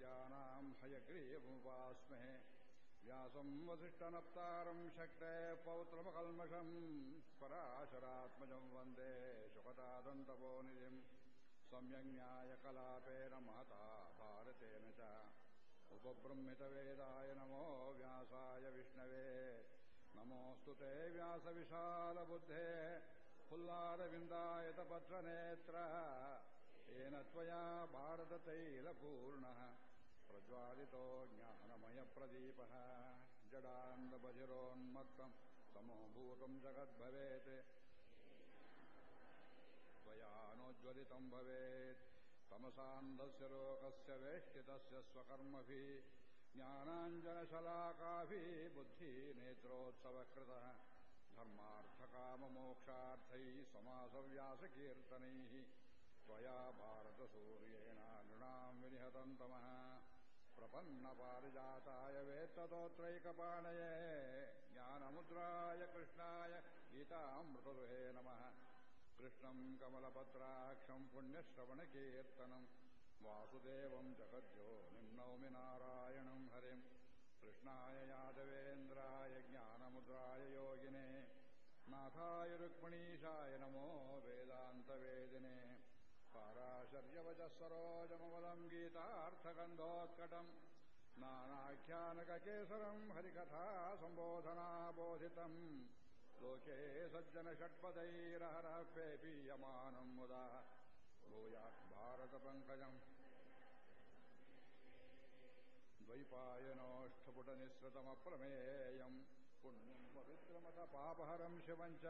विद्यानाम् हयग्रीवमुपास्महे व्यासम् वसिष्ठनप्तारम् शक्ते पौत्रमकल्मषम् पराशरात्मजम् वन्दे शुकतादन्तपोनिधिम् सम्यङ्न्यायकलापेन महता भारतेन च उपबृंहितवेदाय नमो व्यासाय विष्णवे नमोऽस्तु ते व्यासविशालबुद्धे फुल्लारविन्दायतपत्रनेत्र येन त्वया भारततैलपूर्णः प्रज्वालितो ज्ञानमयप्रदीपः जडान्दबधिरोन्मत्तम् समोभूतम् जगद्भवेत् त्वयानोज्ज्वलितम् भवेत् तमसान्धस्य लोकस्य वेष्टितस्य स्वकर्मभिः ज्ञानाञ्जनशलाकाभिः बुद्धिनेत्रोत्सवकृतः धर्मार्थकाममोक्षार्थैः समासव्यासकीर्तनैः त्वया भारतसूर्येण नृणाम् विनिहतम् तमः प्रपन्नपारिजाताय वेत्ततोत्रैकपाणये ज्ञानमुद्राय कृष्णाय गीतामृतदुहे नमः कृष्णम् कमलपत्राक्षम् पुण्यश्रवणकीर्तनम् वासुदेवम् जगद्यो निम्नौमि नारायणम् हरिम् कृष्णाय यादवेन्द्राय ज्ञानमुद्राय योगिने नाथाय रुक्मिणीशाय नमो वेदान्तवेदिने पाराशर्यवचः सरोजमवलम् गीतार्थगन्धोत्कटम् नानाख्यानककेसरम् हरिकथा सम्बोधनाबोधितम् लोके सज्जनषट्पदैरहरः पेपीयमानम् मुदा भूयात् भारतपङ्कजम् द्वैपायनोष्ठपुटनिःसृतमप्रमेयम् पुण्यम् पवित्रमथ पापहरम् शिवम् च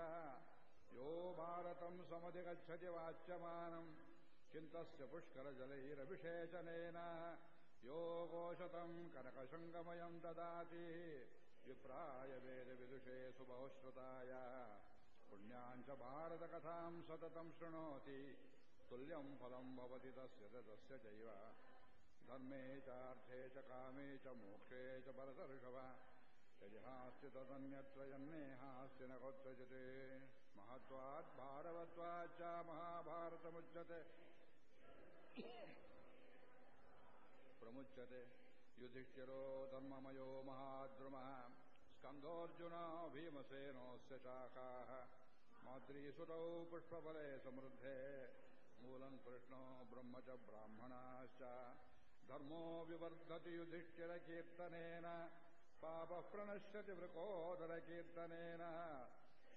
यो भारतम् समधिगच्छति वाच्यमानम् चिन्तस्य पुष्करजलैरभिषेचनेन यो गोशतम् कनकशङ्गमयम् ददाति विप्राय वेदविदुषे सुबहुश्रुताय पुण्याम् च भारतकथाम् सततम् शृणोति तुल्यम् फलम् भवति तस्य तस्य चैव धर्मे चार्थे च कामे च मोक्षे च परतर्षभ यदि हास्ति तदन्यत्र यन्नेहास्ति न कुत्रचित् महत्वात् भारवत्वाच्च महाभारतमुच्यते प्रमुच्यते युधिष्ठिरो धर्ममयो महाद्रुमः स्कन्धोऽर्जुना भीमसेनोऽस्य शाखाः माद्रीसुतौ पुष्पफले समृद्धे मूलम् कृष्णो ब्रह्म च ब्राह्मणाश्च धर्मो विवर्धति युधिष्ठिरकीर्तनेन पापः प्रणश्यति वृकोदरकीर्तनेन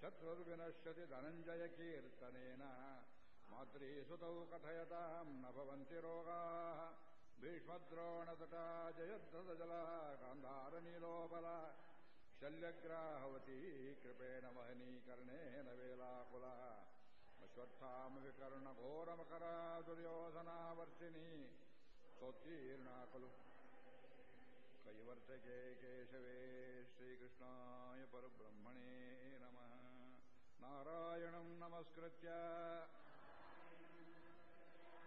शत्रुर्विनश्यति धनञ्जयकीर्तनेन मातृसुतौ कथयताम् न भवन्ति रोगाः भीष्मद्रोणतटा जयद्रदजलः गान्धारनीलोबला शल्यग्राहवती कृपेण वहनीकर्णेन वेलाकुलः अश्वत्थामविकर्णघोरमकरा दुर्योधनावर्तिनी सोत्तीर्णा खलु कैवर्तके केशवे श्रीकृष्णाय परब्रह्मणे नमः नारायणम् नमस्कृत्य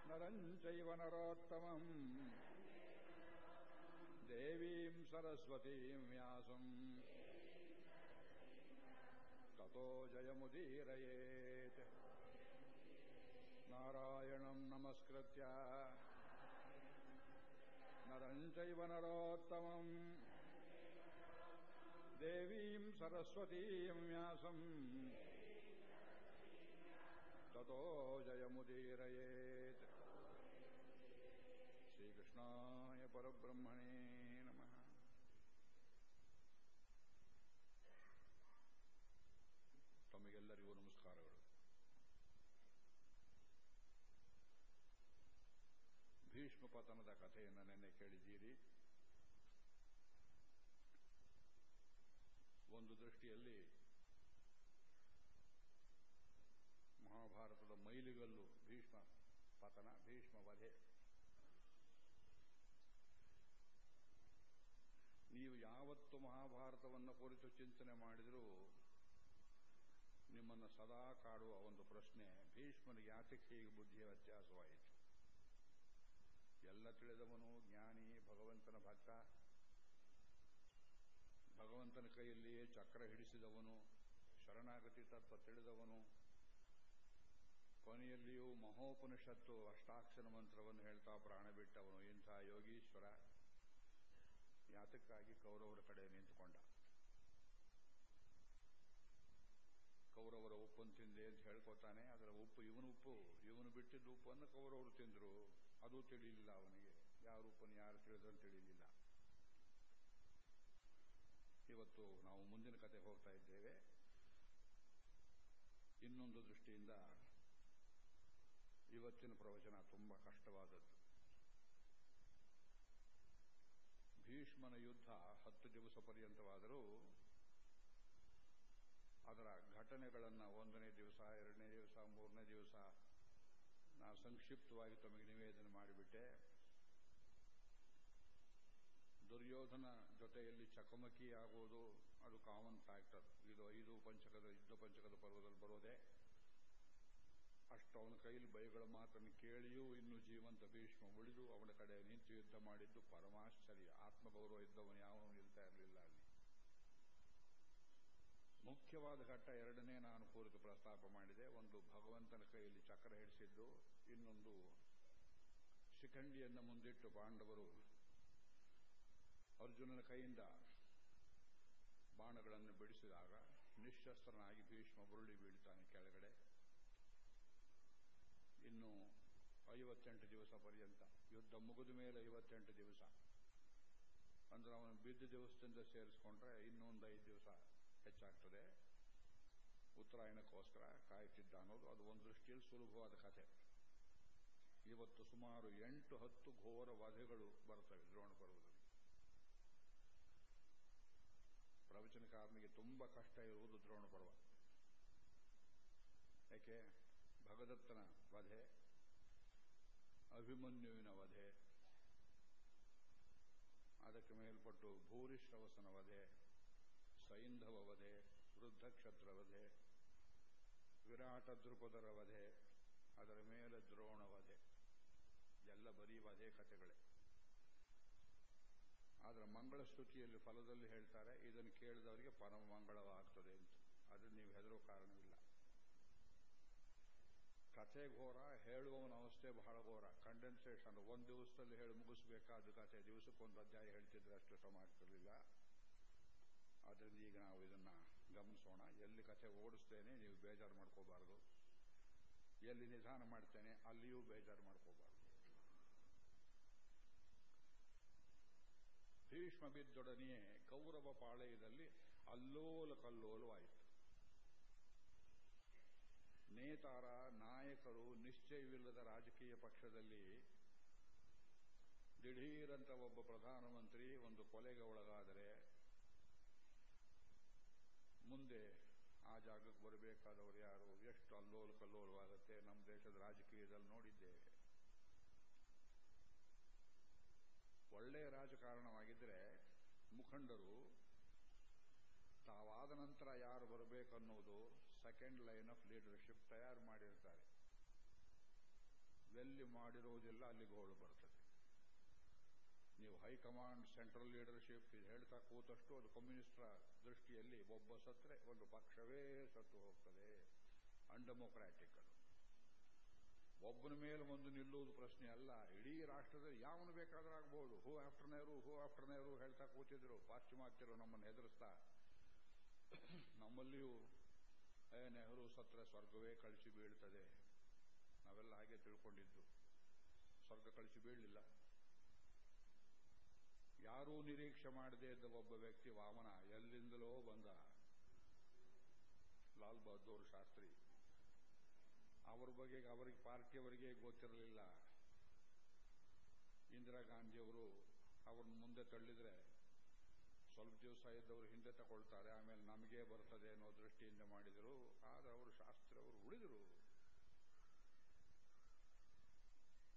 ನರಂಚೈವ ನರೋತ್ತಮಂ ದೇವೀಂ ಸರಸ್ವತೀಂ ವ್ಯಾಸಂ ತೋ ಜಯಮುದೀರಯೇತ್ ನಾರಾಯಣಂ ನಮಸ್ಕೃತ್ಯ ನರಂಚೈವ ನರೋತ್ತಮಂ ದೇವೀಂ ಸರಸ್ವತೀಂ ವ್ಯಾಸಂ ತೋ ಜಯಮುದೀರಯೇತ್ ततो जयमुदीरयेत् श्रीकृष्णाय परब्रह्मणे नमः ತಮಗೆಲ್ಲರಿಗೂ ನಮಸ್ಕಾರಗಳು ಭೀಷ್ಮ ಪತನದ ಕಥೆಯನ್ನು ನೆನ್ನೆ ಕೇಳಿದ್ದೀರಿ ಒಂದು ದೃಷ್ಟಿಯಲ್ಲಿ ಮಹಾಭಾರತದ ಮೈಲಿಗಲ್ಲು ಭೀಷ್ಮ ಪತನ ಭೀಷ್ಮ ವಧೆ ನೀವು ಯಾವತ್ತು ಮಹಾಭಾರತವನ್ನು ಕುರಿತು ಚಿಂತನೆ ಮಾಡಿದರೂ ನಿಮ್ಮನ್ನು ಸದಾ ಕಾಡುವ ಒಂದು ಪ್ರಶ್ನೆ ಭೀಷ್ಮನಿಗೆ ಯಾತಕ್ಕೆ ಹೀಗೆ ಬುದ್ಧಿಯ ವ್ಯತ್ಯಾಸವಾಯಿತು? ಎಲ್ಲ ತಿಳಿದವನು ಜ್ಞಾನಿ, ಭಗವಂತನ ಭಕ್ತ. ಭಗವಂತನ ಕೈಯಲ್ಲಿಯೇ ಚಕ್ರ ಹಿಡಿಸಿದವನು, ಶರಣಾಗತಿ ತತ್ವ ತಿಳಿದವನು. ಕೊನೆಯಲ್ಲಿಯೂ ಮಹೋಪನಿಷತ್ತು ಅಷ್ಟಾಕ್ಷರ ಮಂತ್ರವನ್ನು ಹೇಳ್ತಾ ಪ್ರಾಣ ಬಿಟ್ಟವನು. ಇಂಥ ಯೋಗೀಶ್ವರ ಯಾತಕ್ಕಾಗಿ ಕೌರವರ ಕಡೆ ನಿಂತುಕೊಂಡ? ಕೌರವರ ಉಪ್ಪನ್ನು ತಿಂದೆ ಅಂತ ಹೇಳ್ಕೊತಾನೆ, ಅದರ ಉಪ್ಪು ಇವನ ಉಪ್ಪು. ಇವನು ಬಿಟ್ಟಿದ್ದ ಉಪ್ಪನ್ನು ಕೌರವರು ತಿಂದರು. ಅದು ತಿಳಿಯಲಿಲ್ಲ ಅವನಿಗೆ. ಯಾರ ಉಪ್ಪನ್ನು ಯಾರು ತಿಳಿದ್ರು ತಿಳಿಯಲಿಲ್ಲ ಇವತ್ತು ನಾವು ಮುಂದಿನ ಕತೆ ಹೋಗ್ತಾ ಇದ್ದೇವೆ. ಇನ್ನೊಂದು ದೃಷ್ಟಿಯಿಂದ ಇವತ್ತಿನ ಪ್ರವಚನ ತುಂಬಾ ಕಷ್ಟವಾದದ್ದು. ಭೀಷ್ಮನ ಯುದ್ಧ ಹತ್ತು ದಿವಸ ಪರ್ಯಂತವಾದರೂ ಅದರ ಘಟನೆಗಳನ್ನು ಒಂದನೇ ದಿವಸ, ಎರಡನೇ ದಿವಸ, ಮೂರನೇ ದಿವಸ ನಾನು ಸಂಕ್ಷಿಪ್ತವಾಗಿ ತಮಗೆ ನಿವೇದನೆ ಮಾಡಿಬಿಟ್ಟೆ. ದುರ್ಯೋಧನ ಜೊತೆಯಲ್ಲಿ ಚಕಮಕಿ ಆಗುವುದು ಅದು ಕಾಮನ್ ಫ್ಯಾಕ್ಟರ್ ಇದು ಐದು ಪಂಚಕದ, ಯುದ್ಧ ಪಂಚಕದ ಪರ್ವದಲ್ಲಿ ಬರೋದೇ. ಅಷ್ಟು ಅವನ ಕೈಲಿ ಬೈಗಳ ಮಾತನ್ನು ಕೇಳಿಯೂ ಇನ್ನು ಜೀವಂತ ಭೀಷ್ಮ ಉಳಿದು ಅವನ ಕಡೆ ನಿಂತು ಯುದ್ಧ ಮಾಡಿದ್ದು ಪರಮಾಶ್ಚರ್ಯ. ಆತ್ಮಗೌರವ ಇದ್ದವನು ಯಾವನು ನಿಲ್ತಾ ಇರಲಿಲ್ಲ ಅಲ್ಲಿ. ಮುಖ್ಯವಾದ ಘಟ್ಟ ಎರಡನೇ ನಾನು ಕುರಿತು ಪ್ರಸ್ತಾಪ ಮಾಡಿದೆ. ಒಂದು ಭಗವಂತನ ಕೈಯಲ್ಲಿ ಚಕ್ರ ಹಿಡಿಸಿದ್ದು, ಇನ್ನೊಂದು ಶಿಖಂಡಿಯನ್ನು ಮುಂದಿಟ್ಟು ಪಾಂಡವರು ಅರ್ಜುನನ ಕೈಯಿಂದ ಬಾಣಗಳನ್ನು ಬಿಡಿಸಿದಾಗ ನಿಶಸ್ತ್ರನಾಗಿ ಭೀಷ್ಮ ಬುರುಳಿ ಬೀಳ್ತಾನೆ ಕೆಳಗಡೆ. ಇನ್ನು ಐವತ್ತೆಂಟು ದಿವಸ ಪರ್ಯಂತ ಯುದ್ಧ ಮುಗಿದ ಮೇಲೆ ಐವತ್ತೆಂಟು ದಿವಸ. ಅಂದ್ರೆ ಅವನು ಬಿದ್ದ ದಿವಸದಿಂದ ಸೇರಿಸ್ಕೊಂಡ್ರೆ ಇನ್ನೊಂದು ಐದು ದಿವಸ ಹೆಚ್ಚಾಗ್ತದೆ. ಉತ್ತರಾಯಣಕ್ಕೋಸ್ಕರ ಕಾಯ್ತಿದ್ದ ಅನ್ನೋದು ಅದು ಒಂದು ದೃಷ್ಟಿಯಲ್ಲಿ ಸುಲಭವಾದ ಕಥೆ. ಇವತ್ತು ಸುಮಾರು ಎಂಟು ಹತ್ತು ಘೋರ ವಧೆಗಳು ಬರ್ತವೆ ದ್ರೋಣ ಪರ್ವದಲ್ಲಿ. ಪ್ರವಚನಕಾರನಿಗೆ ತುಂಬಾ ಕಷ್ಟ ಇರುವುದು ದ್ರೋಣ ಪರ್ವ. ಯಾಕೆ? ಭಗದತ್ತನ ವಧೆ, ಅಭಿಮನ್ಯುವಿನ ವಧೆ, ಅದಕ್ಕೆ ಮೇಲ್ಪಟ್ಟು ಭೂರಿಶ್ರವಸನ ವಧೆ, ಸೈಂಧವ ವಧೆ, ವೃದ್ಧಕ್ಷತ್ರ ವಧೆ, ವಿರಾಟ ದೃಪದರ ವಧೆ, ಅದರ ಮೇಲೆ ದ್ರೋಣ ವಧೆ ಎಲ್ಲ ಬರೀ ವಧೆ ಕಥೆಗಳೇ. ಆದರೆ ಮಂಗಳಸ್ತುತಿಯಲ್ಲಿ ಫಲದಲ್ಲಿ ಹೇಳ್ತಾರೆ, ಇದನ್ನು ಕೇಳಿದವರಿಗೆ ಪರಮ ಮಂಗಳವಾಗ್ತದೆ ಅಂತ. ಅದನ್ನು ನೀವು ಹೆದರೋ ಕಾರಣವಿಲ್ಲ. ಕಥೆ ಘೋರ, ಹೇಳುವವನ ಅವಸ್ಥೆ ಬಹಳ ಘೋರ. ಕಂಡೆನ್ಸೇಷನ್ ಒಂದು ದಿವಸದಲ್ಲಿ ಹೇಳಿ ಮುಗಿಸ್ಬೇಕಾದ ಕಥೆ, ದಿವಸಕ್ಕೊಂದು ಅಧ್ಯಾಯ ಹೇಳ್ತಿದ್ರೆ ಅಷ್ಟು ಶ್ರಮ ಆಗ್ತಿರಲಿಲ್ಲ ಆದ್ದರಿಂದ ಈಗ ನಾವು ಇದನ್ನ ಗಮನಿಸೋಣ. ಎಲ್ಲಿ ಕಥೆ ಓಡಿಸ್ತೇನೆ, ನೀವು ಬೇಜಾರು ಮಾಡ್ಕೋಬಾರದು. ಎಲ್ಲಿ ನಿಧಾನ ಮಾಡ್ತೇನೆ, ಅಲ್ಲಿಯೂ ಬೇಜಾರು ಮಾಡ್ಕೋಬಾರದು. ಭೀಷ್ಮ ಬಿದ್ದೊಡನೆಯೇ ಕೌರವ ಪಾಳೆಯದಲ್ಲಿ ಅಲ್ಲೋಲ ಕಲ್ಲೋಲವಾಯಿತು ನೇತಾರ, ನಾಯಕರು ನಿಶ್ಚಯವಿಲ್ಲದ ರಾಜಕೀಯ ಪಕ್ಷದಲ್ಲಿ ದಿಢೀರಂತ ಒಬ್ಬ ಪ್ರಧಾನಮಂತ್ರಿ ಒಂದು ಕೊಲೆಗೆ ಒಳಗಾದರೆ ಮುಂದೆ ಆ ಜಾಗಕ್ಕೆ ಬರಬೇಕಾದವರು ಯಾರು? ಎಷ್ಟು ಅಲ್ಲೋಲ ಕಲ್ಲೋಲವಾಗುತ್ತೆ ನಮ್ಮ ದೇಶದ ರಾಜಕೀಯದಲ್ಲಿ ನೋಡಿದ್ದೇವೆ ಒಳ್ಳೆಯ ರಾಜಕಾರಣವಾಗಿದ್ದರೆ ಮುಖಂಡರು ತಾವಾದ ನಂತರ ಯಾರು ಬರಬೇಕನ್ನೋದು ಸೆಕೆಂಡ್ ಲೈನ್ ಆಫ್ ಲೀಡರ್ಶಿಪ್ ತಯಾರು ಮಾಡಿರ್ತಾರೆ. ಎಲ್ಲಿ ಮಾಡಿರುವುದಿಲ್ಲ ಅಲ್ಲಿ ಗೋಳು ಬರ್ತದೆ. ನೀವು ಹೈಕಮಾಂಡ್ ಸೆಂಟ್ರಲ್ ಲೀಡರ್ಶಿಪ್ ಇದು ಹೇಳ್ತಾ ಕೂತಷ್ಟು ಅದು ಕಮ್ಯುನಿಸ್ಟರ ದೃಷ್ಟಿಯಲ್ಲಿ ಒಬ್ಬ ಸತ್ರೆ ಒಂದು ಪಕ್ಷವೇ ಸತ್ತು ಹೋಗ್ತದೆ. ಅನ್ಡೆಮೊಕ್ರಾಟಿಕ್ ಅದು ಒಬ್ಬನ ಮೇಲೆ ಒಂದು ನಿಲ್ಲುವುದು ಪ್ರಶ್ನೆ ಅಲ್ಲ. ಇಡೀ ರಾಷ್ಟ್ರದಲ್ಲಿ ಯಾವನು ಬೇಕಾದ್ರೂ ಆಗ್ಬಹುದು who after Nehru who after Nehru ಹೇಳ್ತಾ ಕೂತಿದ್ರು. ಪಾಶ್ಚಿಮಾತ್ಯರು ನಮ್ಮನ್ನು ಹೆದರಿಸ್ತಾ. ನಮ್ಮಲ್ಲಿಯೂ ಏ ನೆಹರು ಸತ್ರ ಸ್ವರ್ಗವೇ ಕಳಿಸಿ ಬೀಳ್ತದೆ. ನಾವೆಲ್ಲ ಹಾಗೆ ತಿಳ್ಕೊಂಡಿದ್ದು. ಸ್ವರ್ಗ ಕಳಿಸಿ ಬೀಳಲಿಲ್ಲ. ಯಾರೂ ನಿರೀಕ್ಷೆ ಮಾಡದೇ ಇದ್ದ ಒಬ್ಬ ವ್ಯಕ್ತಿ ವಾಮನ ಎಲ್ಲಿಂದಲೋ ಬಂದ. ಲಾಲ್ ಬಹದ್ದೂರ್ ಶಾಸ್ತ್ರಿ. ಅವ್ರ ಬಗ್ಗೆ ಅವರಿಗೆ ಪಾರ್ಟಿಯವರಿಗೆ ಗೊತ್ತಿರಲಿಲ್ಲ. ಇಂದಿರಾ ಗಾಂಧಿಯವರು ಅವ್ರನ್ನ ಮುಂದೆ ತಳ್ಳಿದ್ರೆ ಸ್ವಲ್ಪ ದಿವಸ ಇದ್ದವರು ಹಿಂದೆ ತಗೊಳ್ತಾರೆ, ಆಮೇಲೆ ನಮಗೆ ಬರ್ತದೆ ಅನ್ನೋ ದೃಷ್ಟಿಯಿಂದ ಮಾಡಿದರು. ಆದರೆ ಅವರು ಶಾಸ್ತ್ರಿ, ಅವರು ಉಳಿದರು.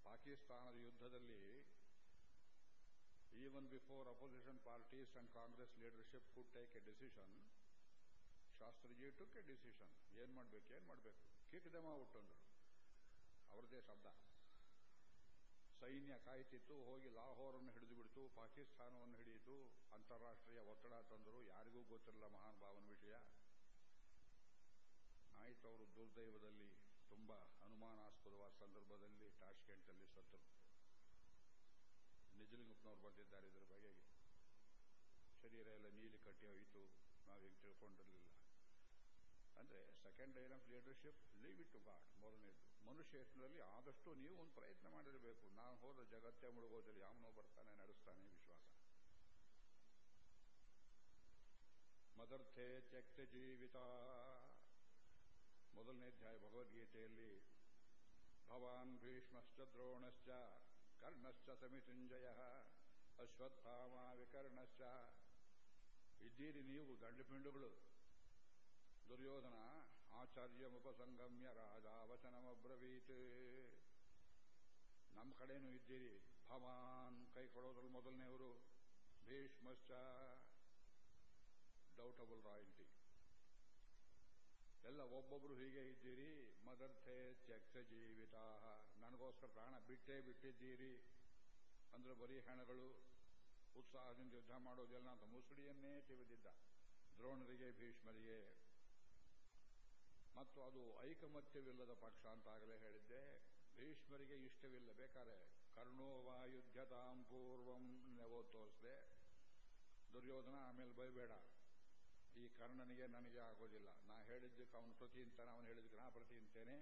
ಪಾಕಿಸ್ತಾನದ ಯುದ್ಧದಲ್ಲಿ even before opposition parties and Congress leadership could take a decision Shastriji took a decision ಏನ್ ಮಾಡ್ಬೇಕು ಏನ್ ಮಾಡ್ಬೇಕು? ಕಿಕ್ ದೆಮ್ ಔಟ್ ಅವ್ರದೇ ಶಬ್ದ. ಸೈನ್ಯ ಕಾಯ್ತಿತ್ತು, ಹೋಗಿ ಲಾಹೋರನ್ನು ಹಿಡಿದು ಬಿಡ್ತು, ಪಾಕಿಸ್ತಾನವನ್ನು ಹಿಡಿಯಿತು. ಅಂತಾರಾಷ್ಟ್ರೀಯ ಒತ್ತಡ ತಂದರು ಯಾರಿಗೂ ಗೊತ್ತಿರಲ್ಲ ಮಹಾನ್ ಭಾವನ ವಿಷಯ. ಆಯಿತು, ಅವರು ದುರ್ದೈವದಲ್ಲಿ, ತುಂಬಾ ಅನುಮಾನಾಸ್ಪದವಾದ ಸಂದರ್ಭದಲ್ಲಿ ಟಾಷ್ಕೆಂಟಲ್ಲಿ ಸತ್ತರು. ನಿಜಲಿಂಗಪ್ಪನವ್ರು ಬರೆದಿದ್ದಾರೆ ಇದರ ಬಗೆಗೆ. ಶರೀರ ಎಲ್ಲ ನೀಲಿ ಕಟ್ಟಿ ಹೋಯಿತು ತಿಳ್ಕೊಂಡಿರಲಿಲ್ಲ. ಅಂದ್ರೆ second line of leadership leave it to God ಮೊದಲನೇದು. ಮನುಷ್ಯರಲ್ಲಿ ಆದಷ್ಟು ನೀವು ಒಂದು ಪ್ರಯತ್ನ ಮಾಡಿರಬೇಕು. ನಾನು ಹೋದ ಜಗತ್ತೇ ಮುಳುಗೋದಿಲ್ಲ ಯಾವನೋ ಬರ್ತಾನೆ, ನಡೆಸ್ತಾನೆ, ವಿಶ್ವಾಸ. ಮದರ್ಥೆ ತ್ಯಕ್ತ ಜೀವಿತ. ಮೊದಲನೇ ಅಧ್ಯಾಯ ಭಗವದ್ಗೀತೆಯಲ್ಲಿ, ಭವಾನ್ ಭೀಷ್ಮಶ್ಚ ದ್ರೋಣಶ್ಚ, ಕರ್ಣಶ್ಚ ಸಮಿತುಂಜಯ, ಅಶ್ವತ್ಥಾಮ ವಿಕರ್ಣಶ್ಚ. ಇದ್ದೀರಿ ನೀವು ದಂಡಪಿಂಡುಗಳು ದುರ್ಯೋಧನ ಆಚಾರ್ಯಮುಪಸಂಗಮ್ಯ ರಾಜಾವಚನಮಬ್ರವೀತ್. ನಮ್ಮ ಕಡೆನೂ ಇದ್ದೀರಿ. ಭವಾನ್ ಕೈ ಕೊಡೋದ್ರಲ್ಲಿ ಮೊದಲನೆಯವರು ಭೀಷ್ಮಶ್ಚ. ಡೌಟಬಲ್ ರಾಯಲ್ಟಿ ಎಲ್ಲ ಒಬ್ಬೊಬ್ರು ಹೀಗೆ ಇದ್ದೀರಿ. ಮದರ್ಥೇ ತ್ಯಕ್ತ ಜೀವಿತ ನನಗೋಸ್ಕರ ಪ್ರಾಣ ಬಿಟ್ಟೇ ಬಿಟ್ಟಿದ್ದೀರಿ. ಅಂದ್ರೆ ಬರೀ ಹೆಣಗಳು, ಉತ್ಸಾಹದಿಂದ ಯುದ್ಧ ಮಾಡೋದೆಲ್ಲ ಅಂತ ಮುಸುಡಿಯನ್ನೇ ತಿವಿದಿದ್ದ ದ್ರೋಣರಿಗೆ, ಭೀಷ್ಮರಿಗೆ. ಮತ್ತು ಅದು ಐಕಮತ್ಯವಿಲ್ಲದ ಪಕ್ಷ ಅಂತಾಗಲೇ ಹೇಳಿದ್ದೆ. ಭೀಷ್ಮರಿಗೆ ಇಷ್ಟವಿಲ್ಲ. ಬೇಕಾರೆ ಕರ್ಣೋವಾಯುಧ್ಯತಾಂ ಪೂರ್ವಂ ನೆವೋ ತೋರಿಸಿದೆ ದುರ್ಯೋಧನ ಆಮೇಲೆ ಬೈಬೇಡ. ಈ ಕರ್ಣನಿಗೆ ನನಗೆ ಆಗೋದಿಲ್ಲ. ನಾ ಹೇಳಿದ್ದಕ್ಕೆ ಅವನು ಪ್ರತಿ ಅಂತಾನೆ ಅವನು ಹೇಳಿದ್ದಕ್ಕೆ ನಾ ಪ್ರತಿ ಅಂತೇನೆ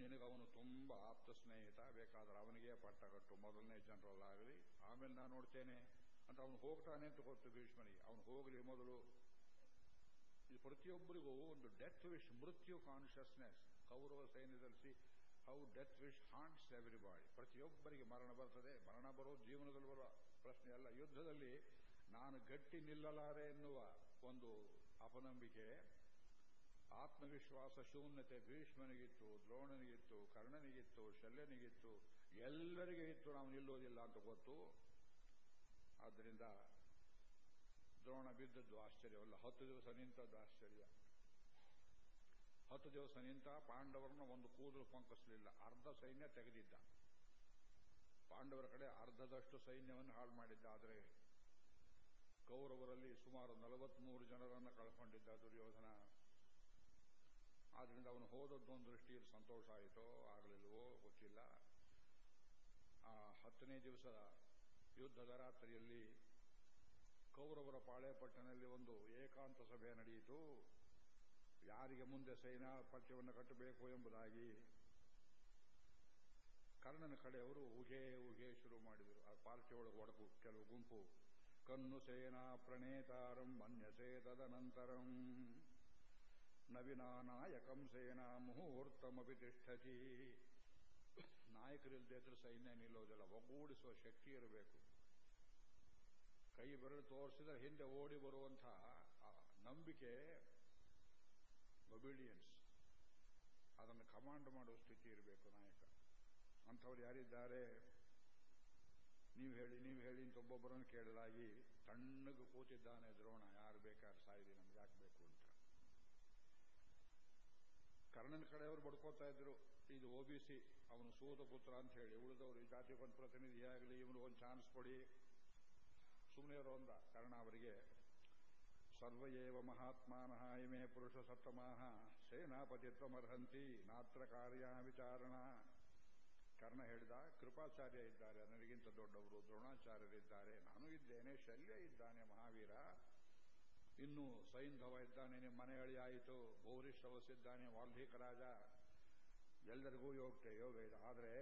ನಿನಗವನು ತುಂಬಾ ಆಪ್ತ ಸ್ನೇಹಿತ. ಬೇಕಾದ್ರೆ ಅವನಿಗೆ ಪಟ್ಟ ಕಟ್ಟು. ಮೊದಲನೇ ಜನರಲ್ಲಾಗಲಿ. ಆಮೇಲೆ ನಾನು ನೋಡ್ತೇನೆ ಅಂತ ಅವನು ಹೋಗ್ತಾನೆ ಅಂತ ಗೊತ್ತು ಭೀಷ್ಮನಿಗೆ. ಅವನು ಹೋಗಲಿ ಮೊದಲು. ಪ್ರತಿಯೊಬ್ಬರಿಗೂ ಒಂದು ಡೆತ್ ವಿಶ್ ಮೃತ್ಯು ಕಾನ್ಷಿಯಸ್ನೆಸ್ ಕೌರವ ಸೈನ್ಯದಲ್ಲಿ how death wish haunts everybody ಪ್ರತಿಯೊಬ್ಬರಿಗೆ ಮರಣ ಬರ್ತದೆ, ಮರಣ ಬರೋದು ಜೀವನದಲ್ಲಿ ಬರುವ ಪ್ರಶ್ನೆ ಅಲ್ಲ. ಯುದ್ಧದಲ್ಲಿ ನಾನು ಗಟ್ಟಿ ನಿಲ್ಲಲಾರೆ ಎನ್ನುವ ಒಂದು ಅಪನಂಬಿಕೆ, ಆತ್ಮವಿಶ್ವಾಸ ಶೂನ್ಯತೆ ಭೀಷ್ಮನಿಗಿತ್ತು, ದ್ರೋಣನಿಗಿತ್ತು, ಕರ್ಣನಿಗಿತ್ತು, ಶಲ್ಯನಿಗಿತ್ತು, ಎಲ್ಲರಿಗೆ ಇತ್ತು, ನಾವು ನಿಲ್ಲೋದಿಲ್ಲ ಅಂತ ಗೊತ್ತು. ಆದ್ದರಿಂದ ದ್ರೋಣ ಬಿದ್ದದ್ದು ಆಶ್ಚರ್ಯವಲ್ಲ ಹತ್ತು ದಿವಸ ನಿಂತದ್ದು ಆಶ್ಚರ್ಯ. ಹತ್ತು ದಿವಸ ನಿಂತ ಪಾಂಡವರನ್ನ ಒಂದು ಕೂದಲು ಪಂಕಿಸಲಿಲ್ಲ. ಅರ್ಧ ಸೈನ್ಯ ತೆಗೆದಿದ್ದ. ಪಾಂಡವರ ಕಡೆ ಅರ್ಧದಷ್ಟು ಸೈನ್ಯವನ್ನು ಹಾಳು ಮಾಡಿದ್ದ. ಆದರೆ ಕೌರವರಲ್ಲಿ ಸುಮಾರು ನಲವತ್ಮೂರು ಜನರನ್ನು ಕಳ್ಕೊಂಡಿದ್ದ ದುರ್ಯೋಧನ. ಆದ್ರಿಂದ ಅವನು ಹೋದದ್ದೊಂದು ದೃಷ್ಟಿಯಲ್ಲಿ ಸಂತೋಷ ಆಯಿತೋ ಆಗಲಿಲ್ವೋ ಗೊತ್ತಿಲ್ಲ. ಆ ಹತ್ತನೇ ದಿವಸದ ಯುದ್ಧದ ರಾತ್ರಿಯಲ್ಲಿ ಕೌರವರ ಪಾಳೆಪಟ್ಟಣದಲ್ಲಿ ಒಂದು ಏಕಾಂತ ಸಭೆ ನಡೆಯಿತು. ಯಾರಿಗೆ ಮುಂದೆ ಸೈನಾ ಪಠ್ಯವನ್ನು ಕಟ್ಟಬೇಕು ಎಂಬುದಾಗಿ ಕರ್ಣನ ಕಡೆಯವರು ಉಗೆ ಉಗೆ ಶುರು ಮಾಡಿದರು. ಆ ಪಾರ್ಟಿ ಒಳಗೆ ಒಡಕು ಕೆಲವು ಗುಂಪು ಕನ್ನು ಸೇನಾ ಪ್ರಣೇತಾರಂ ಮನ್ಯಸೇ ತದನಂತರಂ ನವಿನಾನಾಯಕಂ ಸೇನಾ ಮುಹೂರ್ತಮಪಿ ತಿಷ್ಠತಿ ನಾಯಕರಿಲ್ಲದೆ ಸೈನ್ಯ ನಿಲ್ಲೋದಿಲ್ಲ, ಒಗ್ಗೂಡಿಸುವ ಶಕ್ತಿ ಇರಬೇಕು. ಕೈ ಬೆರಳು ತೋರಿಸಿದ್ರೆ ಹಿಂದೆ ಓಡಿ ಬರುವಂತಹ ನಂಬಿಕೆ ಒಬಿಡಿಯನ್ಸ್ ಅದನ್ನು ಕಮಾಂಡ್ ಮಾಡುವ ಸ್ಥಿತಿ ಇರಬೇಕು ನಾಯಕ. ಅಂಥವ್ರು ಯಾರಿದ್ದಾರೆ? ನೀವು ಹೇಳಿ ನೀವು ಹೇಳಿ ಅಂತ ಒಬ್ಬೊಬ್ಬರನ್ನು ಕೇಳಲಾಗಿ ತಣ್ಣಗೆ ಕೂತಿದ್ದಾನೆ ದ್ರೋಣ. ಯಾರು ಬೇಕಾದ್ರೆ ಸಾಯಿರಿ, ನಮ್ಗೆ ಯಾಕೆ ಬೇಕು ಅಂತ. ಕರ್ಣನ ಕಡೆಯವರು ಬಡ್ಕೋತಾ ಇದ್ರು. ಇದು ಒ ಬಿ ಸಿ, ಅವನು ಸೂತ ಪುತ್ರ ಅಂತ ಹೇಳಿ. ಉಳಿದವರು ಈ ಜಾತಿಗೊಂದು ಪ್ರತಿನಿಧಿ ಆಗಲಿ ಇವನು ಒಂದು ಚಾನ್ಸ್ ಕೊಡಿ. ಸುಮ್ಮನೆ ಅಂದ. ಕರ್ಣ ಅವರಿಗೆ, ಸರ್ವಯೇವ ಮಹಾತ್ಮಾನಃ ಇಮೇ ಪುರುಷ ಸತ್ತಮಾಹ ಸೇನಾಪತಿತ್ವಮರ್ಹಂತಿ ನಾತ್ರ ಕಾರ್ಯ ವಿಚಾರಣ. ಕರ್ಣ ಹೇಳಿದ, ಕೃಪಾಚಾರ್ಯ ಇದ್ದಾರೆ, ನನಗಿಂತ ದೊಡ್ಡವರು, ದ್ರೋಣಾಚಾರ್ಯರಿದ್ದಾರೆ, ನಾನು ಇದ್ದೇನೆ, ಶಲ್ಯ ಇದ್ದಾನೆ ಮಹಾವೀರ. ಇನ್ನು ಸೈಂಧವ ಇದ್ದಾನೆ, ನಿಮ್ಮ ಮನೆ ಆಯಿತು ಭೌರಿಷ್ಠವಸಿದ್ದಾನೆ ವಾಲ್ಮೀಕ ರಾಜ. ಎಲ್ಲರಿಗೂ ಯೋಗ್ಯ ಯೋಗ ಇದೆ ಆದರೆ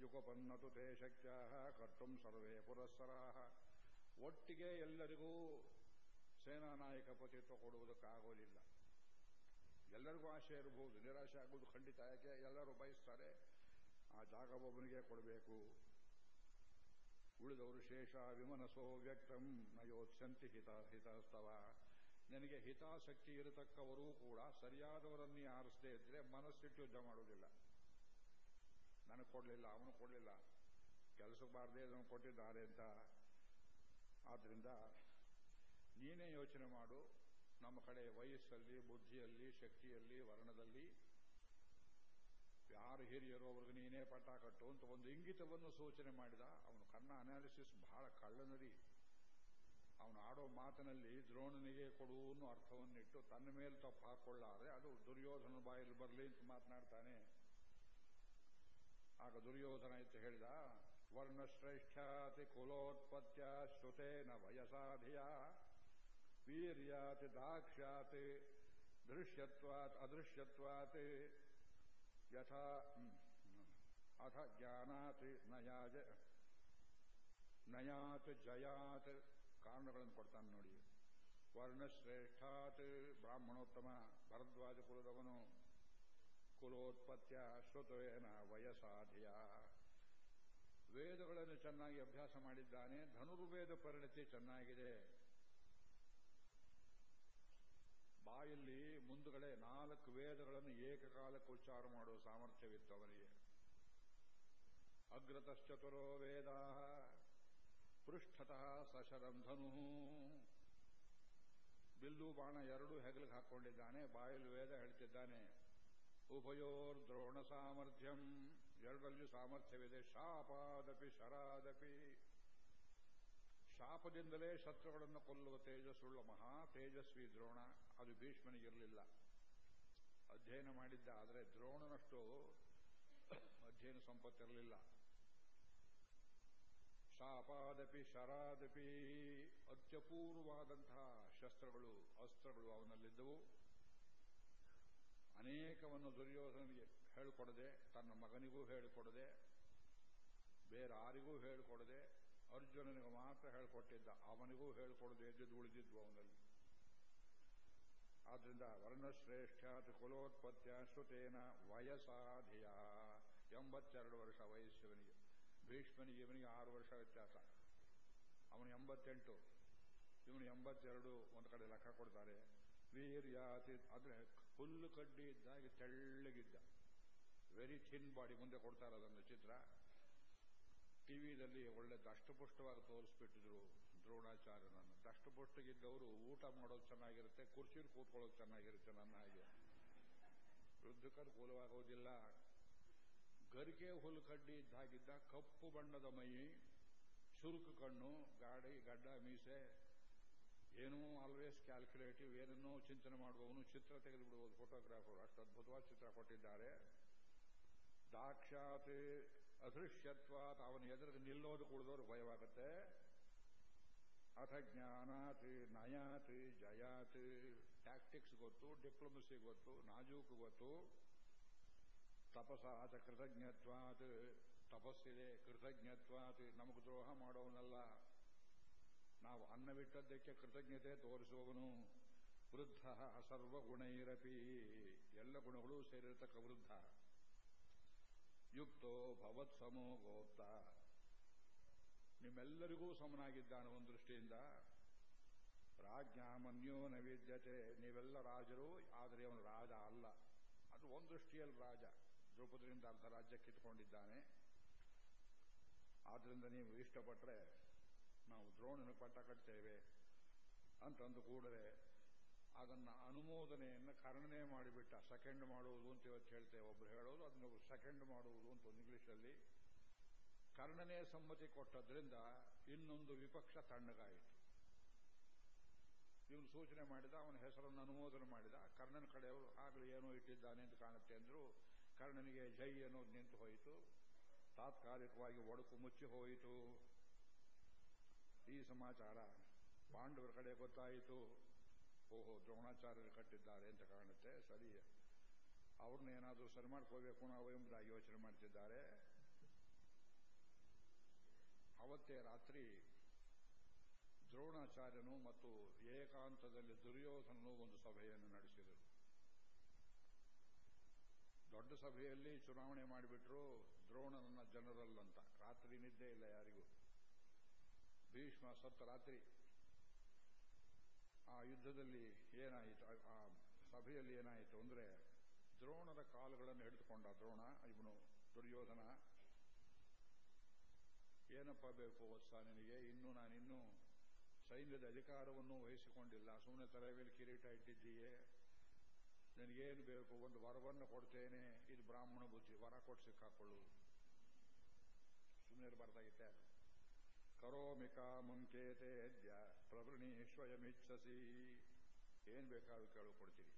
ಯುಗಪನ್ನತು ತೇ ಶಕ್ತ ಕರ್ತು ಸರ್ವೇ ಪುರಸ್ಸರಾಹ. ಒಟ್ಟಿಗೆ ಎಲ್ಲರಿಗೂ ಸೇನಾ ನಾಯಕ ಪತಿತ್ವ ಕೊಡುವುದಕ್ಕಾಗೋದಿಲ್ಲ. ಎಲ್ಲರಿಗೂ ಆಶೆ ಇರಬಹುದು ನಿರಾಶೆ ಆಗುವುದು ಖಂಡಿತ, ಯಾಕೆ ಎಲ್ಲರೂ ಬಯಸ್ತಾರೆ, ಆ ಜಾಗ ಒಬ್ಬನಿಗೆ ಕೊಡಬೇಕು. ಉಳಿದವರು ಶೇಷ ವಿಮನಸೋ ವ್ಯಕ್ತಂ ನಯೋತ್ಸಂತಿ ಹಿತ, ಹಿತಾಸ್ತವ. ನನಗೆ ಹಿತಾಸಕ್ತಿ ಇರತಕ್ಕವರೂ ಕೂಡ ಸರಿಯಾದವರನ್ನೇ ಆರಿಸದೇ ಇದ್ರೆ ಮನಸ್ಸಿಟ್ಟು ಯುದ್ಧ ಮಾಡುವುದಿಲ್ಲ ನನಗೆ ಕೊಡಲಿಲ್ಲ ಅವನು ಕೊಡಲಿಲ್ಲ. ಕೆಲಸಕ್ಕೆ ಬಾರದೆ ಅದನ್ನು ಕೊಟ್ಟಿದ್ದಾರೆ ಅಂತ ಆದ್ರಿಂದ ನೀನೇ ಯೋಚನೆ ಮಾಡು. ನಮ್ಮ ಕಡೆ ವಯಸ್ಸಲ್ಲಿ, ಬುದ್ಧಿಯಲ್ಲಿ, ಶಕ್ತಿಯಲ್ಲಿ, ವರ್ಣದಲ್ಲಿ ಯಾರು ಹಿರಿಯರು ಅವ್ರಿಗೆ ನೀನೇ ಪಟ್ಟ ಕಟ್ಟು ಅಂತ ಒಂದು ಇಂಗಿತವನ್ನು ಸೂಚನೆ ಮಾಡಿದ. ಅವನು ಕನ್ನ ಅನಾಲಿಸಿಸ್ ಬಹಳ ಕಳ್ಳನರಿ. ಅವನು ಆಡೋ ಮಾತಿನಲ್ಲಿ ದ್ರೋಣನಿಗೆ ಕೊಡು ಅನ್ನೋ ಅರ್ಥವನ್ನಿಟ್ಟು ತನ್ನ ಮೇಲೆ ತಪ್ಪು ಹಾಕೊಳ್ಳಾರೆ ಅದು ದುರ್ಯೋಧನ ಬಾಯಲ್ಲಿ ಬರಲಿ ಅಂತ ಮಾತನಾಡ್ತಾನೆ. ಆಗ ದುರ್ಯೋಧನ ಇತ್ತು ಹೇಳಿದ ಕುಲೋತ್ಪತ್ಯ ಶ್ರುತೇನ ವಯಸಾಧಿಯ. ವೀರ್ಯಾತಿ ದಾಕ್ಷ್ಯಾತ್ ದೃಶ್ಯತ್ವಾತ್ ಅದೃಶ್ಯತ್ವಾತ್. ಯಥಾ ಅಥ ಜ್ಞಾನಾತ್ ನಯಾಜ, ನಯಾತ್ ಜಯಾತ್ ಕಾರಣಗಳನ್ನು ಕೊಡ್ತಾನೆ ನೋಡಿ. ವರ್ಣಶ್ರೇಷ್ಠಾತ್ ಬ್ರಾಹ್ಮಣೋತ್ತಮ ಭರದ್ವಾಜ ಕುಲದವನು. ಕುಲೋತ್ಪತ್ಯ ಶ್ರುತವೇನ ವಯಸಾಧಿಯ. ವೇದಗಳನ್ನು ಚೆನ್ನಾಗಿ ಅಭ್ಯಾಸ ಮಾಡಿದ್ದಾನೆ ಧನುರ್ವೇದ ಪರಿಣತಿ ಚೆನ್ನಾಗಿದೆ. ಬಾಯಲ್ಲಿ ಮುಂದುಗಡೆ ನಾಲ್ಕು ವೇದಗಳನ್ನು ಏಕಕಾಲಕ್ಕೆ ಉಚ್ಚಾರ ಮಾಡುವ ಸಾಮರ್ಥ್ಯವಿತ್ತು ಅವನಿಗೆ. ಅಗ್ರತಶ್ಚತುರೋ ವೇದ, ಪೃಷ್ಠತಃ ಸಶರಂ ಧನು. ಬಿಲ್ಲು ಬಾಣ ಎರಡು ಹೆಗಲಿಗೆ ಹಾಕೊಂಡಿದ್ದಾನೆ, ಬಾಯಲ್ಲಿ ವೇದ ಹೇಳ್ತಿದ್ದಾನೆ ಉಭಯೋರ್ ದ್ರೋಣ ಸಾಮರ್ಥ್ಯಂ. ಎರಡರಲ್ಲಿಯೂ ಸಾಮರ್ಥ್ಯವಿದೆ. ಶಾಪಾದಪಿ, ಶರಾದಪಿ. ಶಾಪದಿಂದಲೇ ಶತ್ರುಗಳನ್ನು ಕೊಲ್ಲುವ ತೇಜಸ್ಸುಳ್ಳ ಮಹಾ ತೇಜಸ್ವಿ ದ್ರೋಣ. ಅದು ಭೀಷ್ಮನಿಗಿರಲಿಲ್ಲ ಅಧ್ಯಯನ ಮಾಡಿದ್ದ, ಆದರೆ ದ್ರೋಣನಷ್ಟು ಅಧ್ಯಯನ ಸಂಪತ್ತಿರಲಿಲ್ಲ. ಶಾಪಾದಪಿ, ಶರಾದಪಿ, ಅತ್ಯಪೂರ್ವವಾದಂತಹ ಶಸ್ತ್ರಗಳು, ಅಸ್ತ್ರಗಳು ಅವನಲ್ಲಿದ್ದವು. ಅನೇಕವನ್ನು ದುರ್ಯೋಧನಿಗೆ ಹೇಳಿಕೊಡದೆ, ತನ್ನ ಮಗನಿಗೂ ಹೇಳಿಕೊಡದೆ, ಬೇರೆ ಯಾರಿಗೂ ಹೇಳಿಕೊಡದೆ, ಅರ್ಜುನನಿಗೆ ಮಾತ್ರ ಹೇಳಿಕೊಟ್ಟಿದ್ದ. ಅವನಿಗೂ ಹೇಳಿಕೊಡದೆ ಎದ್ದಿದ್ದು ಉಳಿದಿದ್ವು ಅವನಲ್ಲಿ. ಆದ್ರಿಂದ ವರ್ಣಶ್ರೇಷ್ಠಾತ್ ಕುಲೋತ್ಪತ್ಯ ಶ್ರುತೇನ ವಯಸಾಧಿಯ ಎಂಬತ್ತೆರಡು ವರ್ಷ ವಯಸ್ಸಿವನಿಗೆ ಭೀಷ್ಮನಿಗೆ ಇವನಿಗೆ ಆರು ವರ್ಷ ವ್ಯತ್ಯಾಸ. ಅವನು ಎಂಬತ್ತೆಂಟು. ಇವನು ಎಂಬತ್ತೆರಡು ಒಂದು ಕಡೆ ಲೆಕ್ಕ ಕೊಡ್ತಾರೆ. ವೀರ್ಯಾತಿ ಅಂದ್ರೆ ಹುಲ್ಲು ಕಡ್ಡಿ ಇದ್ದಾಗಿ ತೆಳ್ಳಗಿದ್ದ. ವೆರಿ ಥಿನ್ ಬಾಡಿ ಮುಂದೆ ಕೊಡ್ತಾರೆ ಅದನ್ನು ಚಿತ್ರ. ಟಿವಿದಲ್ಲಿ ಒಳ್ಳೆ ದಷ್ಟಪುಷ್ಟವಾಗಿ ತೋರಿಸ್ಬಿಟ್ಟಿದ್ರು ದ್ರೋಣಾಚಾರ್ಯನನ್ನು. ದಷ್ಟಪುಷ್ಟಗಿದ್ದವರು ಊಟ ಮಾಡೋದು ಚೆನ್ನಾಗಿರುತ್ತೆ, ಕುರ್ಚಿಲಿ ಕೂತ್ಕೊಳ್ಳೋದು ಚೆನ್ನಾಗಿರುತ್ತೆ ನನ್ನ ಹಾಗೆ. ವೃದ್ಧಕರು ಕೂಲವಾಗೋದಿಲ್ಲ. ಗರಿಕೆ ಹುಲ್ಲು ಕಡ್ಡಿ ಇದ್ದಾಗಿದ್ದ ಕಪ್ಪು ಬಣ್ಣದ ಮೈ, ಚುರುಕು ಕಣ್ಣು, ಗಾಡಿ, ಗಡ್ಡ, ಮೀಸೆ, ಏನೋ ಆಲ್ವೇಸ್ ಕ್ಯಾಲ್ಕುಲೇಟಿವ್ ಏನನ್ನೋ ಚಿಂತನೆ ಮಾಡುವವನು ಚಿತ್ರ ತೆಗೆದು ಬಿಡುವುದು ಫೋಟೋಗ್ರಾಫರ್ ಅಷ್ಟು ಅದ್ಭುತವಾದ ಚಿತ್ರ ಕೊಟ್ಟಿದ್ದಾರೆ. ದಾಕ್ಷಾತ್ ಅದೃಶ್ಯತ್ವಾತ್ ಅವನ ಎದುರಿಗೆ ನಿಲ್ಲೋದು ಕುಳಿದವರು ಭಯವಾಗುತ್ತೆ. ಅಥ ಜ್ಞಾನಾತ್, ನಯಾತ್, ಜಯಾತ್ ಟ್ಯಾಕ್ಟಿಕ್ಸ್ ಗೊತ್ತು ಡಿಪ್ಲೊಮಸಿ ಗೊತ್ತು, ನಾಜೂಕು ಗೊತ್ತು. ತಪಸಾತ ಕೃತಜ್ಞತ್ವಾತ್, ತಪಸ್ಸಿದೆ, ಕೃತಜ್ಞತ್ವಾತ್, ನಮಗೆ ದ್ರೋಹ ಮಾಡೋವನಲ್ಲ. ನಾವು ಅನ್ನವಿಟ್ಟದ್ದಕ್ಕೆ ಕೃತಜ್ಞತೆ ತೋರಿಸುವವನು ವೃದ್ಧ ಸರ್ವಗುಣೈರಪಿ ಎಲ್ಲ ಗುಣಗಳು ಸೇರಿರತಕ್ಕ ವೃದ್ಧ. ಯುಕ್ತೋ ಭವತ್ ಸಮೋ ಗೋಪ್ತ. ನಿಮ್ಮೆಲ್ಲರಿಗೂ ಸಮನಾಗಿದ್ದಾನೆ ಒಂದು ದೃಷ್ಟಿಯಿಂದ. ರಾಜ್ಞಾಮನ್ಯೋ ನೈವೇದ್ಯತೆ ನೀವೆಲ್ಲ ರಾಜರು, ಆದರೆ ಅವನು ರಾಜ ಅಲ್ಲ. ಅದು ಒಂದು ದೃಷ್ಟಿಯಲ್ಲಿ ರಾಜ. ದ್ರೌಪದಿಯಿಂದ ಅರ್ಧ ರಾಜ್ಯ ಕಿತ್ಕೊಂಡಿದ್ದಾನೆ ಆದ್ರಿಂದ ನೀವು ಇಷ್ಟಪಟ್ಟರೆ ನಾವು ದ್ರೋಣನ ಪಟ್ಟ ಕಟ್ತೇವೆ. ಅಂತಂದು ಕೂಡಲೇ ಅದನ್ನ ಅನುಮೋದನೆಯನ್ನು ಕರ್ಣನೆ ಮಾಡಿಬಿಟ್ಟ. ಸೆಕೆಂಡ್ ಮಾಡುವುದು ಅಂತ ಇವತ್ತು ಹೇಳ್ತೇವೆ. ಒಬ್ರು ಹೇಳೋದು ಅದನ್ನ ಸೆಕೆಂಡ್ ಮಾಡುವುದು ಅಂತ ಒಂದು ಇಂಗ್ಲಿಷಲ್ಲಿ ಕರ್ಣನೆ ಸಮ್ಮತಿ ಕೊಟ್ಟದ್ರಿಂದ ಇನ್ನೊಂದು ವಿಪಕ್ಷ ತಣ್ಣಗಾಯಿತು. ಇವನು ಸೂಚನೆ ಮಾಡಿದ, ಅವನ ಹೆಸರನ್ನು ಅನುಮೋದನೆ ಮಾಡಿದ. ಕರ್ಣನ ಕಡೆಯವರು ಆಗಲೇ ಏನೋ ಇಟ್ಟಿದ್ದಾನೆ ಅಂತ ಕಾಣುತ್ತೆ ಅಂದ್ರು ಕರ್ಣನಿಗೆ ಜೈ ಅನ್ನೋದು ನಿಂತು ಹೋಯಿತು. ತಾತ್ಕಾಲಿಕವಾಗಿ ಒಡಕು ಮುಚ್ಚಿ ಹೋಯಿತು. ಈ ಸಮಾಚಾರ ಪಾಂಡವರ ಕಡೆ ಗೊತ್ತಾಯಿತು. ಓಹೋ, ದ್ರೋಣಾಚಾರ್ಯರು ಕಟ್ಟಿದ್ದಾರೆ ಅಂತ ಕಾಣುತ್ತೆ ಸರಿ ಅವ್ರನ್ನ ಏನಾದರೂ ಸರಿ ಮಾಡ್ಕೋಬೇಕು ನಾವು ಎಂಬುದಾಗಿ ಯೋಚನೆ ಮಾಡ್ತಿದ್ದಾರೆ. ಅವತ್ತೇ ರಾತ್ರಿ ದ್ರೋಣಾಚಾರ್ಯನು ಮತ್ತು ಏಕಾಂತದಲ್ಲಿ ದುರ್ಯೋಧನನು ಒಂದು ಸಭೆಯನ್ನು ನಡೆಸಿದರು. ದೊಡ್ಡ ಸಭೆಯಲ್ಲಿ ಚುನಾವಣೆ ಮಾಡಿಬಿಟ್ರು ದ್ರೋಣನನ್ನ ಜನರಲ್ಲಂತ. ರಾತ್ರಿ ನಿದ್ದೆ ಇಲ್ಲ ಯಾರಿಗೂ. ಭೀಷ್ಮ ಸತ್ತ ರಾತ್ರಿ ಆ ಯುದ್ಧದಲ್ಲಿ ಏನಾಯಿತು, ಆ ಸಭೆಯಲ್ಲಿ ಏನಾಯಿತು ಅಂದ್ರೆ ದ್ರೋಣದ ಕಾಲುಗಳನ್ನು ಹಿಡಿದುಕೊಂಡ ದ್ರೋಣ, ಇವನು ದುರ್ಯೋಧನ. ಏನಪ್ಪ ಬೇಕು ವತ್ಸ ನಿನಗೆ? ಇನ್ನೂ ನಾನಿನ್ನೂ ಸೈನ್ಯದ ಅಧಿಕಾರವನ್ನು ವಹಿಸಿಕೊಂಡಿಲ್ಲ. ಸುಮ್ಮನೆ ತಲೆ ಮೇಲೆ ಕಿರೀಟ ಇಟ್ಟಿದ್ದೀಯೇ? ನಿನಗೇನು ಬೇಕು? ಒಂದು ವರವನ್ನು ಕೊಡ್ತೇನೆ. ಇದು ಬ್ರಾಹ್ಮಣ ಬುದ್ಧಿ. ವರ ಕೊಟ್ಟು ಸಿಕ್ಕಾಕೊಳ್ಳು. ಸುಮ್ಮನೆ ಕರೋಮಿಕಾ ಮುಂಕೇತೆ ಅದ್ಯ ಪ್ರವೃಣಿ ಸ್ವಯಮಿಚ್ಛಸಿ ಏನ್ ಬೇಕಾದ್ರೂ ಕೇಳು ಕೊಡ್ತೀರಿ.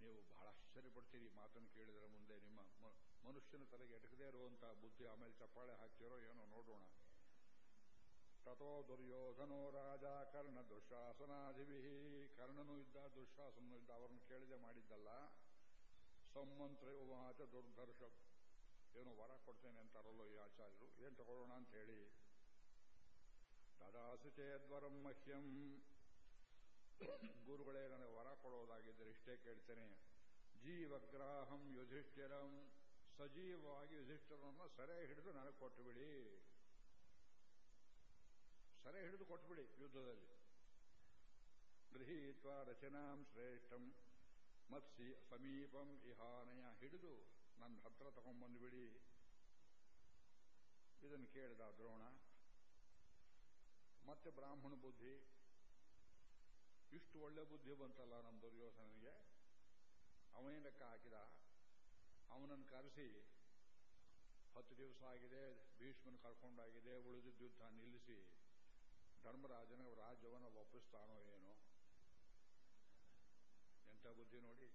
ನೀವು ಬಹಳ ಆಶ್ಚರ್ಯಪಡ್ತೀರಿ ಮಾತನ್ನು ಕೇಳಿದರೆ ಮುಂದೆ ನಿಮ್ಮ ಮನುಷ್ಯನ ತಲೆಗೆ ಎಟಕದೇ ಇರುವಂತಹ ಬುದ್ಧಿ, ಆಮೇಲೆ ಚಪ್ಪಾಳೆ ಹಾಕ್ತಿರೋ ಏನೋ ನೋಡೋಣ. ತಥೋ ದುರ್ಯೋಧನೋ ರಾಜ ಕರ್ಣ ದುಶಾಸನಾಧಿವಿ ಕರ್ಣನೂ ಇದ್ದ, ದುಶಾಸನೂ ಇದ್ದ, ಅವರನ್ನು ಕೇಳಿದೆ ಮಾಡಿದ್ದಲ್ಲ. ಸಂಮಂತ್ರ ಉಮಾಚ ದುರ್ಧರ್ಷ ಏನೋ ವರ ಕೊಡ್ತೇನೆ ಅಂತಾರಲ್ಲೋ ಈ ಆಚಾರ್ಯರು. ಏನ್ ತಗೊಳ್ಳೋಣ ಅಂತ ಹೇಳಿ. ತದಾಸಿ ಚೇದ್ವರಂ ಮಹ್ಯಂ. ಗುರುಗಳೇ, ನನಗೆ ವರ ಕೊಡೋದಾಗಿದ್ದರೆ ಇಷ್ಟೇ ಕೇಳ್ತೇನೆ. ಜೀವಗ್ರಾಹಂ ಯುಧಿಷ್ಠಿರಂ. ಸಜೀವವಾಗಿ ಯುಧಿಷ್ಠಿರನ್ನು ಸೆರೆ ಹಿಡಿದು ನನಗೆ ಕೊಟ್ಟು ಬಿಡಿ. ಸೆರೆ ಹಿಡಿದು ಕೊಟ್ಬಿಡಿ ಯುದ್ಧದಲ್ಲಿ. ಗೃಹೀತ್ವ ರಚನಾಂ ಶ್ರೇಷ್ಠಂ. ಮತ್ಸಿ ಸಮೀಪಂ ಇಹಾನಯ ಹಿಡಿದು ನನ್ನ ಹತ್ರ ತಗೊಂಡ್ಬಂದ್ಬಿಡಿ. ಇದನ್ನು ಕೇಳಿದ ದ್ರೋಣ, ಮತ್ತೆ ಬ್ರಾಹ್ಮಣ ಬುದ್ಧಿ? ಇಷ್ಟು ಒಳ್ಳೆ ಬುದ್ಧಿ ಬಂತಲ್ಲ ನಮ್ಮ ದುರ್ಯೋಧನನಿಗೆ ಅವನೇ ಲೆಕ್ಕ ಹಾಕಿದ? ಅವನನ್ನು ಕರೆಸಿ, ಹತ್ತು ದಿವಸ ಆಗಿದೆ, ಭೀಷ್ಮನ ಕರ್ಕೊಂಡಾಗಿದೆ ಉಳಿದಿದ್ದ ಯುದ್ಧ ನಿಲ್ಲಿಸಿ ಧರ್ಮರಾಜನ ರಾಜ್ಯವನ್ನು ಒಪ್ಪಿಸ್ತಾನೋ ಏನೋ? ಎಂಥ ಬುದ್ಧಿ ನೋಡಿ.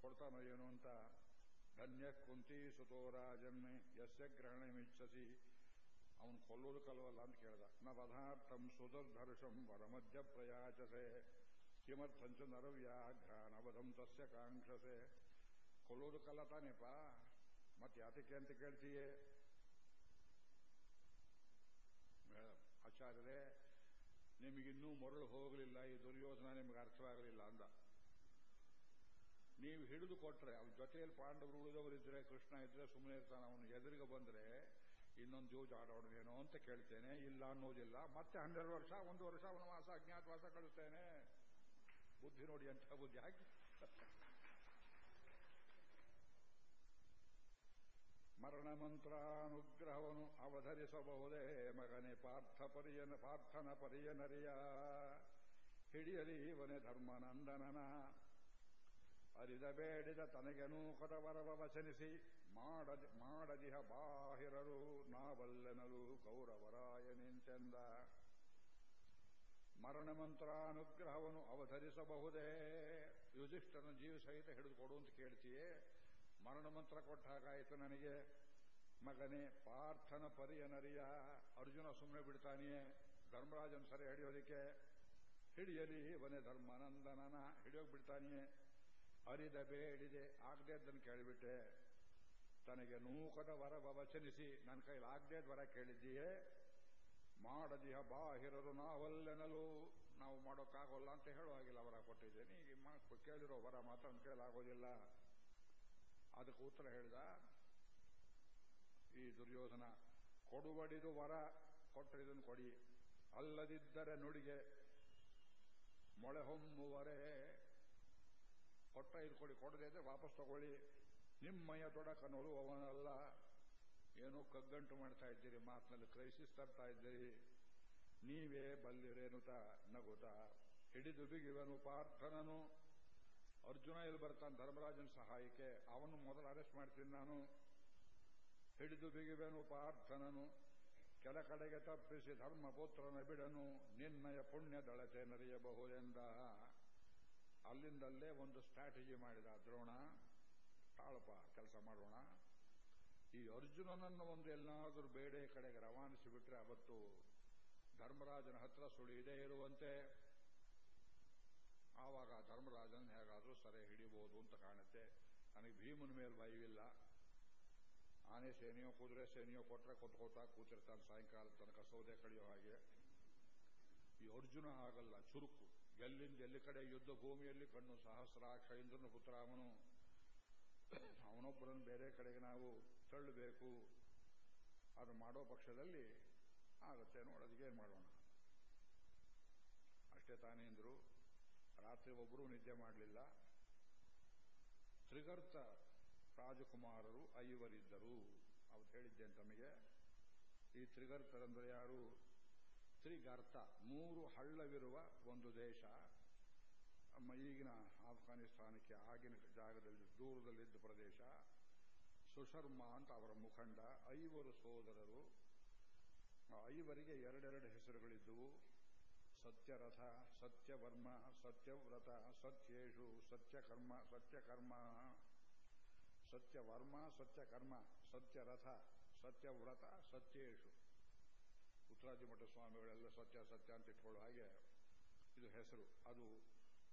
ಕೊಡ್ತಾನೋ ಏನೋ ಅಂತ ಧನ್ಯ ಕುಂತಿ ಸುತೋ ರಾಜನ್ ಯಸ್ಯ ಗ್ರಹಣ ಮಿಚ್ಚಸಿ ಅವನು ಕೊಲ್ಲೋದು ಕಲ್ವಲ್ಲ ಅಂತ ಕೇಳ್ದ ನ ಪದಾರ್ಥಂ ಸುಧರ್ಧರ್ಷಂ ವರಮಧ್ಯ ಪ್ರಯಾಚಸೆ ಕಿಮರ್ಥಂಚ ನರವ್ಯಾಘ್ರ ನವಧಂ ತಸ್ಯ ಕಾಂಕ್ಷಸೆ ಕೊಲ್ಲೋದು ಕಲ್ಲ ತಾನೇಪ ಮತ್ತೆ ಯಾತಕ್ಕೆ ಅಂತ ಕೇಳ್ತೀಯೇ ಆಚಾರ್ಯರೇ ನಿಮಗಿನ್ನೂ ಮರಳು ಹೋಗಲಿಲ್ಲ ಈ ದುರ್ಯೋಧನ ನಿಮಗೆ ಅರ್ಥವಾಗಲಿಲ್ಲ ಅಂದ ನೀವು ಹಿಡಿದು ಕೊಟ್ರೆ, ಅವ್ನ ಜೊತೆಯಲ್ಲಿ ಪಾಂಡವರು ಉಳಿದವರಿದ್ರೆ ಕೃಷ್ಣ ಇದ್ರೆ ಸುಮ್ಮನೆ ಇರ್ತಾನೆ, ಅವನು ಎದುರಿಗೆ ಬಂದ್ರೆ, ಇನ್ನೊಂದು ಜೂಜ್ ಆಡೋಣವೇನೋ ಅಂತ ಕೇಳ್ತೇನೆ, ಇಲ್ಲ ಅನ್ನೋದಿಲ್ಲ. ಮತ್ತೆ ಹನ್ನೆರಡು ವರ್ಷ, ಒಂದು ವರ್ಷ ವನವಾಸ ಅಜ್ಞಾತವಾಸ ಕಳಿಸ್ತೇನೆ. ಬುದ್ಧಿ ನೋಡಿ ಅಂತ ಬುದ್ಧಿ ಹಾಕಿ ಮರಣ ಮಂತ್ರಾನುಗ್ರಹವನ್ನು ಅವಧರಿಸಬಹುದೇ, ಮಗನೇ, ಪಾರ್ಥ ಪರಿಯನ, ಪಾರ್ಥನ ಪರಿಯನರಿಯ. ಹಿಡಿಯಲಿ ಇವನೇ ಧರ್ಮನಂದನನ ಅರಿದ ಬೇಡಿದ ತನಗೆ ನೂಕದ ವರವ ವಚನಿಸಿ, ಮಾಡದಿ, ಮಾಡದಿಹ ಬಾಹಿರರು ನಾವಲ್ಲನಲು ಗೌರವರಾಯನೆಂತೆಂದ ಮರಣ ಮಂತ್ರಾನುಗ್ರಹವನ್ನು ಅವಧರಿಸಬಹುದೇ ಯುಧಿಷ್ಠನ ಜೀವ ಸಹಿತ ಹಿಡಿದು ಕೊಡು ಅಂತ ಕೇಳ್ತೀಯೇ? ಮರಣ ಮಂತ್ರ ಕೊಟ್ಟ ಹಾಗಾಯಿತು ನನಗೆ. ಮಗನೇ, ಪಾರ್ಥನ ಪರಿಯನರಿಯ ಅರ್ಜುನ ಸುಮ್ಮನೆ ಬಿಡ್ತಾನೆಯೇ? ಧರ್ಮರಾಜನ್ ಸರಿ ಹಿಡಿಯೋದಕ್ಕೆ. ಹಿಡಿಯಲಿ, ಇವನೇ ಧರ್ಮಾನಂದನನ. ಹಿಡಿಯೋಕ್ ಬಿಡ್ತಾನೆಯೇ? ಅರಿದ ಬೇಡಿದೆ. ಆಗದೆ ಅದನ್ನು ಕೇಳಿಬಿಟ್ಟೆ. ತನಗೆ ನೂಕದ ವರ ವಚನಿಸಿ, ನನ್ನ ಕೈಲಿ ಆಗದೆ ವರ ಕೇಳಿದ್ದೀಯೇ? ಮಾಡದಿಹ ಬಾಹಿರರು ನಾವಲ್ಲೆನಲು? ನಾವು ಮಾಡೋಕ್ಕಾಗೋಲ್ಲ ಅಂತ ಹೇಳೋ ಹಾಗಿಲ್ಲ ವರ ಕೊಟ್ಟಿದ್ದೇನೆ ಈಗ ಕೇಳಿರೋ ವರ ಮಾತ್ರ ನನ್ನ ಕೈಲಾಗೋದಿಲ್ಲ ಅದಕ್ಕೆ ಉತ್ತರ ಹೇಳಿದ, ಈ ದುರ್ಯೋಧನ, ಕೊಡುವಡಿದು ವರ ಕೊಟ್ಟರಿದನ್ನು ಕೊಡಿ. ಅಲ್ಲದಿದ್ದರೆ ನುಡಿಗೆ ಮೊಳೆ ಹೊಮ್ಮುವರೇ. ಕೊಟ್ಟ ಕೊಡಿ ಕೊಡದೆ ಇದ್ರೆ ವಾಪಸ್ ತಗೊಳ್ಳಿ. ನಿಮ್ಮಯ್ಯ ತೊಡಕನೋರು ಅವನಲ್ಲ. ಏನೋ ಕಗ್ಗಂಟು ಮಾಡ್ತಾ ಇದ್ದೀರಿ, ಮಾತಿನಲ್ಲಿ ಕ್ರೈಸಿಸ್ ತರ್ತಾ ಇದ್ದೀರಿ. ನೀವೇ ಬಲ್ಲಿರೇನುತ, ನಗುತ. ಹಿಡಿದು ಬಿಗಿವನು ಪಾರ್ಥನನು. ಅರ್ಜುನ ಇಲ್ಲಿ ಬರ್ತಾನೆ, ಧರ್ಮರಾಜನ ಸಹಾಯಕ್ಕೆ? ಅವನು ಮೊದಲು ಅರೆಸ್ಟ್ ಮಾಡ್ತೀನಿ ನಾನು. ಹಿಡಿದು ಬಿಗಿವೆನು ಪಾರ್ಥನನು. ಕೆಲ ಕಡೆಗೆ ತಪ್ಪಿಸಿ ಧರ್ಮಪುತ್ರನ ಬಿಡನು. ನಿನ್ನಯ ಪುಣ್ಯ ದಳತೆ ನರಿಯಬಹುದೆಂದ ಅಲ್ಲಿಂದಲ್ಲೇ ಒಂದು ಸ್ಟ್ರಾಟಜಿ ಮಾಡಿದ, ದ್ರೋಣ, ತಾಳಪ ಕೆಲಸ ಮಾಡೋಣ. ಈ ಅರ್ಜುನನನ್ನು ಒಂದು ಎಲ್ಲಾದರೂ ಬೇಡೆ ಕಡೆಗೆ ರವಾನಿಸಿಬಿಟ್ರೆ ಅವತ್ತು ಧರ್ಮರಾಜನ ಹತ್ರ ಸುಳಿಯದೇ ಇರುವಂತೆ. ಆವಾಗ ಧರ್ಮರಾಜನ್ ಹೇಗಾದರೂ ಸರಿ ಹಿಡಿಬಹುದು ಅಂತ ಕಾಣುತ್ತೆ. ನನಗೆ ಭೀಮನ ಮೇಲೆ ಭಯವಿಲ್ಲ. ಆನೆ ಸೇನೆಯೋ ಕುದುರೆ ಸೇನೆಯೋ ಕೊಟ್ಟರೆ ಕೊತ್ಕೋತಾ ಕೂತಿರ್ತಾನೆ ಸಾಯಂಕಾಲ ತನಕ ಸೌದೆ ಕಳೆಯೋ ಹಾಗೆ. ಈ ಅರ್ಜುನ ಆಗಲ್ಲ ಚುರುಕು. ಎಲ್ಲಿಂದ ಎಲ್ಲಿ ಕಡೆ ಯುದ್ಧ ಭೂಮಿಯಲ್ಲಿ ಕಣ್ಣು ಸಹಸ್ರಾಕ್ಷ ಇಂದ್ರನ ಪುತ್ರ ಅವನು ಅವನೊಬ್ಬರನ್ನು ಬೇರೆ ಕಡೆಗೆ ನಾವು ತಳ್ಳಬೇಕು. ಅದು ಮಾಡೋ ಪಕ್ಷದಲ್ಲಿ ಆಗುತ್ತೆ ನೋಡೋದಕ್ಕೇನು ಮಾಡೋಣ? ಅಷ್ಟೇ ತಾನೇಂದ್ರು ರಾತ್ರಿ ಒಬ್ಬರೂ ನಿದ್ದೆ ಮಾಡಲಿಲ್ಲ. ತ್ರಿಗರ್ತ ರಾಜಕುಮಾರರು ಐವರಿದ್ದರು. ಅವತ್ತು ಹೇಳಿದ್ದೇನೆ ತಮಗೆ. ಈ ತ್ರಿಗರ್ತರಂದ್ರೆ ಯಾರು? ತ್ರಿಗರ್ತ ಮೂರು ಹಳ್ಳವಿರುವ ಒಂದು ದೇಶ ಈಗಿನ ಆಫ್ಘಾನಿಸ್ತಾನಕ್ಕೆ ಆಗಿನ ಜಾಗದಲ್ಲಿ ದೂರದಲ್ಲಿದ್ದ ಪ್ರದೇಶ, ಸುಶರ್ಮ ಅಂತ ಅವರ ಮುಖಂಡ, ಐವರು ಸೋದರರು, ಐವರಿಗೆ ಎರಡೆರಡು ಹೆಸರುಗಳಿದ್ದವು. ಸತ್ಯರಥ, ಸತ್ಯವರ್ಮ ಸತ್ಯವ್ರತ ಸತ್ಯೇಶು, ಸತ್ಯಕರ್ಮ ಸತ್ಯಕರ್ಮ, ಸತ್ಯವರ್ಮ, ಸತ್ಯಕರ್ಮ, ಸತ್ಯರಥ ಸತ್ಯವ್ರತ ಮಠ ಸ್ವಾಮಿಗಳೆಲ್ಲ ಸತ್ಯ ಸತ್ಯ ಅಂತ ಇಟ್ಕೊಳ್ಳೋ ಹಾಗೆ ಇದು ಹೆಸರು. ಅದು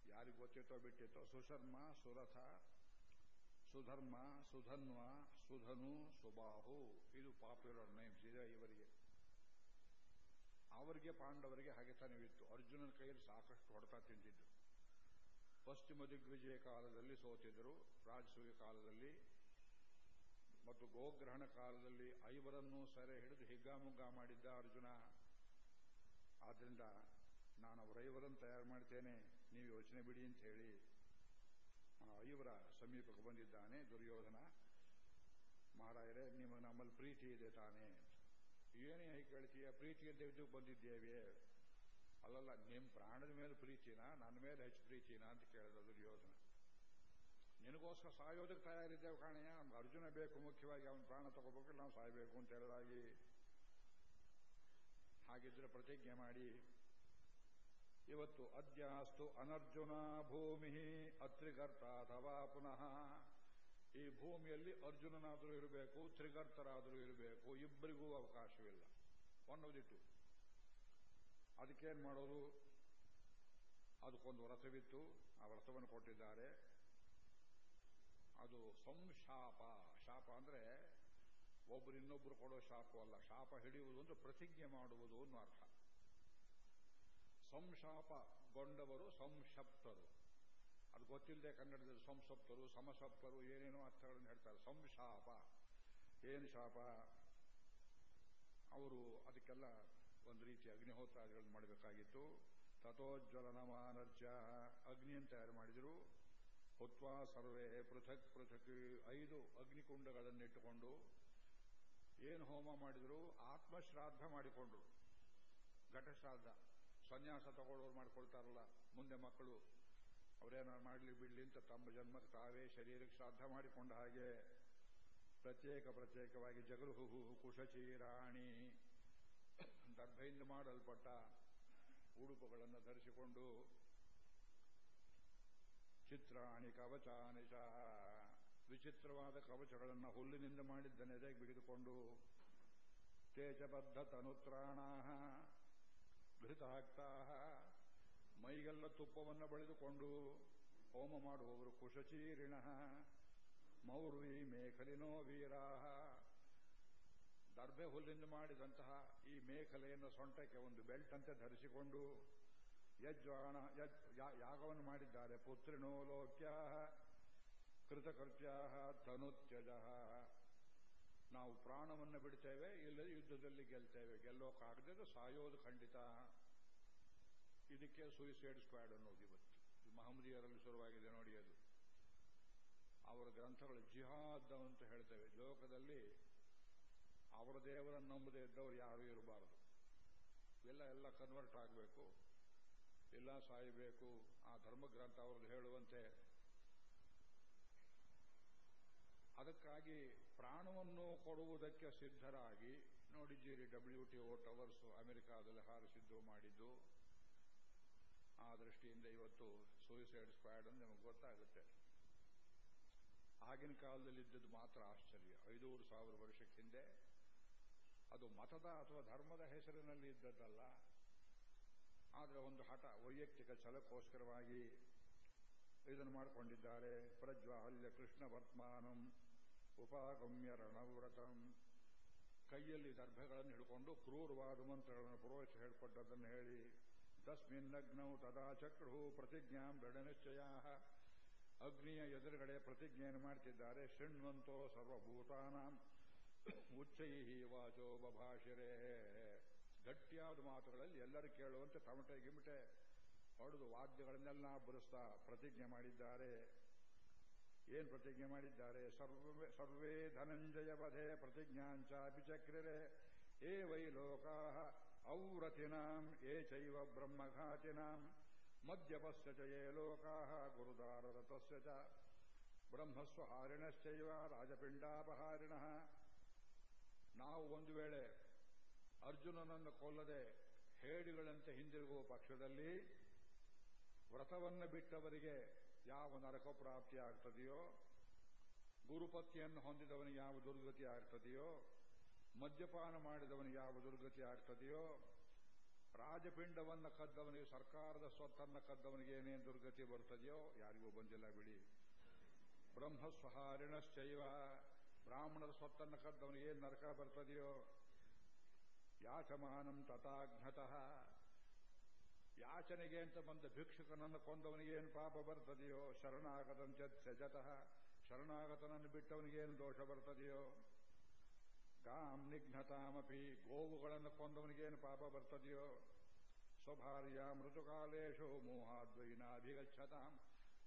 ಯಾರಿಗೆ ಗೊತ್ತಿತ್ತೋ ಬಿಟ್ಟಿತ್ತೋ ಸುಶರ್ಮ, ಸುರಥ, ಸುಧರ್ಮ, ಸುಧನ್ವ, ಸುಧನು, ಸುಬಾಹು. ಇದು ಪಾಪ್ಯುಲರ್ ನೇಮ್ಸ್ ಇದೆ ಇವರಿಗೆ. ಅವರಿಗೆ, ಪಾಂಡವರಿಗೆ ಹಾಗೆ ತನಿವಿತ್ತು ಅರ್ಜುನನ ಕೈಯಲ್ಲಿ ಸಾಕಷ್ಟು ಹೊಡೆತ ತಿಂದಿದ್ದು. ಪಶ್ಚಿಮ ದಿಗ್ವಿಜಯ ಕಾಲದಲ್ಲಿ ಸೋತಿದ್ರು, ರಾಜಸೂಯ ಕಾಲದಲ್ಲಿ ಮತ್ತು ಗೋಗ್ರಹಣ ಕಾಲದಲ್ಲಿ ಐವರನ್ನೂ ಸೆರೆ ಹಿಡಿದು ಹಿಗ್ಗಾಮುಗ್ಗಾ ಮಾಡಿದ್ದ ಅರ್ಜುನ. ಆದ್ದರಿಂದ ನಾನು ಅವರೈವರನ್ನು ತಯಾರು ಮಾಡ್ತೇನೆ. ನೀವು ಯೋಚನೆ ಬಿಡಿ ಅಂತ ಹೇಳಿ ಐವರ ಸಮೀಪಕ್ಕೆ ಬಂದಿದ್ದಾನೆ ದುರ್ಯೋಧನ. ಮಹಾರಾಯರೇ ನಿಮ್ಮ ನಮ್ಮಲ್ಲಿ ಪ್ರೀತಿ ಇದೆ ತಾನೇ. ಏನೇ ಹೇಗೆ ಕೇಳ್ತೀಯ ಪ್ರೀತಿ ಇದ್ದು ಬಂದಿದ್ದೇವೆ. ಅಲ್ಲಲ್ಲ, ನಿಮ್ಮ ಪ್ರಾಣದ ಮೇಲೆ ಪ್ರೀತಿನಾ? ನನ್ನ ಮೇಲೆ ಹೆಚ್ಚು ಪ್ರೀತಿನಾ ಅಂತ ಕೇಳಿದ ದುರ್ಯೋಧನ. ನಿನಗೋಸ್ಕರ ಸಾಯೋದಕ್ಕೆ ತಯಾರಿದ್ದೇವೆ ಕಾಣೆಯ ನಮ್ಗೆ ಅರ್ಜುನ ಬೇಕು, ಮುಖ್ಯವಾಗಿ ಅವನ ಪ್ರಾಣ ತಗೋಬೇಕು ನಾವು ಸಾಯಬೇಕು ಅಂತ ಹೇಳಿದಾಗಿ ಹಾಗಿದ್ರೆ ಪ್ರತಿಜ್ಞೆ ಮಾಡಿ. ಇವತ್ತು ಅದ್ಯಾಸ್ತು ಅನರ್ಜುನ ಭೂಮಿ ಅತ್ರಿಗರ್ತ ಅಥವಾ ಪುನಃ. ಈ ಭೂಮಿಯಲ್ಲಿ ಅರ್ಜುನನಾದರೂ ಇರಬೇಕು, ತ್ರಿಗರ್ತರಾದರೂ ಇರಬೇಕು, ಇಬ್ಬರಿಗೂ ಅವಕಾಶವಿಲ್ಲ. ಒನ್ನೋದಿಟ್ಟು ಅದಕ್ಕೇನು ಮಾಡೋದು? ಅದಕ್ಕೊಂದು ವ್ರತವಿತ್ತು. ಆ ವ್ರತವನ್ನು ಕೊಟ್ಟಿದ್ದಾರೆ. ಅದು ಸಂಶಾಪ ಶಾಪ. ಅಂದ್ರೆ ಒಬ್ರು ಇನ್ನೊಬ್ರು ಕೊಡೋ ಶಾಪವಲ್ಲ ಶಾಪ ಹಿಡಿಯುವುದು ಅಂದ್ರೆ ಪ್ರತಿಜ್ಞೆ ಮಾಡುವುದು ಅನ್ನೋ ಅರ್ಥ. ಸಂಶಾಪಗೊಂಡವರು ಸಂಶಪ್ತರು ಅದು ಗೊತ್ತಿಲ್ಲದೆ ಕನ್ನಡದಲ್ಲಿ ಸಂಸಪ್ತರು ಸಮಸಪ್ತರು ಏನೇನೋ ಅರ್ಥಗಳನ್ನು ಹೇಳ್ತಾರೆ. ಸಂಶಾಪ ಏನು ಶಾಪ? ಅವರು ಅದಕ್ಕೆಲ್ಲ ಒಂದು ರೀತಿ ಅಗ್ನಿಹೋತ್ರಾದಿಗಳನ್ನು ಮಾಡಬೇಕಾಗಿತ್ತು. ತಥೋಜ್ವಲನಮಾನರ್ಜ ಅಗ್ನಿಯನ್ನು ತಯಾರು ಮಾಡಿದರು? ಹುತ್ವಾ ಸರ್ವೇ ಪೃಥಕ್ ಪೃಥಕ್ ಐದು ಅಗ್ನಿಕುಂಡಗಳನ್ನಿಟ್ಟುಕೊಂಡು ಏನು ಹೋಮ ಮಾಡಿದ್ರು? ಆತ್ಮಶ್ರಾದ್ದ ಮಾಡಿಕೊಂಡ್ರು. ಘಟಶ್ರಾದ್ದ ಸನ್ಯಾಸ ತಗೊಳ್ಳೋರು ಮಾಡ್ಕೊಳ್ತಾರಲ್ಲ, ಮುಂದೆ ಮಕ್ಕಳು. ಅವರೇನಾರು ಮಾಡಲಿ ಬಿಡ್ಲಿ ಅಂತ ತಮ್ಮ ಜನ್ಮಕ್ಕೆ ತಾವೇ ಶರೀರಕ್ಕೆ ಶ್ರಾದ್ದ ಮಾಡಿಕೊಂಡ ಹಾಗೆ ಪ್ರತ್ಯೇಕ ಪ್ರತ್ಯೇಕವಾಗಿ ಜಗರುಹು ಕುಶಚೀರಾಣಿ ದರ್ಭೆಯಿಂದ ಮಾಡಲ್ಪಟ್ಟ ಉಡುಪುಗಳನ್ನು ಧರಿಸಿಕೊಂಡು ಚಿತ್ರಾಣಿ ಕವಚಾನಿ ಚ ವಿಚಿತ್ರವಾದ ಕವಚಗಳನ್ನು ಹುಲ್ಲಿನಿಂದ ಮಾಡಿದ್ದ ನೆರೆಗೆ ಬಿಗಿದುಕೊಂಡು? ತೇಜಬದ್ಧ ತನುತ್ರಾಣ ಘೃತಾಕ್ತಾ ಮೈಗೆಲ್ಲ ತುಪ್ಪವನ್ನು ಬಳಿದುಕೊಂಡು ಹೋಮ ಮಾಡುವವರು ಕುಶಚೀರಿಣ. ಮೌರ್ವಿ ಮೇಖಲಿನೋ ವೀರಾಹ. ದರ್ಭೆ ಹುಲ್ಲಿಂದ ಮಾಡಿದಂತಹ ಈ ಮೇಖಲೆಯನ್ನು ಸೊಂಟಕ್ಕೆ ಒಂದು ಬೆಲ್ಟ್ ಅಂತೆ ಧರಿಸಿಕೊಂಡು ಯಜ್ವಾಣ ಯಾಗವನ್ನು ಮಾಡಿದ್ದಾರೆ. ಪುತ್ರಿನೋ ಲೋಕ್ಯ ಕೃತಕೃತ್ಯ ತನುತ್ಯಜ. ನಾವು ಪ್ರಾಣವನ್ನು ಬಿಡ್ತೇವೆ, ಇಲ್ಲದೆ ಯುದ್ಧದಲ್ಲಿ ಗೆಲ್ತೇವೆ. ಗೆಲ್ಲೋಕ್ಕಾಗದೆ ಸಾಯೋದು ಖಂಡಿತ. ಇದಕ್ಕೆ ಸೂಯಿಸೈಡ್ ಸ್ಕ್ವಾಡ್ ಅನ್ನೋದು ಇವತ್ತು. ಮಹಮ್ಮದಿಯರಲ್ಲಿ ಶುರುವಾಗಿದೆ ನೋಡಿ ಅದು. ಅವರ ಗ್ರಂಥಗಳು ಜಿಹಾದ್ ಅಂತ ಹೇಳ್ತೇವೆ. ಲೋಕದಲ್ಲಿ ಅವರ ದೇವರನ್ನು ನಂಬದೇ ಇದ್ದವರು ಯಾರೂ ಇರಬಾರದು. ಎಲ್ಲ ಎಲ್ಲ ಕನ್ವರ್ಟ್ ಆಗಬೇಕು. ಎಲ್ಲ ಸಾಯಬೇಕು. ಆ ಧರ್ಮಗ್ರಂಥ ಅವ್ರದ್ದು ಹೇಳುವಂತೆ. ಅದಕ್ಕಾಗಿ ಪ್ರಾಣವನ್ನು ಕೊಡುವುದಕ್ಕೆ ಸಿದ್ಧರಾಗಿ ನೋಡಿದ್ದೀರಿ ಡಬ್ಲ್ಯೂ ಟಿ ಓ ಟವರ್ಸ್ ಅಮೆರಿಕಾದಲ್ಲಿ ಹಾರಿಸಿದ್ದು ಮಾಡಿದ್ದು. ಆ ದೃಷ್ಟಿಯಿಂದ ಇವತ್ತು ಸೂಯಿಸೈಡ್ ಸ್ಕ್ವಾಡ್ ಅಂತ ನಮಗೆ ಗೊತ್ತಾಗುತ್ತೆ. ಆಗಿನ ಕಾಲದಲ್ಲಿ ಇದ್ದದ್ದು ಮಾತ್ರ ಆಶ್ಚರ್ಯ. ಐದೂರು ಸಾವಿರ ವರ್ಷಕ್ಕೆ ಹಿಂದೆ ಅದು ಮತದ ಅಥವಾ ಧರ್ಮದ ಹೆಸರಿನಲ್ಲಿ ಇದ್ದದ್ದಲ್ಲ. ಆದರೆ ಒಂದು ಹಠ ವೈಯಕ್ತಿಕ ಛಲಕ್ಕೋಸ್ಕರವಾಗಿ ಇದನ್ನು ಮಾಡಿಕೊಂಡಿದ್ದಾರೆ. ಪ್ರಜ್ವಾಹಲ್ಯ ಕೃಷ್ಣ ವರ್ತಮಾನಂ ಉಪಾಗಮ್ಯ ರಣವ್ರತಂ. ಕೈಯಲ್ಲಿ ದರ್ಭಗಳನ್ನು ಹಿಡ್ಕೊಂಡು ಕ್ರೂರವಾದ ಮಂತ್ರಗಳನ್ನು ಪುರೋಹಿತ ಹೇಳಿಕೊಟ್ಟದ್ದನ್ನು ಹೇಳಿ ತಸ್ಮಿನ್ನಗ್ನೌ ತದಾ ಚಕ್ರು ಪ್ರತಿಜ್ಞಾಂ ದೃಢನಿಶ್ಚಯ ಅಗ್ನಿಯ ಎದುರುಗಡೆ ಪ್ರತಿಜ್ಞೆಯನ್ನು ಮಾಡ್ತಿದ್ದಾರೆ. ಶೃಣ್ವಂತೋ ಸರ್ವಭೂತಾನಾಂ. ಉಚ್ಚೈ ವಾಚೋ ಬಭಾಷಿರೇ ಗಟ್ಟಿಯಾದ ಮಾತುಗಳಲ್ಲಿ ಎಲ್ಲರೂ ಕೇಳುವಂತೆ ತಮಟೆ ಗಿಮಟೆ ಹೊಡೆದು ವಾದ್ಯಗಳನ್ನೆಲ್ಲ ಬರೆಸ್ತಾ ಪ್ರತಿಜ್ಞೆ ಮಾಡಿದ್ದಾರೆ. ಏನ್ ಪ್ರತಿಜ್ಞೆ ಮಾಡಿದ್ದಾರೆ? ಸರ್ವೇ ಸರ್ವೇ ಧನಂಜಯ ವಧೆ ಪ್ರತಿಜ್ಞಾಂಚಾಪಿ ಚಕ್ರಿರೆ ಏ ವೈ ಲೋಕಾ ಔರತಿನಾಂ, ಏ ಚೈವ ಬ್ರಹ್ಮಘಾತಿನಾಂ. ಮದ್ಯಪಸ್ಯ ಚ ಯೇ ಲೋಕಾ ಗುರುದಾರರತಸ್ಯ ಚ. ಬ್ರಹ್ಮಸ್ವಹಾರಿಣಶ್ಚೈವ ರಾಜಪಿಂಡಾಪಹಾರಿಣ. ನಾವು ಒಂದು ವೇಳೆ ಅರ್ಜುನನನ್ನು ಕೊಲ್ಲದೆ ಹೇಡಿಗಳಂತೆ ಹಿಂದಿರುಗುವ ಪಕ್ಷದಲ್ಲಿ ವ್ರತವನ್ನು ಬಿಟ್ಟವರಿಗೆ ಯಾವ ನರಕ ಪ್ರಾಪ್ತಿ ಆಗ್ತದೆಯೋ, ಗುರುಪತ್ನಿಯನ್ನು ಹೊಂದಿದವನಿಗೆ ಯಾವ ದುರ್ಗತಿ ಆಗ್ತದೆಯೋ, ಮದ್ಯಪಾನ ಮಾಡಿದವನಿಗೆ ಯಾವ ದುರ್ಗತಿ ಆಗ್ತದೆಯೋ, ರಾಜಪಿಂಡವನ್ನು ಕದ್ದವನಿಗೆ, ಸರ್ಕಾರದ ಸ್ವತ್ತನ್ನು ಕದ್ದವನಿಗೆ ಏನೇನು ದುರ್ಗತಿ ಬರ್ತದೆಯೋ ಯಾರಿಗೂ ಬಂದಿಲ್ಲ ಬಿಡಿ. ಬ್ರಹ್ಮಸ್ವಹಾರಿಣಶ್ಚೈವ, ಬ್ರಾಹ್ಮಣರ ಸ್ವತ್ತನ್ನು ಕದ್ದವನಿಗೆ ಏನು ನರಕ ಬರ್ತದೆಯೋ ಯಾಚಮಾನಂ ತಥಾಘ್ನತಃ ಯಾಚನೆಗೆ ಅಂತ ಬಂದ ಭಿಕ್ಷುಕನನ್ನು ಕೊಂದವನಿಗೇನು ಪಾಪ ಬರ್ತದೆಯೋ? ಶರಣಾಗತಂಚ ಸಜತಃ ಶರಣಾಗತನನ್ನು ಬಿಟ್ಟವನಿಗೇನು ದೋಷ ಬರ್ತದೆಯೋ? ಗಾಂ ನಿಘ್ನತಾಮಪಿ ಗೋವುಗಳನ್ನು ಕೊಂದವನಿಗೇನು ಪಾಪ ಬರ್ತದೆಯೋ? ಸ್ವಭಾರ್ಯ ಮೃತುಕಾಲೇಶು ಮೋಹಾದ್ವೈನಾಭಿಗಚ್ಚತಾಂ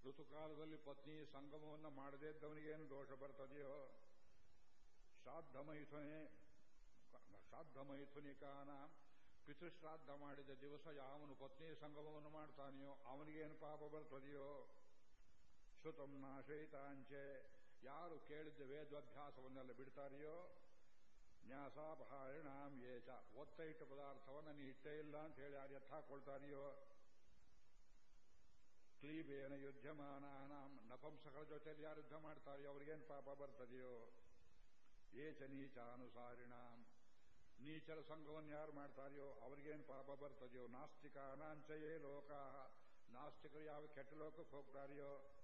ಋತುಕಾಲದಲ್ಲಿ ಪತ್ನಿ ಸಂಗಮವನ್ನು ಮಾಡದೇ ಇದ್ದವನಿಗೇನು ದೋಷ ಬರ್ತದೆಯೋ? ಶ್ರಾದ್ದಮೈಥುನೆ ಶ್ರಾದ್ದಮೈಥುನಿಕಾನ. ಪಿತೃಶ್ರಾದ್ದ ಮಾಡಿದ ದಿವಸ ಯಾವನು ಪತ್ನಿ ಸಂಗಮವನ್ನು ಮಾಡ್ತಾನೆಯೋ ಅವನಿಗೇನು ಪಾಪ ಬರ್ತದೆಯೋ? ಶ್ರುತಂ ನಾಶಯಿತಾಂಚೆ ಯಾರು ಕೇಳಿದ್ದ ವೇದಾಭ್ಯಾಸವನ್ನೆಲ್ಲ ಬಿಡ್ತಾರೆಯೋ ನ್ಯಾಸಾಪಹಾರಿಣಾಂ ಏಚ ಒತ್ತ ಇಟ್ಟ ಪದಾರ್ಥವನ್ನು ನೀ ಇಟ್ಟೇ ಇಲ್ಲ ಅಂತ ಹೇಳಿ ಯಾರು ಎತ್ತಾಕೊಳ್ತಾನೆಯೋ ಕ್ಲೀಬೇನ ಯುದ್ಧಮಾನಾಂ ನಪಂಸಕರ ಜೊತೆಯಲ್ಲಿ ಯಾರು ಯುದ್ಧ ಮಾಡ್ತಾರೆಯೋ? ಅವ್ರಿಗೇನು ಪಾಪ ಬರ್ತದೆಯೋ? ಏಚ ನೀಚಾನುಸಾರಿಣಾಂ. ನೀಚರ ಸಂಘವನ್ನು ಯಾರು ಮಾಡ್ತಾರೆಯೋ, ಅವ್ರಿಗೇನು ಪಾಪ ಬರ್ತದೆಯೋ, ನಾಸ್ತಿಕ ಅನಾಂಚಯೇ ಲೋಕ. ನಾಸ್ತಿಕರು ಯಾವ ಕೆಟ್ಟ ಲೋಕಕ್ಕೆ ಹೋಗ್ತಾರೆಯೋ,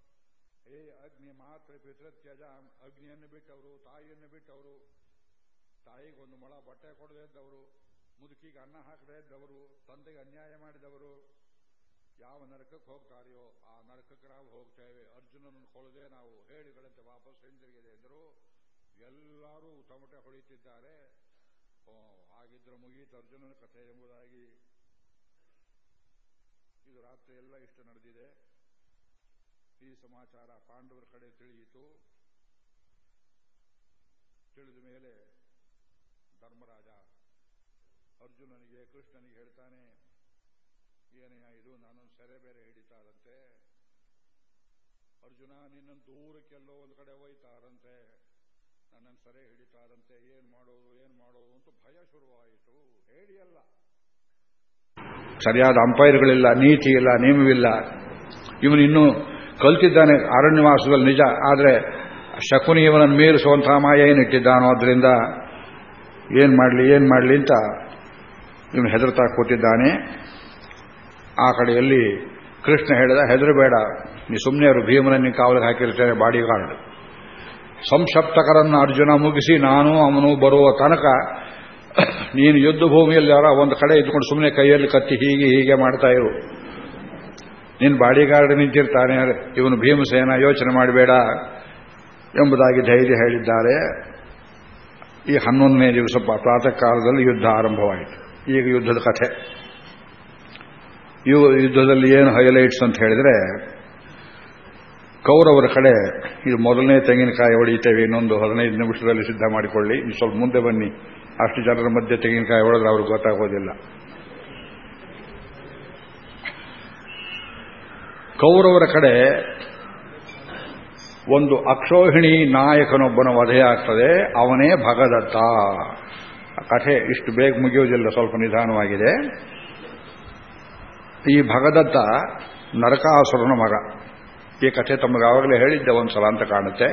ಏ ಅಗ್ನಿ ಮಾತ್ರ ಪಿತೃತ್ಯಜ ಅಗ್ನಿಯನ್ನು ಬಿಟ್ಟವರು, ತಾಯಿಯನ್ನು ಬಿಟ್ಟವರು. ತಾಯಿಗೆ ಒಂದು ಮೊಳ ಬಟ್ಟೆ ಕೊಡದೇ ಇದ್ದವರು, ಮುದುಕಿಗೆ ಅನ್ನ ಹಾಕದೇ ಇದ್ದವರು, ತಂದೆಗೆ ಅನ್ಯಾಯ ಮಾಡಿದವರು. ಯಾವ ನರಕಕ್ಕೆ ಹೋಗ್ತಾರೆಯೋ, ಆ ನರಕಕ್ಕೆ ನಾವು ಹೋಗ್ತೇವೆ. ಅರ್ಜುನನನ್ನು ಕೊಳದೆ ನಾವು ಹೇಳಿಗಳಂತೆ ವಾಪಸ್ ಹಿಂದಿರುಗಿದೆ ಎಂದರು. ಎಲ್ಲರೂ ತಮಟೆ ಹೊಳಿತಿದ್ದಾರೆ ಹಾಗಿದ್ರೆ ಮುಗೀತು ಅರ್ಜುನನ ಕಥೆ ಎಂಬುದಾಗಿ. ಇದು ರಾತ್ರಿ ಎಲ್ಲ ಇಷ್ಟು ನಡೆದಿದೆ. ಈ ಸಮಾಚಾರ ಪಾಂಡವರ ಕಡೆ ತಿಳಿಯಿತು. ತಿಳಿದ ಮೇಲೆ ಧರ್ಮರಾಜ ಅರ್ಜುನನಿಗೆ, ಕೃಷ್ಣನಿಗೆ ಹೇಳ್ತಾನೆ, ಏನೇ ಇದು, ನಾನೊಂದು ಸೆರೆ ಬೇರೆ ಹಿಡಿತಾರಂತೆ. ಅರ್ಜುನ, ನಿನ್ನನ್ನು ದೂರಕ್ಕೆಲ್ಲೋ ಒಂದು ಕಡೆ ಒಯ್ತಾರಂತೆ ನನ್ನನ್ನು ಸರಿ ಹಿಡಿತಾರಂತೆ, ಏನು ಮಾಡೋದು ಏನು ಮಾಡೋದು ಅಂತ ಭಯ ಶುರುವಾಯಿತು. ಹೇಳಿ ಅಲ್ಲ ಸರಿಯಾದ ಅಂಪೈರ್ಗಳಿಲ್ಲ, ನೀತಿ ಇಲ್ಲ ನಿಯಮವಿಲ್ಲ ಇವನು ಇನ್ನೂ ಕಲ್ತಿದ್ದಾನೆ ಅರಣ್ಯವಾಸದಲ್ಲಿ ನಿಜ, ಆದರೆ ಶಕುನಿ ಇವನನ್ನು ಮೀರಿಸುವಂತಹ ಮಾಯ ಏನಿಟ್ಟಿದ್ದಾನೋ, ಅದರಿಂದ ಏನ್ ಮಾಡಲಿ ಏನ್ ಮಾಡಲಿ ಅಂತ ಇವನು ಹೆದರ್ತಾ ಕೂತಿದ್ದಾನೆ. ಆ ಕಡೆಯಲ್ಲಿ ಕೃಷ್ಣ ಹೇಳಿದ, ಹೆದರಬೇಡ, ನೀ ಸುಮ್ಮನೆ ಅವರು ಭೀಮನನ್ನು ಕಾವಲಿಗೆ ಹಾಕಿರ್ತೇನೆ ಬಾಡಿ ಸಂಸಪ್ತಕರನ್ನು ಅರ್ಜುನ ಮುಗಿಸಿ ನಾನು ಅವನು ಬರುವ ತನಕ ನೀನು ಯುದ್ಧ ಭೂಮಿಯಲ್ಲಿ ಯಾರ ಒಂದು ಕಡೆ ಇದ್ಕೊಂಡು ಸುಮ್ಮನೆ ಕೈಯಲ್ಲಿ ಕತ್ತಿ ಹೀಗೆ ಹೀಗೆ ಮಾಡ್ತಾ ಇರು. ನಿನ್ನ ಬಾಡಿಗಾರ್ಡ್ ನಿಂತಿರ್ತಾನೆ ಇವನು ಭೀಮಸೇನ, ಯೋಚನೆ ಮಾಡಬೇಡ ಎಂಬುದಾಗಿ ಧೈರ್ಯ ಹೇಳಿದ್ದಾರೆ. ಈ ಹನ್ನೊಂದನೇ ದಿವಸ ಪ್ರಾತಃ ಕಾಲದಲ್ಲಿ ಯುದ್ಧ ಆರಂಭವಾಯಿತು. ಈಗ ಯುದ್ಧದ ಕಥೆ. ಯುದ್ಧದಲ್ಲಿ ಏನು ಹೈಲೈಟ್ಸ್ ಅಂತ ಹೇಳಿದ್ರೆ ಕೌರವರ ಕಡೆ ಇದು ಮೊದಲನೇ ತೆಂಗಿನಕಾಯಿ ಹೊಡೆಯುತ್ತೇವೆ, ಇನ್ನೊಂದು ಹದಿನೈದು ನಿಮಿಷದಲ್ಲಿ ಸಿದ್ಧ ಮಾಡಿಕೊಳ್ಳಿ. ನೀವು ಸ್ವಲ್ಪ ಮುಂದೆ ಬನ್ನಿ. ಅಷ್ಟು ಜನರ ಮಧ್ಯೆ ತೆಂಗಿನಕಾಯಿ ಹೊಡೆದ್ರೆ ಅವ್ರಿಗೆ ಗೊತ್ತಾಗೋದಿಲ್ಲ. ಕೌರವರ ಕಡೆ ಒಂದು ಅಕ್ಷೋಹಿಣಿ ನಾಯಕನೊಬ್ಬನ ವಧೆಯಾಗ್ತದೆ ಅವನೇ ಭಗದತ್ತ. ಕಥೆ ಇಷ್ಟು ಬೇಗ ಮುಗಿಯುವುದಿಲ್ಲ, ಸ್ವಲ್ಪ ನಿಧಾನವಾಗಿದೆ. ಈ ಭಗದತ್ತ ನರಕಾಸುರನ ಮಗ. ಈ ಕಥೆ ತಮಗಾವಾಗಲೇ ಹೇಳಿದ್ದೆ ಒಂದ್ಸಲ ಅಂತ ಕಾಣುತ್ತೆ.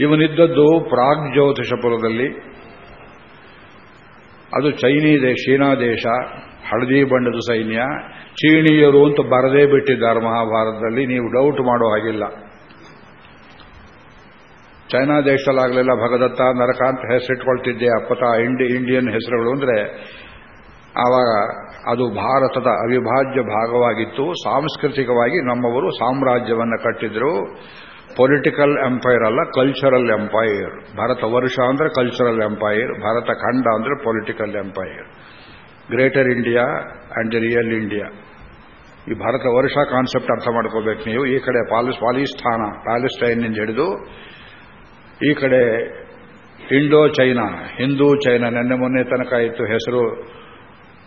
ಇವನಿದ್ದದ್ದು ಪ್ರಾಗ್ ಜ್ಯೋತಿಷಪುರದಲ್ಲಿ. ಅದು ಚೈನೀ ದೇಶ, ಚೀನಾ ದೇಶ, ಹಳದಿ ಬಣ್ಣದ ಸೈನ್ಯ. ಚೀನೀಯರು ಅಂತ ಬರದೇ ಬಿಟ್ಟಿದ್ದಾರೆ ಮಹಾಭಾರತದಲ್ಲಿ, ನೀವು ಡೌಟ್ ಮಾಡೋ ಹಾಗಿಲ್ಲ. ಚೈನಾ ದೇಶದಲ್ಲಾಗಲಿಲ್ಲ ಭಗದತ್ತ, ನರಕ ಅಂತ ಹೆಸರಿಟ್ಕೊಳ್ತಿದ್ದೆ ಅಪ್ಪತ ಇಂಡಿ, ಇಂಡಿಯನ್ ಹೆಸರುಗಳು ಅಂದರೆ ಆವಾಗ ಅದು ಭಾರತದ ಅವಿಭಾಜ್ಯ ಭಾಗವಾಗಿತ್ತು. ಸಾಂಸ್ಕೃತಿಕವಾಗಿ ನಮ್ಮವರು ಸಾಮ್ರಾಜ್ಯವನ್ನು ಕಟ್ಟಿದ್ರು. ಪೊಲಿಟಿಕಲ್ ಎಂಪೈರ್ ಅಲ್ಲ ಕಲ್ಚರಲ್ ಎಂಪೈರ್ ಭಾರತ ವರ್ಷ ಅಂದ್ರೆ ಕಲ್ಚರಲ್ ಎಂಪೈರ್ ಭಾರತ ಖಂಡ ಅಂದ್ರೆ political empire greater India and real India ಈ ಭಾರತ ವರ್ಷ ಕಾನ್ಸೆಪ್ಟ್ ಅರ್ಥ ಮಾಡ್ಕೋಬೇಕು ನೀವು. ಈ ಕಡೆ ಪಾಲಿಸ್, ಪಾಲಿಸ್ತಾನ, ಪ್ಯಾಲೆಸ್ಟೈನ್ನಿಂದ ಹಿಡಿದು ಈ ಕಡೆ ಇಂಡೋ ಚೈನಾ ಹಿಂದೂ ಚೈನಾ ನೆನ್ನೆ ಮೊನ್ನೆ ತನಕ ಇತ್ತು ಹೆಸರು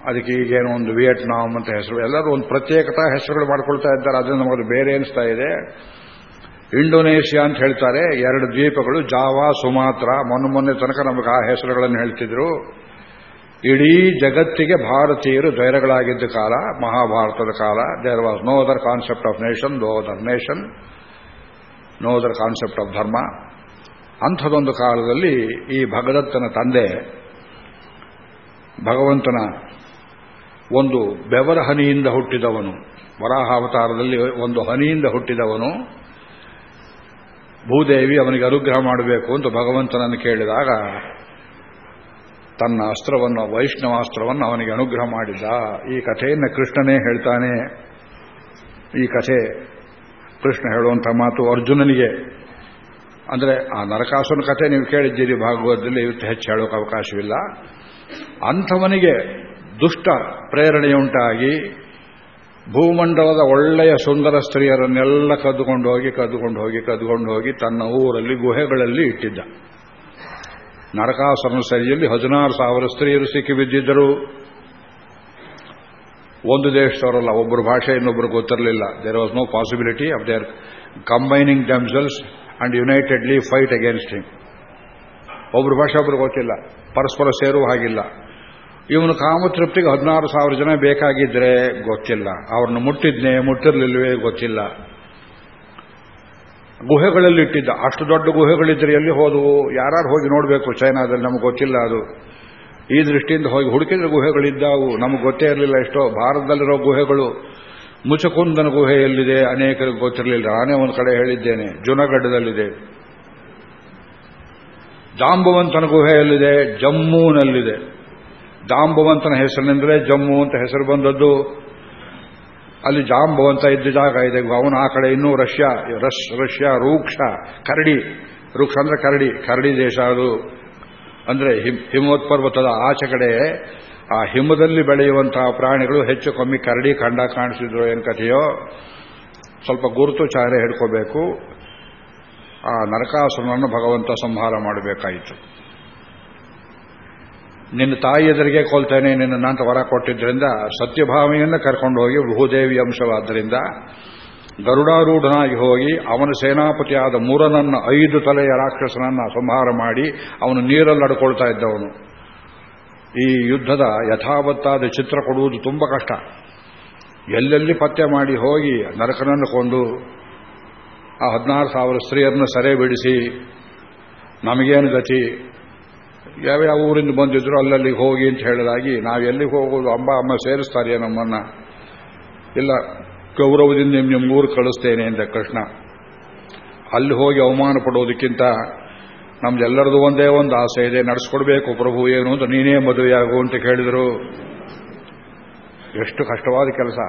ಅದಕ್ಕೆ ಈಗೇನು ಒಂದು ವಿಯೆಟ್ನಾಂ ಅಂತ ಹೆಸರು. ಎಲ್ಲರೂ ಒಂದು ಪ್ರತ್ಯೇಕತಾ ಹೆಸರುಗಳು ಮಾಡ್ಕೊಳ್ತಾ ಇದ್ದಾರೆ. ಅದನ್ನು ನಮಗೆ ಬೇರೆ ಅನಿಸ್ತಾ ಇದೆ. ಇಂಡೋನೇಷಿಯಾ ಅಂತ ಹೇಳ್ತಾರೆ. ಎರಡು ದ್ವೀಪಗಳು, ಜಾವಾ, ಸುಮಾತ್ರ. ಮೊನ್ನೆ ಮೊನ್ನೆ ತನಕ ನಮಗೆ ಆ ಹೆಸರುಗಳನ್ನು ಹೇಳ್ತಿದ್ರು. ಇಡೀ ಜಗತ್ತಿಗೆ ಭಾರತೀಯರು ದ್ವೈರಗಳಾಗಿದ್ದ ಕಾಲ, ಮಹಾಭಾರತದ ಕಾಲ. There was no other concept of nation no other nation no other concept of dharma ಅಂಥದೊಂದು ಕಾಲದಲ್ಲಿ ಈ ಭಗದತ್ತನ ತಂದೆ ಭಗವಂತನ ಒಂದು ಬೆವರ ಹನಿಯಿಂದ ಹುಟ್ಟಿದವನು. ವರಾಹ ಅವತಾರದಲ್ಲಿ ಒಂದು ಹನಿಯಿಂದ ಹುಟ್ಟಿದವನು. ಭೂದೇವಿ ಅವನಿಗೆ ಅನುಗ್ರಹ ಮಾಡಬೇಕು ಅಂತ ಭಗವಂತನನ್ನು ಕೇಳಿದಾಗ ತನ್ನ ಅಸ್ತ್ರವನ್ನು ವೈಷ್ಣವಾಸ್ತ್ರವನ್ನು ಅವನಿಗೆ ಅನುಗ್ರಹ ಮಾಡಿದ್ದ ಈ ಕಥೆಯನ್ನು ಕೃಷ್ಣನೇ ಹೇಳ್ತಾನೆ. ಈ ಕಥೆ ಕೃಷ್ಣ ಹೇಳುವಂಥ ಮಾತು ಅರ್ಜುನನಿಗೆ. ಅಂದರೆ ಆ ನರಕಾಸುನ ಕಥೆ ನೀವು ಕೇಳಿದ್ದೀರಿ, ಭಾಗವತದಲ್ಲಿ ಇವತ್ತು ಹೆಚ್ಚು ಹೇಳೋಕೆ ಅವಕಾಶವಿಲ್ಲ. ಅಂಥವನಿಗೆ ದುಷ್ಟ ಪ್ರೇರಣೆಯುಂಟಾಗಿ ಭೂಮಂಡಲದ ಒಳ್ಳೆಯ ಸುಂದರ ಸ್ತ್ರೀಯರನ್ನೆಲ್ಲ ಕದ್ದುಕೊಂಡು ಹೋಗಿ ಕದ್ದುಕೊಂಡು ಹೋಗಿ ಕದ್ದುಕೊಂಡು ಹೋಗಿ ತನ್ನ ಊರಲ್ಲಿ ಗುಹೆಗಳಲ್ಲಿ ಇಟ್ಟಿದ್ದ. ನರಕಾಸುರನ ಸರಿಯಲ್ಲಿ ಹದಿನಾರು ಸಾವಿರ ಸ್ತ್ರೀಯರು ಸಿಕ್ಕಿಬಿದ್ದಿದ್ದರು ಒಂದು ದೇಶದವರಲ್ಲ, ಒಬ್ಬರು ಭಾಷೆ ಇನ್ನೊಬ್ಬರು ಗೊತ್ತಿರಲಿಲ್ಲ. There was no possibility of their combining themselves and unitedly fight against him ಒಬ್ಬರು ಭಾಷೆ ಒಬ್ಬರು ಗೊತ್ತಿಲ್ಲ. ಪರಸ್ಪರ ಸೇರುವ ಹಾಗಿಲ್ಲ. ಇವನು ಕಾಮತೃಪ್ತಿಗೆ ಹದಿನಾರು ಸಾವಿರ ಜನ ಬೇಕಾಗಿದ್ರೆ ಗೊತ್ತಿಲ್ಲ. ಅವ್ರನ್ನ ಮುಟ್ಟಿದ್ನೆ ಮುಟ್ಟಿರ್ಲಿಲ್ವೇ ಗೊತ್ತಿಲ್ಲ. ಗುಹೆಗಳಲ್ಲಿ ಇಟ್ಟಿದ್ದ ಅಷ್ಟು ದೊಡ್ಡ ಗುಹೆಗಳಿದ್ರೆ ಎಲ್ಲಿ ಹೋದವು? ಯಾರು ಹೋಗಿ ನೋಡಬೇಕು? ಚೈನಾದಲ್ಲಿ ನಮಗೆ ಗೊತ್ತಿಲ್ಲ ಅದು. ಈ ದೃಷ್ಟಿಯಿಂದ ಹೋಗಿ ಹುಡುಕಿದ್ರೆ ಗುಹೆಗಳಿದ್ದಾವು. ನಮಗೆ ಗೊತ್ತೇ ಇರಲಿಲ್ಲ ಎಷ್ಟೋ. ಭಾರತದಲ್ಲಿರೋ ಗುಹೆಗಳು. ಮುಚಕುಂದನ ಗುಹೆ ಎಲ್ಲಿದೆ? ಅನೇಕರಿಗೆ ಗೊತ್ತಿರಲಿಲ್ಲ. ನಾನೇ ಒಂದು ಕಡೆ ಹೇಳಿದ್ದೇನೆ. ಜುನಗಡದಲ್ಲಿದೆ ಜಾಂಬುವಂತನ ಗುಹೆ ಎಲ್ಲಿದೆ? ಜಮ್ಮೂನಲ್ಲಿದೆ. ಜಾಂಬವಂತನ ಹೆಸರಿನಿಂದಲೇ ಜಮ್ಮು ಅಂತ ಹೆಸರು ಬಂದದ್ದು. ಅಲ್ಲಿ ಜಾಂಬವಂತ ಇದ್ದ ಜಾಗ ಇದೆ. ಅವನು ಆ ಕಡೆ ಇನ್ನೂ ರಷ್ಯಾ ರಶ್ ರಷ್ಯಾ, ರೂಕ್ಷ, ಕರಡಿ. ರೂಕ್ಷ ಅಂದ್ರೆ ಕರಡಿ ಕರಡಿ ದೇಶ ಅದು. ಅಂದ್ರೆ ಹಿಮೋತ್ಪರ್ವತದ ಆಚೆ ಕಡೆ ಆ ಹಿಮದಲ್ಲಿ ಬೆಳೆಯುವಂತಹ ಪ್ರಾಣಿಗಳು ಹೆಚ್ಚು ಕಮ್ಮಿ ಕರಡಿ ಕಂಡ ಕಾಣಿಸಿದ್ರು ಏನು ಕಥೆಯೋ. ಸ್ವಲ್ಪ ಗುರುತು ಚಾರೆ ಹಿಡ್ಕೋಬೇಕು. ಆ ನರಕಾಸುರನನ್ನು ಭಗವಂತ ಸಂಹಾರ ಮಾಡಬೇಕಾಯಿತು. ನಿನ್ನ ತಾಯಿ ಎದುರಿಗೆ ಕೊಲ್ತೇನೆ, ನಿನ್ನ ಅಂತ ವರ ಕೊಟ್ಟಿದ್ದರಿಂದ ಸತ್ಯಭಾವನೆಯನ್ನು ಕರ್ಕೊಂಡು ಹೋಗಿ ಭೂದೇವಿ ಅಂಶವಾದ್ದರಿಂದ ಗರುಡಾರೂಢನಾಗಿ ಹೋಗಿ ಅವನ ಸೇನಾಪತಿಯಾದ ಮೂರನನ್ನು ಐದು ತಲೆಯ ರಾಕ್ಷಸನನ್ನು ಸಂಹಾರ ಮಾಡಿ ಅವನು ನೀರಲ್ಲಿ ಅಡ್ಕೊಳ್ತಾ ಇದ್ದವನು. ಈ ಯುದ್ಧದ ಯಥಾವತ್ತಾದ ಚಿತ್ರ ಕೊಡುವುದು ತುಂಬ ಕಷ್ಟ. ಎಲ್ಲೆಲ್ಲಿ ಪತ್ತೆ ಮಾಡಿ ಹೋಗಿ ನರಕನನ್ನು ಕೊಂಡು ಆ ಹದಿನಾರು ಸಾವಿರ ಸ್ತ್ರೀಯರನ್ನು ಸೆರೆ ಬಿಡಿಸಿ ನಮಗೇನು ಗತಿ? ಯಾವ್ಯಾವ ಊರಿಂದ ಬಂದಿದ್ರು ಅಲ್ಲಲ್ಲಿ ಹೋಗಿ ಅಂತ ಹೇಳಿದಾಗಿ, ನಾವು ಎಲ್ಲಿಗೆ ಹೋಗೋದು, ಅಂಬ ಅಮ್ಮ ಸೇರಿಸ್ತಾರೆ ನಮ್ಮನ್ನ? ಇಲ್ಲ, ಗೌರವದಿಂದ ನಿಮ್ಮ ನಿಮ್ಮ ಊರು ಕಳಿಸ್ತೇನೆ ಅಂದ ಕೃಷ್ಣ. ಅಲ್ಲಿ ಹೋಗಿ ಅವಮಾನ ಪಡೋದಕ್ಕಿಂತ ನಮ್ದೆಲ್ಲರದು ಒಂದೇ ಒಂದು ಆಸೆ ಇದೆ, ನಡೆಸ್ಕೊಡ್ಬೇಕು ಪ್ರಭು, ಏನು ಅಂತ ನೀನೇ ಮದುವೆಯಾಗು ಅಂತ ಕೇಳಿದರು. ಎಷ್ಟು ಕಷ್ಟವಾದ ಕೆಲಸ.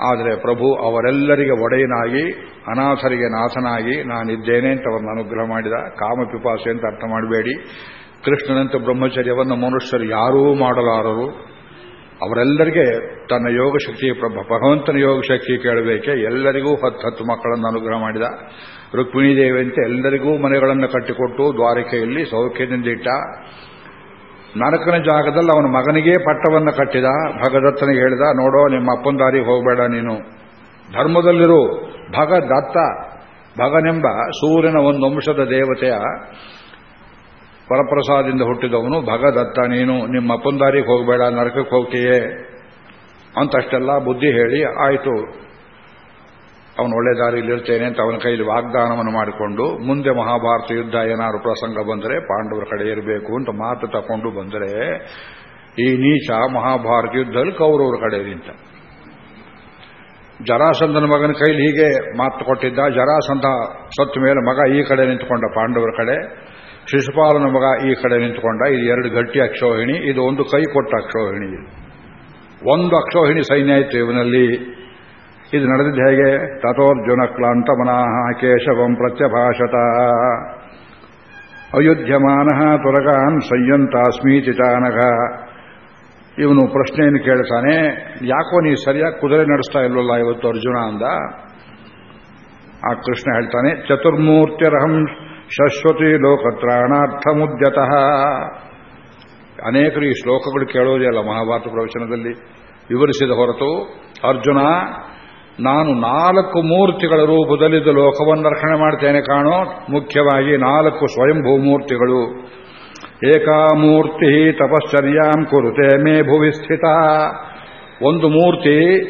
ಆದರೆ ಪ್ರಭು ಅವರೆಲ್ಲರಿಗೆ ಒಡೆಯನಾಗಿ, ಅನಾಥರಿಗೆ ನಾಥನಾಗಿ ನಾನಿದ್ದೇನೆ ಅಂತ ಅವರನ್ನು ಅನುಗ್ರಹ ಮಾಡಿದ. ಕಾಮಪಿಪಾಸೆ ಅಂತ ಅರ್ಥ ಮಾಡಬೇಡಿ. ಕೃಷ್ಣನಂತ ಬ್ರಹ್ಮಚರ್ಯವನ್ನು ಮನುಷ್ಯರು ಯಾರೂ ಮಾಡಲಾರರು. ಅವರೆಲ್ಲರಿಗೆ ತನ್ನ ಯೋಗಶಕ್ತಿ ಭಗವಂತನ ಯೋಗಶಕ್ತಿ ಕೇಳಬೇಕೆ. ಎಲ್ಲರಿಗೂ ಹತ್ತು ಹತ್ತು ಮಕ್ಕಳನ್ನು ಅನುಗ್ರಹ ಮಾಡಿದ. ರುಕ್ಮಿಣಿ ದೇವಿಯಂತೆ ಎಲ್ಲರಿಗೂ ಮನೆಗಳನ್ನು ಕಟ್ಟಿಕೊಟ್ಟು ದ್ವಾರಕೆಯಲ್ಲಿ ಸೌಖ್ಯದಿಂದ ಇಟ್ಟ. ನರಕನ ಜಾಗದಲ್ಲಿ ಅವನ ಮಗನಿಗೆ ಪಟ್ಟವನ್ನು ಕಟ್ಟಿದ. ಭಗದತ್ತನಿಗೆ ಹೇಳಿದ, ನೋಡೋ, ನಿಮ್ಮ ಅಪ್ಪನ ದಾರಿಗೆ ಹೋಗಬೇಡ ನೀನು. ಧರ್ಮದಲ್ಲಿರು, ಭಗದತ್ತ, ಭಗನೆಂಬ ಸೂರ್ಯನ ಒಂದು ಅಂಶದ ದೇವತೆಯ ಪರಪ್ರಸಾದಿಂದ ಹುಟ್ಟಿದವನು ಭಗದತ್ತ ನೀನು. ನಿಮ್ಮ ಅಪ್ಪನ ದಾರಿಗೆ ಹೋಗಬೇಡ, ನರಕಕ್ಕೆ ಹೋಗ್ತೀಯೇ? ಅಂತಷ್ಟೆಲ್ಲ ಬುದ್ಧಿ ಹೇಳಿ, ಆಯಿತು. ಅವನು ಒಳ್ಳೆ ದಾರಿಯಲ್ಲಿರ್ತೇನೆ ಅಂತ ಅವನ ಕೈಯಲ್ಲಿ ವಾಗ್ದಾನವನ್ನು ಮಾಡಿಕೊಂಡು ಮುಂದೆ ಮಹಾಭಾರತ ಯುದ್ಧ ಏನಾದ್ರು ಪ್ರಸಂಗ ಬಂದರೆ ಪಾಂಡವರ ಕಡೆ ಇರಬೇಕು ಅಂತ ಮಾತು ತಕೊಂಡು ಬಂದರೆ ಈ ನೀಚ ಮಹಾಭಾರತ ಯುದ್ಧದಲ್ಲಿ ಕೌರವರ ಕಡೆ ನಿಂತ. ಜರಾಸಂಧನ ಮಗನ ಕೈಲಿ ಹೀಗೆ ಮಾತು ಕೊಟ್ಟಿದ್ದ. ಜರಾಸಂಧ ಸತ್ತ ಮೇಲೆ ಮಗ ಈ ಕಡೆ ನಿಂತುಕೊಂಡ ಪಾಂಡವರ ಕಡೆ. ಶಿಶುಪಾಲನ ಮಗ ಈ ಕಡೆ ನಿಂತುಕೊಂಡ. ಇದು ಎರಡು ಗಟ್ಟಿ ಅಕ್ಷೋಹಿಣಿ, ಇದು ಒಂದು ಕೈ ಕೊಟ್ಟ ಅಕ್ಷೋಹಿಣಿ. ಒಂದು ಅಕ್ಷೋಹಿಣಿ ಸೈನ್ಯ ಇತ್ತು ಇವನಲ್ಲಿ. ಇದು ನಡೆದಿದ್ದು ಹೇಗೆ? ತಥೋರ್ಜುನ ಕ್ಲಾಂತ ಮನಃ ಕೇಶವಂ ಪ್ರತ್ಯಭಾಷತ. ಅಯುಧ್ಯಮಾನಃ ತುರಗಾನ್ ಸಂಯಂತಾಸ್ಮೀತಿ ಚಾನಘ ಇವನು ಪ್ರಶ್ನೆಯನ್ನು ಕೇಳ್ತಾನೆ, ಯಾಕೋ ನೀ ಸರಿಯಾಗಿ ಕುದುರೆ ನಡೆಸ್ತಾ ಇಲ್ವಲ್ಲ ಇವತ್ತು ಅರ್ಜುನ ಅಂದ. ಆ ಕೃಷ್ಣ ಹೇಳ್ತಾನೆ ಚತುರ್ಮೂರ್ತಿರಹಂ ಶಶ್ವತಿ ಲೋಕತ್ರಾಣಾರ್ಥಮುದ್ಯತಃ. ಅನೇಕರು ಈ ಶ್ಲೋಕಗಳು ಕೇಳೋದೇ ಅಲ್ಲ ಮಹಾಭಾರತ ಪ್ರವಚನದಲ್ಲಿ. ವಿವರಿಸಿದ ಹೊರತು ಅರ್ಜುನ ನಾನು ನಾಲ್ಕು ಮೂರ್ತಿಗಳ ರೂಪದಲ್ಲಿದ್ದ ಲೋಕವನ್ನು ರಕ್ಷಣೆ ಮಾಡ್ತೇನೆ ಕಾಣೋ, ಮುಖ್ಯವಾಗಿ ನಾಲ್ಕು ಸ್ವಯಂಭೂ ಮೂರ್ತಿಗಳು. ಏಕಾಮೂರ್ತಿ ತಪಶ್ಚರ್ಯಾಂ ಕುರುತೆ ಮೇ ಭುವಿ ಸ್ಥಿತ. ಒಂದು ಮೂರ್ತಿ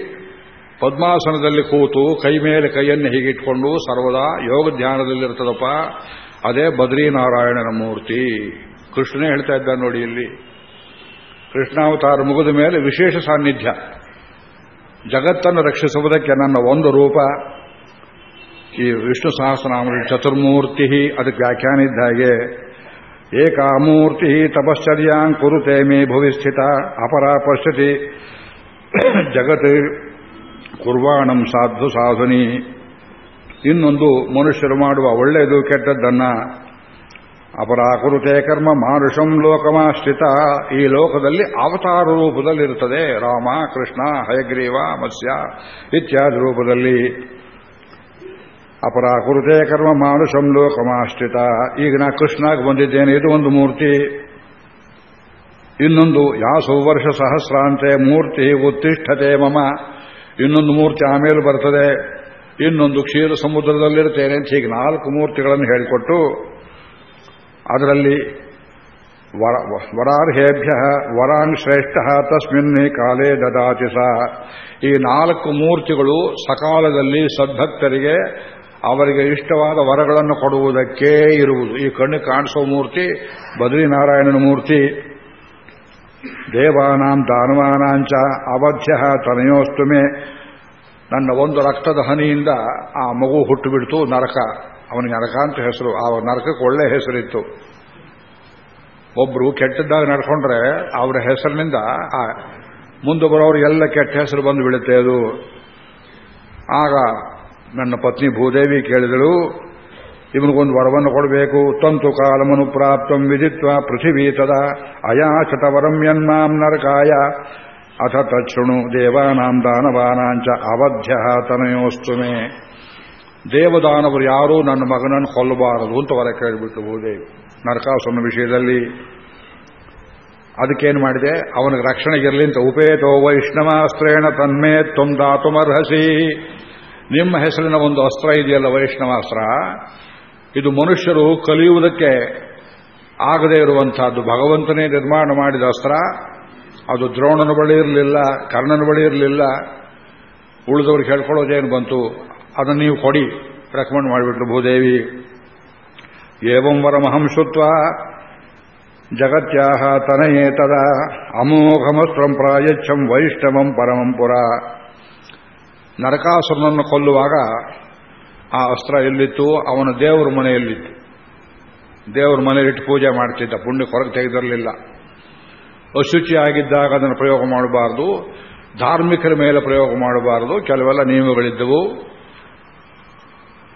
ಪದ್ಮಾಸನದಲ್ಲಿ ಕೂತು ಕೈ ಮೇಲೆ ಕೈಯನ್ನು ಹೀಗಿಟ್ಕೊಂಡು ಸರ್ವದಾ ಯೋಗ ಧ್ಯಾನದಲ್ಲಿರ್ತದಪ್ಪ. ಅದೇ ಬದ್ರೀನಾರಾಯಣನ ಮೂರ್ತಿ. ಕೃಷ್ಣನೇ ಹೇಳ್ತಾ ಇದ್ದ ನೋಡಿ ಇಲ್ಲಿ. ಕೃಷ್ಣಾವತಾರ ಮುಗಿದ ಮೇಲೆ ವಿಶೇಷ ಸಾನ್ನಿಧ್ಯ. ಜಗತ್ತನ್ನು ರಕ್ಷಿಸುವುದಕ್ಕೆ ನನ್ನ ಒಂದು ರೂಪ. ಈ ವಿಷ್ಣು ಸಹಸ್ರನಾಮ ಚತುರ್ಮೂರ್ತಿ ಅದಕ್ಕೆ ವ್ಯಾಖ್ಯಾನ ಇದ್ದ ಹಾಗೆ. ಏಕಾಮೂರ್ತಿ ತಪಶ್ಚರ್ಯಾಂ ಕುರುತೆ ಮೇ ಭುವಿ ಸ್ಥಿತ ಅಪರ ಪಶ್ಯತಿ. ಜಗತ್ ಕುರ್ವಾಣಂ ಸಾಧು ಸಾಧುನಿ. ಇನ್ನೊಂದು ಮನುಷ್ಯರು ಮಾಡುವ ಒಳ್ಳೆಯದು ಕೆಟ್ಟದ್ದನ್ನ ಅಪರಾಕುರುತೆ ಕರ್ಮ ಮಾನುಷಂ ಲೋಕಮಾಶ್ರಿತ. ಈ ಲೋಕದಲ್ಲಿ ಅವತಾರ ರೂಪದಲ್ಲಿರುತ್ತದೆ. ರಾಮ, ಕೃಷ್ಣ, ಹಯಗ್ರೀವ, ಮತ್ಸ್ಯ ಇತ್ಯಾದಿ ರೂಪದಲ್ಲಿ. ಅಪರಾಕುರುತೆ ಕರ್ಮ ಮಾನುಷಂ ಲೋಕಮಾಶ್ರಿತ. ಈಗ ನಾ ಕೃಷ್ಣಾಗ ಬಂದಿದ್ದೇನೆ. ಇದು ಒಂದು ಮೂರ್ತಿ. ಇನ್ನೊಂದು ಯಾಸು ವರ್ಷ ಸಹಸ್ರಾಂತೆ ಮೂರ್ತಿ ಉತ್ತಿಷ್ಠತೆ ಮಮ. ಇನ್ನೊಂದು ಮೂರ್ತಿ ಆಮೇಲೆ ಬರ್ತದೆ. ಇನ್ನೊಂದು ಕ್ಷೀರ ಸಮುದ್ರದಲ್ಲಿರುತ್ತೇನೆ ಅಂತ ಹೀಗೆ ನಾಲ್ಕು ಮೂರ್ತಿಗಳನ್ನು ಹೇಳಿಕೊಟ್ಟು ಅದರಲ್ಲಿ ವರಾರ್ಹೇಭ್ಯ ವರಾನ್ ಶ್ರೇಷ್ಠ ತಸ್ಮಿನ್ ಕಾಲೇ ದದಾತಿ ಸಹ ಈ ನಾಲ್ಕು ಮೂರ್ತಿಗಳು ಸಕಾಲದಲ್ಲಿ ಸದ್ಭಕ್ತರಿಗೆ ಅವರಿಗೆ ಇಷ್ಟವಾದ ವರಗಳನ್ನು ಕೊಡುವುದಕ್ಕೇ ಇರುವುದು. ಈ ಕಣ್ಣು ಕಾಣಿಸೋ ಮೂರ್ತಿ, ಬದ್ರಿನಾರಾಯಣನ ಮೂರ್ತಿ. ದೇವಾನಾಂ ದಾನವಾನಾಂಚ ಅವಧ್ಯ ತನಯೋಸ್ತುಮೆ. ನನ್ನ ಒಂದು ರಕ್ತದ ಹನಿಯಿಂದ ಆ ಮಗು ಹುಟ್ಟು ಬಿಡ್ತು ನರಕ. ಅವನಿಗೆ ನರಕ ಅಂತ ಹೆಸರು. ಆ ನರಕಕ್ಕೆ ಒಳ್ಳೆ ಹೆಸರಿತ್ತು. ಒಬ್ರು ಕೆಟ್ಟದ್ದಾಗ ನಡ್ಕೊಂಡ್ರೆ ಅವರ ಹೆಸರಿನಿಂದ ಆ ಮುಂದೆ ಬರೋರಿಗೆಲ್ಲ ಕೆಟ್ಟ ಹೆಸರು ಬಂದು ಬಿಡುತ್ತೆ ಅದು. ಆಗ ನನ್ನ ಪತ್ನಿ ಭೂದೇವಿ ಕೇಳಿದಳು, ಇವನಿಗೊಂದು ವರವನ್ನು ಕೊಡಬೇಕು. ತಂತು ಕಾಲಮನು ಪ್ರಾಪ್ತಂ ವಿಧಿತ್ವ ಪೃಥಿವೀತದ ಅಯಾಚತ ವರಂ ಯನ್ಮಾಂ ನರಕಾಯ. ಅಥ ತಕ್ಷಣು ದೇವಾನಾಂ ದಾನವಾನಾಂಚ ಅವಧ್ಯ ತನಯೋಸ್ತುಮೆ ದೇವದಾನವರು ಯಾರೂ ನನ್ನ ಮಗನನ್ನು ಕೊಲ್ಲಬಾರದು ಅಂತ ವರ ಕೇಳಿಬಿಟ್ಟು ಭೂದೇವಿ ನರಕಾಸುರನ ವಿಷಯದಲ್ಲಿ. ಅದಕ್ಕೇನು ಮಾಡಿದೆ? ಅವನಿಗೆ ರಕ್ಷಣೆಗಿರಲಿ ಅಂತ ಉಪೇತೋ ವೈಷ್ಣವಾಸ್ತ್ರೇಣ ತನ್ಮೇ ದಾತುಮರ್ಹಸಿ। ನಿಮ್ಮ ಹೆಸರಿನ ಒಂದು ಅಸ್ತ್ರ ಇದೆಯಲ್ಲ ವೈಷ್ಣವಾಸ್ತ್ರ? ಇದು ಮನುಷ್ಯರು ಕಲಿಯುವುದಕ್ಕೆ ಆಗದೇ ಇರುವಂತಹದ್ದು ಭಗವಂತನೇ ನಿರ್ಮಾಣ ಮಾಡಿದ ಅಸ್ತ್ರ. ಅದು ದ್ರೋಣನ ಬಳಿ ಇರಲಿಲ್ಲ, ಕರ್ಣನ ಬಳಿ ಇರಲಿಲ್ಲ ಉಳಿದವ್ರಿಗೆ ಹೇಳ್ಕೊಳ್ಳೋದೇನು ಬಂತು? ಅದನ್ನು ನೀವು ಕೊಡಿ ರೆಕಮೆಂಡ್ ಮಾಡಿಬಿಟ್ರು ಭೂದೇವಿ. ಏವಂ ವರಮಹಂ ಜಗತ್ಯಾಹ ತನಯೇತದ ಅಮೋಘಮಸ್ತ್ರಂ ಪ್ರಾಯಚ್ಛಂ ವೈಷ್ಣವಂ ಪರಮಂಪುರ ನರಕಾಸುರನನ್ನು ಕೊಲ್ಲುವಾಗ ಆ ಅಸ್ತ್ರ ಎಲ್ಲಿತ್ತು? ಅವನ ದೇವರ ಮನೆಯಲ್ಲಿತ್ತು. ದೇವರ ಮನೆಯಲ್ಲಿಟ್ಟು ಪೂಜೆ ಮಾಡ್ತಿದ್ದ, ಪುಣ್ಯ ಹೊರಗೆ ತೆಗೆದಿರಲಿಲ್ಲ. ಅಶುಚಿ ಆಗಿದ್ದಾಗ ಅದನ್ನು ಪ್ರಯೋಗ ಮಾಡಬಾರದು. ಧಾರ್ಮಿಕರ ಮೇಲೆ ಪ್ರಯೋಗ ಮಾಡಬಾರದು. ಕೆಲವೆಲ್ಲ ನಿಯಮಗಳಿದ್ದವು.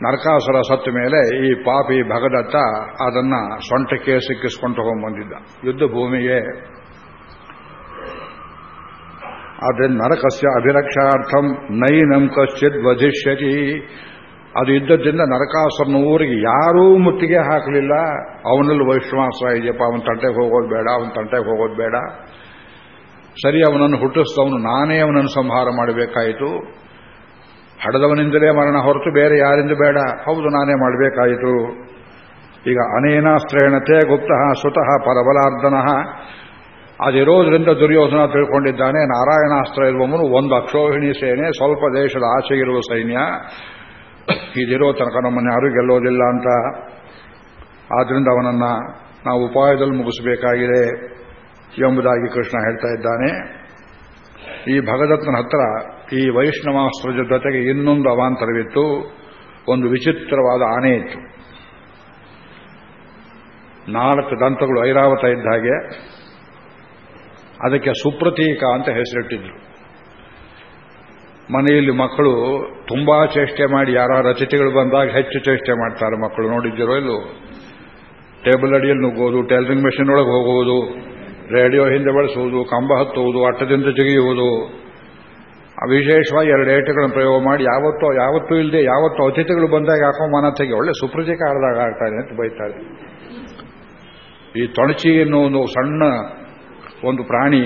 ನರಕಾಸುರ ಸತ್ತ ಮೇಲೆ ಈ ಪಾಪಿ ಭಗದತ್ತ ಅದನ್ನ ಸೊಂಟಕ್ಕೆ ಸಿಕ್ಕಿಸಿಕೊಂಡು ತಗೊಂಡ್ಬಂದಿದ್ದ ಯುದ್ಧ ಭೂಮಿಗೆ ಆದ್ರೆ ನರಕಸ್ಯ ಅಭಿರಕ್ಷಾರ್ಥಂ ನೈನಂ ಕಶ್ಚಿತ್ ವಧಿಷ್ಯತಿ ಅದು ಇದ್ದದ್ದಿಂದ ನರಕಾಸುರನ ಊರಿಗೆ ಯಾರೂ ಮುತ್ತಿಗೆ ಹಾಕಲಿಲ್ಲ. ಅವನಲ್ಲಿ ವೈಶ್ವಾಸ ಇದೆಯಪ್ಪ, ಅವನ ತಂಟೆಗೆ ಹೋಗೋದು ಬೇಡ, ಅವನ ತಂಟೆಗೆ ಹೋಗೋದು ಬೇಡ. ಸರಿ, ಅವನನ್ನು ಹುಟ್ಟಿಸಿದವನು ನಾನೇ ಅವನನ್ನು ಸಂಹಾರ ಮಾಡಬೇಕಾಯಿತು. ಹಡದವನಿಂದಲೇ ಮರಣ ಹೊರತು ಬೇರೆ ಯಾರಿಂದ ಬೇಡ. ಹೌದು, ನಾನೇ ಮಾಡಬೇಕಾಯಿತು. ಈಗ ಅನೇನಾಸ್ತ್ರೇಣತೆ ಗುಪ್ತ ಸುತಃ ಪರಬಲಾರ್ಧನಃ. ಅದಿರೋದ್ರಿಂದ ದುರ್ಯೋಧನ ತಿಳ್ಕೊಂಡಿದ್ದಾನೆ ನಾರಾಯಣಾಸ್ತ್ರ ಇರುವವನು ಒಂದು ಅಕ್ಷೋಹಿಣಿ ಸೇನೆ, ಸ್ವಲ್ಪ ದೇಶದ ಆಚೆಗಿರುವ ಸೈನ್ಯ. ಇದಿರೋ ತನಕ ನಮ್ಮನ್ನು ಯಾರೂ ಗೆಲ್ಲೋದಿಲ್ಲ ಅಂತ. ಆದ್ರಿಂದ ಅವನನ್ನ ನಾವು ಉಪಾಯದಲ್ಲಿ ಮುಗಿಸಬೇಕಾಗಿದೆ ಎಂಬುದಾಗಿ ಕೃಷ್ಣ ಹೇಳ್ತಾ ಇದ್ದಾನೆ. ಈ ಭಗದತ್ತನ ಹತ್ರ ಈ ವೈಷ್ಣವಾಸ್ತ್ರದ ಜೊತೆಗೆ ಇನ್ನೊಂದು ಅವಾಂತರವಿತ್ತು. ಒಂದು ವಿಚಿತ್ರವಾದ ಆನೆ ಇತ್ತು. ನಾಲ್ಕು ದಂತಗಳು ಐರಾವತ ಇದ್ದ ಹಾಗೆ ಅದಕ್ಕೆ ಸುಪ್ರತೀಕ ಅಂತ ಹೆಸರಿಟ್ಟಿದ್ರು. ಮನೆಯಲ್ಲಿ ಮಕ್ಕಳು ತುಂಬಾ ಚೇಷ್ಟೆ ಮಾಡಿ ಯಾರ ಅತಿಥಿಗಳು ಬಂದಾಗ ಹೆಚ್ಚು ಚೇಷ್ಟೆ ಮಾಡ್ತಾರೆ ಮಕ್ಕಳು. ನೋಡಿದ್ದೀರೋ ಇಲ್ಲೋ? ಟೇಬಲ್ ಅಡಿಯಲ್ಲಿ ನುಗ್ಗೋದು, ಟೈಲರಿಂಗ್ ಮೆಷಿನ್ ಒಳಗೆ ಹೋಗುವುದು, ರೇಡಿಯೋ ಹಿಂದೆ ಬಳಸುವುದು, ಕಂಬ ಹತ್ತುವುದು, ಅಟ್ಟದಿಂದ ಜಿಗಿಯುವುದು. ವಿಶೇಷವಾಗಿ ಎರಡು ಏಟುಗಳನ್ನು ಪ್ರಯೋಗ ಮಾಡಿ, ಯಾವತ್ತೋ, ಯಾವತ್ತೂ ಇಲ್ಲದೆ ಯಾವತ್ತೋ ಅತಿಥಿಗಳು ಬಂದಾಗ ಯಾಕೋ ಮನ ತೆಗೆ, ಒಳ್ಳೆ ಸುಪ್ರಜಿಕ ಆಡದಾಗ ಆಗ್ತಾನೆ ಅಂತ ಬೈತಾರೆ. ಈ ತೊಣಚಿ ಎನ್ನುವ ಒಂದು ಸಣ್ಣ ಒಂದು ಪ್ರಾಣಿ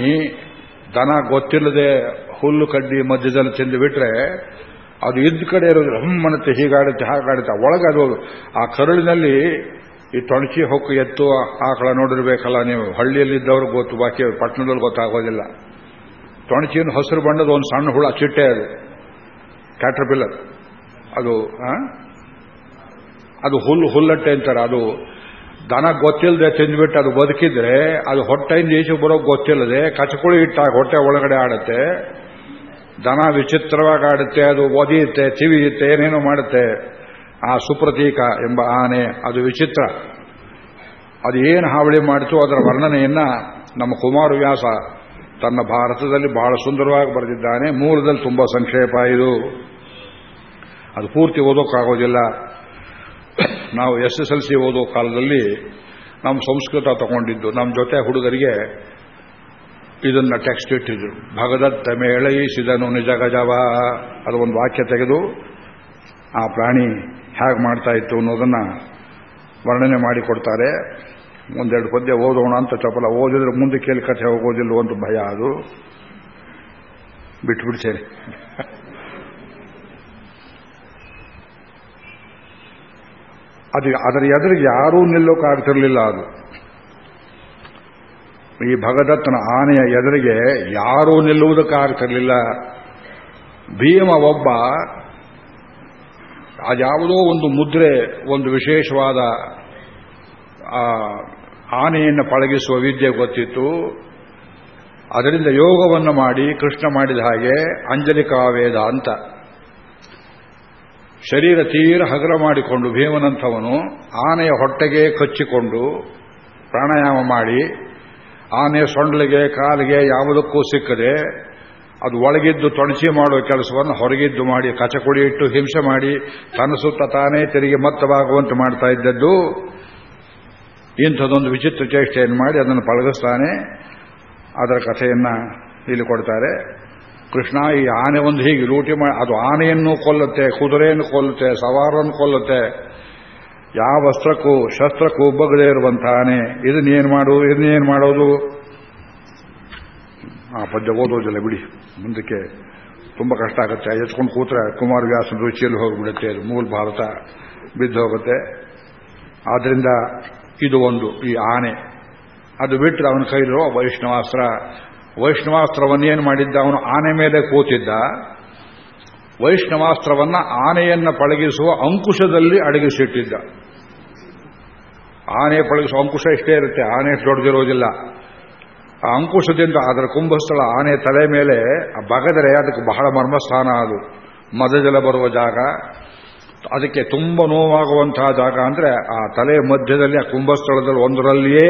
ದನ ಗೊತ್ತಿಲ್ಲದೆ ಹುಲ್ಲು ಕಡ್ಡಿ ಮಧ್ಯದಲ್ಲಿ ತಿಂದು ಬಿಟ್ರೆ ಅದು ಇದ್ದ ಕಡೆ ಇರೋದು ಹಮ್ಮನತ್ತೆ ಹೀಗಾಡುತ್ತೆ, ಹಾಗಾಡುತ್ತೆ. ಒಳಗೆ ಅದು ಆ ಕರುಳಿನಲ್ಲಿ ಈ ತೊಣಚಿ ಹೊಕ್ಕು ಎತ್ತು ಆಕಳ ನೋಡಿರ್ಬೇಕಲ್ಲ ನೀವು. ಹಳ್ಳಿಯಲ್ಲಿದ್ದವ್ರಿಗೆ ಗೊತ್ತು, ಬಾಕಿ ಪಟ್ಟಣದಲ್ಲಿ ಗೊತ್ತಾಗೋದಿಲ್ಲ. ತೊಣಚಿನ ಹಸಿರು ಬಣ್ಣದ ಒಂದು ಸಣ್ಣ ಹುಳ, ಚಿಟ್ಟೆ ಅದು. ಕ್ಯಾಟ್ರಪಿಲ್ಲರ್ ಅದು ಅದು ಹುಲ್ಲು, ಹುಲ್ಲಟ್ಟೆ ಅಂತಾರೆ. ಅದು ದನ ಗೊತ್ತಿಲ್ಲದೆ ತಿಂದ್ಬಿಟ್ಟು ಅದು ಬದುಕಿದ್ರೆ, ಅದು ಹೊಟ್ಟೆಯಿಂದ ಈಚೆ ಬರೋಕೆ ಗೊತ್ತಿಲ್ಲದೆ, ಕಚಕುಳಿ ಇಟ್ಟಾಗ ಹೊಟ್ಟೆ ಒಳಗಡೆ ಆಡುತ್ತೆ. ದನ ವಿಚಿತ್ರವಾಗಿ ಆಡುತ್ತೆ, ಅದು ಒದಿಯುತ್ತೆ ತಿವಿಯುತ್ತೆ, ಏನೇನೋ ಮಾಡುತ್ತೆ, ಆ ಸುಪ್ರತೀಕ ಎಂಬ ಆನೆ ಅದು ವಿಚಿತ್ರ. ಅದು ಏನು ಹಾವಳಿ ಮಾಡಿತು, ಅದರ ವರ್ಣನೆಯನ್ನ ನಮ್ಮ ಕುಮಾರವ್ಯಾಸ ತನ್ನ ಭಾರತದಲ್ಲಿ ಬಹಳ ಸುಂದರವಾಗಿ ಬರೆದಿದ್ದಾನೆ. ಮೂಲದಲ್ಲಿ ತುಂಬಾ ಸಂಕ್ಷೇಪ ಇದು. ಅದು ಪೂರ್ತಿ ಓದೋಕ್ಕಾಗೋದಿಲ್ಲ. ನಾವು ಎಸ್ ಎಸ್ ಎಲ್ ಸಿ ಓದೋ ಕಾಲದಲ್ಲಿ ನಮ್ಮ ಸಂಸ್ಕೃತ ತಗೊಂಡಿದ್ದು. ನಮ್ಮ ಜೊತೆ ಹುಡುಗರಿಗೆ ಇದನ್ನ ಟೆಕ್ಸ್ಟ್ ಇಟ್ಟಿದ್ರು. ಭಗದತ್ತ ಮೇಳೈಸಿದನು ನಿಜ ಗಜವ ಅದು ಒಂದು ವಾಕ್ಯ ತೆಗೆದು ಆ ಪ್ರಾಣಿ ಹೇಗೆ ಮಾಡ್ತಾ ಇತ್ತು ಅನ್ನೋದನ್ನ ವರ್ಣನೆ ಮಾಡಿಕೊಡ್ತಾರೆ ಒಂದೆರಡು ಪದ್ಯ ಓದೋಣ ಅಂತ ಚಪಲ ಓದಿದ್ರೆ ಮುಂದೆ ಕೇಳಿ ಕಥೆ ಹೋಗೋದಿಲ್ಲ ಒಂದು ಭಯ ಅದು. ಬಿಟ್ಬಿಡ್ತೇನೆ ಅದು ಅದರ ಎದುರಿಗೆ ಯಾರೂ ನಿಲ್ಲೋಕ್ಕಾಗ್ತಿರ್ಲಿಲ್ಲ ಅದು. ಈ ಭಗದತ್ತನ ಆನೆಯ ಎದುರಿಗೆ ಯಾರೂ ನಿಲ್ಲುವುದಕ್ಕಾಗ್ತಿರಲಿಲ್ಲ. ಭೀಮ ಒಬ್ಬ ಅದ್ಯಾವುದೋ ಒಂದು ಮುದ್ರೆ, ಒಂದು ವಿಶೇಷವಾದ ಆನೆಯನ್ನು ಪಳಗಿಸುವ ವಿದ್ಯೆ ಗೊತ್ತಿತ್ತು. ಅದರಿಂದ ಯೋಗವನ್ನು ಮಾಡಿ, ಕೃಷ್ಣ ಮಾಡಿದ ಹಾಗೆ ಅಂಜಲಿಕಾವೇದ ಅಂತ ಶರೀರ ತೀರ ಹಗರ ಮಾಡಿಕೊಂಡು ಭೀಮನಂಥವನು ಆನೆಯ ಹೊಟ್ಟೆಗೆ ಕಚ್ಚಿಕೊಂಡು ಪ್ರಾಣಾಯಾಮ ಮಾಡಿ ಆನೆಯ ಸೊಂಡಲಿಗೆ, ಕಾಲಿಗೆ ಯಾವುದಕ್ಕೂ ಸಿಕ್ಕದೆ, ಅದು ಒಳಗಿದ್ದು ತೊಣಚಿ ಮಾಡುವ ಕೆಲಸವನ್ನು ಹೊರಗಿದ್ದು ಮಾಡಿ ಕಚಕುಡಿ ಇಟ್ಟು ಹಿಂಸೆ ಮಾಡಿ, ತನ್ನ ಸುತ್ತ ತಾನೇ ತೆರಿಗೆ ಮತ್ತವಾಗುವಂತೆ ಮಾಡ್ತಾ ಇದ್ದದ್ದು. ಇಂಥದೊಂದು ವಿಚಿತ್ರ ಚೇಷ್ಟೆಯನ್ನು ಮಾಡಿ ಅದನ್ನು ಪಳಗಿಸ್ತಾನೆ. ಅದರ ಕಥೆಯನ್ನ ಇಲ್ಲಿ ಕೊಡ್ತಾರೆ. ಕೃಷ್ಣ, ಈ ಆನೆ ಒಂದು ಹೀಗೆ ಲೂಟಿ ಮಾಡಿ ಅದು ಆನೆಯನ್ನು ಕೊಲ್ಲುತ್ತೆ, ಕುದುರೆಯನ್ನು ಕೊಲ್ಲುತ್ತೆ ಸವಾರನ್ನು ಕೊಲ್ಲುತ್ತೆ. ಯಾವ ಅಸ್ತ್ರಕ್ಕೂ ಶಸ್ತ್ರಕ್ಕೂ ಬಗದೇ ಇರುವಂತಾನೆ. ಇದನ್ನೇನು ಮಾಡು ಇದನ್ನೇನು ಮಾಡೋದು. ಆ ಪದ್ಯ ಓದೋದಿಲ್ಲ ಬಿಡಿ. ಮುಂದಕ್ಕೆ ತುಂಬಾ ಕಷ್ಟ ಆಗುತ್ತೆ. ಎತ್ಕೊಂಡು ಕೂತ್ರೆ ಕುಮಾರವ್ಯಾಸನ ರುಚಿಯಲ್ಲಿ ಹೋಗಿಬಿಡುತ್ತೆ. ಅದು ಮೂಲ ಭಾರತ ಬಿದ್ದು ಹೋಗುತ್ತೆ. ಆದ್ದರಿಂದ ಇದು ಒಂದು, ಈ ಆನೆ. ಅದು ಬಿಟ್ಟರೆ ಅವನ ಕೈಲಿರೋ ವೈಷ್ಣವಾಸ್ತ್ರ. ವೈಷ್ಣವಾಸ್ತ್ರವನ್ನೇನು ಮಾಡಿದ್ದ? ಅವನು ಆನೆ ಮೇಲೆ ಕೂತಿದ್ದ. ವೈಷ್ಣವಾಸ್ತ್ರವನ್ನ ಆನೆಯನ್ನು ಪಳಗಿಸುವ ಅಂಕುಶದಲ್ಲಿ ಅಡಗಿಸಿಟ್ಟಿದ್ದ. ಆನೆ ಪಳಗಿಸುವ ಅಂಕುಶ ಇಷ್ಟೇ ಇರುತ್ತೆ, ಆನೆ ದೊಡ್ಡದಿರೋದಿಲ್ಲ. ಆ ಅಂಕುಶದಿಂದ, ಅದರ ಕುಂಭಸ್ಥಳ, ಆನೆ ತಲೆ ಮೇಲೆ ಬಗದರೆ ಅದಕ್ಕೆ ಬಹಳ ಮರ್ಮಸ್ಥಾನ ಅದು. ಮದಜಲ ಬರುವ ಜಾಗ, ಅದಕ್ಕೆ ತುಂಬ ನೋವಾಗುವಂತಹ ಜಾಗ ಅಂದ್ರೆ ಆ ತಲೆ ಮಧ್ಯದಲ್ಲಿ, ಆ ಕುಂಭಸ್ಥಳದಲ್ಲಿ ಒಂದರಲ್ಲಿಯೇ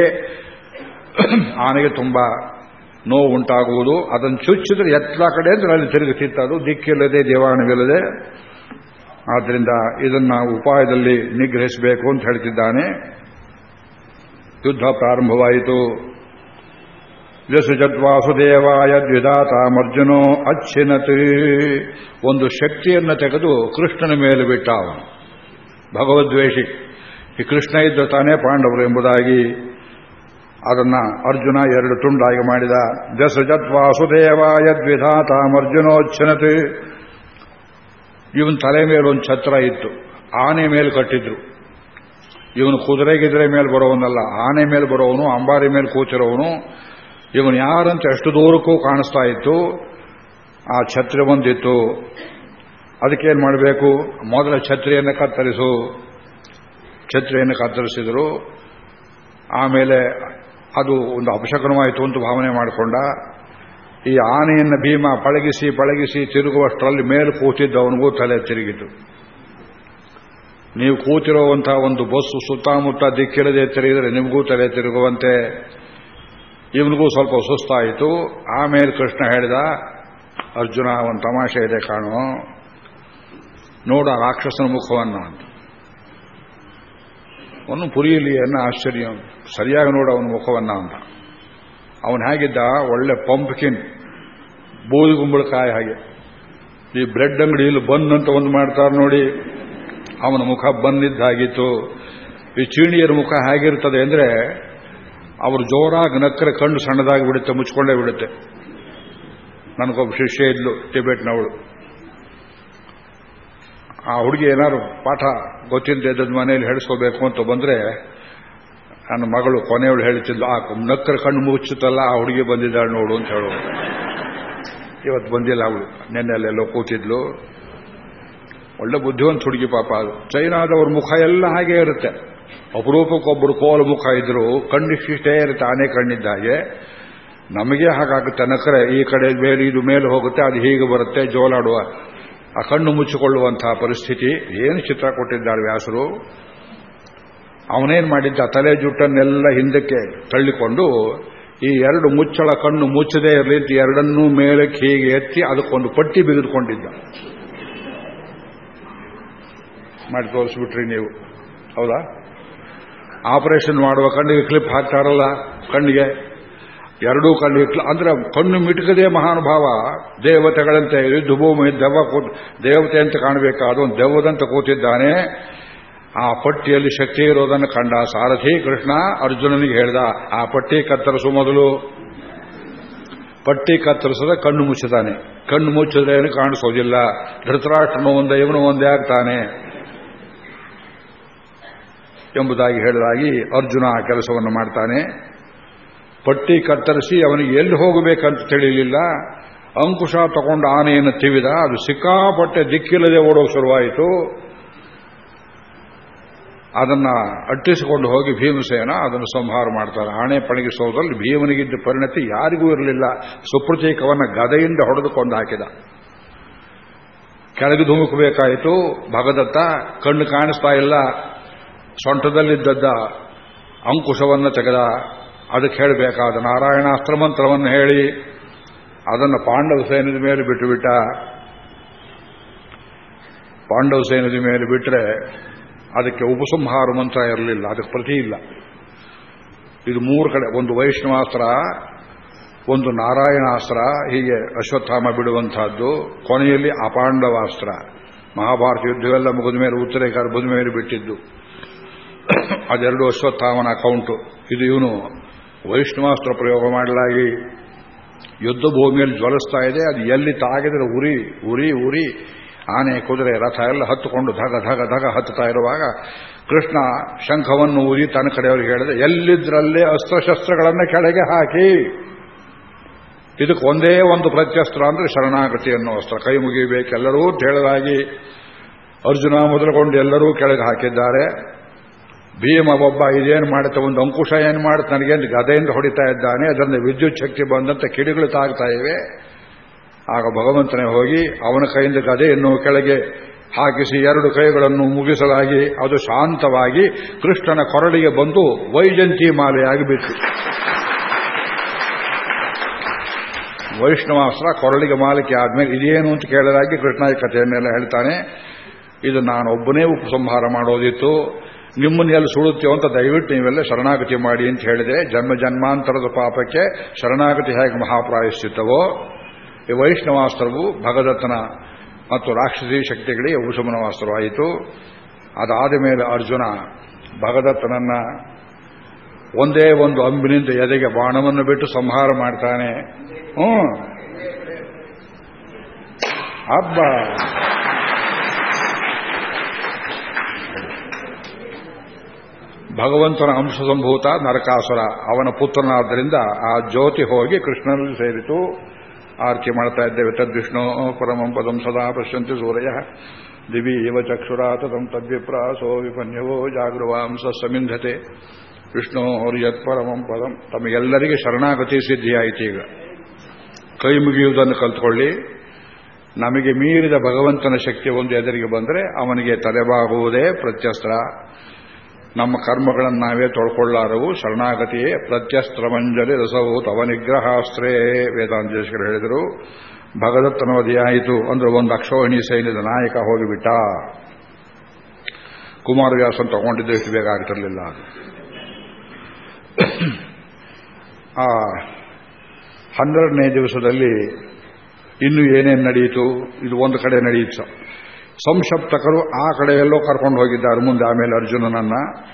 ಆನೆಗೆ ತುಂಬಾ ನೋವು ಉಂಟಾಗುವುದು ಅದನ್ನು ಚುಚ್ಚಿದ್ರೆ ಎತ್ತ ಕಡೆ ಅಂದ್ರೆ ಅಲ್ಲಿ ಅದು ದಿಕ್ಕಿಲ್ಲದೆ ದೇವಾಣವಿಲ್ಲದೆ ಆದ್ದರಿಂದ ಇದನ್ನ ಉಪಾಯದಲ್ಲಿ ನಿಗ್ರಹಿಸಬೇಕು ಅಂತ ಹೇಳ್ತಿದ್ದಾನೆ. ಯುದ್ಧ ಪ್ರಾರಂಭವಾಯಿತು. ವ್ಯಸುಜದ್ವಾಸುದೇವಾಯ ದ್ವಿಧಾತಾಮರ್ಜುನೋ ಅಚ್ಚಿನತಿ ಒಂದು ಶಕ್ತಿಯನ್ನು ತೆಗೆದು ಕೃಷ್ಣನ ಮೇಲೆ ಬಿಟ್ಟ ಅವನು. ಭಗವದ್ವೇಷಿ. ಈ ಕೃಷ್ಣ ಇದ್ದ ತಾನೇ ಪಾಂಡವರು ಎಂಬುದಾಗಿ ಅದನ್ನ ಅರ್ಜುನ ಎರಡು ತುಂಡಾಗಿ ಮಾಡಿದ. ವ್ಯಸಜದ್ವಾಸುದೇವಾಯ ದ್ವಿಧಾತಾಮರ್ಜುನೋಚ್ಛನತಿ ಇವನ್ ತಲೆ ಮೇಲೆ ಒಂದು ಛತ್ರ ಇತ್ತು. ಆನೆ ಮೇಲೆ ಕಟ್ಟಿದ್ರು. ಇವನು ಕುದುರೆಗಿದ್ರೆ ಮೇಲೆ ಬರೋವನಲ್ಲ, ಆನೆ ಮೇಲೆ ಬರೋವನು, ಅಂಬಾರಿ ಮೇಲೆ ಕೂತಿರೋವನು. ಇವನು ಯಾರಂತ ಎಷ್ಟು ದೂರಕ್ಕೂ ಕಾಣಿಸ್ತಾ ಇತ್ತು. ಆ ಛತ್ರಿ ಬಂದಿತ್ತು. ಅದಕ್ಕೇನು ಮಾಡಬೇಕು? ಮೊದಲ ಛತ್ರಿಯನ್ನು ಕತ್ತರಿಸು. ಛತ್ರಿಯನ್ನು ಕತ್ತರಿಸಿದರು. ಆಮೇಲೆ ಅದು ಒಂದು ಅಪಶಕನವಾಯಿತು ಅಂತ ಭಾವನೆ ಮಾಡಿಕೊಂಡ. ಈ ಆನೆಯನ್ನು ಭೀಮ ಪಳಗಿಸಿ ಪಳಗಿಸಿ ತಿರುಗುವಷ್ಟರಲ್ಲಿ ಮೇಲೆ ಕೂತಿದ್ದವನಿಗೂ ತಲೆ ತಿರುಗಿತು. ನೀವು ಕೂತಿರುವಂತಹ ಒಂದು ಬಸ್ಸು ಸುತ್ತಮುತ್ತ ದಿಕ್ಕಿಡದೆ ತಿರುಗಿದರೆ ನಿಮಗೂ ತಲೆ ತಿರುಗುವಂತೆ. ಇವನಿಗೂ ಸ್ವಲ್ಪ ಸುಸ್ತಾಯಿತು. ಆಮೇಲೆ ಕೃಷ್ಣ ಹೇಳಿದ, ಅರ್ಜುನ, ಒಂದು ತಮಾಷೆ ಇದೆ ಕಾಣು. ನೋಡ ರಾಕ್ಷಸನ ಮುಖವನ್ನು ಅಂತ. ಒಂದು ಪುರಿಯಲಿ ಅನ್ನೋ ಆಶ್ಚರ್ಯ ಸರಿಯಾಗಿ ನೋಡ ಅವನ ಮುಖವನ್ನ ಅಂತ. ಅವನು ಹೇಗಿದ್ದ? ಒಳ್ಳೆ ಪಂಪ್ಕಿನ್, ಬೂದಿ ಗುಂಬಳಕಾಯಿ ಹಾಗೆ. ಈ ಬ್ರೆಡ್ ಅಂಗಡಿಯಲ್ಲಿ ಬಂದ್ ಅಂತ ಒಂದು ಮಾಡ್ತಾರೆ ನೋಡಿ. ಅವನ ಮುಖ ಬಂದಿದ್ದಾಗಿತ್ತು ಈ ಚೀಣಿಯರ ಮುಖ ಹೇಗಿರ್ತದೆ ಅಂದ್ರೆ ಅವರು ಜೋರಾಗಿ ನಕ್ಕರೆ ಕಣ್ಣು ಸಣ್ಣದಾಗಿ ಬಿಡುತ್ತೆ, ಮುಚ್ಕೊಂಡೇ ಬಿಡುತ್ತೆ. ನನಗೊಬ್ಬ ಶಿಷ್ಯ ಇದ್ಲು, ಟಿಬೆಟ್ನವಳು. ಆ ಹುಡುಗಿ ಏನಾದ್ರು ಪಾಠ ಗೊತ್ತಿಲ್ಲದೆ ಇದ್ದದ ಮನೆಯಲ್ಲಿ ಹೇಳಿಸ್ಕೋಬೇಕು ಅಂತ ಬಂದ್ರೆ ನನ್ನ ಮಗಳು ಕೊನೆಯವಳು ಹೇಳ್ತಿದ್ಲು, ಆ ನಕ್ಕರ ಕಣ್ಣು ಮುಚ್ಚುತ್ತಲ್ಲ, ಆ ಹುಡುಗಿ ಬಂದಿದ್ದಾಳೆ ನೋಡು ಅಂತ ಹೇಳೋದು ಇವತ್ತು ಬಂದಿಲ್ಲ ಅವಳು. ನೆನ್ನೆಲ್ಲೆಲ್ಲೋ ಕೂತಿದ್ಲು. ಒಳ್ಳೆ ಬುದ್ಧಿವಂತ ಹುಡುಗಿ ಪಾಪ ಅದು. ಚೈನಾದವ್ರ ಮುಖ ಎಲ್ಲ ಹಾಗೆ ಇರುತ್ತೆ. ಅಪರೂಪಕ್ಕೊಬ್ಬರು ಕೋಲ ಮುಖ ಇದ್ರು ಕಣ್ಣಿಷ್ಟೇ ಇರುತ್ತೆ, ಆನೆ ಕಣ್ಣಿದ್ದ ಹಾಗೆ. ನಮಗೆ ಹಾಗಾಗುತ್ತೆ ನಕರೆ ಈ ಕಡೆ ಮೇಲೆ, ಇದು ಮೇಲೆ ಹೋಗುತ್ತೆ, ಅದು ಹೀಗೆ ಬರುತ್ತೆ, ಜೋಲಾಡುವ, ಆ ಕಣ್ಣು ಮುಚ್ಚಿಕೊಳ್ಳುವಂತಹ ಪರಿಸ್ಥಿತಿ. ಏನು ಚಿತ್ರ ಕೊಟ್ಟಿದ್ದಾರೆ ವ್ಯಾಸರು? ಅವನೇನ್ ಮಾಡಿದ್ದ? ತಲೆ ಜುಟ್ಟನ್ನೆಲ್ಲ ಹಿಂದಕ್ಕೆ ತಳ್ಳಿಕೊಂಡು ಈ ಎರಡು ಮುಚ್ಚಳ ಕಣ್ಣು ಮುಚ್ಚದೇ ಇರಲಿ ಅಂತ ಎರಡನ್ನೂ ಮೇಲಕ್ಕೆ ಹೀಗೆ ಎತ್ತಿ ಅದಕ್ಕೊಂದು ಪಟ್ಟಿ ಬಿಗಿದುಕೊಂಡಿದ್ದ. ಮಾಡಿ ತೋರಿಸ್ಬಿಟ್ರಿ ನೀವು. ಹೌದಾ? ಆಪರೇಷನ್ ಮಾಡುವ ಕಣ್ಣಿಗೆ ಕ್ಲಿಪ್ ಹಾಕ್ತಾರಲ್ಲ ಕಣ್ಣಿಗೆ? ಎರಡೂ ಕಣ್ಣು ಅಂದ್ರೆ ಕಣ್ಣು ಮಿಟುಕದೇ ಮಹಾನುಭಾವ. ದೇವತೆಗಳಂತೆ ಯುದ್ಧ ಭೂಮಿ ದೆವ್ವ ದೇವತೆ ಅಂತ ಕಾಣಬೇಕಾದ ಒಂದು ದೆವ್ವದಂತ ಕೂತಿದ್ದಾನೆ. ಆ ಪಟ್ಟಿಯಲ್ಲಿ ಶಕ್ತಿ ಇರೋದನ್ನು ಕಂಡ ಸಾರಥಿ ಕೃಷ್ಣ ಅರ್ಜುನನಿಗೆ ಹೇಳ್ದ, ಆ ಪಟ್ಟಿ ಕತ್ತರಿಸು ಮೊದಲು. ಪಟ್ಟಿ ಕತ್ತರಿಸದ ಕಣ್ಣು ಮುಚ್ಚಿದಾನೆ ಕಣ್ಣು ಮುಚ್ಚಿದ್ರೆ ಏನು ಕಾಣಿಸೋದಿಲ್ಲ. ಧೃತರಾಷ್ಟ್ರನು ಒಂದೇ, ಇವನು ಒಂದೇ ಆಗ್ತಾನೆ. ಎಂಬುದಾಗಿ ಹೇಳಿದಾಗಿ ಅರ್ಜುನ ಆ ಕೆಲಸವನ್ನು ಮಾಡ್ತಾನೆ. ಪಟ್ಟಿ ಕತ್ತರಿಸಿ ಅವನಿಗೆ ಎಲ್ಲಿ ಹೋಗಬೇಕಂತ ತಿಳಿಯಲಿಲ್ಲ ಅಂಕುಶ ತಗೊಂಡು ಆನೆಯನ್ನು ತಿವಿದ, ಅದು ಸಿಕ್ಕಾಪಟ್ಟೆ ದಿಕ್ಕಿಲ್ಲದೆ ಓಡೋಕೆ ಶುರುವಾಯಿತು. ಅದನ್ನ ಅಟ್ಟಿಸಿಕೊಂಡು ಹೋಗಿ ಭೀಮಸೇನ ಅದನ್ನು ಸಂಹಾರ ಮಾಡ್ತಾರೆ. ಆಣೆ ಪಣಗಿಸೋದ್ರಲ್ಲಿ ಭೀಮನಿಗಿದ್ದ ಪರಿಣತಿ ಯಾರಿಗೂ ಇರಲಿಲ್ಲ. ಸುಪ್ರತೀಕವನ್ನ ಗದೆಯಿಂದ ಹೊಡೆದುಕೊಂಡು ಹಾಕಿದ. ಕೆಳಗೆ ಧುಮುಕಬೇಕಾಯಿತು. ಭಗದತ್ತ ಕಣ್ಣು ಕಾಣಿಸ್ತಾ ಇಲ್ಲ. ಸೊಂಟದಲ್ಲಿದ್ದದ್ದ ಅಂಕುಶವನ್ನು ತೆಗೆದ. ಅದಕ್ಕೆ ಹೇಳಬೇಕಾದ ನಾರಾಯಣಾಸ್ತ್ರ ಮಂತ್ರವನ್ನು ಹೇಳಿ. ಅದನ್ನು ಪಾಂಡವ ಸೇನದ ಮೇಲೆ ಬಿಟ್ಟುಬಿಟ್ಟ. ಪಾಂಡವ ಸೇನದ ಮೇಲೆ ಬಿಟ್ಟರೆ ಅದಕ್ಕೆ ಉಪಸಂಹಾರ ಮಂತ್ರ ಇರಲಿಲ್ಲ, ಅದಕ್ಕೆ ಪ್ರತಿ ಇಲ್ಲ. ಇದು ಮೂರು ಕಡೆ, ಒಂದು ವೈಷ್ಣವಾಸ್ತ್ರ, ಒಂದು ನಾರಾಯಣಾಸ್ತ್ರ, ಹೀಗೆ ಅಶ್ವತ್ಥಾಮ ಬಿಡುವಂತಹದ್ದು ಕೊನೆಯಲ್ಲಿ ಅಪಾಂಡವಾಸ್ತ್ರ. ಮಹಾಭಾರತ ಯುದ್ಧವೆಲ್ಲ ಮುಗಿದ ಮೇಲೆ ಉತ್ತರೆ ಗರ್ಭದ ಮೇಲೆ ಬಿಟ್ಟಿದ್ದು. ಅದೆರಡು ಅಶ್ವತ್ಥಾಮನ ಅಕೌಂಟು ಇದು ಇವನು ವೈಷ್ಣವಾಸ್ತ್ರ ಪ್ರಯೋಗ ಮಾಡಲಾಗಿ. ಯುದ್ಧ ಭೂಮಿಯಲ್ಲಿ ಜ್ವಲಿಸ್ತಾ ಇದೆ, ಅದು ಎಲ್ಲಿ ತಾಗಿದ್ರೆ ಉರಿ ಉರಿ ಉರಿ. ಆನೆ, ಕುದುರೆ, ರಥ ಎಲ್ಲ ಹತ್ತುಕೊಂಡು ಧಗ ಧಗ ಧಗ ಹತ್ತುತ್ತಾ ಇರುವಾಗ ಕೃಷ್ಣ ಶಂಖವನ್ನು ಊದಿ ತನ್ನ ಕಡೆಯವರಿಗೆ ಹೇಳಿದೆ, ಎಲ್ಲಿದ್ರಲ್ಲೇ ಅಸ್ತ್ರಶಸ್ತ್ರಗಳನ್ನು ಕೆಳಗೆ ಹಾಕಿ? ಇದಕ್ಕೆ ಒಂದೇ ಒಂದು ಪ್ರತ್ಯಸ್ತ್ರ ಅಂದ್ರೆ ಶರಣಾಗತಿ ಅನ್ನೋ ಅಸ್ತ್ರ. ಕೈ ಮುಗಿಬೇಕೆಲ್ಲರೂ ಹೇಳಲಾಗಿ ಅರ್ಜುನ ಮೊದಲುಕೊಂಡು ಎಲ್ಲರೂ ಕೆಳಗೆ ಹಾಕಿದ್ದಾರೆ. ಭೀಮ ಒಬ್ಬ ಇದೇನು ಮಾಡುತ್ತೆ, ಒಂದು ಅಂಕುಶ ಏನು ಮಾಡುತ್ತೆ ನನಗೇನು ಗದೆಯಿಂದ ಹೊಡಿತಾ ಇದ್ದಾನೆ ಅದರಿಂದ ವಿದ್ಯುತ್ ಶಕ್ತಿ ಬಂದಂತೆ ಕಿಡಿಗಳು ತಾಗ್ತಾ ಇವೆ. ಆಗ ಭಗವಂತನೇ ಹೋಗಿ ಅವನ ಕೈಯಿಂದ ಗದೆಯನ್ನು ಕೆಳಗೆ ಹಾಕಿಸಿ ಎರಡು ಕೈಗಳನ್ನು ಮುಗಿಸಲಾಗಿ ಅದು ಶಾಂತವಾಗಿ ಕೃಷ್ಣನ ಕೊರಳಿಗೆ ಬಂದು ವೈಜಂತಿ ಮಾಲೆಯಾಗಿ ಬಿತ್ತು ವೈಷ್ಣವಾಸ್ತ್ರ ಕೊರಳಿಗೆ ಮಾಲಿಕೆ ಆದ್ಮೇಲೆ ಇದೇನು ಅಂತ ಕೇಳಲಾಗಿ ಕೃಷ್ಣ ಈ ಕಥೆಯನ್ನೆಲ್ಲ ಹೇಳ್ತಾನೆ, ಇದು ನಾನು ಒಬ್ಬನೇ ಉಪಸಂಹಾರ ಮಾಡೋದಿತ್ತು, ನಿಮ್ಮನ್ನ ಎಲ್ಲಿ ಸುಡುತ್ತೇವೆ ಅಂತ ದಯವಿಟ್ಟು ನೀವೆಲ್ಲ ಶರಣಾಗತಿ ಮಾಡಿ ಅಂತ ಹೇಳಿದೆ. ಜನ್ಮ ಜನ್ಮಾಂತರದ ಪಾಪಕ್ಕೆ ಶರಣಾಗತಿ ಹೇಗೆ ಮಹಾಪ್ರಾಯಿಸುತ್ತವೋ ವೈಷ್ಣವಾಸ್ತ್ರವು ಭಗದತ್ತನ ಮತ್ತು ರಾಕ್ಷಸಿ ಶಕ್ತಿಗಳಿಗೆ ಉಪಶಮನವಾಸ್ತ್ರವಾಯಿತು ಅದಾದ ಮೇಲೆ ಅರ್ಜುನ ಭಗದತ್ತನನ್ನ ಒಂದೇ ಒಂದು ಅಂಬಿನಿಂದ ಎದೆಗೆ ಬಾಣವನ್ನು ಬಿಟ್ಟು ಸಂಹಾರ ಮಾಡ್ತಾನೆ. ಹ್ಞೂ. ಹಬ್ಬ ಭಗವಂತನ ಅಂಶ ಸಂಭೂತ ನರಕಾಸುರ ಅವನ ಪುತ್ರನಾದ್ದರಿಂದ ಆ ಜ್ಯೋತಿ ಹೋಗಿ ಕೃಷ್ಣನಲ್ಲಿ ಸೇರಿತು. ಆರ್ಕೆ ಮಾಡ್ತಾ ಇದ್ದೇವೆ. ತದ್ವಿಷ್ಣು ಪರಮಂ ಪದಂ ಸದಾ ಪಶ್ಯಂತಿ ಸೂರ್ಯ. ದಿವಿ ಇವ ಚಕ್ಷುರಾತಂ ತದ್ವಿಪ್ರಾಸೋ ವಿಪನ್ಯವೋ ಜಾಗೃವಾಂಸ ಸಮಿಂಧತೆ ವಿಷ್ಣು ಯತ್ ಪರಮಂ ಪದಂ. ತಮಗೆಲ್ಲರಿಗೆ ಶರಣಾಗತಿ ಸಿದ್ಧಿಯಾಯಿತು ಈಗ. ಕೈ ಮುಗಿಯುವುದನ್ನು ಕಲ್ತ್ಕೊಳ್ಳಿ. ನಮಗೆ ಮೀರಿದ ಭಗವಂತನ ಶಕ್ತಿ ಒಂದು ಎದುರಿಗೆ ಬಂದರೆ ಅವನಿಗೆ ತಲೆಬಾಗುವುದೇ ಪ್ರತ್ಯಸ್ತ್ರ. ನಮ್ಮ ಕರ್ಮಗಳನ್ನು ನಾವೇ ತೊಳ್ಕೊಳ್ಳಾರವು ಶರಣಾಗತಿಯೇ ಪ್ರತ್ಯಸ್ತ್ರಮಂಜಲಿ ರಸವು ತವ ನಿಗ್ರಹಾಸ್ತ್ರೇ. ವೇದಾಂತೇಶ್ವರ ಹೇಳಿದರು. ಭಗದತ್ತನವಧಿಯಾಯಿತು ಅಂದ್ರೆ ಒಂದು ಅಕ್ಷೋಹಿಣಿ ಸೈನ್ಯದ ನಾಯಕ ಹೋಗಿಬಿಟ್ಟ. ಕುಮಾರವ್ಯಾಸನ್ ತಗೊಂಡಿದ್ದು ಎಷ್ಟು ಬೇಗ ಆಗ್ತಿರಲಿಲ್ಲ ಆ ಹನ್ನೆರಡನೇ ದಿವಸದಲ್ಲಿ ಇನ್ನು ಏನೇನು ನಡೆಯಿತು ಇದು ಒಂದು ಕಡೆ ನಡೆಯಿತು ಸಂಶಪ್ತಕರು ಆ ಕಡೆಯಲ್ಲೋ ಕರ್ಕೊಂಡು ಹೋಗಿದ್ದಾರೆ. ಮುಂದೆ ಆಮೇಲೆ ಅರ್ಜುನನನ್ನ.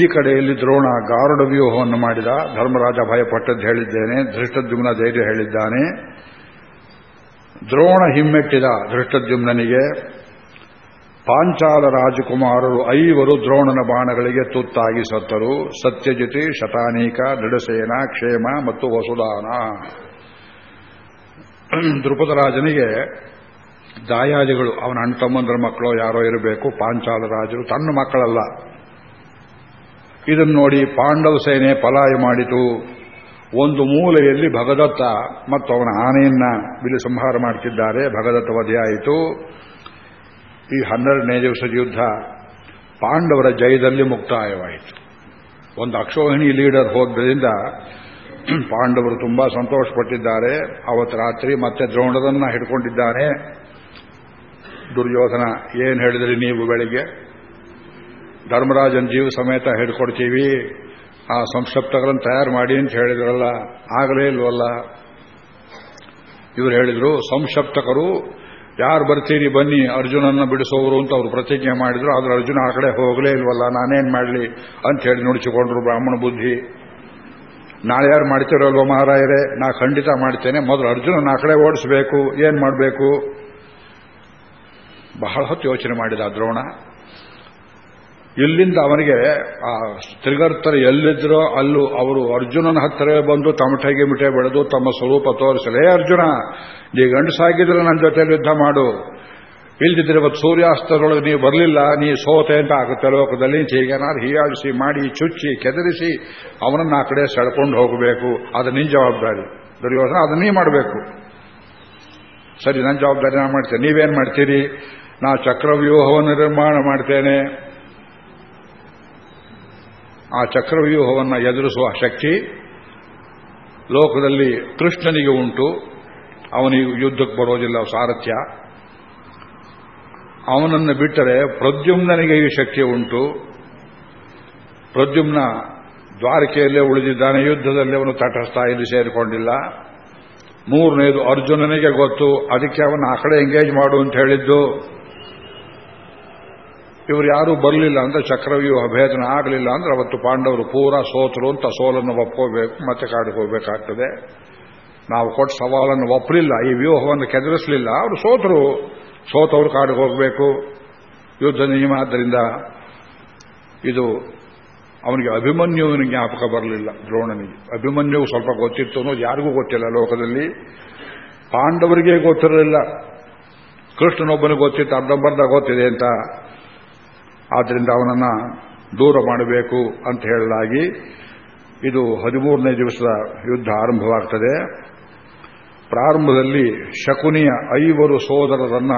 ಈ ಕಡೆಯಲ್ಲಿ ದ್ರೋಣ ಗಾರುಡ ವ್ಯೂಹವನ್ನು ಮಾಡಿದ. ಧರ್ಮರಾಜ ಭಯಪಟ್ಟದ್ದು ಹೇಳಿದ್ದೇನೆ. ಧೃಷ್ಟದ್ಯುಮ್ನ ಧೈರ್ಯ ಹೇಳಿದ್ದಾನೆ. ದ್ರೋಣ ಹಿಮ್ಮೆಟ್ಟಿದ ಧೃಷ್ಟದ್ಯುಮ್ನಿಗೆ ಪಾಂಚಾಲ ರಾಜಕುಮಾರರು ಐವರು ದ್ರೋಣನ ಬಾಣಗಳಿಗೆ ತುತ್ತಾಗಿ ಸತ್ತರು. ಸತ್ಯಜಿತಿ, ಶತಾನೀಕ, ದೃಢಸೇನ, ಕ್ಷೇಮ ಮತ್ತು ವಸುದಾನ. ರಾಜನಿಗೆ ದಾಯಾದಿಗಳು, ಅವನ ಅಣ್ಣ ತಮ್ಮಂದ್ರ ಮಕ್ಕಳು, ಯಾರೋ ಇರಬೇಕು, ಪಾಂಚಾಲ ರಾಜರು, ತನ್ನ ಮಕ್ಕಳಲ್ಲ. ಇದನ್ನು ನೋಡಿ ಪಾಂಡವ ಸೇನೆ ಪಲಾಯ ಮಾಡಿತು. ಒಂದು ಮೂಲೆಯಲ್ಲಿ ಭಗದತ್ತ ಮತ್ತು ಅವನ ಆನೆಯನ್ನ ಬಿಲಿ ಸಂಹಾರ ಮಾಡುತ್ತಿದ್ದಾರೆ ಭಗದತ್ತ ವಧೆಯಾಯಿತು ಈ ಹನ್ನೆರಡನೇ ದಿವಸದ ಯುದ್ಧ ಪಾಂಡವರ ಜಯದಲ್ಲಿ ಮುಕ್ತಾಯವಾಯಿತು. ಒಂದು ಅಕ್ಷೋಹಿಣಿ ಲೀಡರ್ ಹೋದ್ರಿಂದ ಪಾಂಡವರು ತುಂಬಾ ಸಂತೋಷಪಟ್ಟಿದ್ದಾರೆ. ಅವತ್ತು ರಾತ್ರಿ ಮತ್ತೆ ದ್ರೋಣದನ್ನ ಹಿಡ್ಕೊಂಡಿದ್ದಾನೆ. ದುರ್ಯೋಧನ ಏನು ಹೇಳಿದ್ರಿ ನೀವು ಬೆಳಿಗ್ಗೆ? ಧರ್ಮರಾಜನ್ ಜೀವ ಸಮೇತ ಹಿಡ್ಕೊಡ್ತೀವಿ ಆ ಸಂಕ್ಷಪ್ತಗಳನ್ನು ತಯಾರು ಮಾಡಿ ಅಂತ ಹೇಳಿದ್ರಲ್ಲ, ಆಗಲೇ ಇಲ್ವಲ್ಲ? ಇವರು ಹೇಳಿದ್ರು, ಸಂಕ್ಷಪ್ತಕರು, ಯಾರು ಬರ್ತೀರಿ ಬನ್ನಿ, ಅರ್ಜುನನ್ನ ಬಿಡಿಸೋರು ಅಂತ ಅವರು ಪ್ರತಿಜ್ಞೆ ಮಾಡಿದ್ರು. ಆದ್ರೆ ಅರ್ಜುನ ಆ ಕಡೆ ಹೋಗಲೇ ಇಲ್ವಲ್ಲ, ನಾನೇನ್ ಮಾಡಲಿ ಅಂತ ಹೇಳಿ ನುಡಿಸಿಕೊಂಡ್ರು ಬ್ರಾಹ್ಮಣ ಬುದ್ಧಿ. ನಾಳೆ ಯಾರು ಮಾಡ್ತಿರೋಲ್ವ ಮಹಾರಾಯರೇ? ನಾ ಖಂಡಿತ ಮಾಡ್ತೇನೆ. ಮೊದಲು ಅರ್ಜುನ ಆ ಕಡೆ ಓಡಿಸಬೇಕು. ಏನ್ ಮಾಡಬೇಕು? ಬಹಳ ಹೊತ್ತು ಯೋಚನೆ ಮಾಡಿದ ದ್ರೋಣ. ಇಲ್ಲಿಂದ ಅವನಿಗೆ ಆ ತ್ರಿಗರ್ತರು ಎಲ್ಲಿದ್ರೋ ಅಲ್ಲೂ ಅವರು ಅರ್ಜುನನ ಹತ್ತಿರ ಬಂದು ತಮಟೆಗೆ ಮಿಟೆ ಬೆಳೆದು ತಮ್ಮ ಸ್ವರೂಪ ತೋರಿಸಲೇ ಅರ್ಜುನ, ನೀ ಗಂಡಸಾಗಿದ್ರೆ ನನ್ನ ಜೊತೆಯಲ್ಲಿ ಯುದ್ಧ ಮಾಡು. ಇಲ್ದಿದ್ರೆ ಇವತ್ತು ಸೂರ್ಯಾಸ್ತದೊಳಗೆ ನೀವು ಬರಲಿಲ್ಲ, ನೀ ಸೋತೆ ಅಂತ ಆಗುತ್ತೆ ಲೋಕದಲ್ಲಿ. ಹೀಗೇನಾದ್ರು ಹೀಯಾಳಿಸಿ, ಮಾಡಿ, ಚುಚ್ಚಿ, ಕೆದರಿಸಿ, ಅವನನ್ನ ಆ ಕಡೆ ಸೆಳ್ಕೊಂಡು ಹೋಗಬೇಕು. ಅದು ನಿನ್ನ ಜವಾಬ್ದಾರಿ. ದುರ್ಯೋಧನ ಅದನ್ನ ನೀ ಮಾಡಬೇಕು. ಸರಿ ನನ್ನ ಜವಾಬ್ದಾರಿ ನಾನು ಮಾಡ್ತೇನೆ. ನೀವೇನು ಮಾಡ್ತೀರಿ? ನಾ ಚಕ್ರವ್ಯೂಹವನ್ನು ನಿರ್ಮಾಣ ಮಾಡ್ತೇನೆ. ಆ ಚಕ್ರವ್ಯೂಹವನ್ನು ಎದುರಿಸುವ ಶಕ್ತಿ ಲೋಕದಲ್ಲಿ ಕೃಷ್ಣನಿಗೆ ಉಂಟು. ಅವನಿಗೆ ಯುದ್ಧಕ್ಕೆ ಬರೋದಿಲ್ಲ, ಸಾರಥ್ಯ. ಅವನನ್ನು ಬಿಟ್ಟರೆ ಪ್ರದ್ಯುಮ್ನನಿಗೆ ಈ ಶಕ್ತಿ ಉಂಟು. ಪ್ರದ್ಯುಮ್ನ ದ್ವಾರಕೆಯಲ್ಲೇ ಉಳಿದಿದ್ದಾನೆ, ಯುದ್ಧದಲ್ಲಿ ಅವನು ತಟಸ್ಥ ಇಲ್ಲಿ ಸೇರಿಕೊಂಡಿಲ್ಲ. ಮೂರನೇದು ಅರ್ಜುನನಿಗೆ ಗೊತ್ತು, ಅದಕ್ಕೆ ಅವನ ಆ ಕಡೆ ಎಂಗೇಜ್ ಮಾಡು ಅಂತ ಹೇಳಿದ್ದು. ಇವರು ಯಾರೂ ಬರಲಿಲ್ಲ ಅಂದ್ರೆ ಚಕ್ರವ್ಯೂಹ ಭೇದನ ಆಗಲಿಲ್ಲ ಅಂದ್ರೆ ಅವತ್ತು ಪಾಂಡವರು ಪೂರ ಸೋತರು ಅಂತ ಸೋಲನ್ನು ಒಪ್ಕೋಬೇಕು, ಮತ್ತೆ ಕಾಡಿಗೆ ಹೋಗಬೇಕಾಗ್ತದೆ. ನಾವು ಕೊಟ್ಟ ಸವಾಲನ್ನು ಒಪ್ಪಲಿಲ್ಲ ಈ ವ್ಯೂಹವನ್ನು ಕೆದರಿಸಲಿಲ್ಲ. ಅವರು ಸೋತರು. ಸೋತವರು ಕಾಡಿಗೆ ಹೋಗಬೇಕು. ಯುದ್ಧ ನಿಯಮ ಆದ್ದರಿಂದ ಇದು ಅವನಿಗೆ ಅಭಿಮನ್ಯುವಿನ ಜ್ಞಾಪಕ ಬರಲಿಲ್ಲ, ದ್ರೋಣನಿಗೆ. ಅಭಿಮನ್ಯು ಸ್ವಲ್ಪ ಗೊತ್ತಿತ್ತು ಅನ್ನೋದು ಯಾರಿಗೂ ಗೊತ್ತಿಲ್ಲ ಲೋಕದಲ್ಲಿ. ಪಾಂಡವರಿಗೆ ಗೊತ್ತಿರಲಿಲ್ಲ. ಕೃಷ್ಣನೊಬ್ಬನಿಗೆ ಗೊತ್ತಿತ್ತು, ಅರ್ಧಂಬರ್ಧ ಗೊತ್ತಿದೆ ಅಂತ. ಆದ್ದರಿಂದ ಅವನನ್ನು ದೂರ ಮಾಡಬೇಕು ಅಂತ ಹೇಳಲಾಗಿ ಇದು ಹದಿಮೂರನೇ ದಿವಸದ ಯುದ್ಧ ಆರಂಭವಾಗ್ತದೆ. ಪ್ರಾರಂಭದಲ್ಲಿ ಶಕುನಿಯ ಐವರು ಸೋದರರನ್ನ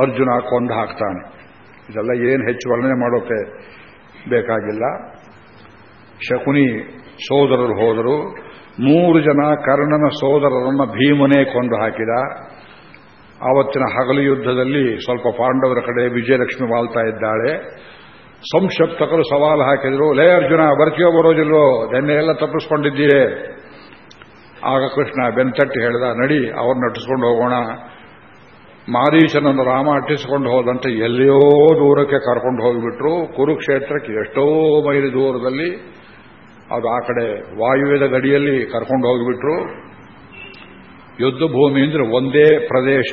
ಅರ್ಜುನ ಕೊಂದು ಹಾಕ್ತಾನೆ. ಇದೆಲ್ಲ ಏನು ಹೆಚ್ಚು ವರ್ಣನೆ ಮಾಡೋಕೆ ಬೇಕಾಗಿಲ್ಲ. ಶಕುನಿ ಸೋದರರು ಹೋದರು. ಮೂರು ಜನ ಕರ್ಣನ ಸೋದರರನ್ನ ಭೀಮನೇ ಕೊಂದು ಹಾಕಿದ. ಆವತ್ತಿನ ಹಗಲು ಯುದ್ಧದಲ್ಲಿ ಸ್ವಲ್ಪ ಪಾಂಡವರ ಕಡೆ ವಿಜಯಲಕ್ಷ್ಮಿ ವಾಲ್ತಾ ಇದ್ದಾಳೆ. ಸಂಶಪ್ತಕರು ಸವಾಲು ಹಾಕಿದ್ರು, ಲೇ ಅರ್ಜುನ, ಬರ್ತೀಯೋ ಬರೋದಿಲ್ವೋ? ನಿನ್ನೆ ಎಲ್ಲ ತಪ್ಪಿಸ್ಕೊಂಡಿದ್ದೀರಿ. ಆಗ ಕೃಷ್ಣ ಬೆನ್ತಟ್ಟಿ ಹೇಳಿದ, ನಡಿ ಅವ್ರನ್ನ ನಟಿಸ್ಕೊಂಡು ಹೋಗೋಣ. ಮಾರೀಶನನ್ನು ರಾಮ ಅಟ್ಟಿಸಿಕೊಂಡು ಹೋದಂತೆ ಎಲ್ಲಿಯೋ ದೂರಕ್ಕೆ ಕರ್ಕೊಂಡು ಹೋಗಿಬಿಟ್ರು. ಕುರುಕ್ಷೇತ್ರಕ್ಕೆ ಎಷ್ಟೋ ಮೈಲಿ ದೂರದಲ್ಲಿ ಅದು ಆ ಕಡೆ ವಾಯುವ್ಯದ ಗಡಿಯಲ್ಲಿ ಕರ್ಕೊಂಡು ಹೋಗಿಬಿಟ್ರು. ಯುದ್ಧ ಭೂಮಿ ಅಂದ್ರೆ ಒಂದೇ ಪ್ರದೇಶ,